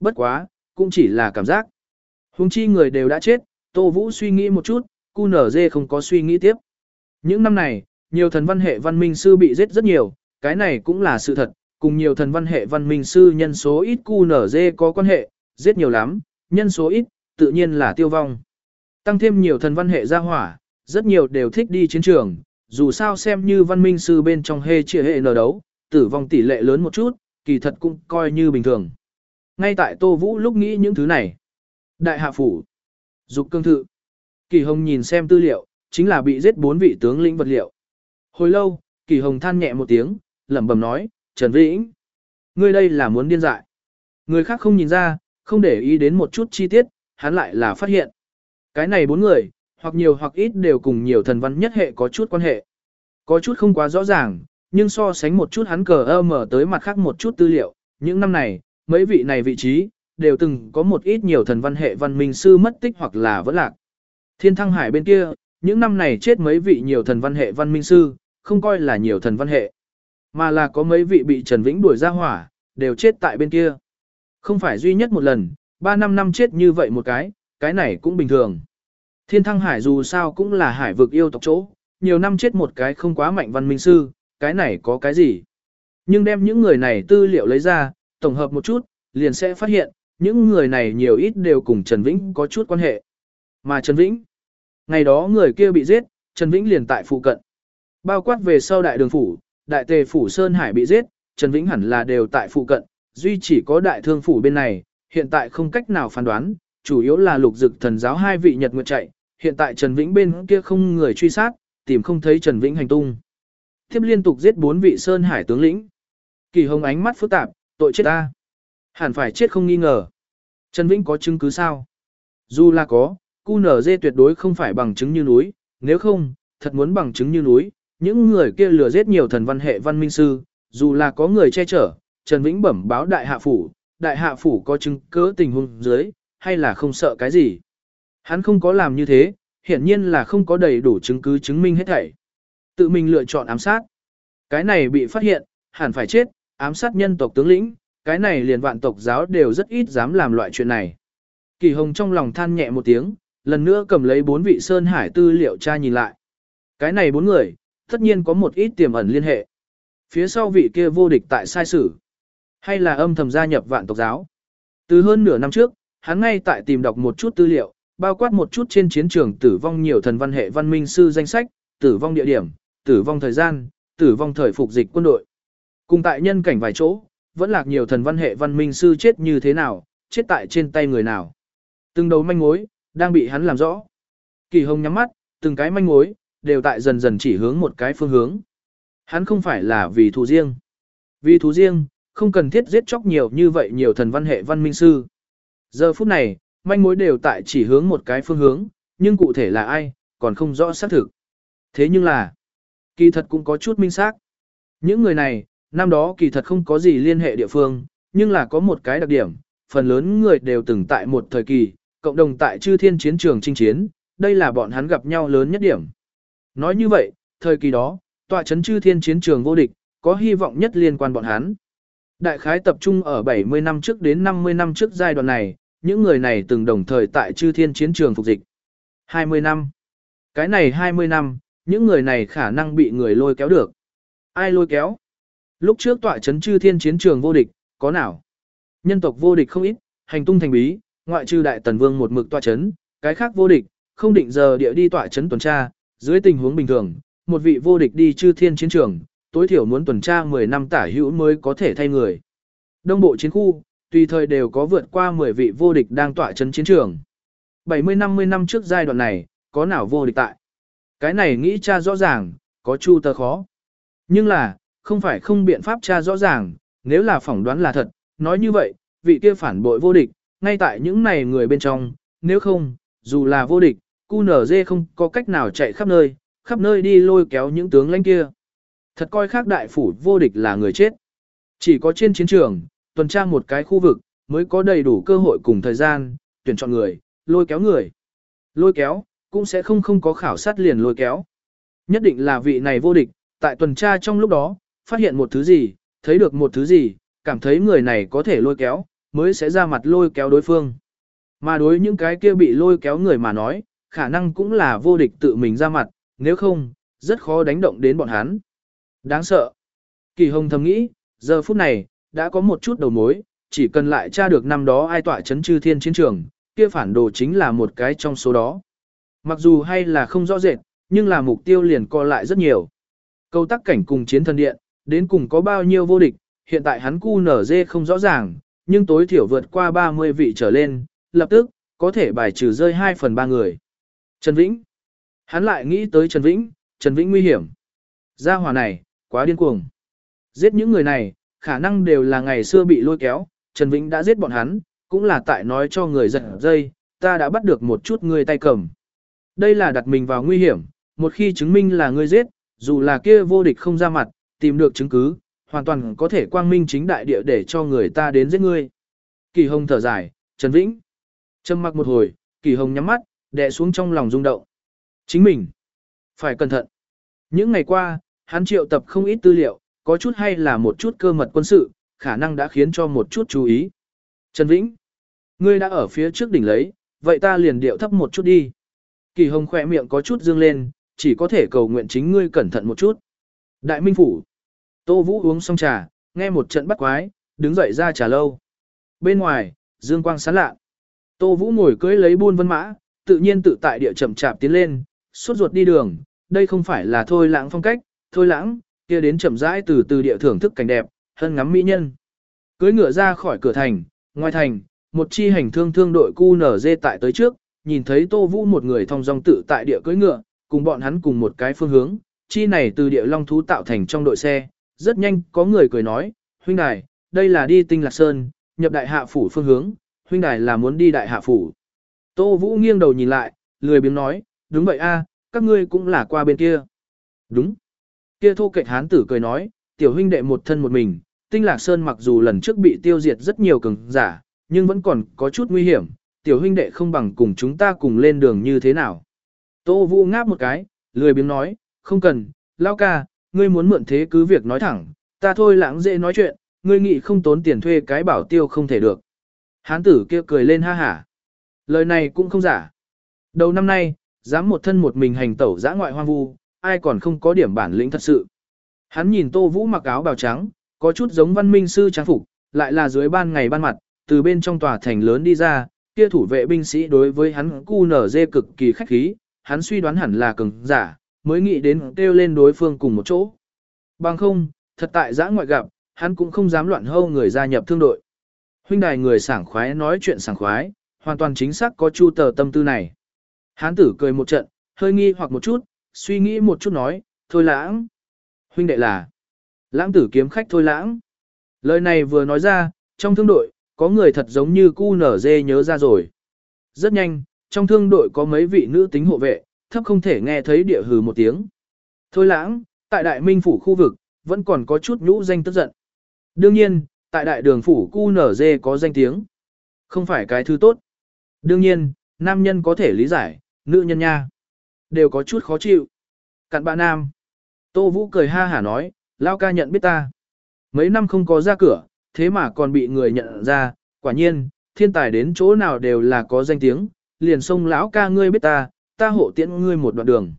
Speaker 1: Bất quá, cũng chỉ là cảm giác. Hùng chi người đều đã chết, Tô Vũ suy nghĩ một chút, QNZ không có suy nghĩ tiếp. Những năm này, nhiều thần văn hệ văn minh sư bị giết rất nhiều, cái này cũng là sự thật, cùng nhiều thần văn hệ văn minh sư nhân số ít QNZ có quan hệ, giết nhiều lắm, nhân số ít, tự nhiên là tiêu vong. Tăng thêm nhiều thần văn hệ gia hỏa, rất nhiều đều thích đi chiến trường, dù sao xem như văn minh sư bên trong hê chia hệ nở đấu, tử vong tỷ lệ lớn một chút, kỳ thật cũng coi như bình thường. Ngay tại Tô Vũ lúc nghĩ những thứ này. Đại hạ phủ, dục cương thự. Kỳ Hồng nhìn xem tư liệu, chính là bị giết bốn vị tướng lĩnh vật liệu. Hồi lâu, Kỳ Hồng than nhẹ một tiếng, lẩm bẩm nói, Trần Vĩnh, ngươi đây là muốn điên dại. Người khác không nhìn ra, không để ý đến một chút chi tiết, hắn lại là phát hiện. Cái này bốn người, hoặc nhiều hoặc ít đều cùng nhiều thần văn nhất hệ có chút quan hệ. Có chút không quá rõ ràng, nhưng so sánh một chút hắn cờ ơ mở tới mặt khác một chút tư liệu, những năm này, mấy vị này vị trí, đều từng có một ít nhiều thần văn hệ văn minh sư mất tích hoặc là vẫn lạc. Thiên thăng hải bên kia, những năm này chết mấy vị nhiều thần văn hệ văn minh sư, không coi là nhiều thần văn hệ, mà là có mấy vị bị Trần Vĩnh đuổi ra hỏa, đều chết tại bên kia. Không phải duy nhất một lần, 3 năm năm chết như vậy một cái, cái này cũng bình thường. Thiên thăng hải dù sao cũng là hải vực yêu tộc chỗ, nhiều năm chết một cái không quá mạnh văn minh sư, cái này có cái gì. Nhưng đem những người này tư liệu lấy ra, tổng hợp một chút, liền sẽ phát hiện, những người này nhiều ít đều cùng Trần Vĩnh có chút quan hệ. Mà Trần Vĩnh, ngày đó người kia bị giết, Trần Vĩnh liền tại phụ cận. Bao quát về sau đại đường phủ, đại tề phủ Sơn Hải bị giết, Trần Vĩnh hẳn là đều tại phụ cận, duy chỉ có đại thương phủ bên này, hiện tại không cách nào phán đoán, chủ yếu là lục dực thần giáo hai vị nhật nguyệt chạy, hiện tại Trần Vĩnh bên kia không người truy sát, tìm không thấy Trần Vĩnh hành tung. Tiếp liên tục giết bốn vị Sơn Hải tướng lĩnh. Kỳ Hồng ánh mắt phức tạp, tội chết ta. Hẳn phải chết không nghi ngờ. Trần Vĩnh có chứng cứ sao? Dù là có, QNZ tuyệt đối không phải bằng chứng như núi, nếu không, thật muốn bằng chứng như núi, những người kia lừa giết nhiều thần văn hệ văn minh sư, dù là có người che chở, Trần Vĩnh bẩm báo đại hạ phủ, đại hạ phủ có chứng cứ tình huống dưới, hay là không sợ cái gì. Hắn không có làm như thế, hiển nhiên là không có đầy đủ chứng cứ chứng minh hết thảy. Tự mình lựa chọn ám sát. Cái này bị phát hiện, hẳn phải chết, ám sát nhân tộc tướng lĩnh, cái này liền vạn tộc giáo đều rất ít dám làm loại chuyện này. Kỳ Hồng trong lòng than nhẹ một tiếng, lần nữa cầm lấy bốn vị Sơn Hải tư liệu tra nhìn lại. Cái này bốn người, tất nhiên có một ít tiềm ẩn liên hệ. Phía sau vị kia vô địch tại sai sử, hay là âm thầm gia nhập vạn tộc giáo. Từ hơn nửa năm trước, hắn ngay tại tìm đọc một chút tư liệu, bao quát một chút trên chiến trường tử vong nhiều thần văn hệ văn minh sư danh sách, tử vong địa điểm, tử vong thời gian, tử vong thời phục dịch quân đội. Cùng tại nhân cảnh vài chỗ, vẫn lạc nhiều thần văn hệ văn minh sư chết như thế nào, chết tại trên tay người nào. Từng đầu manh mối, đang bị hắn làm rõ. Kỳ hồng nhắm mắt, từng cái manh mối, đều tại dần dần chỉ hướng một cái phương hướng. Hắn không phải là vì thù riêng. Vì thù riêng, không cần thiết giết chóc nhiều như vậy nhiều thần văn hệ văn minh sư. Giờ phút này, manh mối đều tại chỉ hướng một cái phương hướng, nhưng cụ thể là ai, còn không rõ xác thực. Thế nhưng là, kỳ thật cũng có chút minh xác. Những người này, năm đó kỳ thật không có gì liên hệ địa phương, nhưng là có một cái đặc điểm, phần lớn người đều từng tại một thời kỳ, cộng đồng tại chư thiên chiến trường chinh chiến, đây là bọn hắn gặp nhau lớn nhất điểm. Nói như vậy, thời kỳ đó, tọa chấn chư thiên chiến trường vô địch, có hy vọng nhất liên quan bọn hắn. Đại khái tập trung ở 70 năm trước đến 50 năm trước giai đoạn này, những người này từng đồng thời tại chư thiên chiến trường phục dịch. 20 năm. Cái này 20 năm, những người này khả năng bị người lôi kéo được. Ai lôi kéo? Lúc trước tọa chấn chư thiên chiến trường vô địch, có nào? Nhân tộc vô địch không ít, hành tung thành bí, ngoại trừ đại tần vương một mực tọa chấn, cái khác vô địch, không định giờ địa đi tọa chấn tuần tra, dưới tình huống bình thường, một vị vô địch đi chư thiên chiến trường, tối thiểu muốn tuần tra 10 năm tả hữu mới có thể thay người. Đông bộ chiến khu, tùy thời đều có vượt qua 10 vị vô địch đang tọa chấn chiến trường. 70-50 năm trước giai đoạn này, có nào vô địch tại? Cái này nghĩ cha rõ ràng, có chu tờ khó. Nhưng là, không phải không biện pháp tra rõ ràng, nếu là phỏng đoán là thật, nói như vậy, vị kia phản bội vô địch, ngay tại những này người bên trong, nếu không, dù là vô địch, QNZ không có cách nào chạy khắp nơi, khắp nơi đi lôi kéo những tướng lãnh kia. Thật coi khác đại phủ vô địch là người chết. Chỉ có trên chiến trường, tuần tra một cái khu vực, mới có đầy đủ cơ hội cùng thời gian, tuyển chọn người, lôi kéo người. Lôi kéo, cũng sẽ không không có khảo sát liền lôi kéo. Nhất định là vị này vô địch, tại tuần tra trong lúc đó, phát hiện một thứ gì, thấy được một thứ gì, cảm thấy người này có thể lôi kéo, mới sẽ ra mặt lôi kéo đối phương. Mà đối những cái kia bị lôi kéo người mà nói, khả năng cũng là vô địch tự mình ra mặt, nếu không, rất khó đánh động đến bọn hắn. Đáng sợ. Kỳ Hồng thầm nghĩ, giờ phút này, đã có một chút đầu mối, chỉ cần lại tra được năm đó ai tỏa chấn chư thiên chiến trường, kia phản đồ chính là một cái trong số đó. Mặc dù hay là không rõ rệt, nhưng là mục tiêu liền co lại rất nhiều. Câu tắc cảnh cùng chiến thần điện, đến cùng có bao nhiêu vô địch, hiện tại hắn cu nở dê không rõ ràng, nhưng tối thiểu vượt qua 30 vị trở lên, lập tức, có thể bài trừ rơi 2 phần 3 người. Trần Vĩnh. Hắn lại nghĩ tới Trần Vĩnh, Trần Vĩnh nguy hiểm. Gia hỏa này, quá điên cuồng. Giết những người này, khả năng đều là ngày xưa bị lôi kéo, Trần Vĩnh đã giết bọn hắn, cũng là tại nói cho người giật dây, ta đã bắt được một chút người tay cầm. Đây là đặt mình vào nguy hiểm, một khi chứng minh là người giết, dù là kia vô địch không ra mặt, tìm được chứng cứ, hoàn toàn có thể quang minh chính đại địa để cho người ta đến giết ngươi. Kỳ Hồng thở dài, Trần Vĩnh. Trầm mặc một hồi, Kỳ Hồng nhắm mắt, đè xuống trong lòng rung động. Chính mình. Phải cẩn thận. Những ngày qua, hắn triệu tập không ít tư liệu, có chút hay là một chút cơ mật quân sự, khả năng đã khiến cho một chút chú ý. Trần Vĩnh. Ngươi đã ở phía trước đỉnh lấy, vậy ta liền điệu thấp một chút đi. Kỳ Hồng khỏe miệng có chút dương lên, chỉ có thể cầu nguyện chính ngươi cẩn thận một chút. Đại Minh Phủ. Tô Vũ uống xong trà, nghe một trận bắt quái, đứng dậy ra trà lâu. Bên ngoài, dương quang sáng lạ. Tô Vũ ngồi cưới lấy buôn vân mã, tự nhiên tự tại địa chậm chạp tiến lên, suốt ruột đi đường, đây không phải là thôi lãng phong cách, thôi lãng, kia đến chậm rãi từ từ địa thưởng thức cảnh đẹp, hơn ngắm mỹ nhân. Cưới ngựa ra khỏi cửa thành, ngoài thành, một chi hành thương thương đội cu nở dê tại tới trước, nhìn thấy Tô Vũ một người thong dong tự tại địa cưới ngựa, cùng bọn hắn cùng một cái phương hướng, chi này từ địa long thú tạo thành trong đội xe, rất nhanh có người cười nói, huynh đài, đây là đi tinh lạc sơn, nhập đại hạ phủ phương hướng, huynh đài là muốn đi đại hạ phủ. Tô Vũ nghiêng đầu nhìn lại, lười biếng nói, đúng vậy a, các ngươi cũng là qua bên kia. Đúng. Kia thô kệch hán tử cười nói, tiểu huynh đệ một thân một mình, tinh lạc sơn mặc dù lần trước bị tiêu diệt rất nhiều cường giả, nhưng vẫn còn có chút nguy hiểm, tiểu huynh đệ không bằng cùng chúng ta cùng lên đường như thế nào. Tô Vũ ngáp một cái, lười biếng nói, không cần, lao ca, ngươi muốn mượn thế cứ việc nói thẳng, ta thôi lãng dễ nói chuyện, ngươi nghĩ không tốn tiền thuê cái bảo tiêu không thể được. Hán tử kia cười lên ha hả. Lời này cũng không giả. Đầu năm nay, dám một thân một mình hành tẩu giã ngoại hoang vu, ai còn không có điểm bản lĩnh thật sự. Hắn nhìn Tô Vũ mặc áo bào trắng, có chút giống văn minh sư trang phục, lại là dưới ban ngày ban mặt, từ bên trong tòa thành lớn đi ra, kia thủ vệ binh sĩ đối với hắn cu nở dê cực kỳ khách khí, hắn suy đoán hẳn là cường giả, mới nghĩ đến kêu lên đối phương cùng một chỗ. Bằng không, thật tại giã ngoại gặp, hắn cũng không dám loạn hâu người gia nhập thương đội. Huynh đài người sảng khoái nói chuyện sảng khoái, hoàn toàn chính xác có chu tờ tâm tư này. Hán tử cười một trận, hơi nghi hoặc một chút, suy nghĩ một chút nói, thôi lãng. Huynh đệ là, lãng tử kiếm khách thôi lãng. Lời này vừa nói ra, trong thương đội, có người thật giống như cu nở dê nhớ ra rồi. Rất nhanh, trong thương đội có mấy vị nữ tính hộ vệ, thấp không thể nghe thấy địa hừ một tiếng. Thôi lãng, tại đại minh phủ khu vực, vẫn còn có chút nhũ danh tức giận. Đương nhiên, tại đại đường phủ cu nở dê có danh tiếng. Không phải cái thứ tốt. Đương nhiên, nam nhân có thể lý giải, nữ nhân nha. Đều có chút khó chịu. Cặn bạn nam. Tô Vũ cười ha hả nói, Lao ca nhận biết ta. Mấy năm không có ra cửa, thế mà còn bị người nhận ra, quả nhiên, thiên tài đến chỗ nào đều là có danh tiếng, liền sông lão ca ngươi biết ta, ta hộ tiễn ngươi một đoạn đường.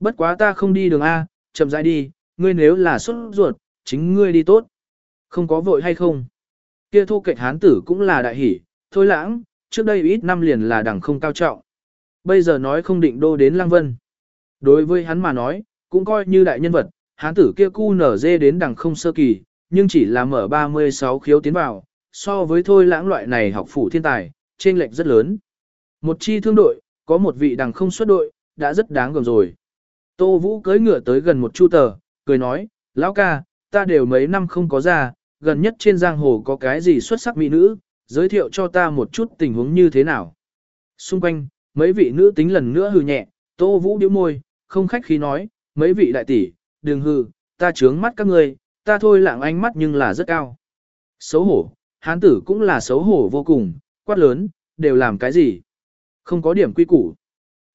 Speaker 1: Bất quá ta không đi đường A, chậm rãi đi, ngươi nếu là xuất ruột, chính ngươi đi tốt. Không có vội hay không? Kia thu kịch hán tử cũng là đại hỷ, thôi lãng, trước đây ít năm liền là đẳng không cao trọng. Bây giờ nói không định đô đến Lăng Vân. Đối với hắn mà nói, cũng coi như đại nhân vật, hán tử kia cu nở dê đến đẳng không sơ kỳ, nhưng chỉ là mở 36 khiếu tiến vào, so với thôi lãng loại này học phủ thiên tài, trên lệch rất lớn. Một chi thương đội, có một vị đằng không xuất đội, đã rất đáng gờm rồi. Tô Vũ cưỡi ngựa tới gần một chu tờ, cười nói, lão ca, ta đều mấy năm không có ra, gần nhất trên giang hồ có cái gì xuất sắc mỹ nữ, giới thiệu cho ta một chút tình huống như thế nào. Xung quanh, mấy vị nữ tính lần nữa hừ nhẹ, Tô Vũ điếu môi, không khách khí nói, mấy vị đại tỷ, đừng hừ, ta trướng mắt các ngươi, ta thôi lạng ánh mắt nhưng là rất cao. Xấu hổ, hán tử cũng là xấu hổ vô cùng, quát lớn, đều làm cái gì? Không có điểm quy củ.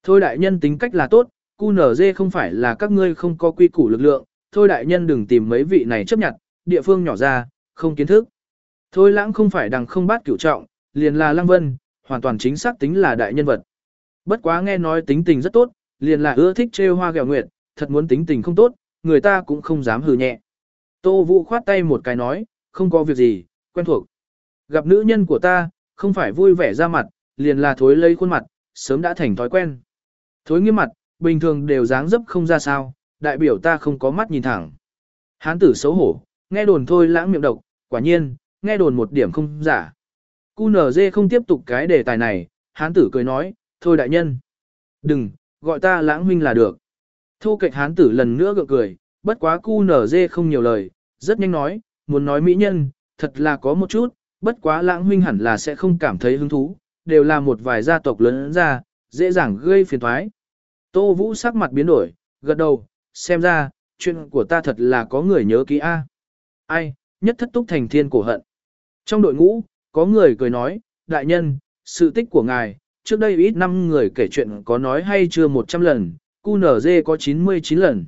Speaker 1: Thôi đại nhân tính cách là tốt, cu nở dê không phải là các ngươi không có quy củ lực lượng, thôi đại nhân đừng tìm mấy vị này chấp nhận, địa phương nhỏ ra, không kiến thức. Thôi lãng không phải đằng không bát cửu trọng, liền là lăng vân, hoàn toàn chính xác tính là đại nhân vật. Bất quá nghe nói tính tình rất tốt, liền là ưa thích trêu hoa gẹo nguyệt, thật muốn tính tình không tốt, người ta cũng không dám hừ nhẹ. Tô Vũ khoát tay một cái nói, không có việc gì, quen thuộc. Gặp nữ nhân của ta, không phải vui vẻ ra mặt, liền là thối lấy khuôn mặt, sớm đã thành thói quen. Thối nghiêm mặt, bình thường đều dáng dấp không ra sao, đại biểu ta không có mắt nhìn thẳng. Hán tử xấu hổ, nghe đồn thôi lãng miệng độc, quả nhiên, nghe đồn một điểm không giả. Cu nở dê không tiếp tục cái đề tài này, hán tử cười nói, thôi đại nhân. Đừng, gọi ta lãng huynh là được. Thu kịch hán tử lần nữa gượng cười, bất quá cu nở dê không nhiều lời, rất nhanh nói, muốn nói mỹ nhân, thật là có một chút, bất quá lãng huynh hẳn là sẽ không cảm thấy hứng thú, đều là một vài gia tộc lớn ra, dễ dàng gây phiền thoái. Tô Vũ sắc mặt biến đổi, gật đầu, xem ra, chuyện của ta thật là có người nhớ kỹ A. Ai, nhất thất túc thành thiên cổ hận. Trong đội ngũ, có người cười nói, đại nhân, sự tích của ngài, trước đây ít năm người kể chuyện có nói hay chưa 100 lần, QNZ có 99 lần.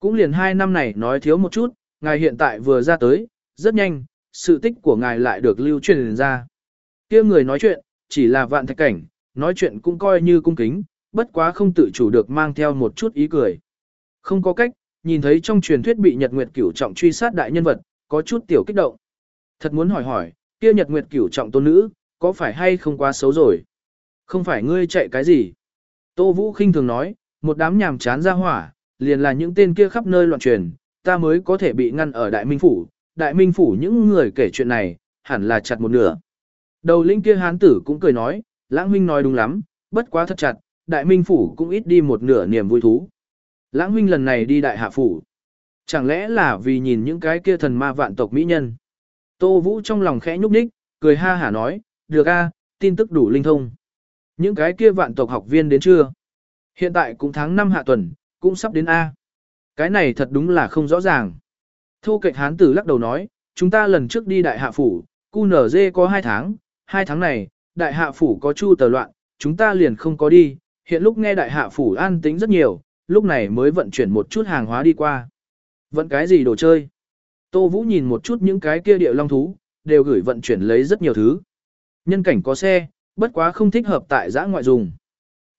Speaker 1: Cũng liền hai năm này nói thiếu một chút, ngài hiện tại vừa ra tới, rất nhanh, sự tích của ngài lại được lưu truyền ra. kia người nói chuyện, chỉ là vạn thạch cảnh, nói chuyện cũng coi như cung kính, bất quá không tự chủ được mang theo một chút ý cười. Không có cách, nhìn thấy trong truyền thuyết bị Nhật Nguyệt Cửu trọng truy sát đại nhân vật, có chút tiểu kích động. Thật muốn hỏi hỏi, kia Nhật Nguyệt Cửu trọng tôn nữ, có phải hay không quá xấu rồi? Không phải ngươi chạy cái gì? Tô Vũ khinh thường nói, một đám nhàm chán ra hỏa, liền là những tên kia khắp nơi loạn truyền, ta mới có thể bị ngăn ở Đại Minh Phủ. Đại Minh Phủ những người kể chuyện này, hẳn là chặt một nửa. Đầu linh kia hán tử cũng cười nói, lãng huynh nói đúng lắm, bất quá thật chặt, Đại Minh Phủ cũng ít đi một nửa niềm vui thú. Lãng huynh lần này đi Đại Hạ Phủ. Chẳng lẽ là vì nhìn những cái kia thần ma vạn tộc mỹ nhân? Tô Vũ trong lòng khẽ nhúc nhích, cười ha hả nói, được a, tin tức đủ linh thông. Những cái kia vạn tộc học viên đến chưa? Hiện tại cũng tháng 5 hạ tuần, cũng sắp đến A. Cái này thật đúng là không rõ ràng. Thô kệch hán tử lắc đầu nói, chúng ta lần trước đi đại hạ phủ, cu nở dê có 2 tháng, Hai tháng này, đại hạ phủ có chu tờ loạn, chúng ta liền không có đi, hiện lúc nghe đại hạ phủ an tính rất nhiều, lúc này mới vận chuyển một chút hàng hóa đi qua. Vận cái gì đồ chơi? Tô Vũ nhìn một chút những cái kia điệu long thú, đều gửi vận chuyển lấy rất nhiều thứ. Nhân cảnh có xe, bất quá không thích hợp tại giã ngoại dùng.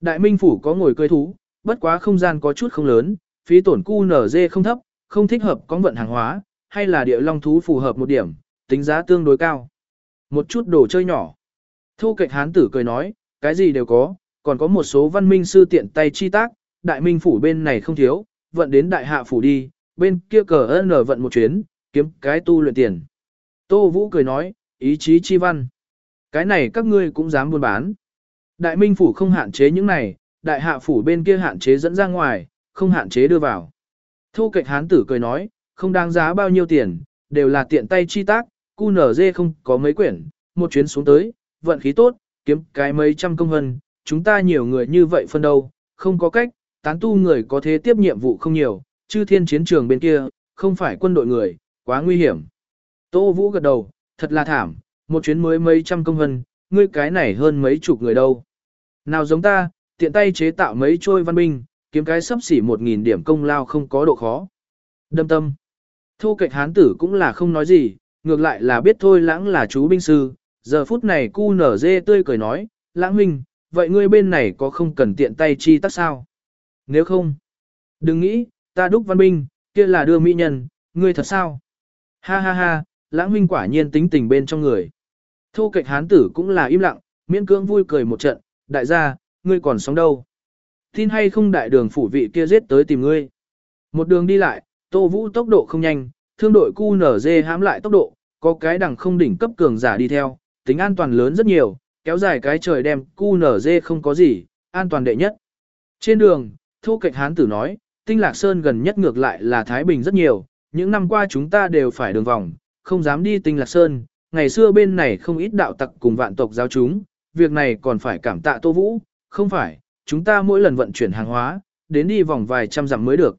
Speaker 1: Đại Minh Phủ có ngồi cơi thú, bất quá không gian có chút không lớn, phí tổn cu nở dê không thấp, không thích hợp có vận hàng hóa, hay là địa long thú phù hợp một điểm, tính giá tương đối cao. Một chút đồ chơi nhỏ. Thu kịch hán tử cười nói, cái gì đều có, còn có một số văn minh sư tiện tay chi tác, đại minh phủ bên này không thiếu, vận đến đại hạ phủ đi, bên kia cờ ơn nở vận một chuyến, kiếm cái tu luyện tiền. Tô Vũ cười nói, ý chí chi văn. Cái này các ngươi cũng dám buôn bán. Đại minh phủ không hạn chế những này, đại hạ phủ bên kia hạn chế dẫn ra ngoài, không hạn chế đưa vào. Thu kịch hán tử cười nói, không đáng giá bao nhiêu tiền, đều là tiện tay chi tác, cu nở dê không có mấy quyển, một chuyến xuống tới, vận khí tốt, kiếm cái mấy trăm công hân, chúng ta nhiều người như vậy phân đâu, không có cách, tán tu người có thế tiếp nhiệm vụ không nhiều, chư thiên chiến trường bên kia, không phải quân đội người, quá nguy hiểm. Tô Vũ gật đầu, thật là thảm, một chuyến mới mấy trăm công hân, ngươi cái này hơn mấy chục người đâu. Nào giống ta, tiện tay chế tạo mấy trôi văn binh, kiếm cái sắp xỉ một nghìn điểm công lao không có độ khó. Đâm tâm. Thu kịch hán tử cũng là không nói gì, ngược lại là biết thôi lãng là chú binh sư, giờ phút này cu nở dê tươi cười nói, lãng huynh, vậy ngươi bên này có không cần tiện tay chi tắt sao? Nếu không, đừng nghĩ, ta đúc văn binh, kia là đưa mỹ nhân, ngươi thật sao? Ha ha ha, lãng huynh quả nhiên tính tình bên trong người. Thu kịch hán tử cũng là im lặng, miễn cưỡng vui cười một trận, đại gia, ngươi còn sống đâu? Tin hay không đại đường phủ vị kia giết tới tìm ngươi? Một đường đi lại, Tô Vũ tốc độ không nhanh, thương đội Cú nở dê hãm lại tốc độ, có cái đằng không đỉnh cấp cường giả đi theo, tính an toàn lớn rất nhiều, kéo dài cái trời đem QNZ không có gì, an toàn đệ nhất. Trên đường, Thu Kịch Hán Tử nói, Tinh Lạc Sơn gần nhất ngược lại là Thái Bình rất nhiều, những năm qua chúng ta đều phải đường vòng, không dám đi Tinh Lạc Sơn, ngày xưa bên này không ít đạo tặc cùng vạn tộc giáo chúng, việc này còn phải cảm tạ Tô Vũ, không phải, chúng ta mỗi lần vận chuyển hàng hóa, đến đi vòng vài trăm dặm mới được.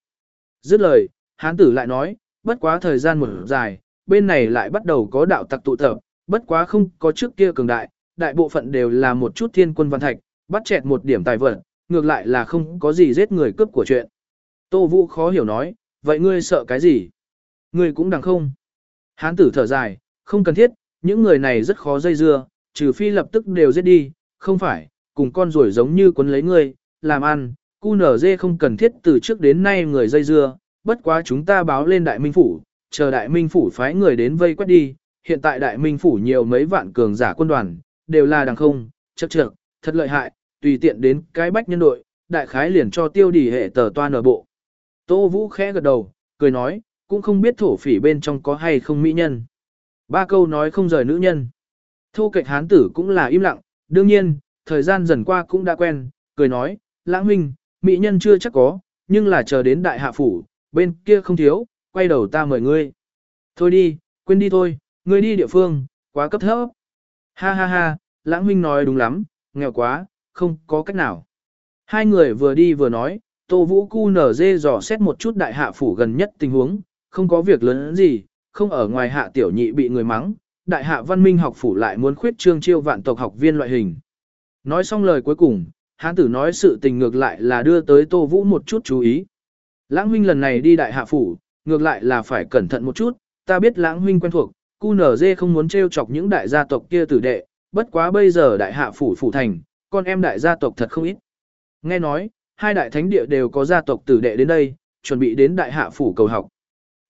Speaker 1: Dứt lời, hán tử lại nói, bất quá thời gian một dài, bên này lại bắt đầu có đạo tặc tụ tập, bất quá không có trước kia cường đại, đại bộ phận đều là một chút thiên quân văn thạch, bắt chẹt một điểm tài vật, ngược lại là không có gì giết người cướp của chuyện. Tô Vũ khó hiểu nói, vậy ngươi sợ cái gì? Ngươi cũng đằng không. Hán tử thở dài, không cần thiết, những người này rất khó dây dưa, trừ phi lập tức đều giết đi, không phải, cùng con rồi giống như quấn lấy ngươi, làm ăn, cu nở dê không cần thiết từ trước đến nay người dây dưa, bất quá chúng ta báo lên đại minh phủ, chờ đại minh phủ phái người đến vây quét đi, hiện tại đại minh phủ nhiều mấy vạn cường giả quân đoàn, đều là đằng không, chắc trưởng thật lợi hại, tùy tiện đến cái bách nhân đội, đại khái liền cho tiêu đỉ hệ tờ toan ở bộ. Tô Vũ khẽ gật đầu, cười nói, cũng không biết thổ phỉ bên trong có hay không mỹ nhân. Ba câu nói không rời nữ nhân. Thô kệch hán tử cũng là im lặng, đương nhiên, thời gian dần qua cũng đã quen, cười nói, lãng huynh, mỹ nhân chưa chắc có, nhưng là chờ đến đại hạ phủ, bên kia không thiếu, quay đầu ta mời ngươi. Thôi đi, quên đi thôi, ngươi đi địa phương, quá cấp thấp. Ha ha ha, lãng huynh nói đúng lắm, nghèo quá, không có cách nào. Hai người vừa đi vừa nói, Tô Vũ Cu nở dê dò xét một chút đại hạ phủ gần nhất tình huống, không có việc lớn gì, không ở ngoài hạ tiểu nhị bị người mắng, đại hạ văn minh học phủ lại muốn khuyết trương chiêu vạn tộc học viên loại hình. Nói xong lời cuối cùng, hán tử nói sự tình ngược lại là đưa tới Tô Vũ một chút chú ý. Lãng huynh lần này đi đại hạ phủ, ngược lại là phải cẩn thận một chút, ta biết lãng huynh quen thuộc, cu nở dê không muốn trêu chọc những đại gia tộc kia tử đệ, bất quá bây giờ đại hạ phủ phủ thành, con em đại gia tộc thật không ít. Nghe nói, hai đại thánh địa đều có gia tộc tử đệ đến đây, chuẩn bị đến đại hạ phủ cầu học.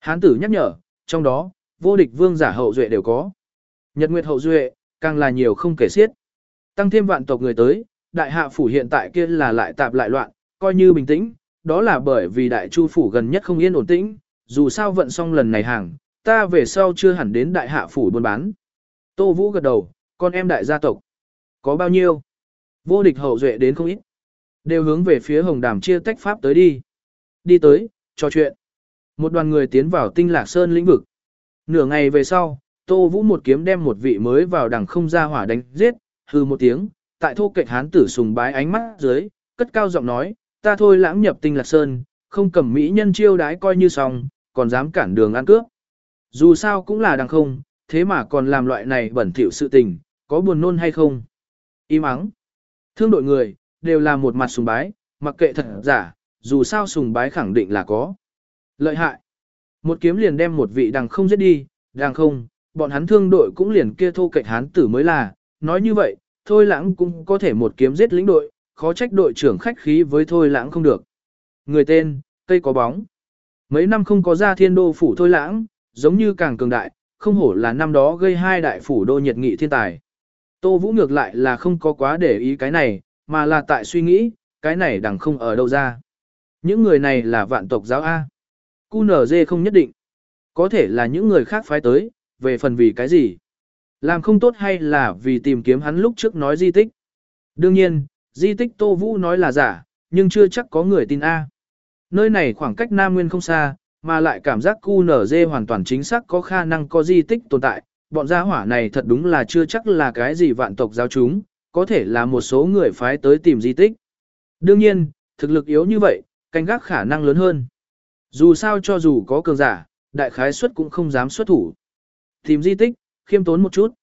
Speaker 1: Hán tử nhắc nhở, trong đó, vô địch vương giả hậu duệ đều có. Nhật nguyệt hậu duệ, càng là nhiều không kể xiết. Tăng thêm vạn tộc người tới, đại hạ phủ hiện tại kia là lại tạp lại loạn, coi như bình tĩnh, đó là bởi vì đại chu phủ gần nhất không yên ổn tĩnh, dù sao vận xong lần này hàng, ta về sau chưa hẳn đến đại hạ phủ buôn bán. Tô Vũ gật đầu, con em đại gia tộc. Có bao nhiêu? Vô địch hậu duệ đến không ít. Đều hướng về phía hồng đàm chia tách pháp tới đi. Đi tới, trò chuyện. Một đoàn người tiến vào tinh lạc sơn lĩnh vực. Nửa ngày về sau, Tô Vũ một kiếm đem một vị mới vào đằng không ra hỏa đánh giết, hư một tiếng, tại thô kệch hán tử sùng bái ánh mắt dưới, cất cao giọng nói, ta thôi lãng nhập tinh lạc sơn, không cầm mỹ nhân chiêu đái coi như xong, còn dám cản đường ăn cướp. Dù sao cũng là đằng không, thế mà còn làm loại này bẩn thỉu sự tình, có buồn nôn hay không? Im ắng. Thương đội người, đều là một mặt sùng bái, mặc kệ thật giả, dù sao sùng bái khẳng định là có. Lợi hại. Một kiếm liền đem một vị đằng không giết đi, đằng không, bọn hắn thương đội cũng liền kia thô cạnh hán tử mới là, nói như vậy, thôi lãng cũng có thể một kiếm giết lĩnh đội, khó trách đội trưởng khách khí với thôi lãng không được. Người tên, cây có bóng. Mấy năm không có ra thiên đô phủ thôi lãng, giống như càng cường đại, không hổ là năm đó gây hai đại phủ đô nhiệt nghị thiên tài. Tô Vũ ngược lại là không có quá để ý cái này, mà là tại suy nghĩ, cái này đằng không ở đâu ra. Những người này là vạn tộc giáo A. QNZ không nhất định. Có thể là những người khác phái tới, về phần vì cái gì. Làm không tốt hay là vì tìm kiếm hắn lúc trước nói di tích. Đương nhiên, di tích Tô Vũ nói là giả, nhưng chưa chắc có người tin A. Nơi này khoảng cách Nam Nguyên không xa, mà lại cảm giác QNZ hoàn toàn chính xác có khả năng có di tích tồn tại. Bọn gia hỏa này thật đúng là chưa chắc là cái gì vạn tộc giáo chúng, có thể là một số người phái tới tìm di tích. Đương nhiên, thực lực yếu như vậy, canh gác khả năng lớn hơn. Dù sao cho dù có cường giả, đại khái suất cũng không dám xuất thủ. Tìm di tích, khiêm tốn một chút.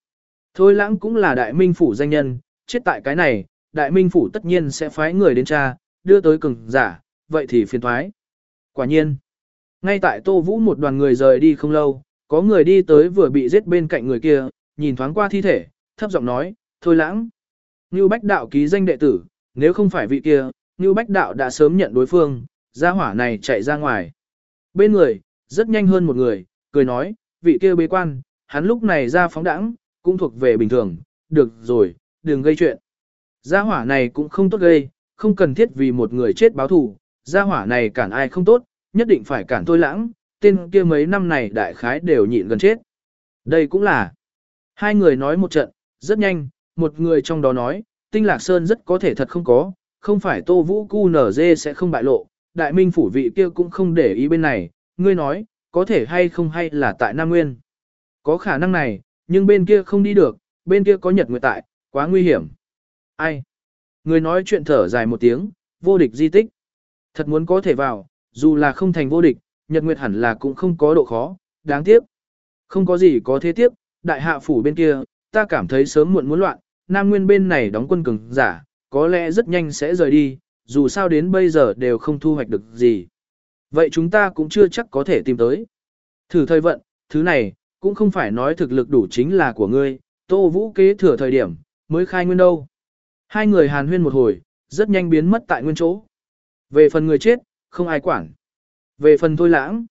Speaker 1: Thôi lãng cũng là đại minh phủ danh nhân, chết tại cái này, đại minh phủ tất nhiên sẽ phái người đến tra, đưa tới cường giả, vậy thì phiền thoái. Quả nhiên, ngay tại Tô Vũ một đoàn người rời đi không lâu, có người đi tới vừa bị giết bên cạnh người kia, nhìn thoáng qua thi thể, thấp giọng nói, thôi lãng. Như Bách Đạo ký danh đệ tử, nếu không phải vị kia, Như Bách Đạo đã sớm nhận đối phương, gia hỏa này chạy ra ngoài. Bên người, rất nhanh hơn một người, cười nói, vị kia bế quan, hắn lúc này ra phóng đẳng, cũng thuộc về bình thường, được rồi, đừng gây chuyện. Gia hỏa này cũng không tốt gây, không cần thiết vì một người chết báo thù, gia hỏa này cản ai không tốt, nhất định phải cản tôi lãng, tên kia mấy năm này đại khái đều nhịn gần chết. Đây cũng là. Hai người nói một trận, rất nhanh, một người trong đó nói, tinh lạc sơn rất có thể thật không có, không phải tô vũ cu nở dê sẽ không bại lộ, đại minh phủ vị kia cũng không để ý bên này, ngươi nói, có thể hay không hay là tại Nam Nguyên. Có khả năng này, nhưng bên kia không đi được, bên kia có nhật nguyệt tại, quá nguy hiểm. Ai? Người nói chuyện thở dài một tiếng, vô địch di tích. Thật muốn có thể vào, dù là không thành vô địch, nhật nguyệt hẳn là cũng không có độ khó, đáng tiếc. Không có gì có thế tiếp, đại hạ phủ bên kia, ta cảm thấy sớm muộn muốn loạn, Nam Nguyên bên này đóng quân cường giả, có lẽ rất nhanh sẽ rời đi, dù sao đến bây giờ đều không thu hoạch được gì. Vậy chúng ta cũng chưa chắc có thể tìm tới. Thử thời vận, thứ này, cũng không phải nói thực lực đủ chính là của ngươi, Tô Vũ kế thừa thời điểm, mới khai nguyên đâu. Hai người hàn huyên một hồi, rất nhanh biến mất tại nguyên chỗ. Về phần người chết, không ai quản. Về phần thôi lãng,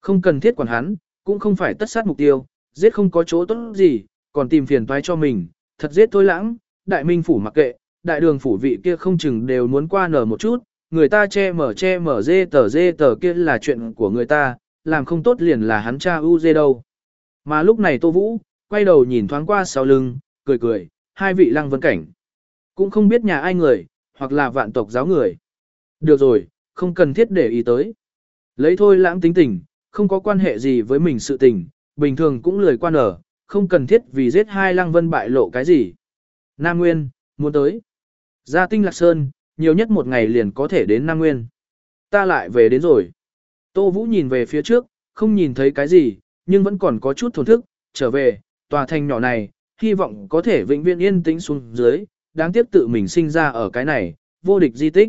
Speaker 1: không cần thiết quản hắn, cũng không phải tất sát mục tiêu, giết không có chỗ tốt gì, còn tìm phiền toái cho mình, thật giết thôi lãng, đại minh phủ mặc kệ, đại đường phủ vị kia không chừng đều muốn qua nở một chút, người ta che mở che mở dê tờ dê tờ kia là chuyện của người ta, làm không tốt liền là hắn cha u dê đâu. Mà lúc này Tô Vũ, quay đầu nhìn thoáng qua sau lưng, cười cười, hai vị lăng vân cảnh. Cũng không biết nhà ai người, hoặc là vạn tộc giáo người. Được rồi, không cần thiết để ý tới. Lấy thôi lãng tính tình, không có quan hệ gì với mình sự tình, bình thường cũng lười quan ở, không cần thiết vì giết hai lăng vân bại lộ cái gì. Nam Nguyên, muốn tới. Gia tinh lạc sơn, nhiều nhất một ngày liền có thể đến Nam Nguyên. Ta lại về đến rồi. Tô Vũ nhìn về phía trước, không nhìn thấy cái gì, nhưng vẫn còn có chút thổn thức, trở về, tòa thành nhỏ này, hy vọng có thể vĩnh viễn yên tĩnh xuống dưới, đáng tiếc tự mình sinh ra ở cái này, vô địch di tích.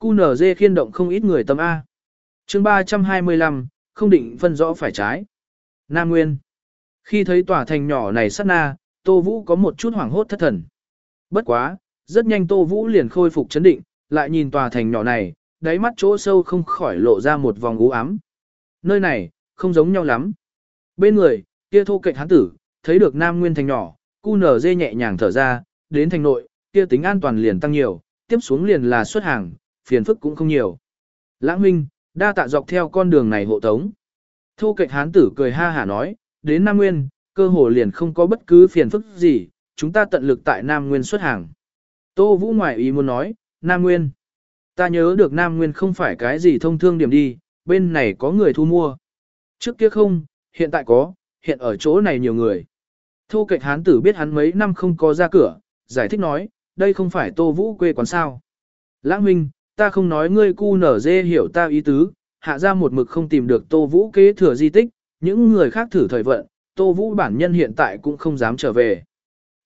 Speaker 1: QNZ khiên động không ít người tâm A. chương 325, không định phân rõ phải trái. Nam Nguyên. Khi thấy tòa thành nhỏ này sát na, Tô Vũ có một chút hoảng hốt thất thần. Bất quá, rất nhanh Tô Vũ liền khôi phục chấn định, lại nhìn tòa thành nhỏ này, đáy mắt chỗ sâu không khỏi lộ ra một vòng u ám. Nơi này, không giống nhau lắm. Bên người, kia thô kệch hán tử, thấy được Nam Nguyên thành nhỏ, cu nở dê nhẹ nhàng thở ra, đến thành nội, kia tính an toàn liền tăng nhiều, tiếp xuống liền là xuất hàng, phiền phức cũng không nhiều. Lãng huynh, đa tạ dọc theo con đường này hộ tống. Thô kệch hán tử cười ha hả nói, đến Nam Nguyên, cơ hồ liền không có bất cứ phiền phức gì, chúng ta tận lực tại Nam Nguyên xuất hàng. Tô Vũ ngoại ý muốn nói, Nam Nguyên. Ta nhớ được Nam Nguyên không phải cái gì thông thương điểm đi, bên này có người thu mua. Trước kia không, hiện tại có, hiện ở chỗ này nhiều người. Thu kệch hán tử biết hắn mấy năm không có ra cửa, giải thích nói, đây không phải Tô Vũ quê quán sao. Lãng Minh, ta không nói ngươi cu nở dê hiểu ta ý tứ, hạ ra một mực không tìm được Tô Vũ kế thừa di tích, những người khác thử thời vận, Tô Vũ bản nhân hiện tại cũng không dám trở về.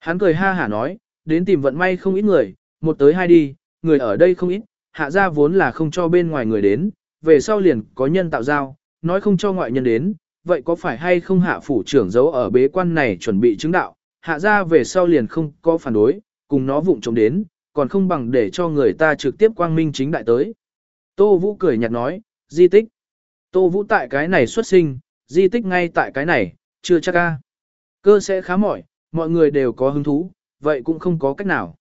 Speaker 1: Hắn cười ha hả nói, đến tìm vận may không ít người, một tới hai đi, người ở đây không ít, hạ gia vốn là không cho bên ngoài người đến, về sau liền có nhân tạo giao, nói không cho ngoại nhân đến, vậy có phải hay không hạ phủ trưởng giấu ở bế quan này chuẩn bị chứng đạo, hạ gia về sau liền không có phản đối, cùng nó vụng trộm đến, còn không bằng để cho người ta trực tiếp quang minh chính đại tới. Tô Vũ cười nhạt nói, di tích. Tô Vũ tại cái này xuất sinh, di tích ngay tại cái này, chưa chắc ca. Cơ sẽ khá mỏi, mọi người đều có hứng thú, vậy cũng không có cách nào.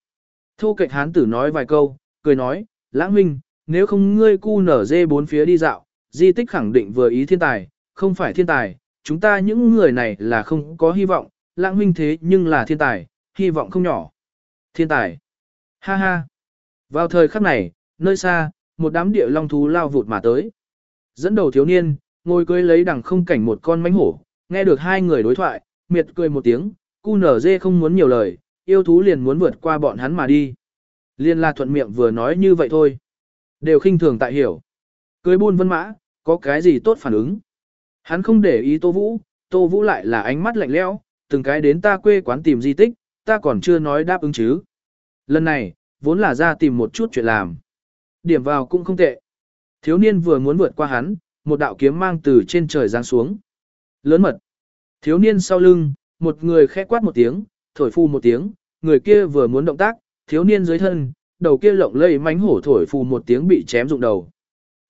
Speaker 1: Thô kệch hán tử nói vài câu, cười nói, lãng huynh, nếu không ngươi cu nở dê bốn phía đi dạo, di tích khẳng định vừa ý thiên tài, không phải thiên tài, chúng ta những người này là không có hy vọng, lãng huynh thế nhưng là thiên tài, hy vọng không nhỏ. Thiên tài. Ha ha. Vào thời khắc này, nơi xa, một đám địa long thú lao vụt mà tới. Dẫn đầu thiếu niên, ngồi cưới lấy đằng không cảnh một con mánh hổ, nghe được hai người đối thoại, miệt cười một tiếng, cu nở dê không muốn nhiều lời, yêu thú liền muốn vượt qua bọn hắn mà đi. Liên la thuận miệng vừa nói như vậy thôi. Đều khinh thường tại hiểu. Cưới buôn vân mã, có cái gì tốt phản ứng. Hắn không để ý Tô Vũ, Tô Vũ lại là ánh mắt lạnh lẽo, từng cái đến ta quê quán tìm di tích, ta còn chưa nói đáp ứng chứ. Lần này, vốn là ra tìm một chút chuyện làm. Điểm vào cũng không tệ. Thiếu niên vừa muốn vượt qua hắn, một đạo kiếm mang từ trên trời giáng xuống. Lớn mật. Thiếu niên sau lưng, một người khẽ quát một tiếng, thổi phu một tiếng, người kia vừa muốn động tác, thiếu niên dưới thân, đầu kia lộng lây mánh hổ thổi phù một tiếng bị chém rụng đầu.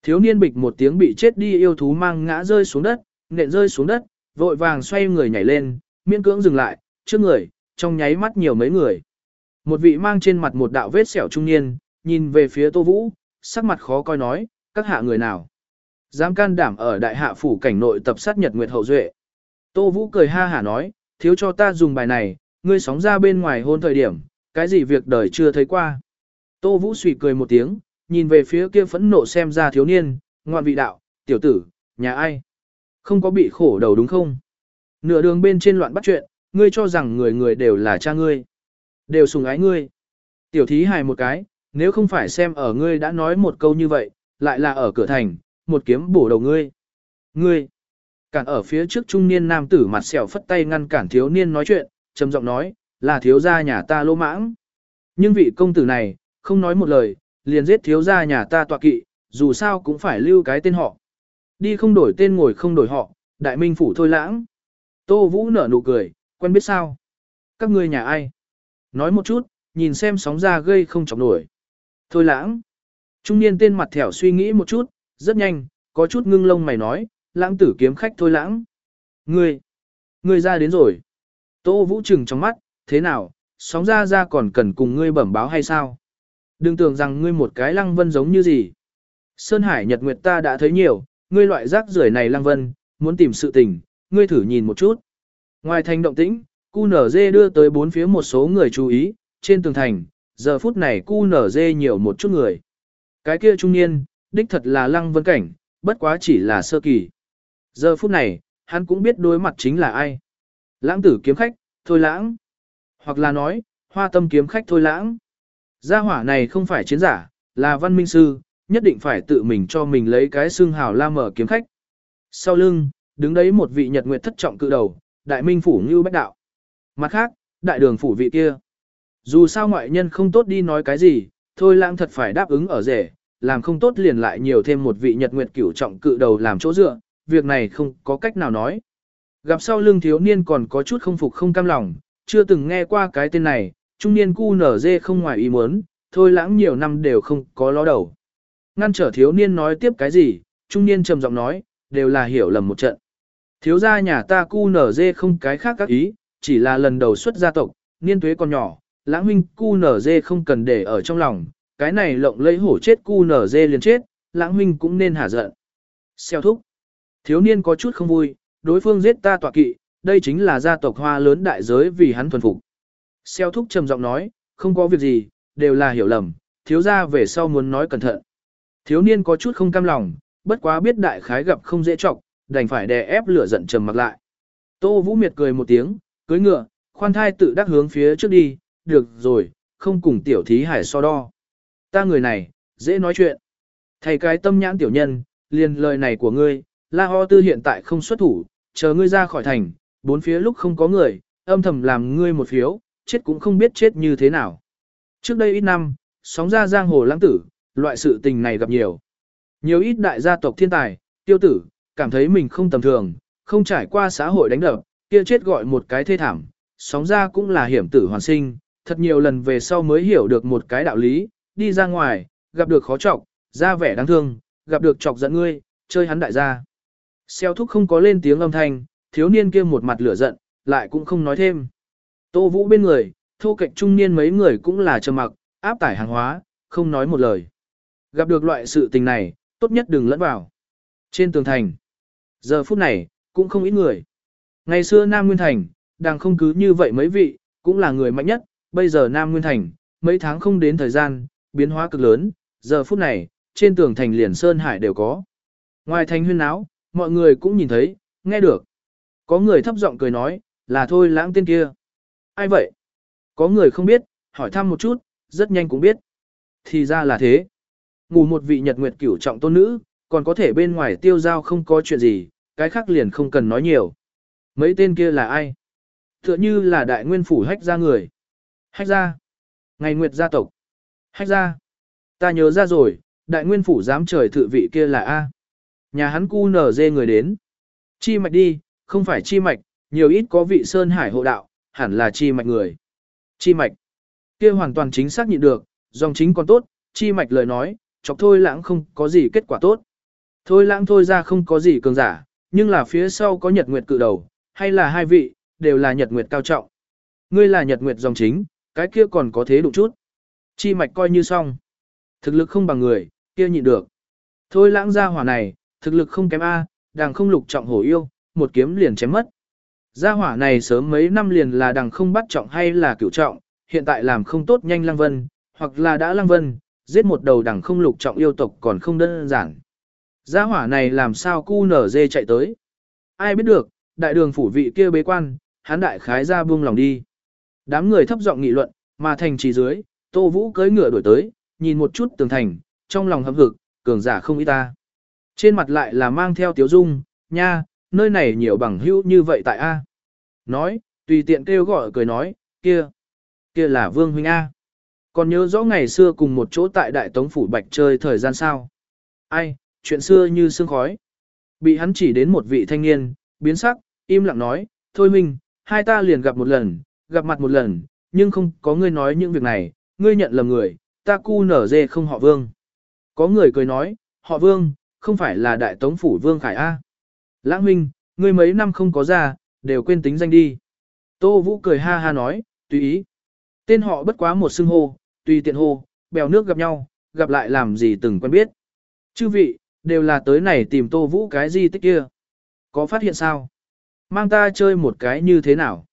Speaker 1: Thiếu niên bịch một tiếng bị chết đi yêu thú mang ngã rơi xuống đất, nện rơi xuống đất, vội vàng xoay người nhảy lên, miễn cưỡng dừng lại, trước người, trong nháy mắt nhiều mấy người. Một vị mang trên mặt một đạo vết sẹo trung niên, nhìn về phía Tô Vũ, sắc mặt khó coi nói, các hạ người nào. Dám can đảm ở đại hạ phủ cảnh nội tập sát nhật nguyệt hậu duệ. Tô Vũ cười ha hả nói, thiếu cho ta dùng bài này, ngươi sóng ra bên ngoài hôn thời điểm, cái gì việc đời chưa thấy qua. Tô Vũ suy cười một tiếng, nhìn về phía kia phẫn nộ xem ra thiếu niên, ngoan vị đạo, tiểu tử, nhà ai? Không có bị khổ đầu đúng không? Nửa đường bên trên loạn bắt chuyện, ngươi cho rằng người người đều là cha ngươi. Đều sùng ái ngươi. Tiểu thí hài một cái, nếu không phải xem ở ngươi đã nói một câu như vậy, lại là ở cửa thành, một kiếm bổ đầu ngươi. Ngươi, cản ở phía trước trung niên nam tử mặt xẻo phất tay ngăn cản thiếu niên nói chuyện, trầm giọng nói, là thiếu gia nhà ta lô mãng. Nhưng vị công tử này, không nói một lời, liền giết thiếu gia nhà ta tọa kỵ, dù sao cũng phải lưu cái tên họ. Đi không đổi tên ngồi không đổi họ, đại minh phủ thôi lãng. Tô Vũ nở nụ cười, quen biết sao? Các ngươi nhà ai? Nói một chút, nhìn xem sóng ra gây không chọc nổi. Thôi lãng. Trung niên tên mặt thẻo suy nghĩ một chút, rất nhanh, có chút ngưng lông mày nói, lãng tử kiếm khách thôi lãng. Ngươi, ngươi ra đến rồi. Tô Vũ trừng trong mắt, thế nào, sóng ra ra còn cần cùng ngươi bẩm báo hay sao? Đừng tưởng rằng ngươi một cái lăng vân giống như gì. Sơn Hải Nhật Nguyệt ta đã thấy nhiều, ngươi loại rác rưởi này lăng vân, muốn tìm sự tình, ngươi thử nhìn một chút. Ngoài thành động tĩnh, cu nở dê đưa tới bốn phía một số người chú ý, trên tường thành, giờ phút này cu nở dê nhiều một chút người. Cái kia trung niên, đích thật là lăng vân cảnh, bất quá chỉ là sơ kỳ. Giờ phút này, hắn cũng biết đối mặt chính là ai. Lãng tử kiếm khách, thôi lãng. Hoặc là nói, hoa tâm kiếm khách thôi lãng. Gia hỏa này không phải chiến giả, là văn minh sư, nhất định phải tự mình cho mình lấy cái xương hào la mở kiếm khách. Sau lưng, đứng đấy một vị nhật nguyệt thất trọng cự đầu, đại minh phủ như bách đạo. Mặt khác, đại đường phủ vị kia. Dù sao ngoại nhân không tốt đi nói cái gì, thôi lãng thật phải đáp ứng ở rể, làm không tốt liền lại nhiều thêm một vị nhật nguyệt cửu trọng cự đầu làm chỗ dựa, việc này không có cách nào nói. Gặp sau lưng thiếu niên còn có chút không phục không cam lòng, chưa từng nghe qua cái tên này, trung niên cu nở dê không ngoài ý muốn, thôi lãng nhiều năm đều không có ló đầu. Ngăn trở thiếu niên nói tiếp cái gì, trung niên trầm giọng nói, đều là hiểu lầm một trận. Thiếu gia nhà ta cu nở dê không cái khác các ý, chỉ là lần đầu xuất gia tộc, niên tuế còn nhỏ, lãng huynh cu nở dê không cần để ở trong lòng, cái này lộng lấy hổ chết cu nở dê liền chết, lãng huynh cũng nên hả giận. Xeo thúc. Thiếu niên có chút không vui, đối phương giết ta tọa kỵ, đây chính là gia tộc hoa lớn đại giới vì hắn thuần phục. Xeo thúc trầm giọng nói, không có việc gì, đều là hiểu lầm, thiếu gia về sau muốn nói cẩn thận. Thiếu niên có chút không cam lòng, bất quá biết đại khái gặp không dễ trọng, đành phải đè ép lửa giận trầm mặc lại. Tô Vũ Miệt cười một tiếng, cưỡi ngựa, khoan thai tự đắc hướng phía trước đi, được rồi, không cùng tiểu thí hải so đo. Ta người này, dễ nói chuyện. Thầy cái tâm nhãn tiểu nhân, liền lời này của ngươi, La Ho Tư hiện tại không xuất thủ, chờ ngươi ra khỏi thành, bốn phía lúc không có người, âm thầm làm ngươi một phiếu, chết cũng không biết chết như thế nào. Trước đây ít năm, sóng ra giang hồ lãng tử, loại sự tình này gặp nhiều. Nhiều ít đại gia tộc thiên tài, tiêu tử, cảm thấy mình không tầm thường, không trải qua xã hội đánh đập, kia chết gọi một cái thê thảm, sóng ra cũng là hiểm tử hoàn sinh, thật nhiều lần về sau mới hiểu được một cái đạo lý, đi ra ngoài, gặp được khó trọc, ra vẻ đáng thương, gặp được chọc giận ngươi, chơi hắn đại gia. Xeo thúc không có lên tiếng âm thanh, thiếu niên kia một mặt lửa giận, lại cũng không nói thêm. Tô Vũ bên người, thô cạnh trung niên mấy người cũng là trầm mặc, áp tải hàng hóa, không nói một lời. Gặp được loại sự tình này, tốt nhất đừng lẫn vào. Trên tường thành, giờ phút này, cũng không ít người. Ngày xưa Nam Nguyên Thành, đang không cứ như vậy mấy vị, cũng là người mạnh nhất, bây giờ Nam Nguyên Thành, mấy tháng không đến thời gian, biến hóa cực lớn, giờ phút này, trên tường thành liền Sơn Hải đều có. Ngoài thành huyên áo, mọi người cũng nhìn thấy, nghe được. Có người thấp giọng cười nói, là thôi lãng tên kia. Ai vậy? Có người không biết, hỏi thăm một chút, rất nhanh cũng biết. Thì ra là thế. Ngủ một vị nhật nguyệt cửu trọng tôn nữ, còn có thể bên ngoài tiêu giao không có chuyện gì, cái khác liền không cần nói nhiều. Mấy tên kia là ai? Tựa như là đại nguyên phủ hách ra người. Hách ra. Ngày nguyệt gia tộc. Hách ra. Ta nhớ ra rồi, đại nguyên phủ dám trời thự vị kia là A. Nhà hắn cu nở dê người đến. Chi mạch đi, không phải chi mạch, nhiều ít có vị sơn hải hộ đạo, hẳn là chi mạch người. Chi mạch. Kia hoàn toàn chính xác nhịn được, dòng chính còn tốt, chi mạch lời nói, chọc thôi lãng không có gì kết quả tốt. Thôi lãng thôi ra không có gì cường giả, nhưng là phía sau có nhật nguyệt cự đầu, hay là hai vị, đều là nhật nguyệt cao trọng. Ngươi là nhật nguyệt dòng chính, cái kia còn có thế đủ chút. Chi mạch coi như xong. Thực lực không bằng người, kia nhịn được. Thôi lãng ra hỏa này, thực lực không kém A, đàng không lục trọng hổ yêu, một kiếm liền chém mất. Gia hỏa này sớm mấy năm liền là đằng không bắt trọng hay là cửu trọng, hiện tại làm không tốt nhanh lăng vân, hoặc là đã lăng vân, giết một đầu đằng không lục trọng yêu tộc còn không đơn giản. Gia hỏa này làm sao cu nở dê chạy tới. Ai biết được, đại đường phủ vị kia bế quan, hắn đại khái ra buông lòng đi. Đám người thấp giọng nghị luận, mà thành trì dưới, tô vũ cưỡi ngựa đuổi tới, nhìn một chút tường thành, trong lòng hâm hực, cường giả không ít ta. Trên mặt lại là mang theo tiếu dung, nha, nơi này nhiều bằng hữu như vậy tại A. Nói, tùy tiện kêu gọi cười nói, kia, kia là Vương Huynh A. Còn nhớ rõ ngày xưa cùng một chỗ tại Đại Tống Phủ Bạch chơi thời gian sao? Ai, chuyện xưa như sương khói. Bị hắn chỉ đến một vị thanh niên, biến sắc, im lặng nói, thôi Huynh, hai ta liền gặp một lần, gặp mặt một lần, nhưng không có ngươi nói những việc này, ngươi nhận lầm người, ta cu nở dê không họ Vương. Có người cười nói, họ Vương, không phải là Đại Tống Phủ Vương Khải A. Lãng huynh, ngươi mấy năm không có ra, đều quên tính danh đi. Tô Vũ cười ha ha nói, tùy ý. Tên họ bất quá một xưng hô, tùy tiện hô, bèo nước gặp nhau, gặp lại làm gì từng quen biết. Chư vị, đều là tới này tìm Tô Vũ cái gì tích kia. Có phát hiện sao? Mang ta chơi một cái như thế nào?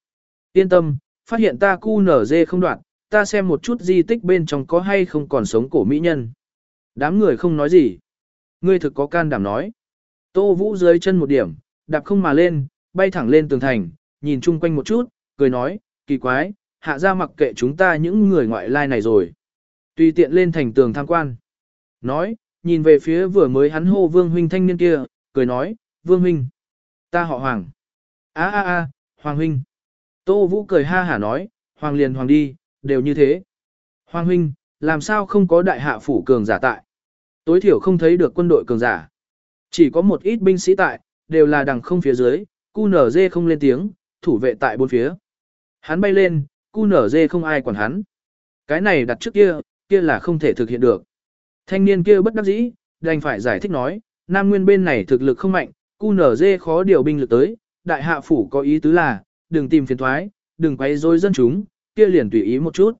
Speaker 1: Yên tâm, phát hiện ta cu nở dê không đoạn, ta xem một chút di tích bên trong có hay không còn sống cổ mỹ nhân. Đám người không nói gì. Ngươi thực có can đảm nói. Tô Vũ dưới chân một điểm, đạp không mà lên, bay thẳng lên tường thành, nhìn chung quanh một chút, cười nói, kỳ quái, hạ ra mặc kệ chúng ta những người ngoại lai này rồi. Tùy tiện lên thành tường tham quan. Nói, nhìn về phía vừa mới hắn hô vương huynh thanh niên kia, cười nói, vương huynh, ta họ hoàng. a a a hoàng huynh. Tô Vũ cười ha hả nói, hoàng liền hoàng đi, đều như thế. Hoàng huynh, làm sao không có đại hạ phủ cường giả tại? Tối thiểu không thấy được quân đội cường giả. Chỉ có một ít binh sĩ tại, đều là đằng không phía dưới, cu nở dê không lên tiếng, thủ vệ tại bốn phía. Hắn bay lên, cu nở dê không ai quản hắn. Cái này đặt trước kia, kia là không thể thực hiện được. Thanh niên kia bất đắc dĩ, đành phải giải thích nói, Nam Nguyên bên này thực lực không mạnh, cu nở dê khó điều binh lực tới, đại hạ phủ có ý tứ là, đừng tìm phiền thoái, đừng quay rối dân chúng, kia liền tùy ý một chút.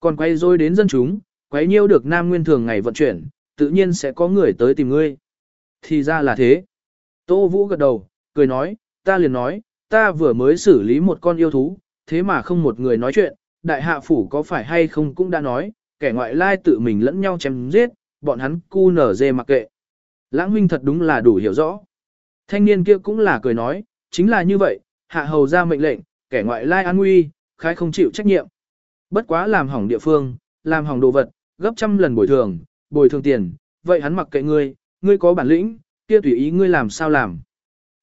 Speaker 1: Còn quay rối đến dân chúng, quấy nhiêu được Nam Nguyên thường ngày vận chuyển, tự nhiên sẽ có người tới tìm ngươi. Thì ra là thế. Tô Vũ gật đầu, cười nói, ta liền nói, ta vừa mới xử lý một con yêu thú, thế mà không một người nói chuyện, đại hạ phủ có phải hay không cũng đã nói, kẻ ngoại lai tự mình lẫn nhau chém giết, bọn hắn cu nở dê mặc kệ. Lãng huynh thật đúng là đủ hiểu rõ. Thanh niên kia cũng là cười nói, chính là như vậy, hạ hầu ra mệnh lệnh, kẻ ngoại lai an nguy, khai không chịu trách nhiệm. Bất quá làm hỏng địa phương, làm hỏng đồ vật, gấp trăm lần bồi thường, bồi thường tiền, vậy hắn mặc kệ ngươi, ngươi có bản lĩnh, kia tùy ý ngươi làm sao làm.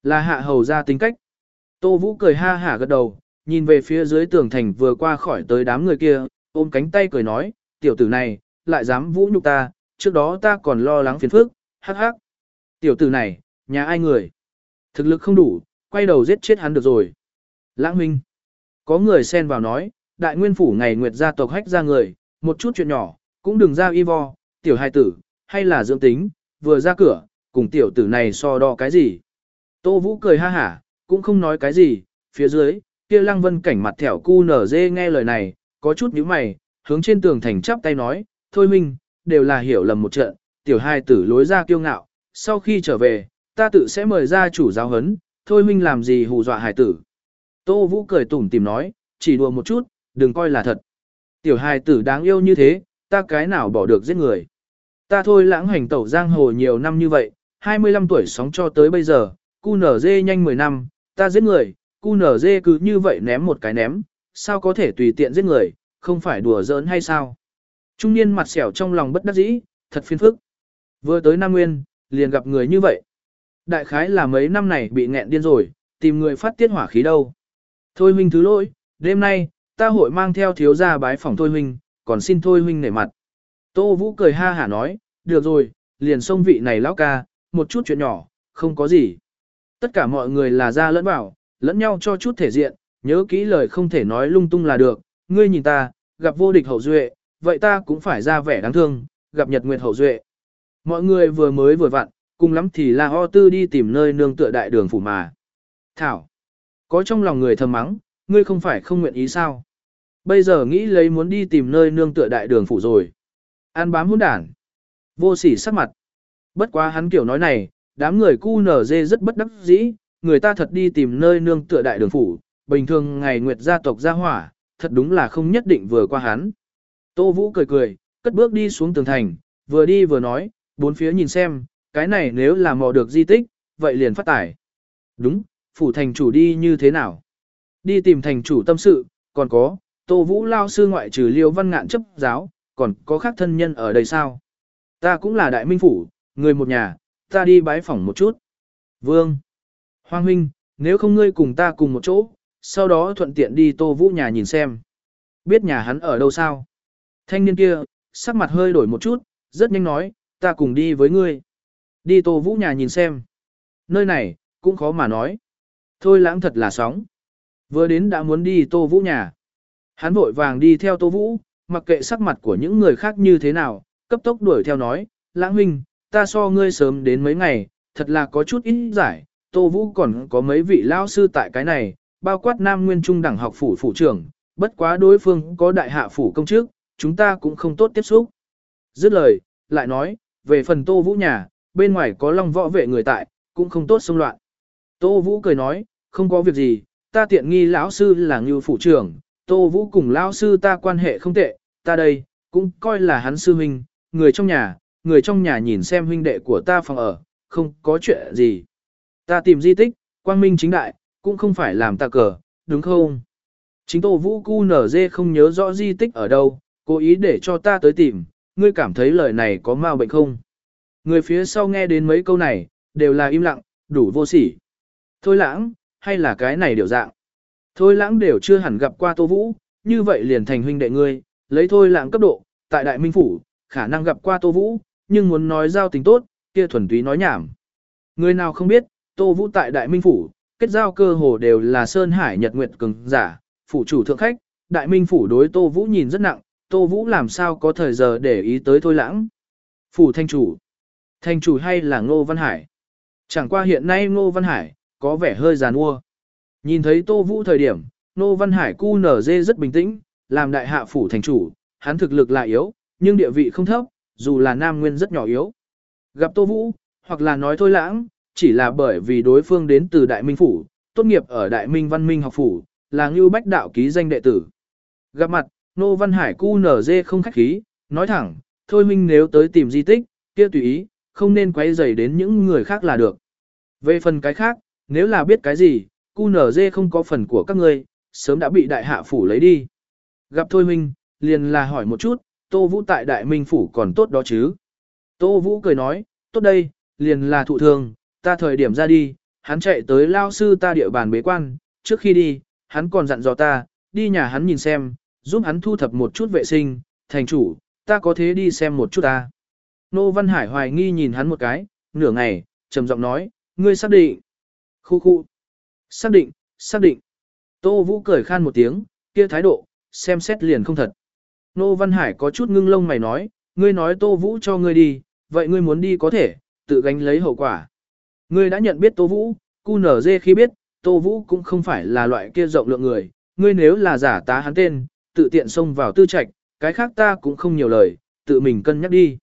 Speaker 1: Là hạ hầu ra tính cách. Tô Vũ cười ha hả gật đầu, nhìn về phía dưới tường thành vừa qua khỏi tới đám người kia, ôm cánh tay cười nói, tiểu tử này, lại dám vũ nhục ta, trước đó ta còn lo lắng phiền phức, hắc hắc. Tiểu tử này, nhà ai người? Thực lực không đủ, quay đầu giết chết hắn được rồi. Lãng Minh. Có người xen vào nói, đại nguyên phủ ngày nguyệt gia tộc hách ra người, một chút chuyện nhỏ, cũng đừng ra y vo, tiểu hai tử, hay là dưỡng tính, vừa ra cửa, cùng tiểu tử này so đo cái gì. Tô Vũ cười ha hả, cũng không nói cái gì, phía dưới, kia lăng vân cảnh mặt thẻo cu nở dê nghe lời này, có chút nhíu mày, hướng trên tường thành chắp tay nói, thôi minh, đều là hiểu lầm một trận, tiểu hai tử lối ra kiêu ngạo, sau khi trở về, ta tự sẽ mời ra chủ giáo hấn, thôi minh làm gì hù dọa hải tử. Tô Vũ cười tủm tìm nói, chỉ đùa một chút, đừng coi là thật. Tiểu hài tử đáng yêu như thế, ta cái nào bỏ được giết người. Ta thôi lãng hành tẩu giang hồ nhiều năm như vậy, 25 tuổi sống cho tới bây giờ, cu nở dê nhanh 10 năm, ta giết người, cu nở dê cứ như vậy ném một cái ném, sao có thể tùy tiện giết người, không phải đùa giỡn hay sao? Trung niên mặt xẻo trong lòng bất đắc dĩ, thật phiền phức. Vừa tới Nam Nguyên, liền gặp người như vậy. Đại khái là mấy năm này bị nghẹn điên rồi, tìm người phát tiết hỏa khí đâu. Thôi huynh thứ lỗi, đêm nay, ta hội mang theo thiếu gia bái phòng thôi huynh, còn xin thôi huynh nể mặt. Tô Vũ cười ha hả nói, được rồi, liền xông vị này lão ca, một chút chuyện nhỏ, không có gì. Tất cả mọi người là ra lẫn bảo, lẫn nhau cho chút thể diện, nhớ kỹ lời không thể nói lung tung là được, ngươi nhìn ta, gặp vô địch hậu duệ, vậy ta cũng phải ra vẻ đáng thương, gặp nhật nguyệt hậu duệ. Mọi người vừa mới vừa vặn, cùng lắm thì là ho tư đi tìm nơi nương tựa đại đường phủ mà. Thảo, có trong lòng người thầm mắng, ngươi không phải không nguyện ý sao? Bây giờ nghĩ lấy muốn đi tìm nơi nương tựa đại đường phủ rồi. An bám hôn đản. Vô sỉ sắc mặt. Bất quá hắn kiểu nói này, đám người cu nở dê rất bất đắc dĩ, người ta thật đi tìm nơi nương tựa đại đường phủ, bình thường ngày nguyệt gia tộc gia hỏa, thật đúng là không nhất định vừa qua hắn. Tô Vũ cười cười, cất bước đi xuống tường thành, vừa đi vừa nói, bốn phía nhìn xem, cái này nếu là mò được di tích, vậy liền phát tải. Đúng, phủ thành chủ đi như thế nào? Đi tìm thành chủ tâm sự, còn có, Tô Vũ lao sư ngoại trừ liêu văn ngạn chấp giáo, còn có khác thân nhân ở đây sao? Ta cũng là đại minh phủ, người một nhà, ta đi bái phỏng một chút. Vương. Hoàng huynh, nếu không ngươi cùng ta cùng một chỗ, sau đó thuận tiện đi Tô Vũ nhà nhìn xem. Biết nhà hắn ở đâu sao? Thanh niên kia, sắc mặt hơi đổi một chút, rất nhanh nói, ta cùng đi với ngươi. Đi Tô Vũ nhà nhìn xem. Nơi này, cũng khó mà nói. Thôi lãng thật là sóng. Vừa đến đã muốn đi Tô Vũ nhà. Hắn vội vàng đi theo Tô Vũ, mặc kệ sắc mặt của những người khác như thế nào, cấp tốc đuổi theo nói, lãng huynh, ta so ngươi sớm đến mấy ngày, thật là có chút ít giải, Tô Vũ còn có mấy vị lao sư tại cái này, bao quát Nam Nguyên Trung đẳng học phủ phủ trưởng, bất quá đối phương có đại hạ phủ công chức, chúng ta cũng không tốt tiếp xúc. Dứt lời, lại nói, về phần Tô Vũ nhà, bên ngoài có long võ vệ người tại, cũng không tốt xông loạn. Tô Vũ cười nói, không có việc gì, ta tiện nghi lão sư là ngưu phủ trưởng, Tô Vũ cùng lão sư ta quan hệ không tệ, ta đây, cũng coi là hắn sư huynh, người trong nhà, người trong nhà nhìn xem huynh đệ của ta phòng ở, không có chuyện gì. Ta tìm di tích, quang minh chính đại, cũng không phải làm ta cờ, đúng không? Chính Tô Vũ cu nở dê không nhớ rõ di tích ở đâu, cố ý để cho ta tới tìm, ngươi cảm thấy lời này có mau bệnh không? Người phía sau nghe đến mấy câu này, đều là im lặng, đủ vô sỉ. Thôi lãng, hay là cái này điều dạng. Thôi lãng đều chưa hẳn gặp qua Tô Vũ, như vậy liền thành huynh đệ ngươi, lấy thôi lãng cấp độ, tại Đại Minh Phủ, khả năng gặp qua Tô Vũ, nhưng muốn nói giao tình tốt, kia thuần túy nói nhảm. Người nào không biết, Tô Vũ tại Đại Minh Phủ, kết giao cơ hồ đều là Sơn Hải Nhật Nguyệt cường giả, phủ chủ thượng khách, Đại Minh Phủ đối Tô Vũ nhìn rất nặng, Tô Vũ làm sao có thời giờ để ý tới thôi lãng. Phủ thanh chủ thành chủ hay là Ngô Văn Hải? Chẳng qua hiện nay Ngô Văn Hải, có vẻ hơi giàn ua. Nhìn thấy Tô Vũ thời điểm, Ngô Văn Hải cu nở dê rất bình tĩnh, làm đại hạ phủ thành chủ, hắn thực lực là yếu, nhưng địa vị không thấp, dù là nam nguyên rất nhỏ yếu. Gặp Tô Vũ, hoặc là nói thôi lãng, chỉ là bởi vì đối phương đến từ Đại Minh Phủ, tốt nghiệp ở Đại Minh Văn Minh học phủ, là Ngưu Bách Đạo ký danh đệ tử. Gặp mặt, Nô Văn Hải cu nở dê không khách khí, nói thẳng, thôi minh nếu tới tìm di tích, kia tùy ý, không nên quấy rầy đến những người khác là được. Về phần cái khác, nếu là biết cái gì, cu nở dê không có phần của các ngươi, sớm đã bị đại hạ phủ lấy đi. Gặp thôi minh, liền là hỏi một chút, Tô Vũ tại đại minh phủ còn tốt đó chứ. Tô Vũ cười nói, tốt đây, liền là thụ thường. ta thời điểm ra đi, hắn chạy tới lao sư ta địa bàn bế quan, trước khi đi, hắn còn dặn dò ta, đi nhà hắn nhìn xem, giúp hắn thu thập một chút vệ sinh, thành chủ, ta có thế đi xem một chút ta. Nô Văn Hải hoài nghi nhìn hắn một cái, nửa ngày, trầm giọng nói, ngươi xác định. Khu khu. Xác định, xác định. Tô Vũ cười khan một tiếng, kia thái độ, xem xét liền không thật. Nô Văn Hải có chút ngưng lông mày nói, ngươi nói Tô Vũ cho ngươi đi, vậy ngươi muốn đi có thể, tự gánh lấy hậu quả. Ngươi đã nhận biết Tô Vũ, cu nở dê khi biết, Tô Vũ cũng không phải là loại kia rộng lượng người, ngươi nếu là giả tá hắn tên, tự tiện xông vào tư trạch, cái khác ta cũng không nhiều lời, tự mình cân nhắc đi.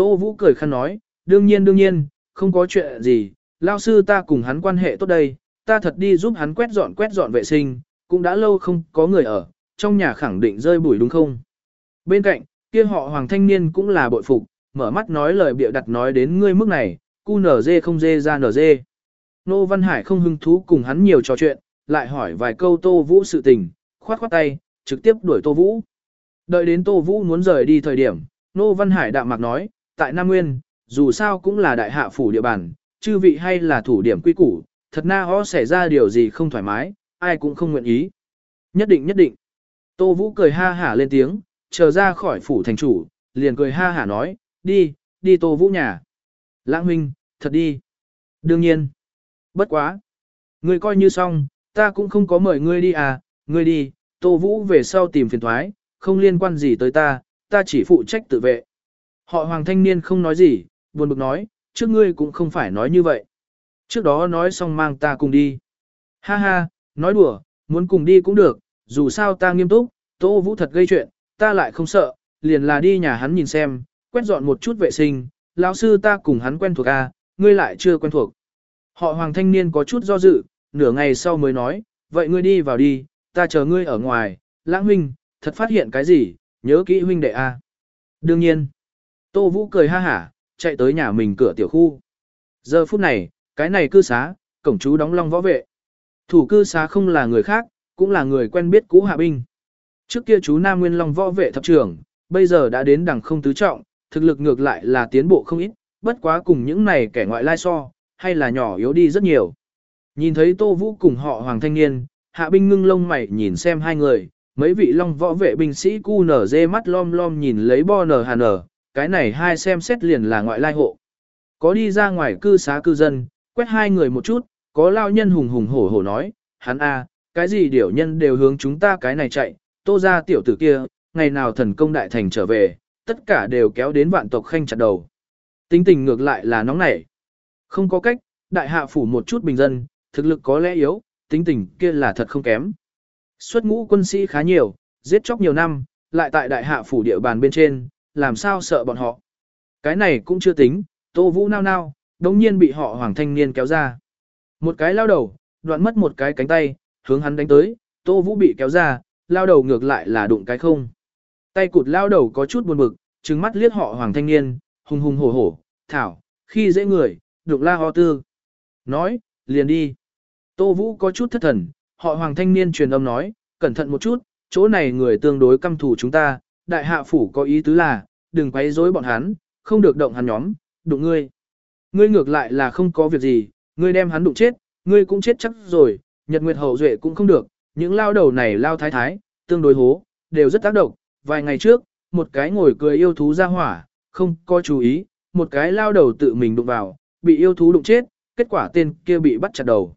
Speaker 1: Tô Vũ cười khăn nói, đương nhiên đương nhiên, không có chuyện gì, lao sư ta cùng hắn quan hệ tốt đây, ta thật đi giúp hắn quét dọn quét dọn vệ sinh, cũng đã lâu không có người ở, trong nhà khẳng định rơi bụi đúng không? Bên cạnh, kia họ hoàng thanh niên cũng là bội phục, mở mắt nói lời bịa đặt nói đến ngươi mức này, cu nở dê không dê ra nở dê. Nô Văn Hải không hứng thú cùng hắn nhiều trò chuyện, lại hỏi vài câu Tô Vũ sự tình, khoát khoát tay, trực tiếp đuổi Tô Vũ. Đợi đến Tô Vũ muốn rời đi thời điểm, Nô Văn Hải đạm mạc nói, tại Nam Nguyên, dù sao cũng là đại hạ phủ địa bàn, chư vị hay là thủ điểm quy củ, thật na ho xảy ra điều gì không thoải mái, ai cũng không nguyện ý. Nhất định nhất định. Tô Vũ cười ha hả lên tiếng, chờ ra khỏi phủ thành chủ, liền cười ha hả nói, đi, đi Tô Vũ nhà. Lãng huynh, thật đi. Đương nhiên. Bất quá. Ngươi coi như xong, ta cũng không có mời ngươi đi à, ngươi đi, Tô Vũ về sau tìm phiền thoái, không liên quan gì tới ta, ta chỉ phụ trách tự vệ. Họ hoàng thanh niên không nói gì, buồn bực nói, trước ngươi cũng không phải nói như vậy. Trước đó nói xong mang ta cùng đi. Ha ha, nói đùa, muốn cùng đi cũng được, dù sao ta nghiêm túc, Tô Vũ thật gây chuyện, ta lại không sợ, liền là đi nhà hắn nhìn xem, quét dọn một chút vệ sinh, lão sư ta cùng hắn quen thuộc a, à, ngươi lại chưa quen thuộc. Họ hoàng thanh niên có chút do dự, nửa ngày sau mới nói, vậy ngươi đi vào đi, ta chờ ngươi ở ngoài, lãng huynh, thật phát hiện cái gì, nhớ kỹ huynh đệ a. Đương nhiên, Tô Vũ cười ha hả, chạy tới nhà mình cửa tiểu khu. Giờ phút này, cái này cư xá, cổng chú đóng long võ vệ. Thủ cư xá không là người khác, cũng là người quen biết cũ hạ binh. Trước kia chú Nam Nguyên Long võ vệ thập trưởng, bây giờ đã đến đẳng không tứ trọng, thực lực ngược lại là tiến bộ không ít, bất quá cùng những này kẻ ngoại lai so, hay là nhỏ yếu đi rất nhiều. Nhìn thấy Tô Vũ cùng họ Hoàng Thanh Niên, hạ binh ngưng lông mày nhìn xem hai người, mấy vị long võ vệ binh sĩ cu nở dê mắt lom lom nhìn lấy bo nở hà nở, cái này hai xem xét liền là ngoại lai hộ. Có đi ra ngoài cư xá cư dân, quét hai người một chút, có lao nhân hùng hùng hổ hổ nói, hắn a, cái gì điểu nhân đều hướng chúng ta cái này chạy, tô ra tiểu tử kia, ngày nào thần công đại thành trở về, tất cả đều kéo đến vạn tộc khanh chặt đầu. Tính tình ngược lại là nóng nảy. Không có cách, đại hạ phủ một chút bình dân, thực lực có lẽ yếu, tính tình kia là thật không kém. Xuất ngũ quân sĩ khá nhiều, giết chóc nhiều năm, lại tại đại hạ phủ địa bàn bên trên, làm sao sợ bọn họ. Cái này cũng chưa tính, tô vũ nao nao, đống nhiên bị họ hoàng thanh niên kéo ra. Một cái lao đầu, đoạn mất một cái cánh tay, hướng hắn đánh tới, tô vũ bị kéo ra, lao đầu ngược lại là đụng cái không. Tay cụt lao đầu có chút buồn bực, trừng mắt liếc họ hoàng thanh niên, hùng hùng hổ hổ, thảo, khi dễ người, đụng la ho tư. Nói, liền đi. Tô Vũ có chút thất thần, họ hoàng thanh niên truyền âm nói, cẩn thận một chút, chỗ này người tương đối căm thù chúng ta, đại hạ phủ có ý tứ là, đừng quấy rối bọn hắn, không được động hắn nhóm, đụng ngươi. Ngươi ngược lại là không có việc gì, ngươi đem hắn đụng chết, ngươi cũng chết chắc rồi, nhật nguyệt hậu duệ cũng không được, những lao đầu này lao thái thái, tương đối hố, đều rất tác động, vài ngày trước, một cái ngồi cười yêu thú ra hỏa, không có chú ý, một cái lao đầu tự mình đụng vào, bị yêu thú đụng chết, kết quả tên kia bị bắt chặt đầu.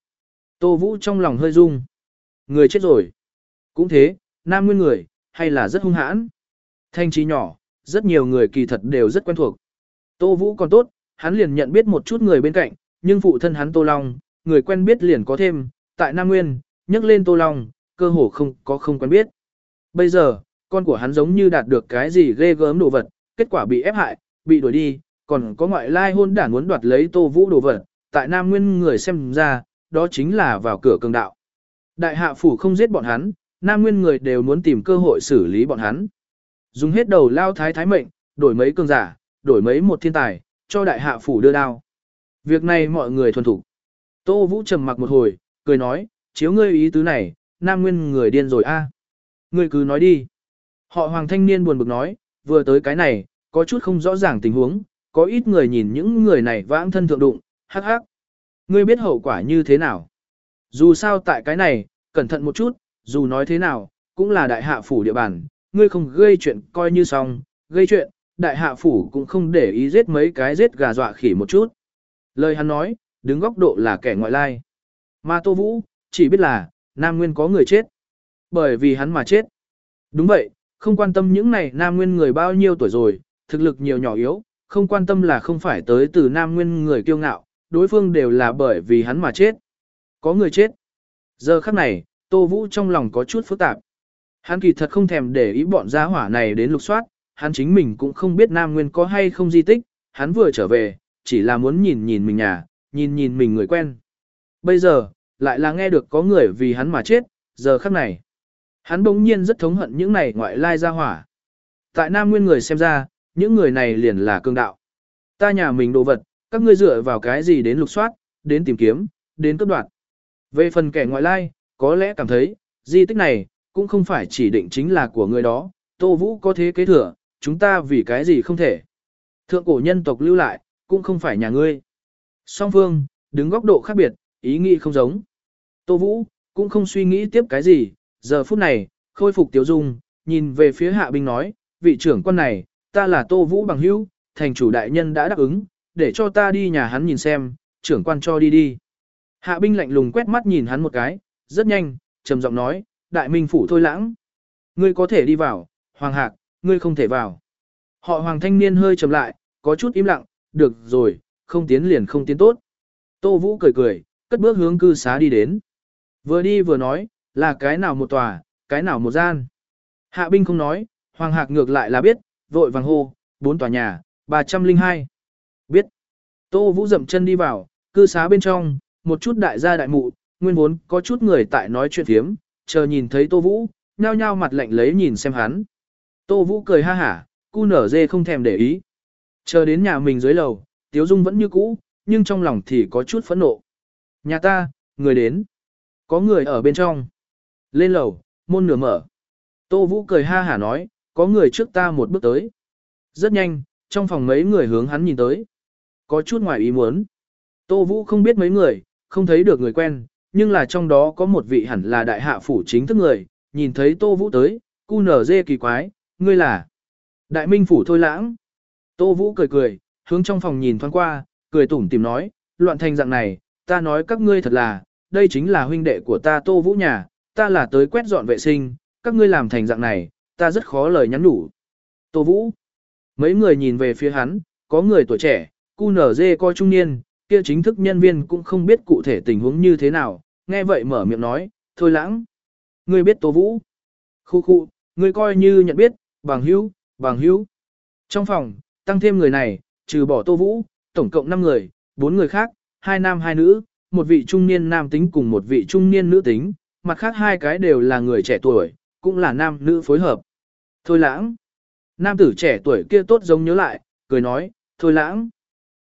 Speaker 1: Tô Vũ trong lòng hơi rung. Người chết rồi. Cũng thế, nam nguyên người, hay là rất hung hãn. Thanh trí nhỏ, rất nhiều người kỳ thật đều rất quen thuộc. Tô Vũ còn tốt, hắn liền nhận biết một chút người bên cạnh, nhưng phụ thân hắn Tô Long, người quen biết liền có thêm, tại Nam Nguyên, nhắc lên Tô Long, cơ hồ không có không quen biết. Bây giờ, con của hắn giống như đạt được cái gì ghê gớm đồ vật, kết quả bị ép hại, bị đuổi đi, còn có ngoại lai hôn đản muốn đoạt lấy Tô Vũ đồ vật, tại Nam Nguyên người xem ra, đó chính là vào cửa cường đạo. Đại hạ phủ không giết bọn hắn, Nam Nguyên người đều muốn tìm cơ hội xử lý bọn hắn. Dùng hết đầu lao thái thái mệnh, đổi mấy cường giả, đổi mấy một thiên tài, cho đại hạ phủ đưa đao. Việc này mọi người thuần thủ. Tô Vũ trầm mặc một hồi, cười nói, chiếu ngươi ý tứ này, Nam Nguyên người điên rồi a. Ngươi cứ nói đi. Họ Hoàng thanh niên buồn bực nói, vừa tới cái này, có chút không rõ ràng tình huống, có ít người nhìn những người này vãng thân thượng đụng, hắc hắc. Ngươi biết hậu quả như thế nào? Dù sao tại cái này, cẩn thận một chút, dù nói thế nào, cũng là đại hạ phủ địa bàn, ngươi không gây chuyện coi như xong, gây chuyện, đại hạ phủ cũng không để ý giết mấy cái giết gà dọa khỉ một chút. Lời hắn nói, đứng góc độ là kẻ ngoại lai. Mà Tô Vũ, chỉ biết là, Nam Nguyên có người chết. Bởi vì hắn mà chết. Đúng vậy, không quan tâm những này Nam Nguyên người bao nhiêu tuổi rồi, thực lực nhiều nhỏ yếu, không quan tâm là không phải tới từ Nam Nguyên người kiêu ngạo, đối phương đều là bởi vì hắn mà chết. Có người chết. Giờ khắc này, Tô Vũ trong lòng có chút phức tạp. Hắn kỳ thật không thèm để ý bọn gia hỏa này đến lục soát, hắn chính mình cũng không biết Nam Nguyên có hay không di tích, hắn vừa trở về, chỉ là muốn nhìn nhìn mình nhà, nhìn nhìn mình người quen. Bây giờ, lại là nghe được có người vì hắn mà chết, giờ khắc này. Hắn bỗng nhiên rất thống hận những này ngoại lai gia hỏa. Tại Nam Nguyên người xem ra, những người này liền là cương đạo. Ta nhà mình đồ vật, các ngươi dựa vào cái gì đến lục soát, đến tìm kiếm, đến cấp đoạt. Về phần kẻ ngoại lai, có lẽ cảm thấy, di tích này, cũng không phải chỉ định chính là của người đó, Tô Vũ có thế kế thừa, chúng ta vì cái gì không thể. Thượng cổ nhân tộc lưu lại, cũng không phải nhà ngươi. Song phương, đứng góc độ khác biệt, ý nghĩ không giống. Tô Vũ, cũng không suy nghĩ tiếp cái gì, giờ phút này, khôi phục tiểu Dung, nhìn về phía hạ binh nói, vị trưởng quân này, ta là Tô Vũ bằng hữu, thành chủ đại nhân đã đáp ứng, để cho ta đi nhà hắn nhìn xem, trưởng quan cho đi đi. Hạ binh lạnh lùng quét mắt nhìn hắn một cái, rất nhanh, trầm giọng nói, đại minh phủ thôi lãng. Ngươi có thể đi vào, hoàng hạc, ngươi không thể vào. Họ hoàng thanh niên hơi trầm lại, có chút im lặng, được rồi, không tiến liền không tiến tốt. Tô Vũ cười cười, cất bước hướng cư xá đi đến. Vừa đi vừa nói, là cái nào một tòa, cái nào một gian. Hạ binh không nói, hoàng hạc ngược lại là biết, vội vàng hô, bốn tòa nhà, 302. Biết. Tô Vũ dậm chân đi vào, cư xá bên trong, một chút đại gia đại mụ, nguyên vốn có chút người tại nói chuyện thiếm, chờ nhìn thấy Tô Vũ, nhao nhao mặt lạnh lấy nhìn xem hắn. Tô Vũ cười ha hả, cu nở dê không thèm để ý. Chờ đến nhà mình dưới lầu, Tiếu Dung vẫn như cũ, nhưng trong lòng thì có chút phẫn nộ. Nhà ta, người đến. Có người ở bên trong. Lên lầu, môn nửa mở. Tô Vũ cười ha hả nói, có người trước ta một bước tới. Rất nhanh, trong phòng mấy người hướng hắn nhìn tới. Có chút ngoài ý muốn. Tô Vũ không biết mấy người, không thấy được người quen, nhưng là trong đó có một vị hẳn là đại hạ phủ chính thức người, nhìn thấy Tô Vũ tới, cu nở dê kỳ quái, ngươi là đại minh phủ thôi lãng. Tô Vũ cười cười, hướng trong phòng nhìn thoáng qua, cười tủm tìm nói, loạn thành dạng này, ta nói các ngươi thật là, đây chính là huynh đệ của ta Tô Vũ nhà, ta là tới quét dọn vệ sinh, các ngươi làm thành dạng này, ta rất khó lời nhắn đủ Tô Vũ. Mấy người nhìn về phía hắn, có người tuổi trẻ, cu nở dê coi trung niên, kia chính thức nhân viên cũng không biết cụ thể tình huống như thế nào, nghe vậy mở miệng nói, thôi lãng. Ngươi biết Tô Vũ. Khu khu, ngươi coi như nhận biết, bằng hữu, bằng hữu. Trong phòng, tăng thêm người này, trừ bỏ Tô Vũ, tổng cộng 5 người, 4 người khác, hai nam hai nữ, một vị trung niên nam tính cùng một vị trung niên nữ tính, mặt khác hai cái đều là người trẻ tuổi, cũng là nam nữ phối hợp. Thôi lãng. Nam tử trẻ tuổi kia tốt giống nhớ lại, cười nói, thôi lãng.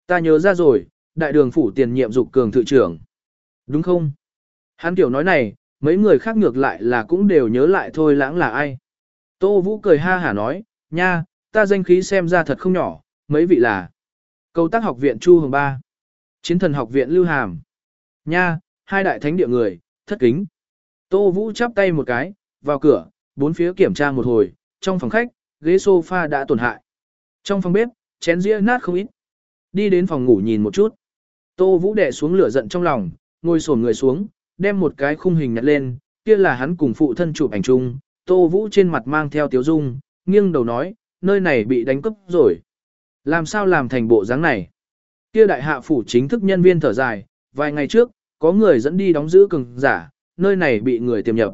Speaker 1: Ta nhớ ra rồi, đại đường phủ tiền nhiệm dục cường thự trưởng. Đúng không? Hắn kiểu nói này, mấy người khác ngược lại là cũng đều nhớ lại thôi lãng là ai. Tô Vũ cười ha hả nói, nha, ta danh khí xem ra thật không nhỏ, mấy vị là. Câu tác học viện Chu Hồng Ba. Chiến thần học viện Lưu Hàm. Nha, hai đại thánh địa người, thất kính. Tô Vũ chắp tay một cái, vào cửa, bốn phía kiểm tra một hồi, trong phòng khách, ghế sofa đã tổn hại. Trong phòng bếp, chén dĩa nát không ít. Đi đến phòng ngủ nhìn một chút. Tô Vũ đè xuống lửa giận trong lòng, ngồi xổm người xuống, đem một cái khung hình nhặt lên, kia là hắn cùng phụ thân chụp ảnh chung. Tô Vũ trên mặt mang theo tiếu dung, nghiêng đầu nói, nơi này bị đánh cướp rồi. Làm sao làm thành bộ dáng này? Kia đại hạ phủ chính thức nhân viên thở dài, vài ngày trước, có người dẫn đi đóng giữ cường giả, nơi này bị người tiềm nhập.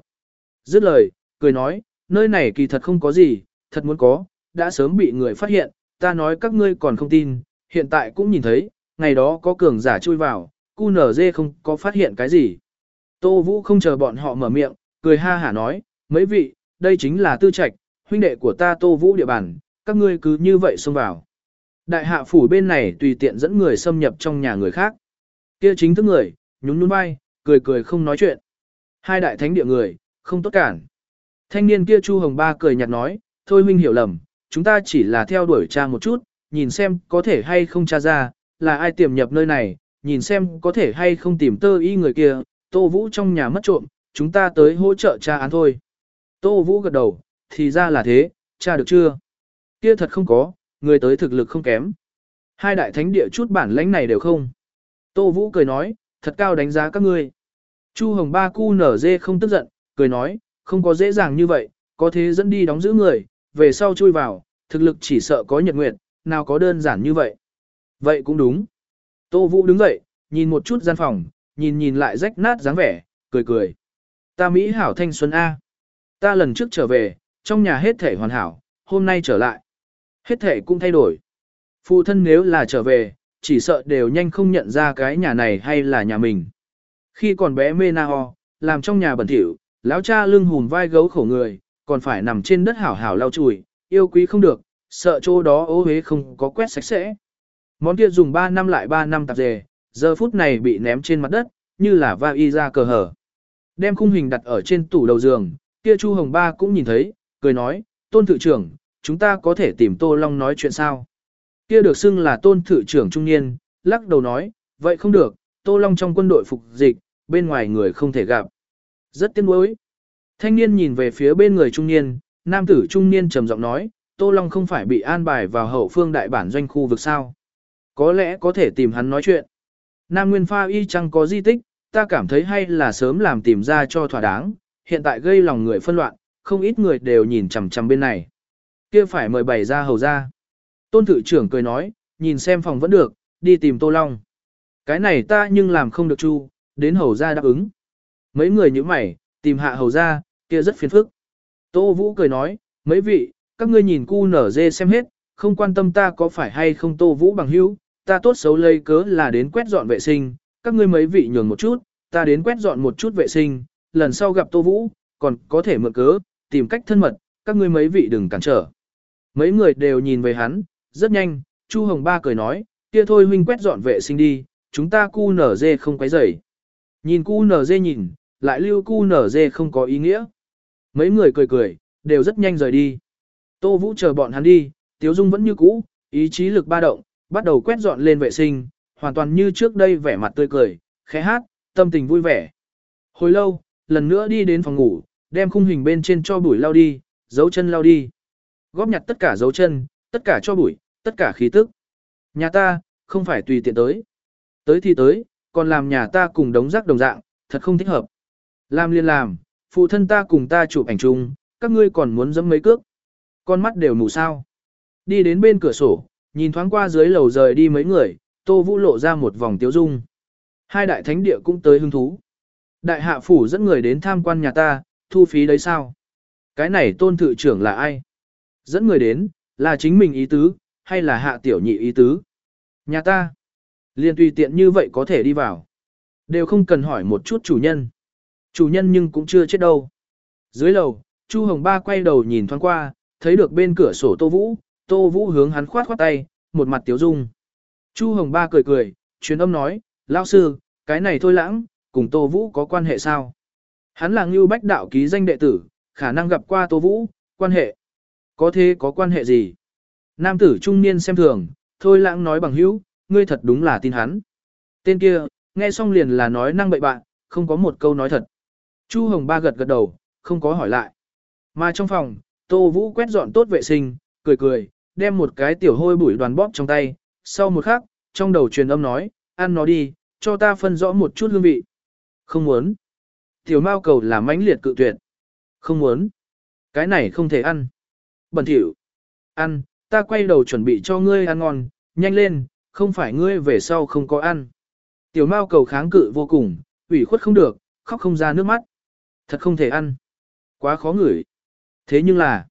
Speaker 1: Dứt lời, cười nói, nơi này kỳ thật không có gì, thật muốn có, đã sớm bị người phát hiện, ta nói các ngươi còn không tin, hiện tại cũng nhìn thấy, ngày đó có cường giả chui vào, cu nở dê không có phát hiện cái gì. Tô Vũ không chờ bọn họ mở miệng, cười ha hả nói, mấy vị, đây chính là tư trạch, huynh đệ của ta Tô Vũ địa bàn, các ngươi cứ như vậy xông vào. Đại hạ phủ bên này tùy tiện dẫn người xâm nhập trong nhà người khác. Kia chính thức người, nhún nhún vai, cười cười không nói chuyện. Hai đại thánh địa người, không tốt cản. Thanh niên kia Chu Hồng Ba cười nhạt nói, thôi huynh hiểu lầm, chúng ta chỉ là theo đuổi cha một chút, nhìn xem có thể hay không tra ra, là ai tiềm nhập nơi này, nhìn xem có thể hay không tìm tơ y người kia, Tô Vũ trong nhà mất trộm, chúng ta tới hỗ trợ cha án thôi. Tô Vũ gật đầu, thì ra là thế, cha được chưa? Kia thật không có, người tới thực lực không kém. Hai đại thánh địa chút bản lãnh này đều không. Tô Vũ cười nói, thật cao đánh giá các ngươi. Chu Hồng Ba cu nở dê không tức giận, cười nói, không có dễ dàng như vậy, có thế dẫn đi đóng giữ người, về sau chui vào, thực lực chỉ sợ có nhật nguyện, nào có đơn giản như vậy. Vậy cũng đúng. Tô Vũ đứng dậy, nhìn một chút gian phòng, nhìn nhìn lại rách nát dáng vẻ, cười cười. Ta Mỹ hảo thanh xuân A. Ta lần trước trở về, trong nhà hết thể hoàn hảo, hôm nay trở lại. Hết thể cũng thay đổi. Phụ thân nếu là trở về, chỉ sợ đều nhanh không nhận ra cái nhà này hay là nhà mình. Khi còn bé mê na ho, làm trong nhà bẩn thỉu, lão cha lưng hùn vai gấu khổ người, còn phải nằm trên đất hảo hảo lau chùi, yêu quý không được, sợ chỗ đó ố hế không có quét sạch sẽ. Món kia dùng 3 năm lại 3 năm tạp dề, giờ phút này bị ném trên mặt đất, như là va y ra cờ hở. Đem khung hình đặt ở trên tủ đầu giường, kia Chu Hồng Ba cũng nhìn thấy, cười nói, tôn thự trưởng, chúng ta có thể tìm Tô Long nói chuyện sao? Kia được xưng là tôn thự trưởng trung niên, lắc đầu nói, vậy không được, Tô Long trong quân đội phục dịch, bên ngoài người không thể gặp. Rất tiếc nuối. Thanh niên nhìn về phía bên người trung niên, nam tử trung niên trầm giọng nói, Tô Long không phải bị an bài vào hậu phương đại bản doanh khu vực sao. Có lẽ có thể tìm hắn nói chuyện. Nam Nguyên Pha y chẳng có di tích, ta cảm thấy hay là sớm làm tìm ra cho thỏa đáng, hiện tại gây lòng người phân loạn, không ít người đều nhìn chằm chằm bên này. kia phải mời bày ra hầu ra. Tôn thự trưởng cười nói, nhìn xem phòng vẫn được, đi tìm Tô Long. Cái này ta nhưng làm không được chu, đến hầu ra đáp ứng. Mấy người như mày, tìm hạ hầu ra, kia rất phiền phức. Tô Vũ cười nói, mấy vị, các ngươi nhìn cu nở dê xem hết, không quan tâm ta có phải hay không Tô Vũ bằng hữu, ta tốt xấu lây cớ là đến quét dọn vệ sinh, các ngươi mấy vị nhường một chút, ta đến quét dọn một chút vệ sinh, lần sau gặp Tô Vũ, còn có thể mượn cớ, tìm cách thân mật, các ngươi mấy vị đừng cản trở. Mấy người đều nhìn về hắn, rất nhanh, Chu Hồng Ba cười nói, kia thôi huynh quét dọn vệ sinh đi, chúng ta cu nở dê không quấy rầy. Nhìn cu nở dê nhìn, lại lưu cu nở dê không có ý nghĩa. Mấy người cười cười, đều rất nhanh rời đi. Tô Vũ chờ bọn hắn đi, Tiếu Dung vẫn như cũ, ý chí lực ba động, bắt đầu quét dọn lên vệ sinh, hoàn toàn như trước đây vẻ mặt tươi cười, khẽ hát, tâm tình vui vẻ. Hồi lâu, lần nữa đi đến phòng ngủ, đem khung hình bên trên cho bụi lau đi, dấu chân lau đi. Góp nhặt tất cả dấu chân, tất cả cho bụi, tất cả khí tức. Nhà ta, không phải tùy tiện tới. Tới thì tới, còn làm nhà ta cùng đống rác đồng dạng, thật không thích hợp. Làm liên làm, phụ thân ta cùng ta chụp ảnh chung, các ngươi còn muốn dẫm mấy cước. Con mắt đều mù sao. Đi đến bên cửa sổ, nhìn thoáng qua dưới lầu rời đi mấy người, Tô Vũ lộ ra một vòng tiếu dung. Hai đại thánh địa cũng tới hứng thú. Đại hạ phủ dẫn người đến tham quan nhà ta, thu phí đấy sao? Cái này tôn thự trưởng là ai? Dẫn người đến, là chính mình ý tứ, hay là hạ tiểu nhị ý tứ? Nhà ta, liền tùy tiện như vậy có thể đi vào. Đều không cần hỏi một chút chủ nhân. Chủ nhân nhưng cũng chưa chết đâu. Dưới lầu, Chu Hồng Ba quay đầu nhìn thoáng qua, thấy được bên cửa sổ Tô Vũ, Tô Vũ hướng hắn khoát khoát tay, một mặt tiếu dung. Chu Hồng Ba cười cười, truyền âm nói, lão sư, cái này thôi lãng, cùng Tô Vũ có quan hệ sao? Hắn là Ngưu Bách Đạo ký danh đệ tử, khả năng gặp qua Tô Vũ, quan hệ. Có thế có quan hệ gì? Nam tử trung niên xem thường, thôi lãng nói bằng hữu, ngươi thật đúng là tin hắn. Tên kia, nghe xong liền là nói năng bậy bạn, không có một câu nói thật. Chu Hồng Ba gật gật đầu, không có hỏi lại. Mà trong phòng, Tô Vũ quét dọn tốt vệ sinh, cười cười, đem một cái tiểu hôi bụi đoàn bóp trong tay, sau một khắc, trong đầu truyền âm nói, ăn nó đi, cho ta phân rõ một chút hương vị. Không muốn. Tiểu mao cầu là mãnh liệt cự tuyệt. Không muốn. Cái này không thể ăn. Bẩn thỉu. Ăn, ta quay đầu chuẩn bị cho ngươi ăn ngon, nhanh lên, không phải ngươi về sau không có ăn. Tiểu mao cầu kháng cự vô cùng, ủy khuất không được, khóc không ra nước mắt. Thật không thể ăn. Quá khó ngửi. Thế nhưng là,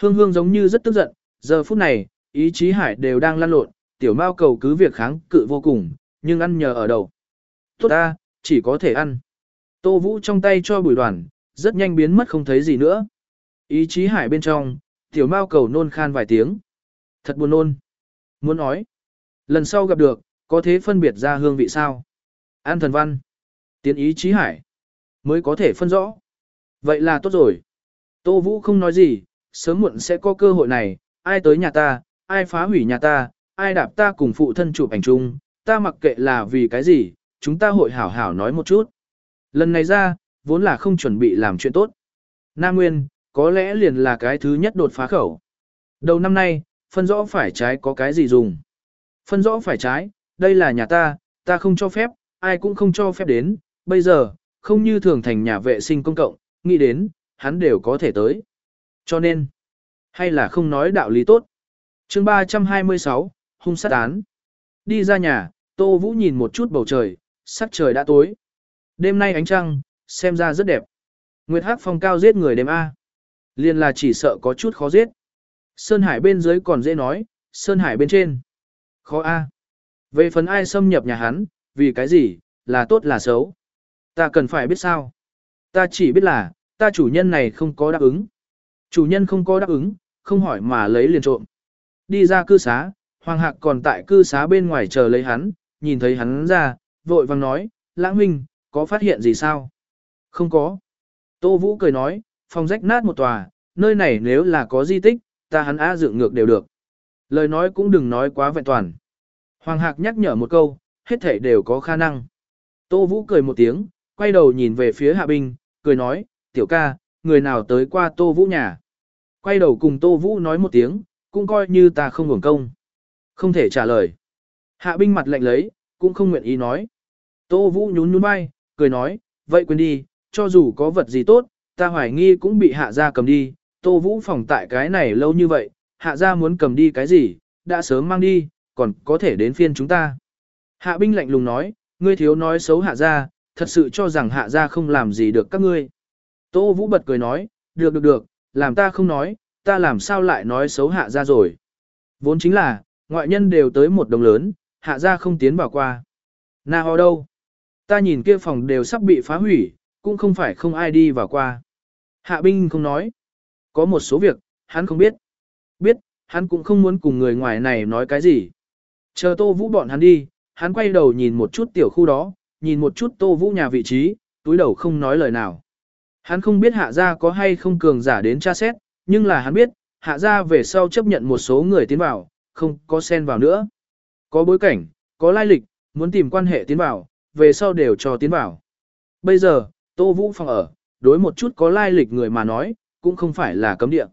Speaker 1: hương hương giống như rất tức giận, giờ phút này, ý chí hải đều đang lăn lộn, tiểu mao cầu cứ việc kháng cự vô cùng, nhưng ăn nhờ ở đầu. Tốt ta, chỉ có thể ăn. Tô Vũ trong tay cho bùi đoàn, rất nhanh biến mất không thấy gì nữa. Ý chí hải bên trong, tiểu mao cầu nôn khan vài tiếng. Thật buồn nôn. Muốn nói. Lần sau gặp được, có thế phân biệt ra hương vị sao? An thần văn. Tiến ý chí hải. Mới có thể phân rõ. Vậy là tốt rồi. Tô Vũ không nói gì, sớm muộn sẽ có cơ hội này, ai tới nhà ta, ai phá hủy nhà ta, ai đạp ta cùng phụ thân chụp ảnh chung, ta mặc kệ là vì cái gì, chúng ta hội hảo hảo nói một chút. Lần này ra, vốn là không chuẩn bị làm chuyện tốt. Nam Nguyên, có lẽ liền là cái thứ nhất đột phá khẩu. Đầu năm nay, phân rõ phải trái có cái gì dùng. Phân rõ phải trái, đây là nhà ta, ta không cho phép, ai cũng không cho phép đến, bây giờ, không như thường thành nhà vệ sinh công cộng, nghĩ đến, hắn đều có thể tới. Cho nên, hay là không nói đạo lý tốt. chương 326, hung sát án. Đi ra nhà, Tô Vũ nhìn một chút bầu trời, sắc trời đã tối. Đêm nay ánh trăng, xem ra rất đẹp. Nguyệt Hắc phong cao giết người đêm A. Liên là chỉ sợ có chút khó giết. Sơn Hải bên dưới còn dễ nói, Sơn Hải bên trên. Khó A. Về phần ai xâm nhập nhà hắn, vì cái gì, là tốt là xấu. Ta cần phải biết sao. Ta chỉ biết là, ta chủ nhân này không có đáp ứng. Chủ nhân không có đáp ứng, không hỏi mà lấy liền trộm. Đi ra cư xá, Hoàng Hạc còn tại cư xá bên ngoài chờ lấy hắn, nhìn thấy hắn ra, vội vàng nói, lãng huynh, có phát hiện gì sao? Không có. Tô Vũ cười nói, phòng rách nát một tòa, nơi này nếu là có di tích, ta hắn á dựng ngược đều được. Lời nói cũng đừng nói quá vẹn toàn. Hoàng Hạc nhắc nhở một câu, hết thể đều có khả năng. Tô Vũ cười một tiếng, quay đầu nhìn về phía Hạ Binh, cười nói, tiểu ca, người nào tới qua Tô Vũ nhà. Quay đầu cùng Tô Vũ nói một tiếng, cũng coi như ta không hưởng công. Không thể trả lời. Hạ Binh mặt lạnh lấy, cũng không nguyện ý nói. Tô Vũ nhún nhún vai, cười nói, vậy quên đi, cho dù có vật gì tốt, ta hoài nghi cũng bị hạ gia cầm đi, Tô Vũ phòng tại cái này lâu như vậy, hạ gia muốn cầm đi cái gì, đã sớm mang đi, còn có thể đến phiên chúng ta. Hạ binh lạnh lùng nói, ngươi thiếu nói xấu hạ gia, thật sự cho rằng hạ gia không làm gì được các ngươi. Tô Vũ bật cười nói, được được được, làm ta không nói, ta làm sao lại nói xấu hạ gia rồi. Vốn chính là, ngoại nhân đều tới một đồng lớn, hạ gia không tiến vào qua. Na ho đâu? Ta nhìn kia phòng đều sắp bị phá hủy, cũng không phải không ai đi vào qua. Hạ binh không nói. Có một số việc, hắn không biết. Biết, hắn cũng không muốn cùng người ngoài này nói cái gì. Chờ Tô Vũ bọn hắn đi, hắn quay đầu nhìn một chút tiểu khu đó, nhìn một chút Tô Vũ nhà vị trí, túi đầu không nói lời nào. Hắn không biết hạ gia có hay không cường giả đến tra xét, nhưng là hắn biết, hạ gia về sau chấp nhận một số người tiến vào, không có xen vào nữa. Có bối cảnh, có lai lịch, muốn tìm quan hệ tiến vào, về sau đều cho tiến vào. Bây giờ, Tô Vũ phòng ở, đối một chút có lai lịch người mà nói, cũng không phải là cấm địa.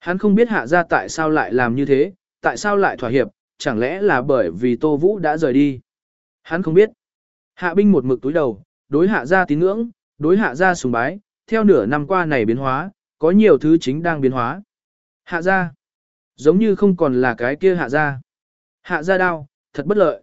Speaker 1: Hắn không biết hạ gia tại sao lại làm như thế, tại sao lại thỏa hiệp, chẳng lẽ là bởi vì Tô Vũ đã rời đi. Hắn không biết. Hạ binh một mực túi đầu, đối hạ gia tín ngưỡng, đối hạ gia sùng bái, theo nửa năm qua này biến hóa, có nhiều thứ chính đang biến hóa. Hạ gia, giống như không còn là cái kia hạ gia. Hạ gia đao, thật bất lợi.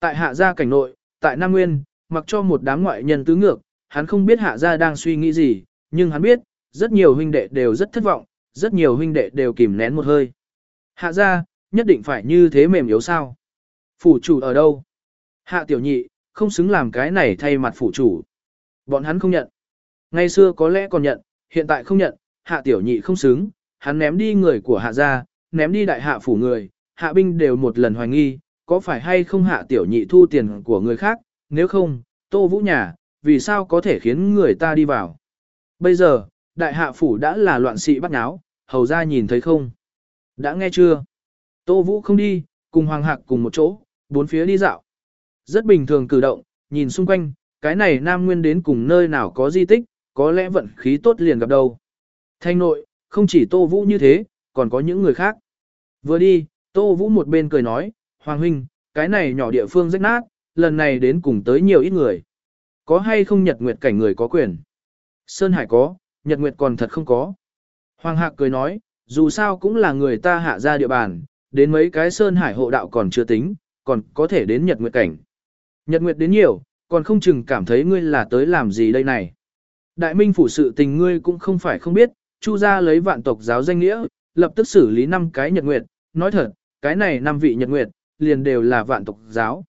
Speaker 1: Tại hạ gia cảnh nội, tại Nam Nguyên, mặc cho một đám ngoại nhân tứ ngược, hắn không biết hạ gia đang suy nghĩ gì, nhưng hắn biết, rất nhiều huynh đệ đều rất thất vọng, rất nhiều huynh đệ đều kìm nén một hơi. Hạ gia, nhất định phải như thế mềm yếu sao? Phủ chủ ở đâu? Hạ tiểu nhị, không xứng làm cái này thay mặt phủ chủ. Bọn hắn không nhận. Ngày xưa có lẽ còn nhận, hiện tại không nhận, hạ tiểu nhị không xứng, hắn ném đi người của hạ gia, ném đi đại hạ phủ người, hạ binh đều một lần hoài nghi, có phải hay không hạ tiểu nhị thu tiền của người khác, nếu không, tô vũ nhà, vì sao có thể khiến người ta đi vào. Bây giờ, đại hạ phủ đã là loạn sĩ bắt náo, hầu ra nhìn thấy không? Đã nghe chưa? Tô Vũ không đi, cùng Hoàng Hạc cùng một chỗ, bốn phía đi dạo. Rất bình thường cử động, nhìn xung quanh, cái này Nam Nguyên đến cùng nơi nào có di tích, có lẽ vận khí tốt liền gặp đâu. Thanh nội, không chỉ Tô Vũ như thế, còn có những người khác. Vừa đi, Tô Vũ một bên cười nói, Hoàng Huynh, cái này nhỏ địa phương rách nát, lần này đến cùng tới nhiều ít người. Có hay không nhật nguyệt cảnh người có quyền? Sơn Hải có, nhật nguyệt còn thật không có. Hoàng Hạc cười nói, dù sao cũng là người ta hạ ra địa bàn, đến mấy cái Sơn Hải hộ đạo còn chưa tính, còn có thể đến nhật nguyệt cảnh. Nhật nguyệt đến nhiều, còn không chừng cảm thấy ngươi là tới làm gì đây này. Đại minh phủ sự tình ngươi cũng không phải không biết, chu gia lấy vạn tộc giáo danh nghĩa, lập tức xử lý năm cái nhật nguyệt, nói thật, cái này năm vị nhật nguyệt, liền đều là vạn tộc giáo.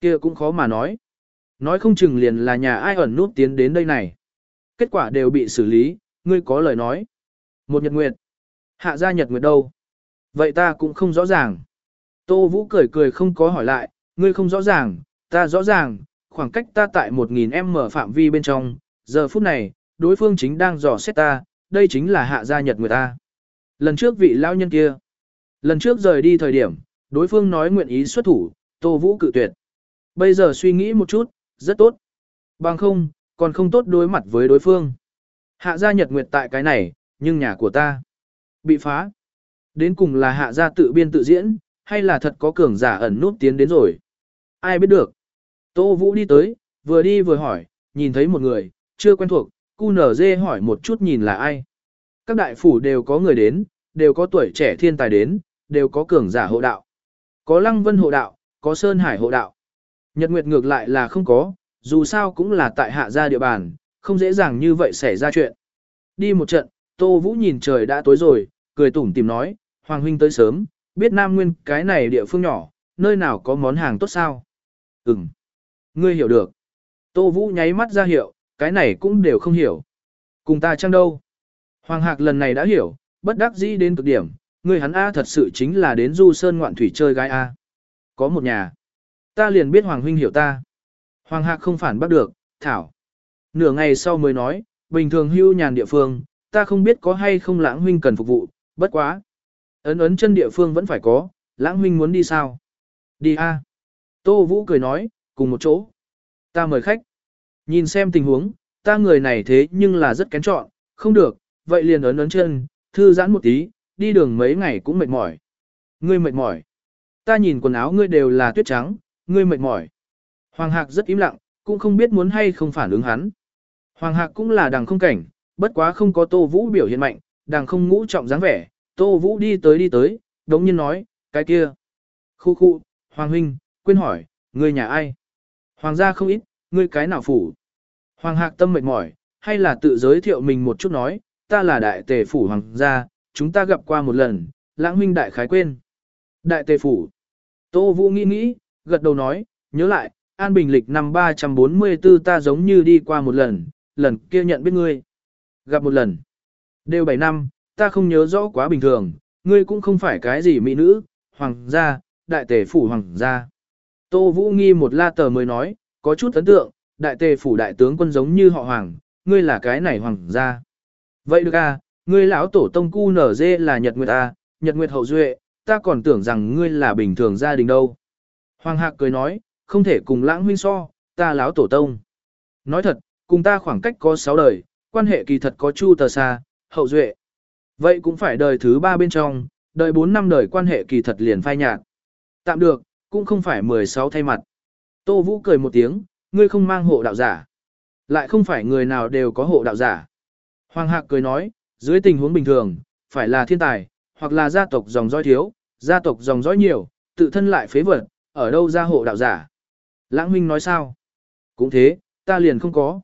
Speaker 1: kia cũng khó mà nói. Nói không chừng liền là nhà ai ẩn nút tiến đến đây này. Kết quả đều bị xử lý, ngươi có lời nói. Một nhật nguyệt. Hạ ra nhật nguyệt đâu? Vậy ta cũng không rõ ràng. Tô Vũ cười cười không có hỏi lại, ngươi không rõ ràng, ta rõ ràng, khoảng cách ta tại 1.000m phạm vi bên trong, giờ phút này, đối phương chính đang dò xét ta, đây chính là hạ gia nhật người ta. Lần trước vị lao nhân kia, lần trước rời đi thời điểm, đối phương nói nguyện ý xuất thủ, Tô Vũ cự tuyệt. Bây giờ suy nghĩ một chút, rất tốt. Bằng không, còn không tốt đối mặt với đối phương. Hạ gia nhật nguyệt tại cái này, nhưng nhà của ta bị phá. Đến cùng là hạ gia tự biên tự diễn, hay là thật có cường giả ẩn nút tiến đến rồi. Ai biết được. Tô Vũ đi tới, vừa đi vừa hỏi, nhìn thấy một người, chưa quen thuộc, cu nở dê hỏi một chút nhìn là ai. Các đại phủ đều có người đến, đều có tuổi trẻ thiên tài đến, đều có cường giả hộ đạo. Có lăng vân hộ đạo, có sơn hải hộ đạo. Nhật Nguyệt ngược lại là không có, dù sao cũng là tại hạ gia địa bàn, không dễ dàng như vậy xảy ra chuyện. Đi một trận, Tô Vũ nhìn trời đã tối rồi, cười tủm tìm nói, Hoàng huynh tới sớm, biết Nam Nguyên cái này địa phương nhỏ, nơi nào có món hàng tốt sao? Ừm. Ngươi hiểu được. Tô Vũ nháy mắt ra hiệu, cái này cũng đều không hiểu. Cùng ta chăng đâu? Hoàng Hạc lần này đã hiểu, bất đắc dĩ đến cực điểm, người hắn A thật sự chính là đến du sơn ngoạn thủy chơi gái A. Có một nhà. Ta liền biết Hoàng huynh hiểu ta. Hoàng Hạc không phản bắt được, thảo. Nửa ngày sau mới nói, bình thường hưu nhàn địa phương, ta không biết có hay không lãng huynh cần phục vụ, bất quá. Ấn ấn chân địa phương vẫn phải có, lãng huynh muốn đi sao? Đi a. Tô Vũ cười nói, cùng một chỗ. Ta mời khách. Nhìn xem tình huống, ta người này thế nhưng là rất kén chọn, không được, vậy liền ấn ấn chân, thư giãn một tí, đi đường mấy ngày cũng mệt mỏi. Ngươi mệt mỏi. Ta nhìn quần áo ngươi đều là tuyết trắng, ngươi mệt mỏi. Hoàng Hạc rất im lặng, cũng không biết muốn hay không phản ứng hắn. Hoàng Hạc cũng là đằng không cảnh, bất quá không có Tô Vũ biểu hiện mạnh, đằng không ngũ trọng dáng vẻ, Tô Vũ đi tới đi tới, đống nhiên nói, cái kia. Khu khu, Hoàng Huynh, quên hỏi, người nhà ai? Hoàng gia không ít, ngươi cái nào phủ? Hoàng Hạc tâm mệt mỏi, hay là tự giới thiệu mình một chút nói, ta là đại tề phủ Hoàng gia, chúng ta gặp qua một lần, lãng huynh đại khái quên. Đại tề phủ. Tô Vũ nghĩ nghĩ, gật đầu nói, nhớ lại, An Bình lịch năm 344 ta giống như đi qua một lần, lần kia nhận biết ngươi. Gặp một lần. Đều 7 năm, ta không nhớ rõ quá bình thường, ngươi cũng không phải cái gì mỹ nữ, hoàng gia, đại tề phủ hoàng gia. Tô Vũ nghi một la tờ mới nói, có chút ấn tượng, đại tề phủ đại tướng quân giống như họ hoàng, ngươi là cái này hoàng gia. Vậy được à, ngươi lão tổ tông cu nở dê là Nhật Nguyệt à, Nhật Nguyệt hậu duệ, ta còn tưởng rằng ngươi là bình thường gia đình đâu. Hoàng Hạc cười nói, không thể cùng lãng huynh so, ta lão tổ tông. Nói thật, cùng ta khoảng cách có 6 đời, quan hệ kỳ thật có chu tờ xa, hậu duệ. Vậy cũng phải đời thứ ba bên trong, đời 4 năm đời quan hệ kỳ thật liền phai nhạt. Tạm được, cũng không phải 16 thay mặt. Tô Vũ cười một tiếng, ngươi không mang hộ đạo giả. Lại không phải người nào đều có hộ đạo giả. Hoàng Hạc cười nói, dưới tình huống bình thường, phải là thiên tài, hoặc là gia tộc dòng dõi thiếu, gia tộc dòng dõi nhiều, tự thân lại phế vật, ở đâu ra hộ đạo giả. Lãng Minh nói sao? Cũng thế, ta liền không có.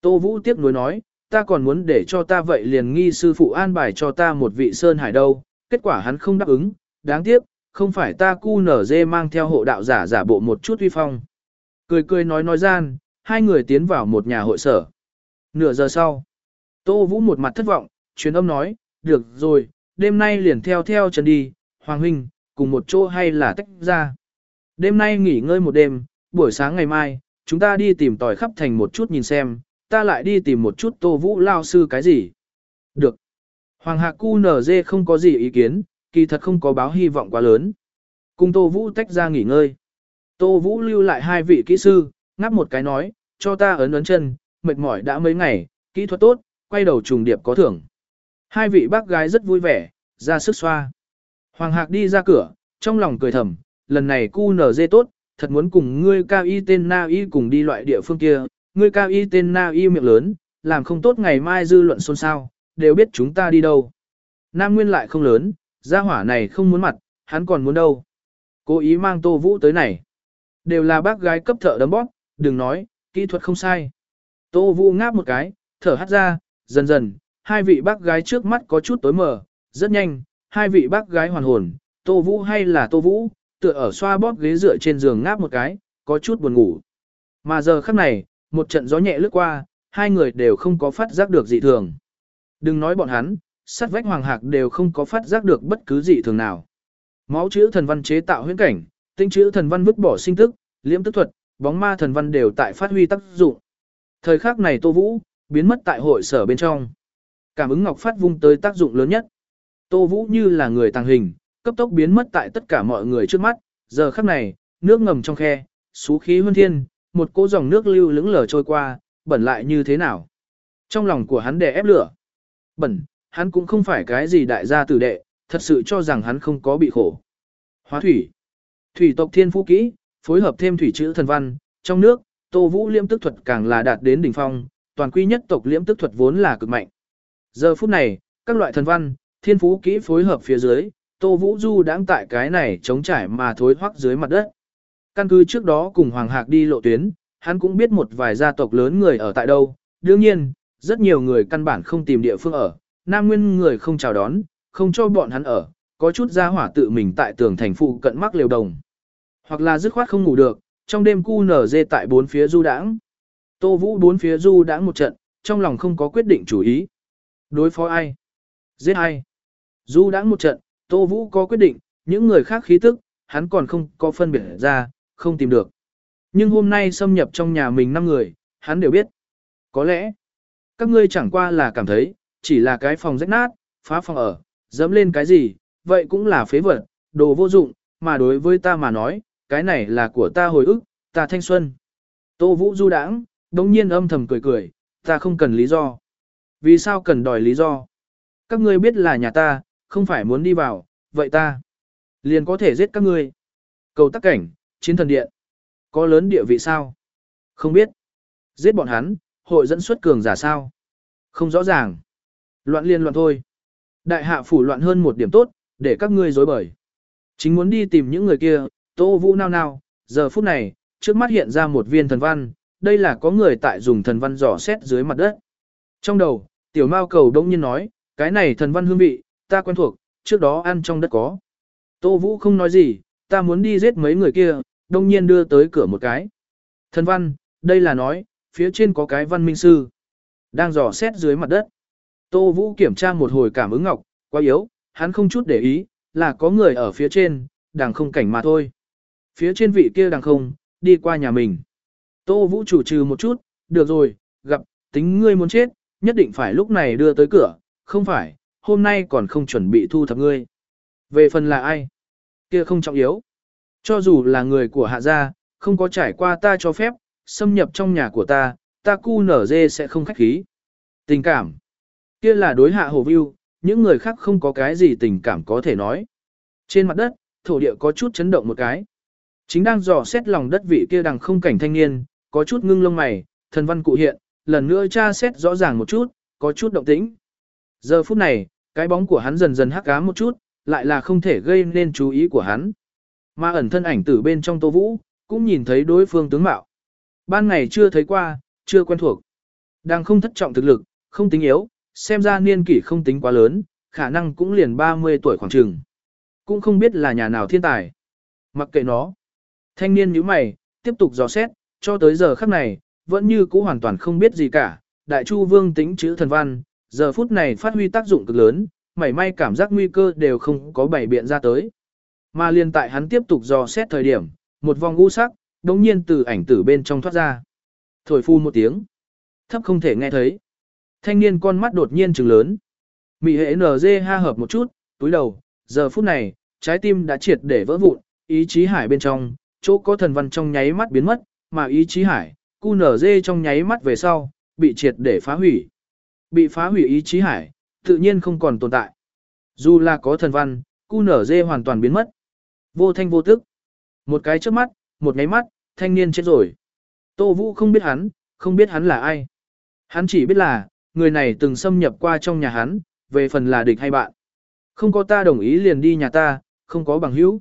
Speaker 1: Tô Vũ tiếp nối nói, ta còn muốn để cho ta vậy liền nghi sư phụ an bài cho ta một vị sơn hải đâu, kết quả hắn không đáp ứng, đáng tiếc, không phải ta cu nở dê mang theo hộ đạo giả giả bộ một chút uy phong. Cười cười nói nói gian, hai người tiến vào một nhà hội sở. Nửa giờ sau, Tô Vũ một mặt thất vọng, truyền âm nói, được rồi, đêm nay liền theo theo chân đi, Hoàng Huynh, cùng một chỗ hay là tách ra. Đêm nay nghỉ ngơi một đêm, buổi sáng ngày mai, chúng ta đi tìm tòi khắp thành một chút nhìn xem, ta lại đi tìm một chút Tô Vũ lao sư cái gì. Được. Hoàng Hạc Cu NG không có gì ý kiến, kỳ thật không có báo hy vọng quá lớn. Cùng Tô Vũ tách ra nghỉ ngơi. Tô Vũ lưu lại hai vị kỹ sư, ngáp một cái nói, cho ta ấn ấn chân, mệt mỏi đã mấy ngày, kỹ thuật tốt, quay đầu trùng điệp có thưởng. Hai vị bác gái rất vui vẻ, ra sức xoa. Hoàng Hạc đi ra cửa, trong lòng cười thầm, lần này cu nở dê tốt, thật muốn cùng ngươi cao y tên na y cùng đi loại địa phương kia, ngươi cao y tên na y miệng lớn, làm không tốt ngày mai dư luận xôn xao, đều biết chúng ta đi đâu. Nam Nguyên lại không lớn, gia hỏa này không muốn mặt, hắn còn muốn đâu. Cố ý mang Tô Vũ tới này. Đều là bác gái cấp thợ đấm bóp, đừng nói, kỹ thuật không sai. Tô Vũ ngáp một cái, thở hắt ra, dần dần, hai vị bác gái trước mắt có chút tối mờ, rất nhanh, hai vị bác gái hoàn hồn, Tô Vũ hay là Tô Vũ, tựa ở xoa bóp ghế dựa trên giường ngáp một cái, có chút buồn ngủ. Mà giờ khắc này, một trận gió nhẹ lướt qua, hai người đều không có phát giác được dị thường. Đừng nói bọn hắn, sát vách hoàng hạc đều không có phát giác được bất cứ dị thường nào. Máu chữ thần văn chế tạo huyễn cảnh, tinh chữ thần văn vứt bỏ sinh tức, liễm tức thuật, bóng ma thần văn đều tại phát huy tác dụng. Thời khắc này Tô Vũ, biến mất tại hội sở bên trong. Cảm ứng ngọc phát vung tới tác dụng lớn nhất. Tô Vũ như là người tàng hình, cấp tốc biến mất tại tất cả mọi người trước mắt, giờ khắc này, nước ngầm trong khe, xú khí huân thiên, một cỗ dòng nước lưu lững lờ trôi qua, bẩn lại như thế nào. Trong lòng của hắn đè ép lửa. Bẩn, hắn cũng không phải cái gì đại gia tử đệ, thật sự cho rằng hắn không có bị khổ. Hóa thủy. Thủy tộc thiên phú kỹ, phối hợp thêm thủy chữ thần văn, trong nước, Tô Vũ liễm tức thuật càng là đạt đến đỉnh phong, toàn quy nhất tộc liễm tức thuật vốn là cực mạnh. Giờ phút này, các loại thần văn, thiên phú kỹ phối hợp phía dưới, Tô Vũ Du đang tại cái này chống trải mà thối hoắc dưới mặt đất. Căn cứ trước đó cùng Hoàng Hạc đi lộ tuyến, hắn cũng biết một vài gia tộc lớn người ở tại đâu. Đương nhiên, rất nhiều người căn bản không tìm địa phương ở, Nam Nguyên người không chào đón, không cho bọn hắn ở, có chút gia hỏa tự mình tại tường thành phụ cận mắc liều đồng. Hoặc là dứt khoát không ngủ được, trong đêm cu nở dê tại bốn phía du đãng. Tô Vũ bốn phía du đãng một trận, trong lòng không có quyết định chủ ý. Đối phó ai? Giết ai? Du đãng một trận, Tô Vũ có quyết định, những người khác khí tức, hắn còn không có phân biệt ra, không tìm được. Nhưng hôm nay xâm nhập trong nhà mình năm người, hắn đều biết. Có lẽ, các ngươi chẳng qua là cảm thấy, chỉ là cái phòng rách nát, phá phòng ở, dẫm lên cái gì, vậy cũng là phế vật, đồ vô dụng, mà đối với ta mà nói, cái này là của ta hồi ức, ta thanh xuân. Tô Vũ du đãng, đồng nhiên âm thầm cười cười, ta không cần lý do. Vì sao cần đòi lý do? Các ngươi biết là nhà ta, không phải muốn đi vào, vậy ta liền có thể giết các ngươi. Cầu tắc cảnh, chiến thần điện. Có lớn địa vị sao? Không biết. Giết bọn hắn, hội dẫn xuất cường giả sao? Không rõ ràng. Loạn liên loạn thôi. Đại hạ phủ loạn hơn một điểm tốt, để các ngươi dối bời. Chính muốn đi tìm những người kia, tô vũ nao nao, giờ phút này, trước mắt hiện ra một viên thần văn, đây là có người tại dùng thần văn dò xét dưới mặt đất. Trong đầu, tiểu mao cầu đông nhiên nói, cái này thần văn hương vị, ta quen thuộc, trước đó ăn trong đất có. Tô Vũ không nói gì, ta muốn đi giết mấy người kia, đông nhiên đưa tới cửa một cái. Thần văn, đây là nói, phía trên có cái văn minh sư. Đang dò xét dưới mặt đất. Tô Vũ kiểm tra một hồi cảm ứng ngọc, quá yếu, hắn không chút để ý, là có người ở phía trên, đang không cảnh mà thôi. Phía trên vị kia đằng không, đi qua nhà mình. Tô Vũ chủ trừ một chút, được rồi, gặp, tính ngươi muốn chết, nhất định phải lúc này đưa tới cửa, không phải, hôm nay còn không chuẩn bị thu thập ngươi. Về phần là ai? Kia không trọng yếu. Cho dù là người của hạ gia, không có trải qua ta cho phép, xâm nhập trong nhà của ta, ta cu nở dê sẽ không khách khí. Tình cảm. Kia là đối hạ hồ view, những người khác không có cái gì tình cảm có thể nói. Trên mặt đất, thổ địa có chút chấn động một cái. Chính đang dò xét lòng đất vị kia đằng không cảnh thanh niên, có chút ngưng lông mày, thần văn cụ hiện, lần nữa tra xét rõ ràng một chút, có chút động tĩnh. Giờ phút này, cái bóng của hắn dần dần hắc ám một chút, lại là không thể gây nên chú ý của hắn. Mà ẩn thân ảnh từ bên trong Tô Vũ, cũng nhìn thấy đối phương tướng mạo. Ban ngày chưa thấy qua, chưa quen thuộc. Đang không thất trọng thực lực, không tính yếu, xem ra niên kỷ không tính quá lớn, khả năng cũng liền 30 tuổi khoảng trường. Cũng không biết là nhà nào thiên tài. Mặc kệ nó. Thanh niên nhíu mày, tiếp tục dò xét, cho tới giờ khắc này, vẫn như cũ hoàn toàn không biết gì cả. Đại Chu Vương tính chữ thần văn, giờ phút này phát huy tác dụng cực lớn, mảy may cảm giác nguy cơ đều không có bảy biện ra tới. Mà liên tại hắn tiếp tục dò xét thời điểm, một vòng u sắc, đống nhiên từ ảnh tử bên trong thoát ra. Thổi phu một tiếng. Thấp không thể nghe thấy. Thanh niên con mắt đột nhiên trừng lớn. Mị hệ NG ha hợp một chút, túi đầu, giờ phút này, trái tim đã triệt để vỡ vụn, ý chí hải bên trong, chỗ có thần văn trong nháy mắt biến mất, mà ý chí hải, cu nở dê trong nháy mắt về sau, bị triệt để phá hủy. Bị phá hủy ý chí hải, tự nhiên không còn tồn tại. Dù là có thần văn, cu nở dê hoàn toàn biến mất. Vô thanh vô tức. Một cái trước mắt, một nháy mắt, thanh niên chết rồi. Tô Vũ không biết hắn, không biết hắn là ai. Hắn chỉ biết là, người này từng xâm nhập qua trong nhà hắn, về phần là địch hay bạn. Không có ta đồng ý liền đi nhà ta, không có bằng hữu.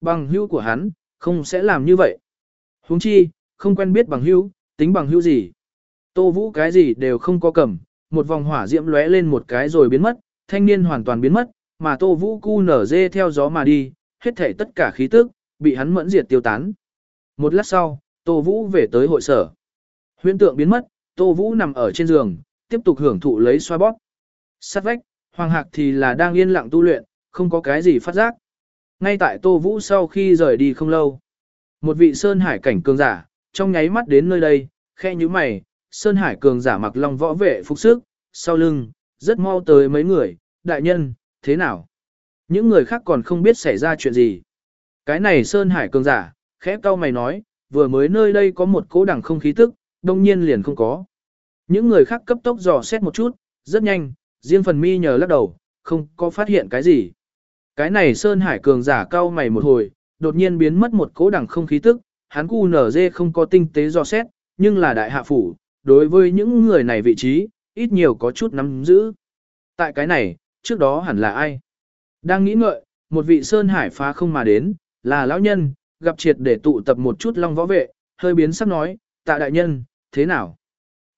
Speaker 1: Bằng hữu của hắn, không sẽ làm như vậy. huống chi, không quen biết bằng hữu, tính bằng hữu gì. Tô Vũ cái gì đều không có cầm, một vòng hỏa diễm lóe lên một cái rồi biến mất, thanh niên hoàn toàn biến mất, mà Tô Vũ cu nở dê theo gió mà đi, hết thảy tất cả khí tức, bị hắn mẫn diệt tiêu tán. Một lát sau, Tô Vũ về tới hội sở. Huyễn tượng biến mất, Tô Vũ nằm ở trên giường, tiếp tục hưởng thụ lấy xoa bóp. Sát vách, Hoàng Hạc thì là đang yên lặng tu luyện, không có cái gì phát giác. Ngay tại Tô Vũ sau khi rời đi không lâu, một vị Sơn Hải cảnh cường giả, trong nháy mắt đến nơi đây, khe như mày, Sơn Hải cường giả mặc lòng võ vệ phục sức, sau lưng, rất mau tới mấy người, đại nhân, thế nào? Những người khác còn không biết xảy ra chuyện gì. Cái này Sơn Hải cường giả, khẽ cau mày nói, vừa mới nơi đây có một cố đẳng không khí tức, đông nhiên liền không có. Những người khác cấp tốc dò xét một chút, rất nhanh, riêng phần mi nhờ lắc đầu, không có phát hiện cái gì. Cái này Sơn Hải cường giả cao mày một hồi, đột nhiên biến mất một cố đẳng không khí tức, hắn cu nở dê không có tinh tế do xét, nhưng là đại hạ phủ, đối với những người này vị trí, ít nhiều có chút nắm giữ. Tại cái này, trước đó hẳn là ai? Đang nghĩ ngợi, một vị Sơn Hải phá không mà đến, là lão nhân, gặp triệt để tụ tập một chút long võ vệ, hơi biến sắc nói, tạ đại nhân, thế nào?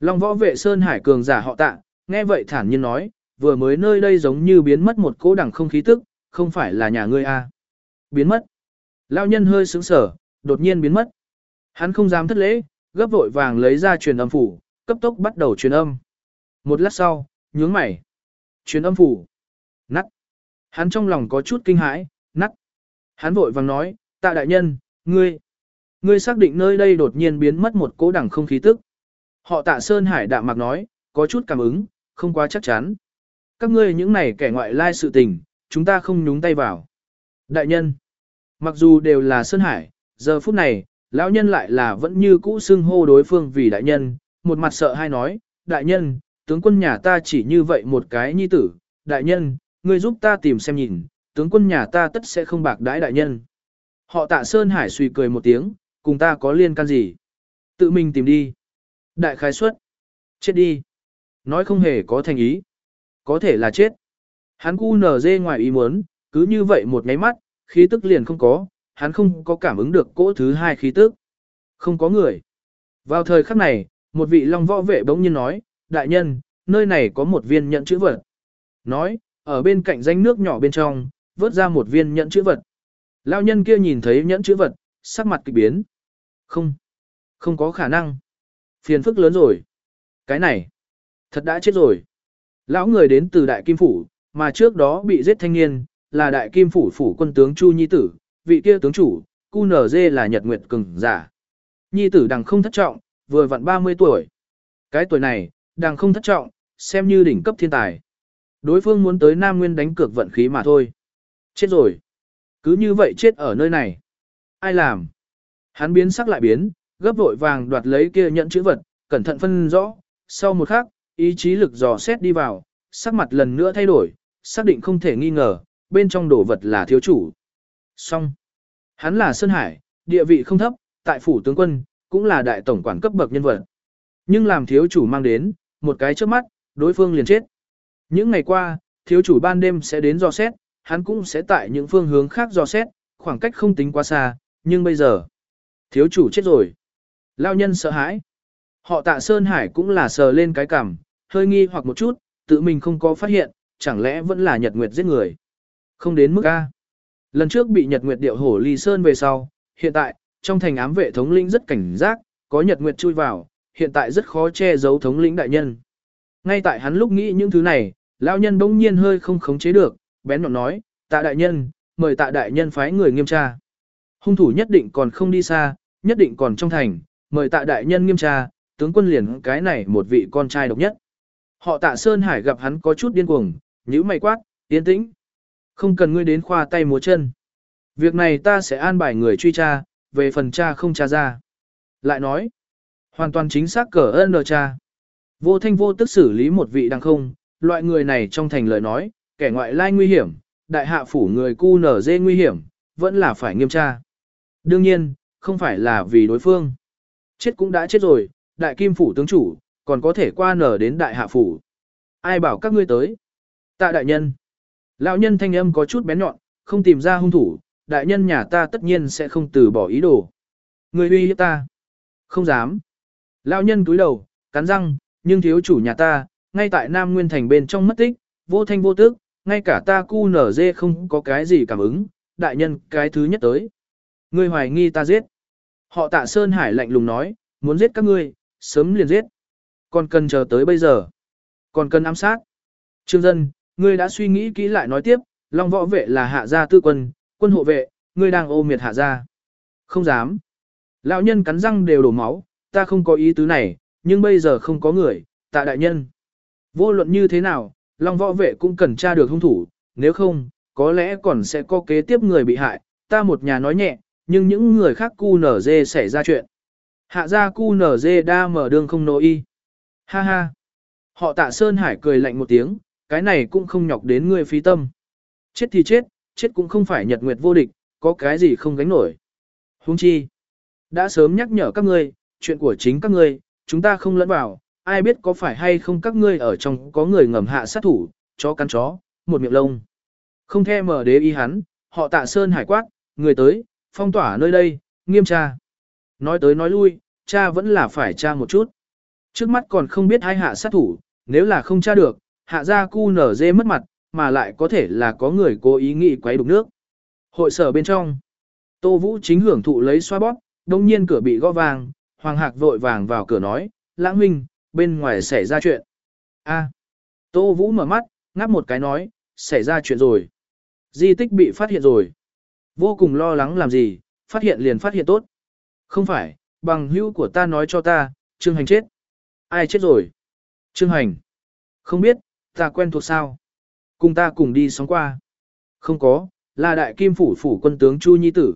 Speaker 1: Long võ vệ Sơn Hải cường giả họ tạ, nghe vậy thản nhiên nói, vừa mới nơi đây giống như biến mất một cố đẳng không khí tức, không phải là nhà ngươi a à? Biến mất. Lão nhân hơi sững sở, đột nhiên biến mất. Hắn không dám thất lễ, gấp vội vàng lấy ra truyền âm phủ, cấp tốc bắt đầu truyền âm. Một lát sau, nhướng mày. Truyền âm phủ. Nắt. Hắn trong lòng có chút kinh hãi, nắt. Hắn vội vàng nói, tạ đại nhân, ngươi. Ngươi xác định nơi đây đột nhiên biến mất một cố đẳng không khí tức. Họ tạ Sơn Hải đạm mạc nói, có chút cảm ứng, không quá chắc chắn. Các ngươi những này kẻ ngoại lai sự tình, chúng ta không nhúng tay vào. Đại nhân. Mặc dù đều là Sơn Hải, giờ phút này, lão nhân lại là vẫn như cũ xưng hô đối phương vì đại nhân, một mặt sợ hay nói, đại nhân, tướng quân nhà ta chỉ như vậy một cái nhi tử, đại nhân, ngươi giúp ta tìm xem nhìn, tướng quân nhà ta tất sẽ không bạc đãi đại nhân. Họ tạ Sơn Hải suy cười một tiếng, cùng ta có liên can gì? Tự mình tìm đi. Đại khai xuất. Chết đi. Nói không hề có thành ý. Có thể là chết. Hắn cu nở dê ngoài ý muốn, cứ như vậy một nháy mắt, khí tức liền không có, hắn không có cảm ứng được cỗ thứ hai khí tức. Không có người. Vào thời khắc này, một vị long võ vệ bỗng nhiên nói, đại nhân, nơi này có một viên nhận chữ vật. Nói, ở bên cạnh danh nước nhỏ bên trong, vớt ra một viên nhẫn chữ vật. Lao nhân kia nhìn thấy nhẫn chữ vật, sắc mặt kỳ biến. Không, không có khả năng. Phiền phức lớn rồi. Cái này, thật đã chết rồi. Lão người đến từ Đại Kim Phủ, mà trước đó bị giết thanh niên, là Đại Kim Phủ Phủ quân tướng Chu Nhi Tử, vị kia tướng chủ, cu nở dê là Nhật Nguyệt cường giả. Nhi Tử đằng không thất trọng, vừa vặn 30 tuổi. Cái tuổi này, đằng không thất trọng, xem như đỉnh cấp thiên tài. Đối phương muốn tới Nam Nguyên đánh cược vận khí mà thôi. Chết rồi. Cứ như vậy chết ở nơi này. Ai làm? Hắn biến sắc lại biến, gấp vội vàng đoạt lấy kia nhận chữ vật, cẩn thận phân rõ. Sau một khắc, ý chí lực dò xét đi vào, sắc mặt lần nữa thay đổi, xác định không thể nghi ngờ, bên trong đồ vật là thiếu chủ. Xong. Hắn là Sơn Hải, địa vị không thấp, tại phủ tướng quân, cũng là đại tổng quản cấp bậc nhân vật. Nhưng làm thiếu chủ mang đến, một cái trước mắt, đối phương liền chết. Những ngày qua, thiếu chủ ban đêm sẽ đến dò xét, hắn cũng sẽ tại những phương hướng khác dò xét, khoảng cách không tính quá xa, nhưng bây giờ, thiếu chủ chết rồi. Lao nhân sợ hãi. Họ tạ Sơn Hải cũng là sờ lên cái cằm, hơi nghi hoặc một chút, tự mình không có phát hiện, chẳng lẽ vẫn là Nhật Nguyệt giết người. Không đến mức A. Lần trước bị Nhật Nguyệt điệu hổ ly sơn về sau, hiện tại, trong thành ám vệ thống lĩnh rất cảnh giác, có Nhật Nguyệt chui vào, hiện tại rất khó che giấu thống lĩnh đại nhân. Ngay tại hắn lúc nghĩ những thứ này, lão nhân bỗng nhiên hơi không khống chế được, bén nhọn nói, tạ đại nhân, mời tạ đại nhân phái người nghiêm tra. Hung thủ nhất định còn không đi xa, nhất định còn trong thành, mời tạ đại nhân nghiêm tra, tướng quân liền cái này một vị con trai độc nhất. Họ tạ Sơn Hải gặp hắn có chút điên cuồng, Nhữ mày quát, yên tĩnh. Không cần ngươi đến khoa tay múa chân. Việc này ta sẽ an bài người truy tra, về phần cha không tra ra. Lại nói, hoàn toàn chính xác cờ ơn cha. Vô thanh vô tức xử lý một vị đang không, loại người này trong thành lời nói, kẻ ngoại lai nguy hiểm, đại hạ phủ người cu nở dê nguy hiểm, vẫn là phải nghiêm tra. Đương nhiên, không phải là vì đối phương. Chết cũng đã chết rồi, đại kim phủ tướng chủ, còn có thể qua nở đến đại hạ phủ. Ai bảo các ngươi tới? Tạ đại nhân. Lão nhân thanh âm có chút bén nhọn, không tìm ra hung thủ, đại nhân nhà ta tất nhiên sẽ không từ bỏ ý đồ. Người uy hiếp ta. Không dám. Lão nhân túi đầu, cắn răng, nhưng thiếu chủ nhà ta, ngay tại Nam Nguyên Thành bên trong mất tích, vô thanh vô tức, ngay cả ta cu nở dê không có cái gì cảm ứng, đại nhân cái thứ nhất tới. Ngươi hoài nghi ta giết. Họ tạ Sơn Hải lạnh lùng nói, muốn giết các ngươi, sớm liền giết. Còn cần chờ tới bây giờ. Còn cần ám sát. Trương dân, ngươi đã suy nghĩ kỹ lại nói tiếp, Long võ vệ là hạ gia tư quân, quân hộ vệ, ngươi đang ô miệt hạ gia. Không dám. Lão nhân cắn răng đều đổ máu, ta không có ý tứ này, nhưng bây giờ không có người, tạ đại nhân. Vô luận như thế nào, Long võ vệ cũng cần tra được hung thủ, nếu không, có lẽ còn sẽ có kế tiếp người bị hại, ta một nhà nói nhẹ, nhưng những người khác cu nở dê xảy ra chuyện. Hạ gia cu nở dê đa mở đường không nô y. Ha ha. Họ tạ Sơn Hải cười lạnh một tiếng, cái này cũng không nhọc đến ngươi phí tâm. Chết thì chết, chết cũng không phải nhật nguyệt vô địch, có cái gì không gánh nổi. Huống chi, đã sớm nhắc nhở các ngươi, chuyện của chính các ngươi, chúng ta không lẫn vào, ai biết có phải hay không các ngươi ở trong có người ngầm hạ sát thủ, chó cắn chó, một miệng lông. Không theo mở đế ý hắn, họ tạ sơn hải quát, người tới, phong tỏa nơi đây, nghiêm tra. Nói tới nói lui, cha vẫn là phải tra một chút. Trước mắt còn không biết hai hạ sát thủ, nếu là không tra được, hạ ra cu nở dê mất mặt, mà lại có thể là có người cố ý nghĩ quấy đục nước. Hội sở bên trong, Tô Vũ chính hưởng thụ lấy xoa bóp, đồng nhiên cửa bị gõ vàng, Hoàng Hạc vội vàng vào cửa nói, lãng huynh, bên ngoài xảy ra chuyện. a Tô Vũ mở mắt, ngáp một cái nói, xảy ra chuyện rồi. Di tích bị phát hiện rồi. Vô cùng lo lắng làm gì, phát hiện liền phát hiện tốt. Không phải, bằng hữu của ta nói cho ta, Trương Hành chết. Ai chết rồi? Trương Hành. Không biết, ta quen thuộc sao? Cùng ta cùng đi sóng qua. Không có, là đại kim phủ phủ quân tướng Chu Nhi Tử.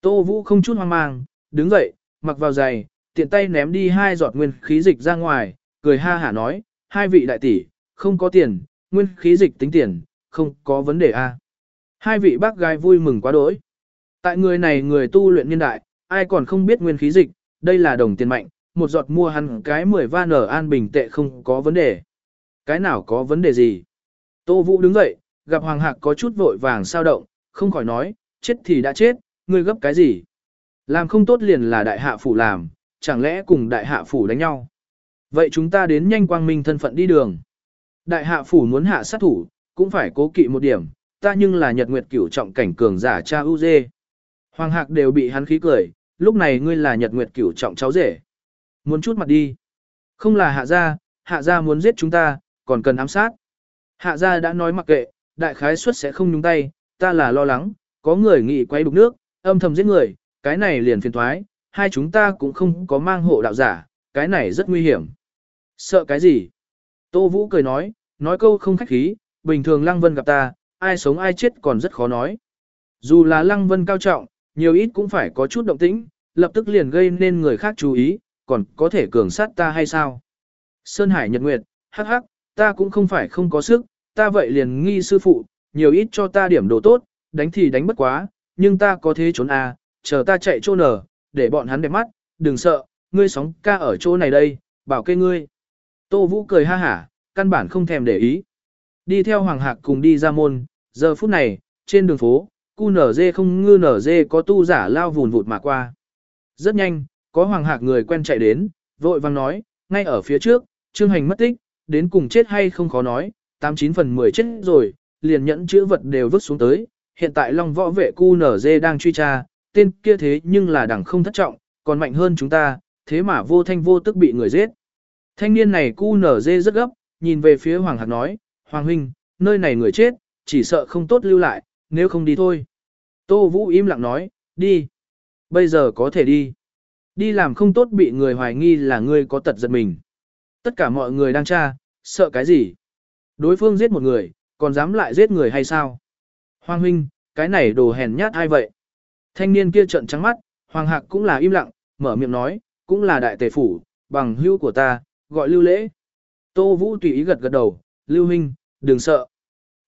Speaker 1: Tô Vũ không chút hoang mang, đứng dậy, mặc vào giày, tiện tay ném đi hai giọt nguyên khí dịch ra ngoài, cười ha hả nói, hai vị đại tỷ, không có tiền, nguyên khí dịch tính tiền, không có vấn đề a. À. Hai vị bác gái vui mừng quá đỗi. Tại người này người tu luyện niên đại, ai còn không biết nguyên khí dịch, đây là đồng tiền mạnh, một giọt mua hắn cái 10 van ở an bình tệ không có vấn đề. Cái nào có vấn đề gì? Tô Vũ đứng dậy, gặp Hoàng Hạc có chút vội vàng sao động, không khỏi nói, chết thì đã chết, ngươi gấp cái gì? Làm không tốt liền là đại hạ phủ làm, chẳng lẽ cùng đại hạ phủ đánh nhau? Vậy chúng ta đến nhanh quang minh thân phận đi đường. Đại hạ phủ muốn hạ sát thủ, cũng phải cố kỵ một điểm, ta nhưng là nhật nguyệt cửu trọng cảnh cường giả cha ưu dê. Hoàng hạc đều bị hắn khí cười, lúc này ngươi là nhật nguyệt cửu trọng cháu rể. Muốn chút mặt đi. Không là hạ gia, hạ gia muốn giết chúng ta, còn cần ám sát. Hạ gia đã nói mặc kệ, đại khái suất sẽ không nhúng tay, ta là lo lắng, có người nghị quay đục nước, âm thầm giết người, cái này liền phiền thoái, hai chúng ta cũng không có mang hộ đạo giả, cái này rất nguy hiểm. Sợ cái gì? Tô Vũ cười nói, nói câu không khách khí, bình thường Lăng Vân gặp ta, ai sống ai chết còn rất khó nói. Dù là Lăng Vân cao trọng, nhiều ít cũng phải có chút động tĩnh, lập tức liền gây nên người khác chú ý, còn có thể cường sát ta hay sao? Sơn Hải Nhật Nguyệt, hắc hắc, ta cũng không phải không có sức, ta vậy liền nghi sư phụ, nhiều ít cho ta điểm đồ tốt, đánh thì đánh bất quá, nhưng ta có thế trốn à, chờ ta chạy chỗ nở, để bọn hắn đẹp mắt, đừng sợ, ngươi sóng ca ở chỗ này đây, bảo kê ngươi. Tô Vũ cười ha hả, căn bản không thèm để ý. Đi theo Hoàng Hạc cùng đi ra môn, giờ phút này, trên đường phố, cu nở dê không ngư nở dê có tu giả lao vùn vụt mà qua. Rất nhanh, có Hoàng Hạc người quen chạy đến, vội vang nói, ngay ở phía trước, Trương Hành mất tích, đến cùng chết hay không khó nói, 89 phần 10 chết rồi, liền nhẫn chữ vật đều vứt xuống tới, hiện tại Long Võ vệ cu nở dê đang truy tra, tên kia thế nhưng là đẳng không thất trọng, còn mạnh hơn chúng ta, thế mà vô thanh vô tức bị người giết. Thanh niên này cu nở dê rất gấp, nhìn về phía Hoàng Hạc nói, Hoàng Huynh, nơi này người chết, chỉ sợ không tốt lưu lại, nếu không đi thôi. Tô Vũ im lặng nói, đi. Bây giờ có thể đi. Đi làm không tốt bị người hoài nghi là ngươi có tật giật mình. Tất cả mọi người đang tra, sợ cái gì? Đối phương giết một người, còn dám lại giết người hay sao? Hoàng huynh, cái này đồ hèn nhát ai vậy? Thanh niên kia trợn trắng mắt, Hoàng Hạc cũng là im lặng, mở miệng nói, cũng là đại tề phủ, bằng hữu của ta, gọi lưu lễ. Tô Vũ tùy ý gật gật đầu, lưu huynh, đừng sợ.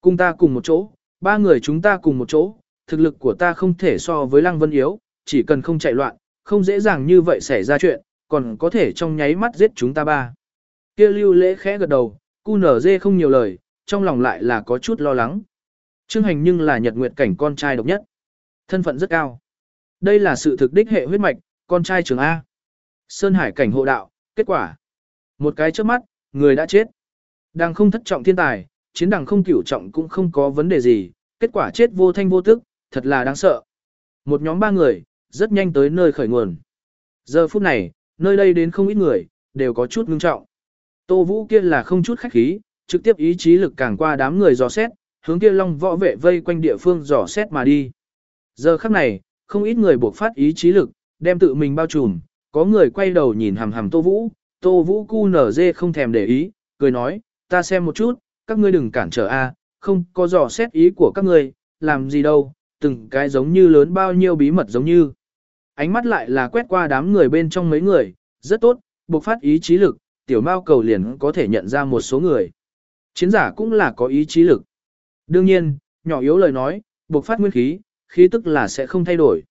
Speaker 1: Cùng ta cùng một chỗ, ba người chúng ta cùng một chỗ, thực lực của ta không thể so với Lăng Vân yếu, chỉ cần không chạy loạn, không dễ dàng như vậy xảy ra chuyện, còn có thể trong nháy mắt giết chúng ta ba. Kia lưu lễ khẽ gật đầu, cu nở dê không nhiều lời, trong lòng lại là có chút lo lắng. Trương Hành nhưng là nhật nguyệt cảnh con trai độc nhất. Thân phận rất cao. Đây là sự thực đích hệ huyết mạch, con trai trường A. Sơn Hải cảnh hộ đạo, kết quả. Một cái trước mắt, người đã chết. Đang không thất trọng thiên tài, chiến đằng không cửu trọng cũng không có vấn đề gì, kết quả chết vô thanh vô tức, thật là đáng sợ. Một nhóm ba người, rất nhanh tới nơi khởi nguồn. Giờ phút này, nơi đây đến không ít người, đều có chút ngưng trọng. Tô Vũ kia là không chút khách khí, trực tiếp ý chí lực càng qua đám người dò xét, hướng kia long võ vệ vây quanh địa phương dò xét mà đi. Giờ khắc này, không ít người buộc phát ý chí lực, đem tự mình bao trùm, có người quay đầu nhìn hằm hằm Tô Vũ, Tô Vũ cu nở dê không thèm để ý, cười nói, ta xem một chút, các ngươi đừng cản trở a, không có dò xét ý của các ngươi, làm gì đâu, từng cái giống như lớn bao nhiêu bí mật giống như. Ánh mắt lại là quét qua đám người bên trong mấy người, rất tốt, buộc phát ý chí lực, tiểu mao cầu liền có thể nhận ra một số người. Chiến giả cũng là có ý chí lực. Đương nhiên, nhỏ yếu lời nói, buộc phát nguyên khí, khí tức là sẽ không thay đổi.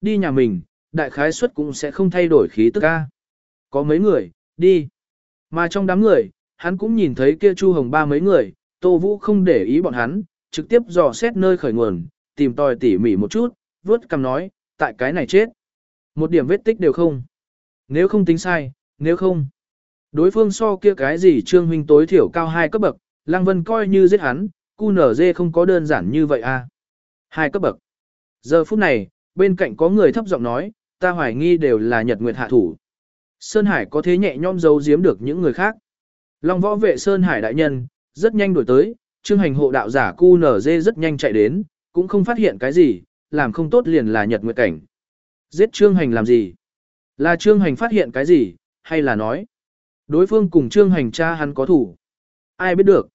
Speaker 1: Đi nhà mình, đại khái suất cũng sẽ không thay đổi khí tức ca. Có mấy người, đi. Mà trong đám người, hắn cũng nhìn thấy kia Chu Hồng ba mấy người, Tô Vũ không để ý bọn hắn, trực tiếp dò xét nơi khởi nguồn, tìm tòi tỉ mỉ một chút, vớt cầm nói, tại cái này chết. Một điểm vết tích đều không. Nếu không tính sai, nếu không. Đối phương so kia cái gì trương huynh tối thiểu cao hai cấp bậc, Lăng Vân coi như giết hắn, cu nở dê không có đơn giản như vậy à. Hai cấp bậc. Giờ phút này, bên cạnh có người thấp giọng nói, ta hoài nghi đều là Nhật Nguyệt hạ thủ. Sơn Hải có thế nhẹ nhõm giấu giếm được những người khác. Long võ vệ Sơn Hải đại nhân, rất nhanh đổi tới, trương hành hộ đạo giả cu nở dê rất nhanh chạy đến, cũng không phát hiện cái gì, làm không tốt liền là Nhật Nguyệt cảnh. Giết trương hành làm gì? Là trương hành phát hiện cái gì, hay là nói? Đối phương cùng trương hành cha hắn có thủ. Ai biết được?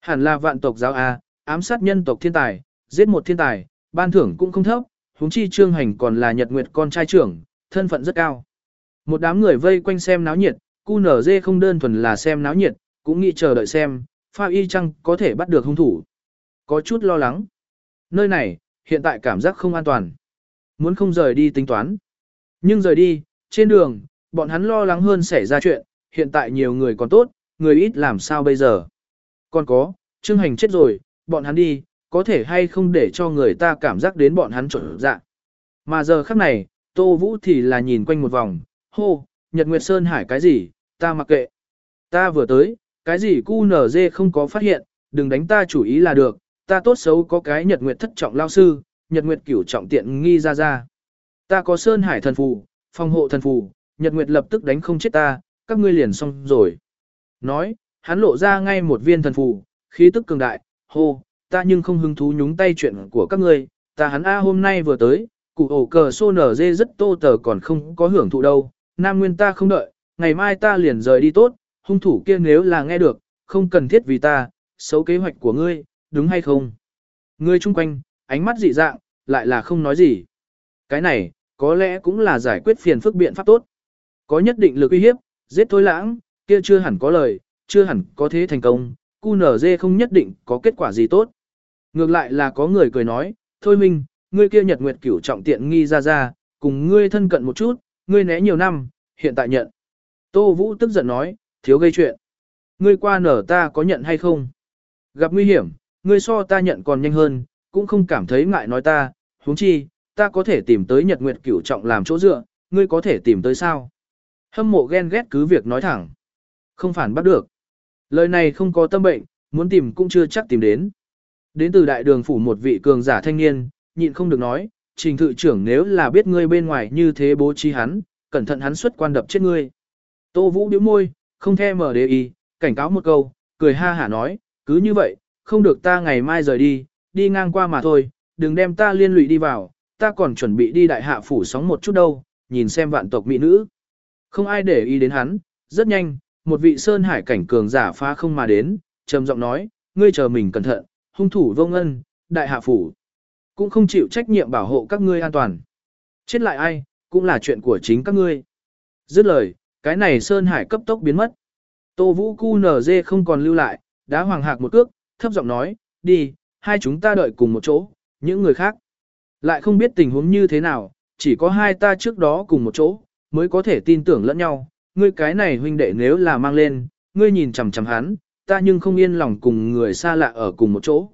Speaker 1: Hẳn là vạn tộc giáo A, ám sát nhân tộc thiên tài, giết một thiên tài, ban thưởng cũng không thấp, huống chi trương hành còn là nhật nguyệt con trai trưởng, thân phận rất cao. Một đám người vây quanh xem náo nhiệt, cu nở dê không đơn thuần là xem náo nhiệt, cũng nghĩ chờ đợi xem, pha y chăng có thể bắt được hung thủ. Có chút lo lắng. Nơi này, hiện tại cảm giác không an toàn. Muốn không rời đi tính toán. Nhưng rời đi, trên đường, bọn hắn lo lắng hơn xảy ra chuyện, hiện tại nhiều người còn tốt, người ít làm sao bây giờ. Còn có, Trương Hành chết rồi, bọn hắn đi, có thể hay không để cho người ta cảm giác đến bọn hắn trộn dạ. Mà giờ khắc này, Tô Vũ thì là nhìn quanh một vòng, hô, Nhật Nguyệt Sơn Hải cái gì, ta mặc kệ. Ta vừa tới, cái gì cu nở dê không có phát hiện, đừng đánh ta chủ ý là được, ta tốt xấu có cái Nhật Nguyệt thất trọng lao sư, Nhật Nguyệt cửu trọng tiện nghi ra ra. Ta có Sơn Hải thần phù, phòng hộ thần phù, Nhật Nguyệt lập tức đánh không chết ta, các ngươi liền xong rồi. Nói, hắn lộ ra ngay một viên thần phù, khí tức cường đại, hô, ta nhưng không hứng thú nhúng tay chuyện của các ngươi, ta hắn A hôm nay vừa tới, cụ ổ cờ xô nở dê rất tô tờ còn không có hưởng thụ đâu, nam nguyên ta không đợi, ngày mai ta liền rời đi tốt, hung thủ kia nếu là nghe được, không cần thiết vì ta, xấu kế hoạch của ngươi, đúng hay không? Ngươi chung quanh, ánh mắt dị dạng, lại là không nói gì. Cái này, có lẽ cũng là giải quyết phiền phức biện pháp tốt. Có nhất định lực uy hiếp, giết thôi lãng, kia chưa hẳn có lời, chưa hẳn có thế thành công, Cú nở dê không nhất định có kết quả gì tốt. Ngược lại là có người cười nói, thôi minh, ngươi kia nhật nguyệt cửu trọng tiện nghi ra ra, cùng ngươi thân cận một chút, ngươi né nhiều năm, hiện tại nhận. Tô Vũ tức giận nói, thiếu gây chuyện. Ngươi qua nở ta có nhận hay không? Gặp nguy hiểm, ngươi so ta nhận còn nhanh hơn, cũng không cảm thấy ngại nói ta, huống chi, ta có thể tìm tới nhật nguyệt cửu trọng làm chỗ dựa, ngươi có thể tìm tới sao? Hâm mộ ghen ghét cứ việc nói thẳng. Không phản bắt được. Lời này không có tâm bệnh, muốn tìm cũng chưa chắc tìm đến. Đến từ đại đường phủ một vị cường giả thanh niên, nhịn không được nói, trình thự trưởng nếu là biết ngươi bên ngoài như thế bố trí hắn, cẩn thận hắn xuất quan đập chết ngươi. Tô Vũ điếu môi, không thèm mở đề ý, cảnh cáo một câu, cười ha hả nói, cứ như vậy, không được ta ngày mai rời đi, đi ngang qua mà thôi, đừng đem ta liên lụy đi vào, ta còn chuẩn bị đi đại hạ phủ sóng một chút đâu, nhìn xem vạn tộc mỹ nữ. Không ai để ý đến hắn, rất nhanh, một vị sơn hải cảnh cường giả phá không mà đến, trầm giọng nói, ngươi chờ mình cẩn thận, hung thủ vô ngân, đại hạ phủ. Cũng không chịu trách nhiệm bảo hộ các ngươi an toàn. Chết lại ai, cũng là chuyện của chính các ngươi. Dứt lời, cái này sơn hải cấp tốc biến mất. Tô vũ cu nở dê không còn lưu lại, đã hoàng hạc một cước, thấp giọng nói, đi, hai chúng ta đợi cùng một chỗ, những người khác. Lại không biết tình huống như thế nào, chỉ có hai ta trước đó cùng một chỗ, mới có thể tin tưởng lẫn nhau, ngươi cái này huynh đệ nếu là mang lên, ngươi nhìn chằm chằm hắn, ta nhưng không yên lòng cùng người xa lạ ở cùng một chỗ.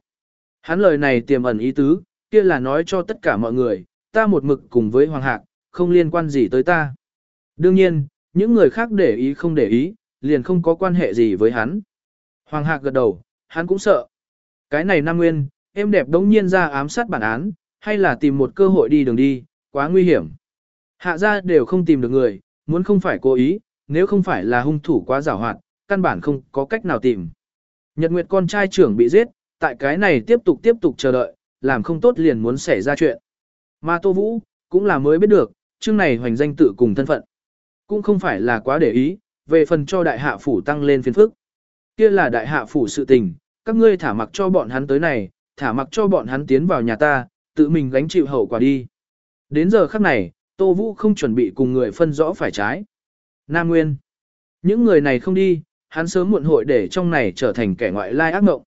Speaker 1: Hắn lời này tiềm ẩn ý tứ, kia là nói cho tất cả mọi người, ta một mực cùng với Hoàng Hạc, không liên quan gì tới ta. Đương nhiên, những người khác để ý không để ý, liền không có quan hệ gì với hắn. Hoàng Hạc gật đầu, hắn cũng sợ. Cái này Nam Nguyên, em đẹp đống nhiên ra ám sát bản án, hay là tìm một cơ hội đi đường đi, quá nguy hiểm. Hạ ra đều không tìm được người, muốn không phải cố ý, nếu không phải là hung thủ quá giảo hoạt, căn bản không có cách nào tìm. Nhật Nguyệt con trai trưởng bị giết, tại cái này tiếp tục tiếp tục chờ đợi, làm không tốt liền muốn xảy ra chuyện. Mà Tô Vũ, cũng là mới biết được, chương này hoành danh tự cùng thân phận. Cũng không phải là quá để ý, về phần cho đại hạ phủ tăng lên phiền phức. Kia là đại hạ phủ sự tình, các ngươi thả mặc cho bọn hắn tới này, thả mặc cho bọn hắn tiến vào nhà ta, tự mình gánh chịu hậu quả đi. Đến giờ khắc này, Tô Vũ không chuẩn bị cùng người phân rõ phải trái. Nam Nguyên. Những người này không đi, hắn sớm muộn hội để trong này trở thành kẻ ngoại lai ác ngộng.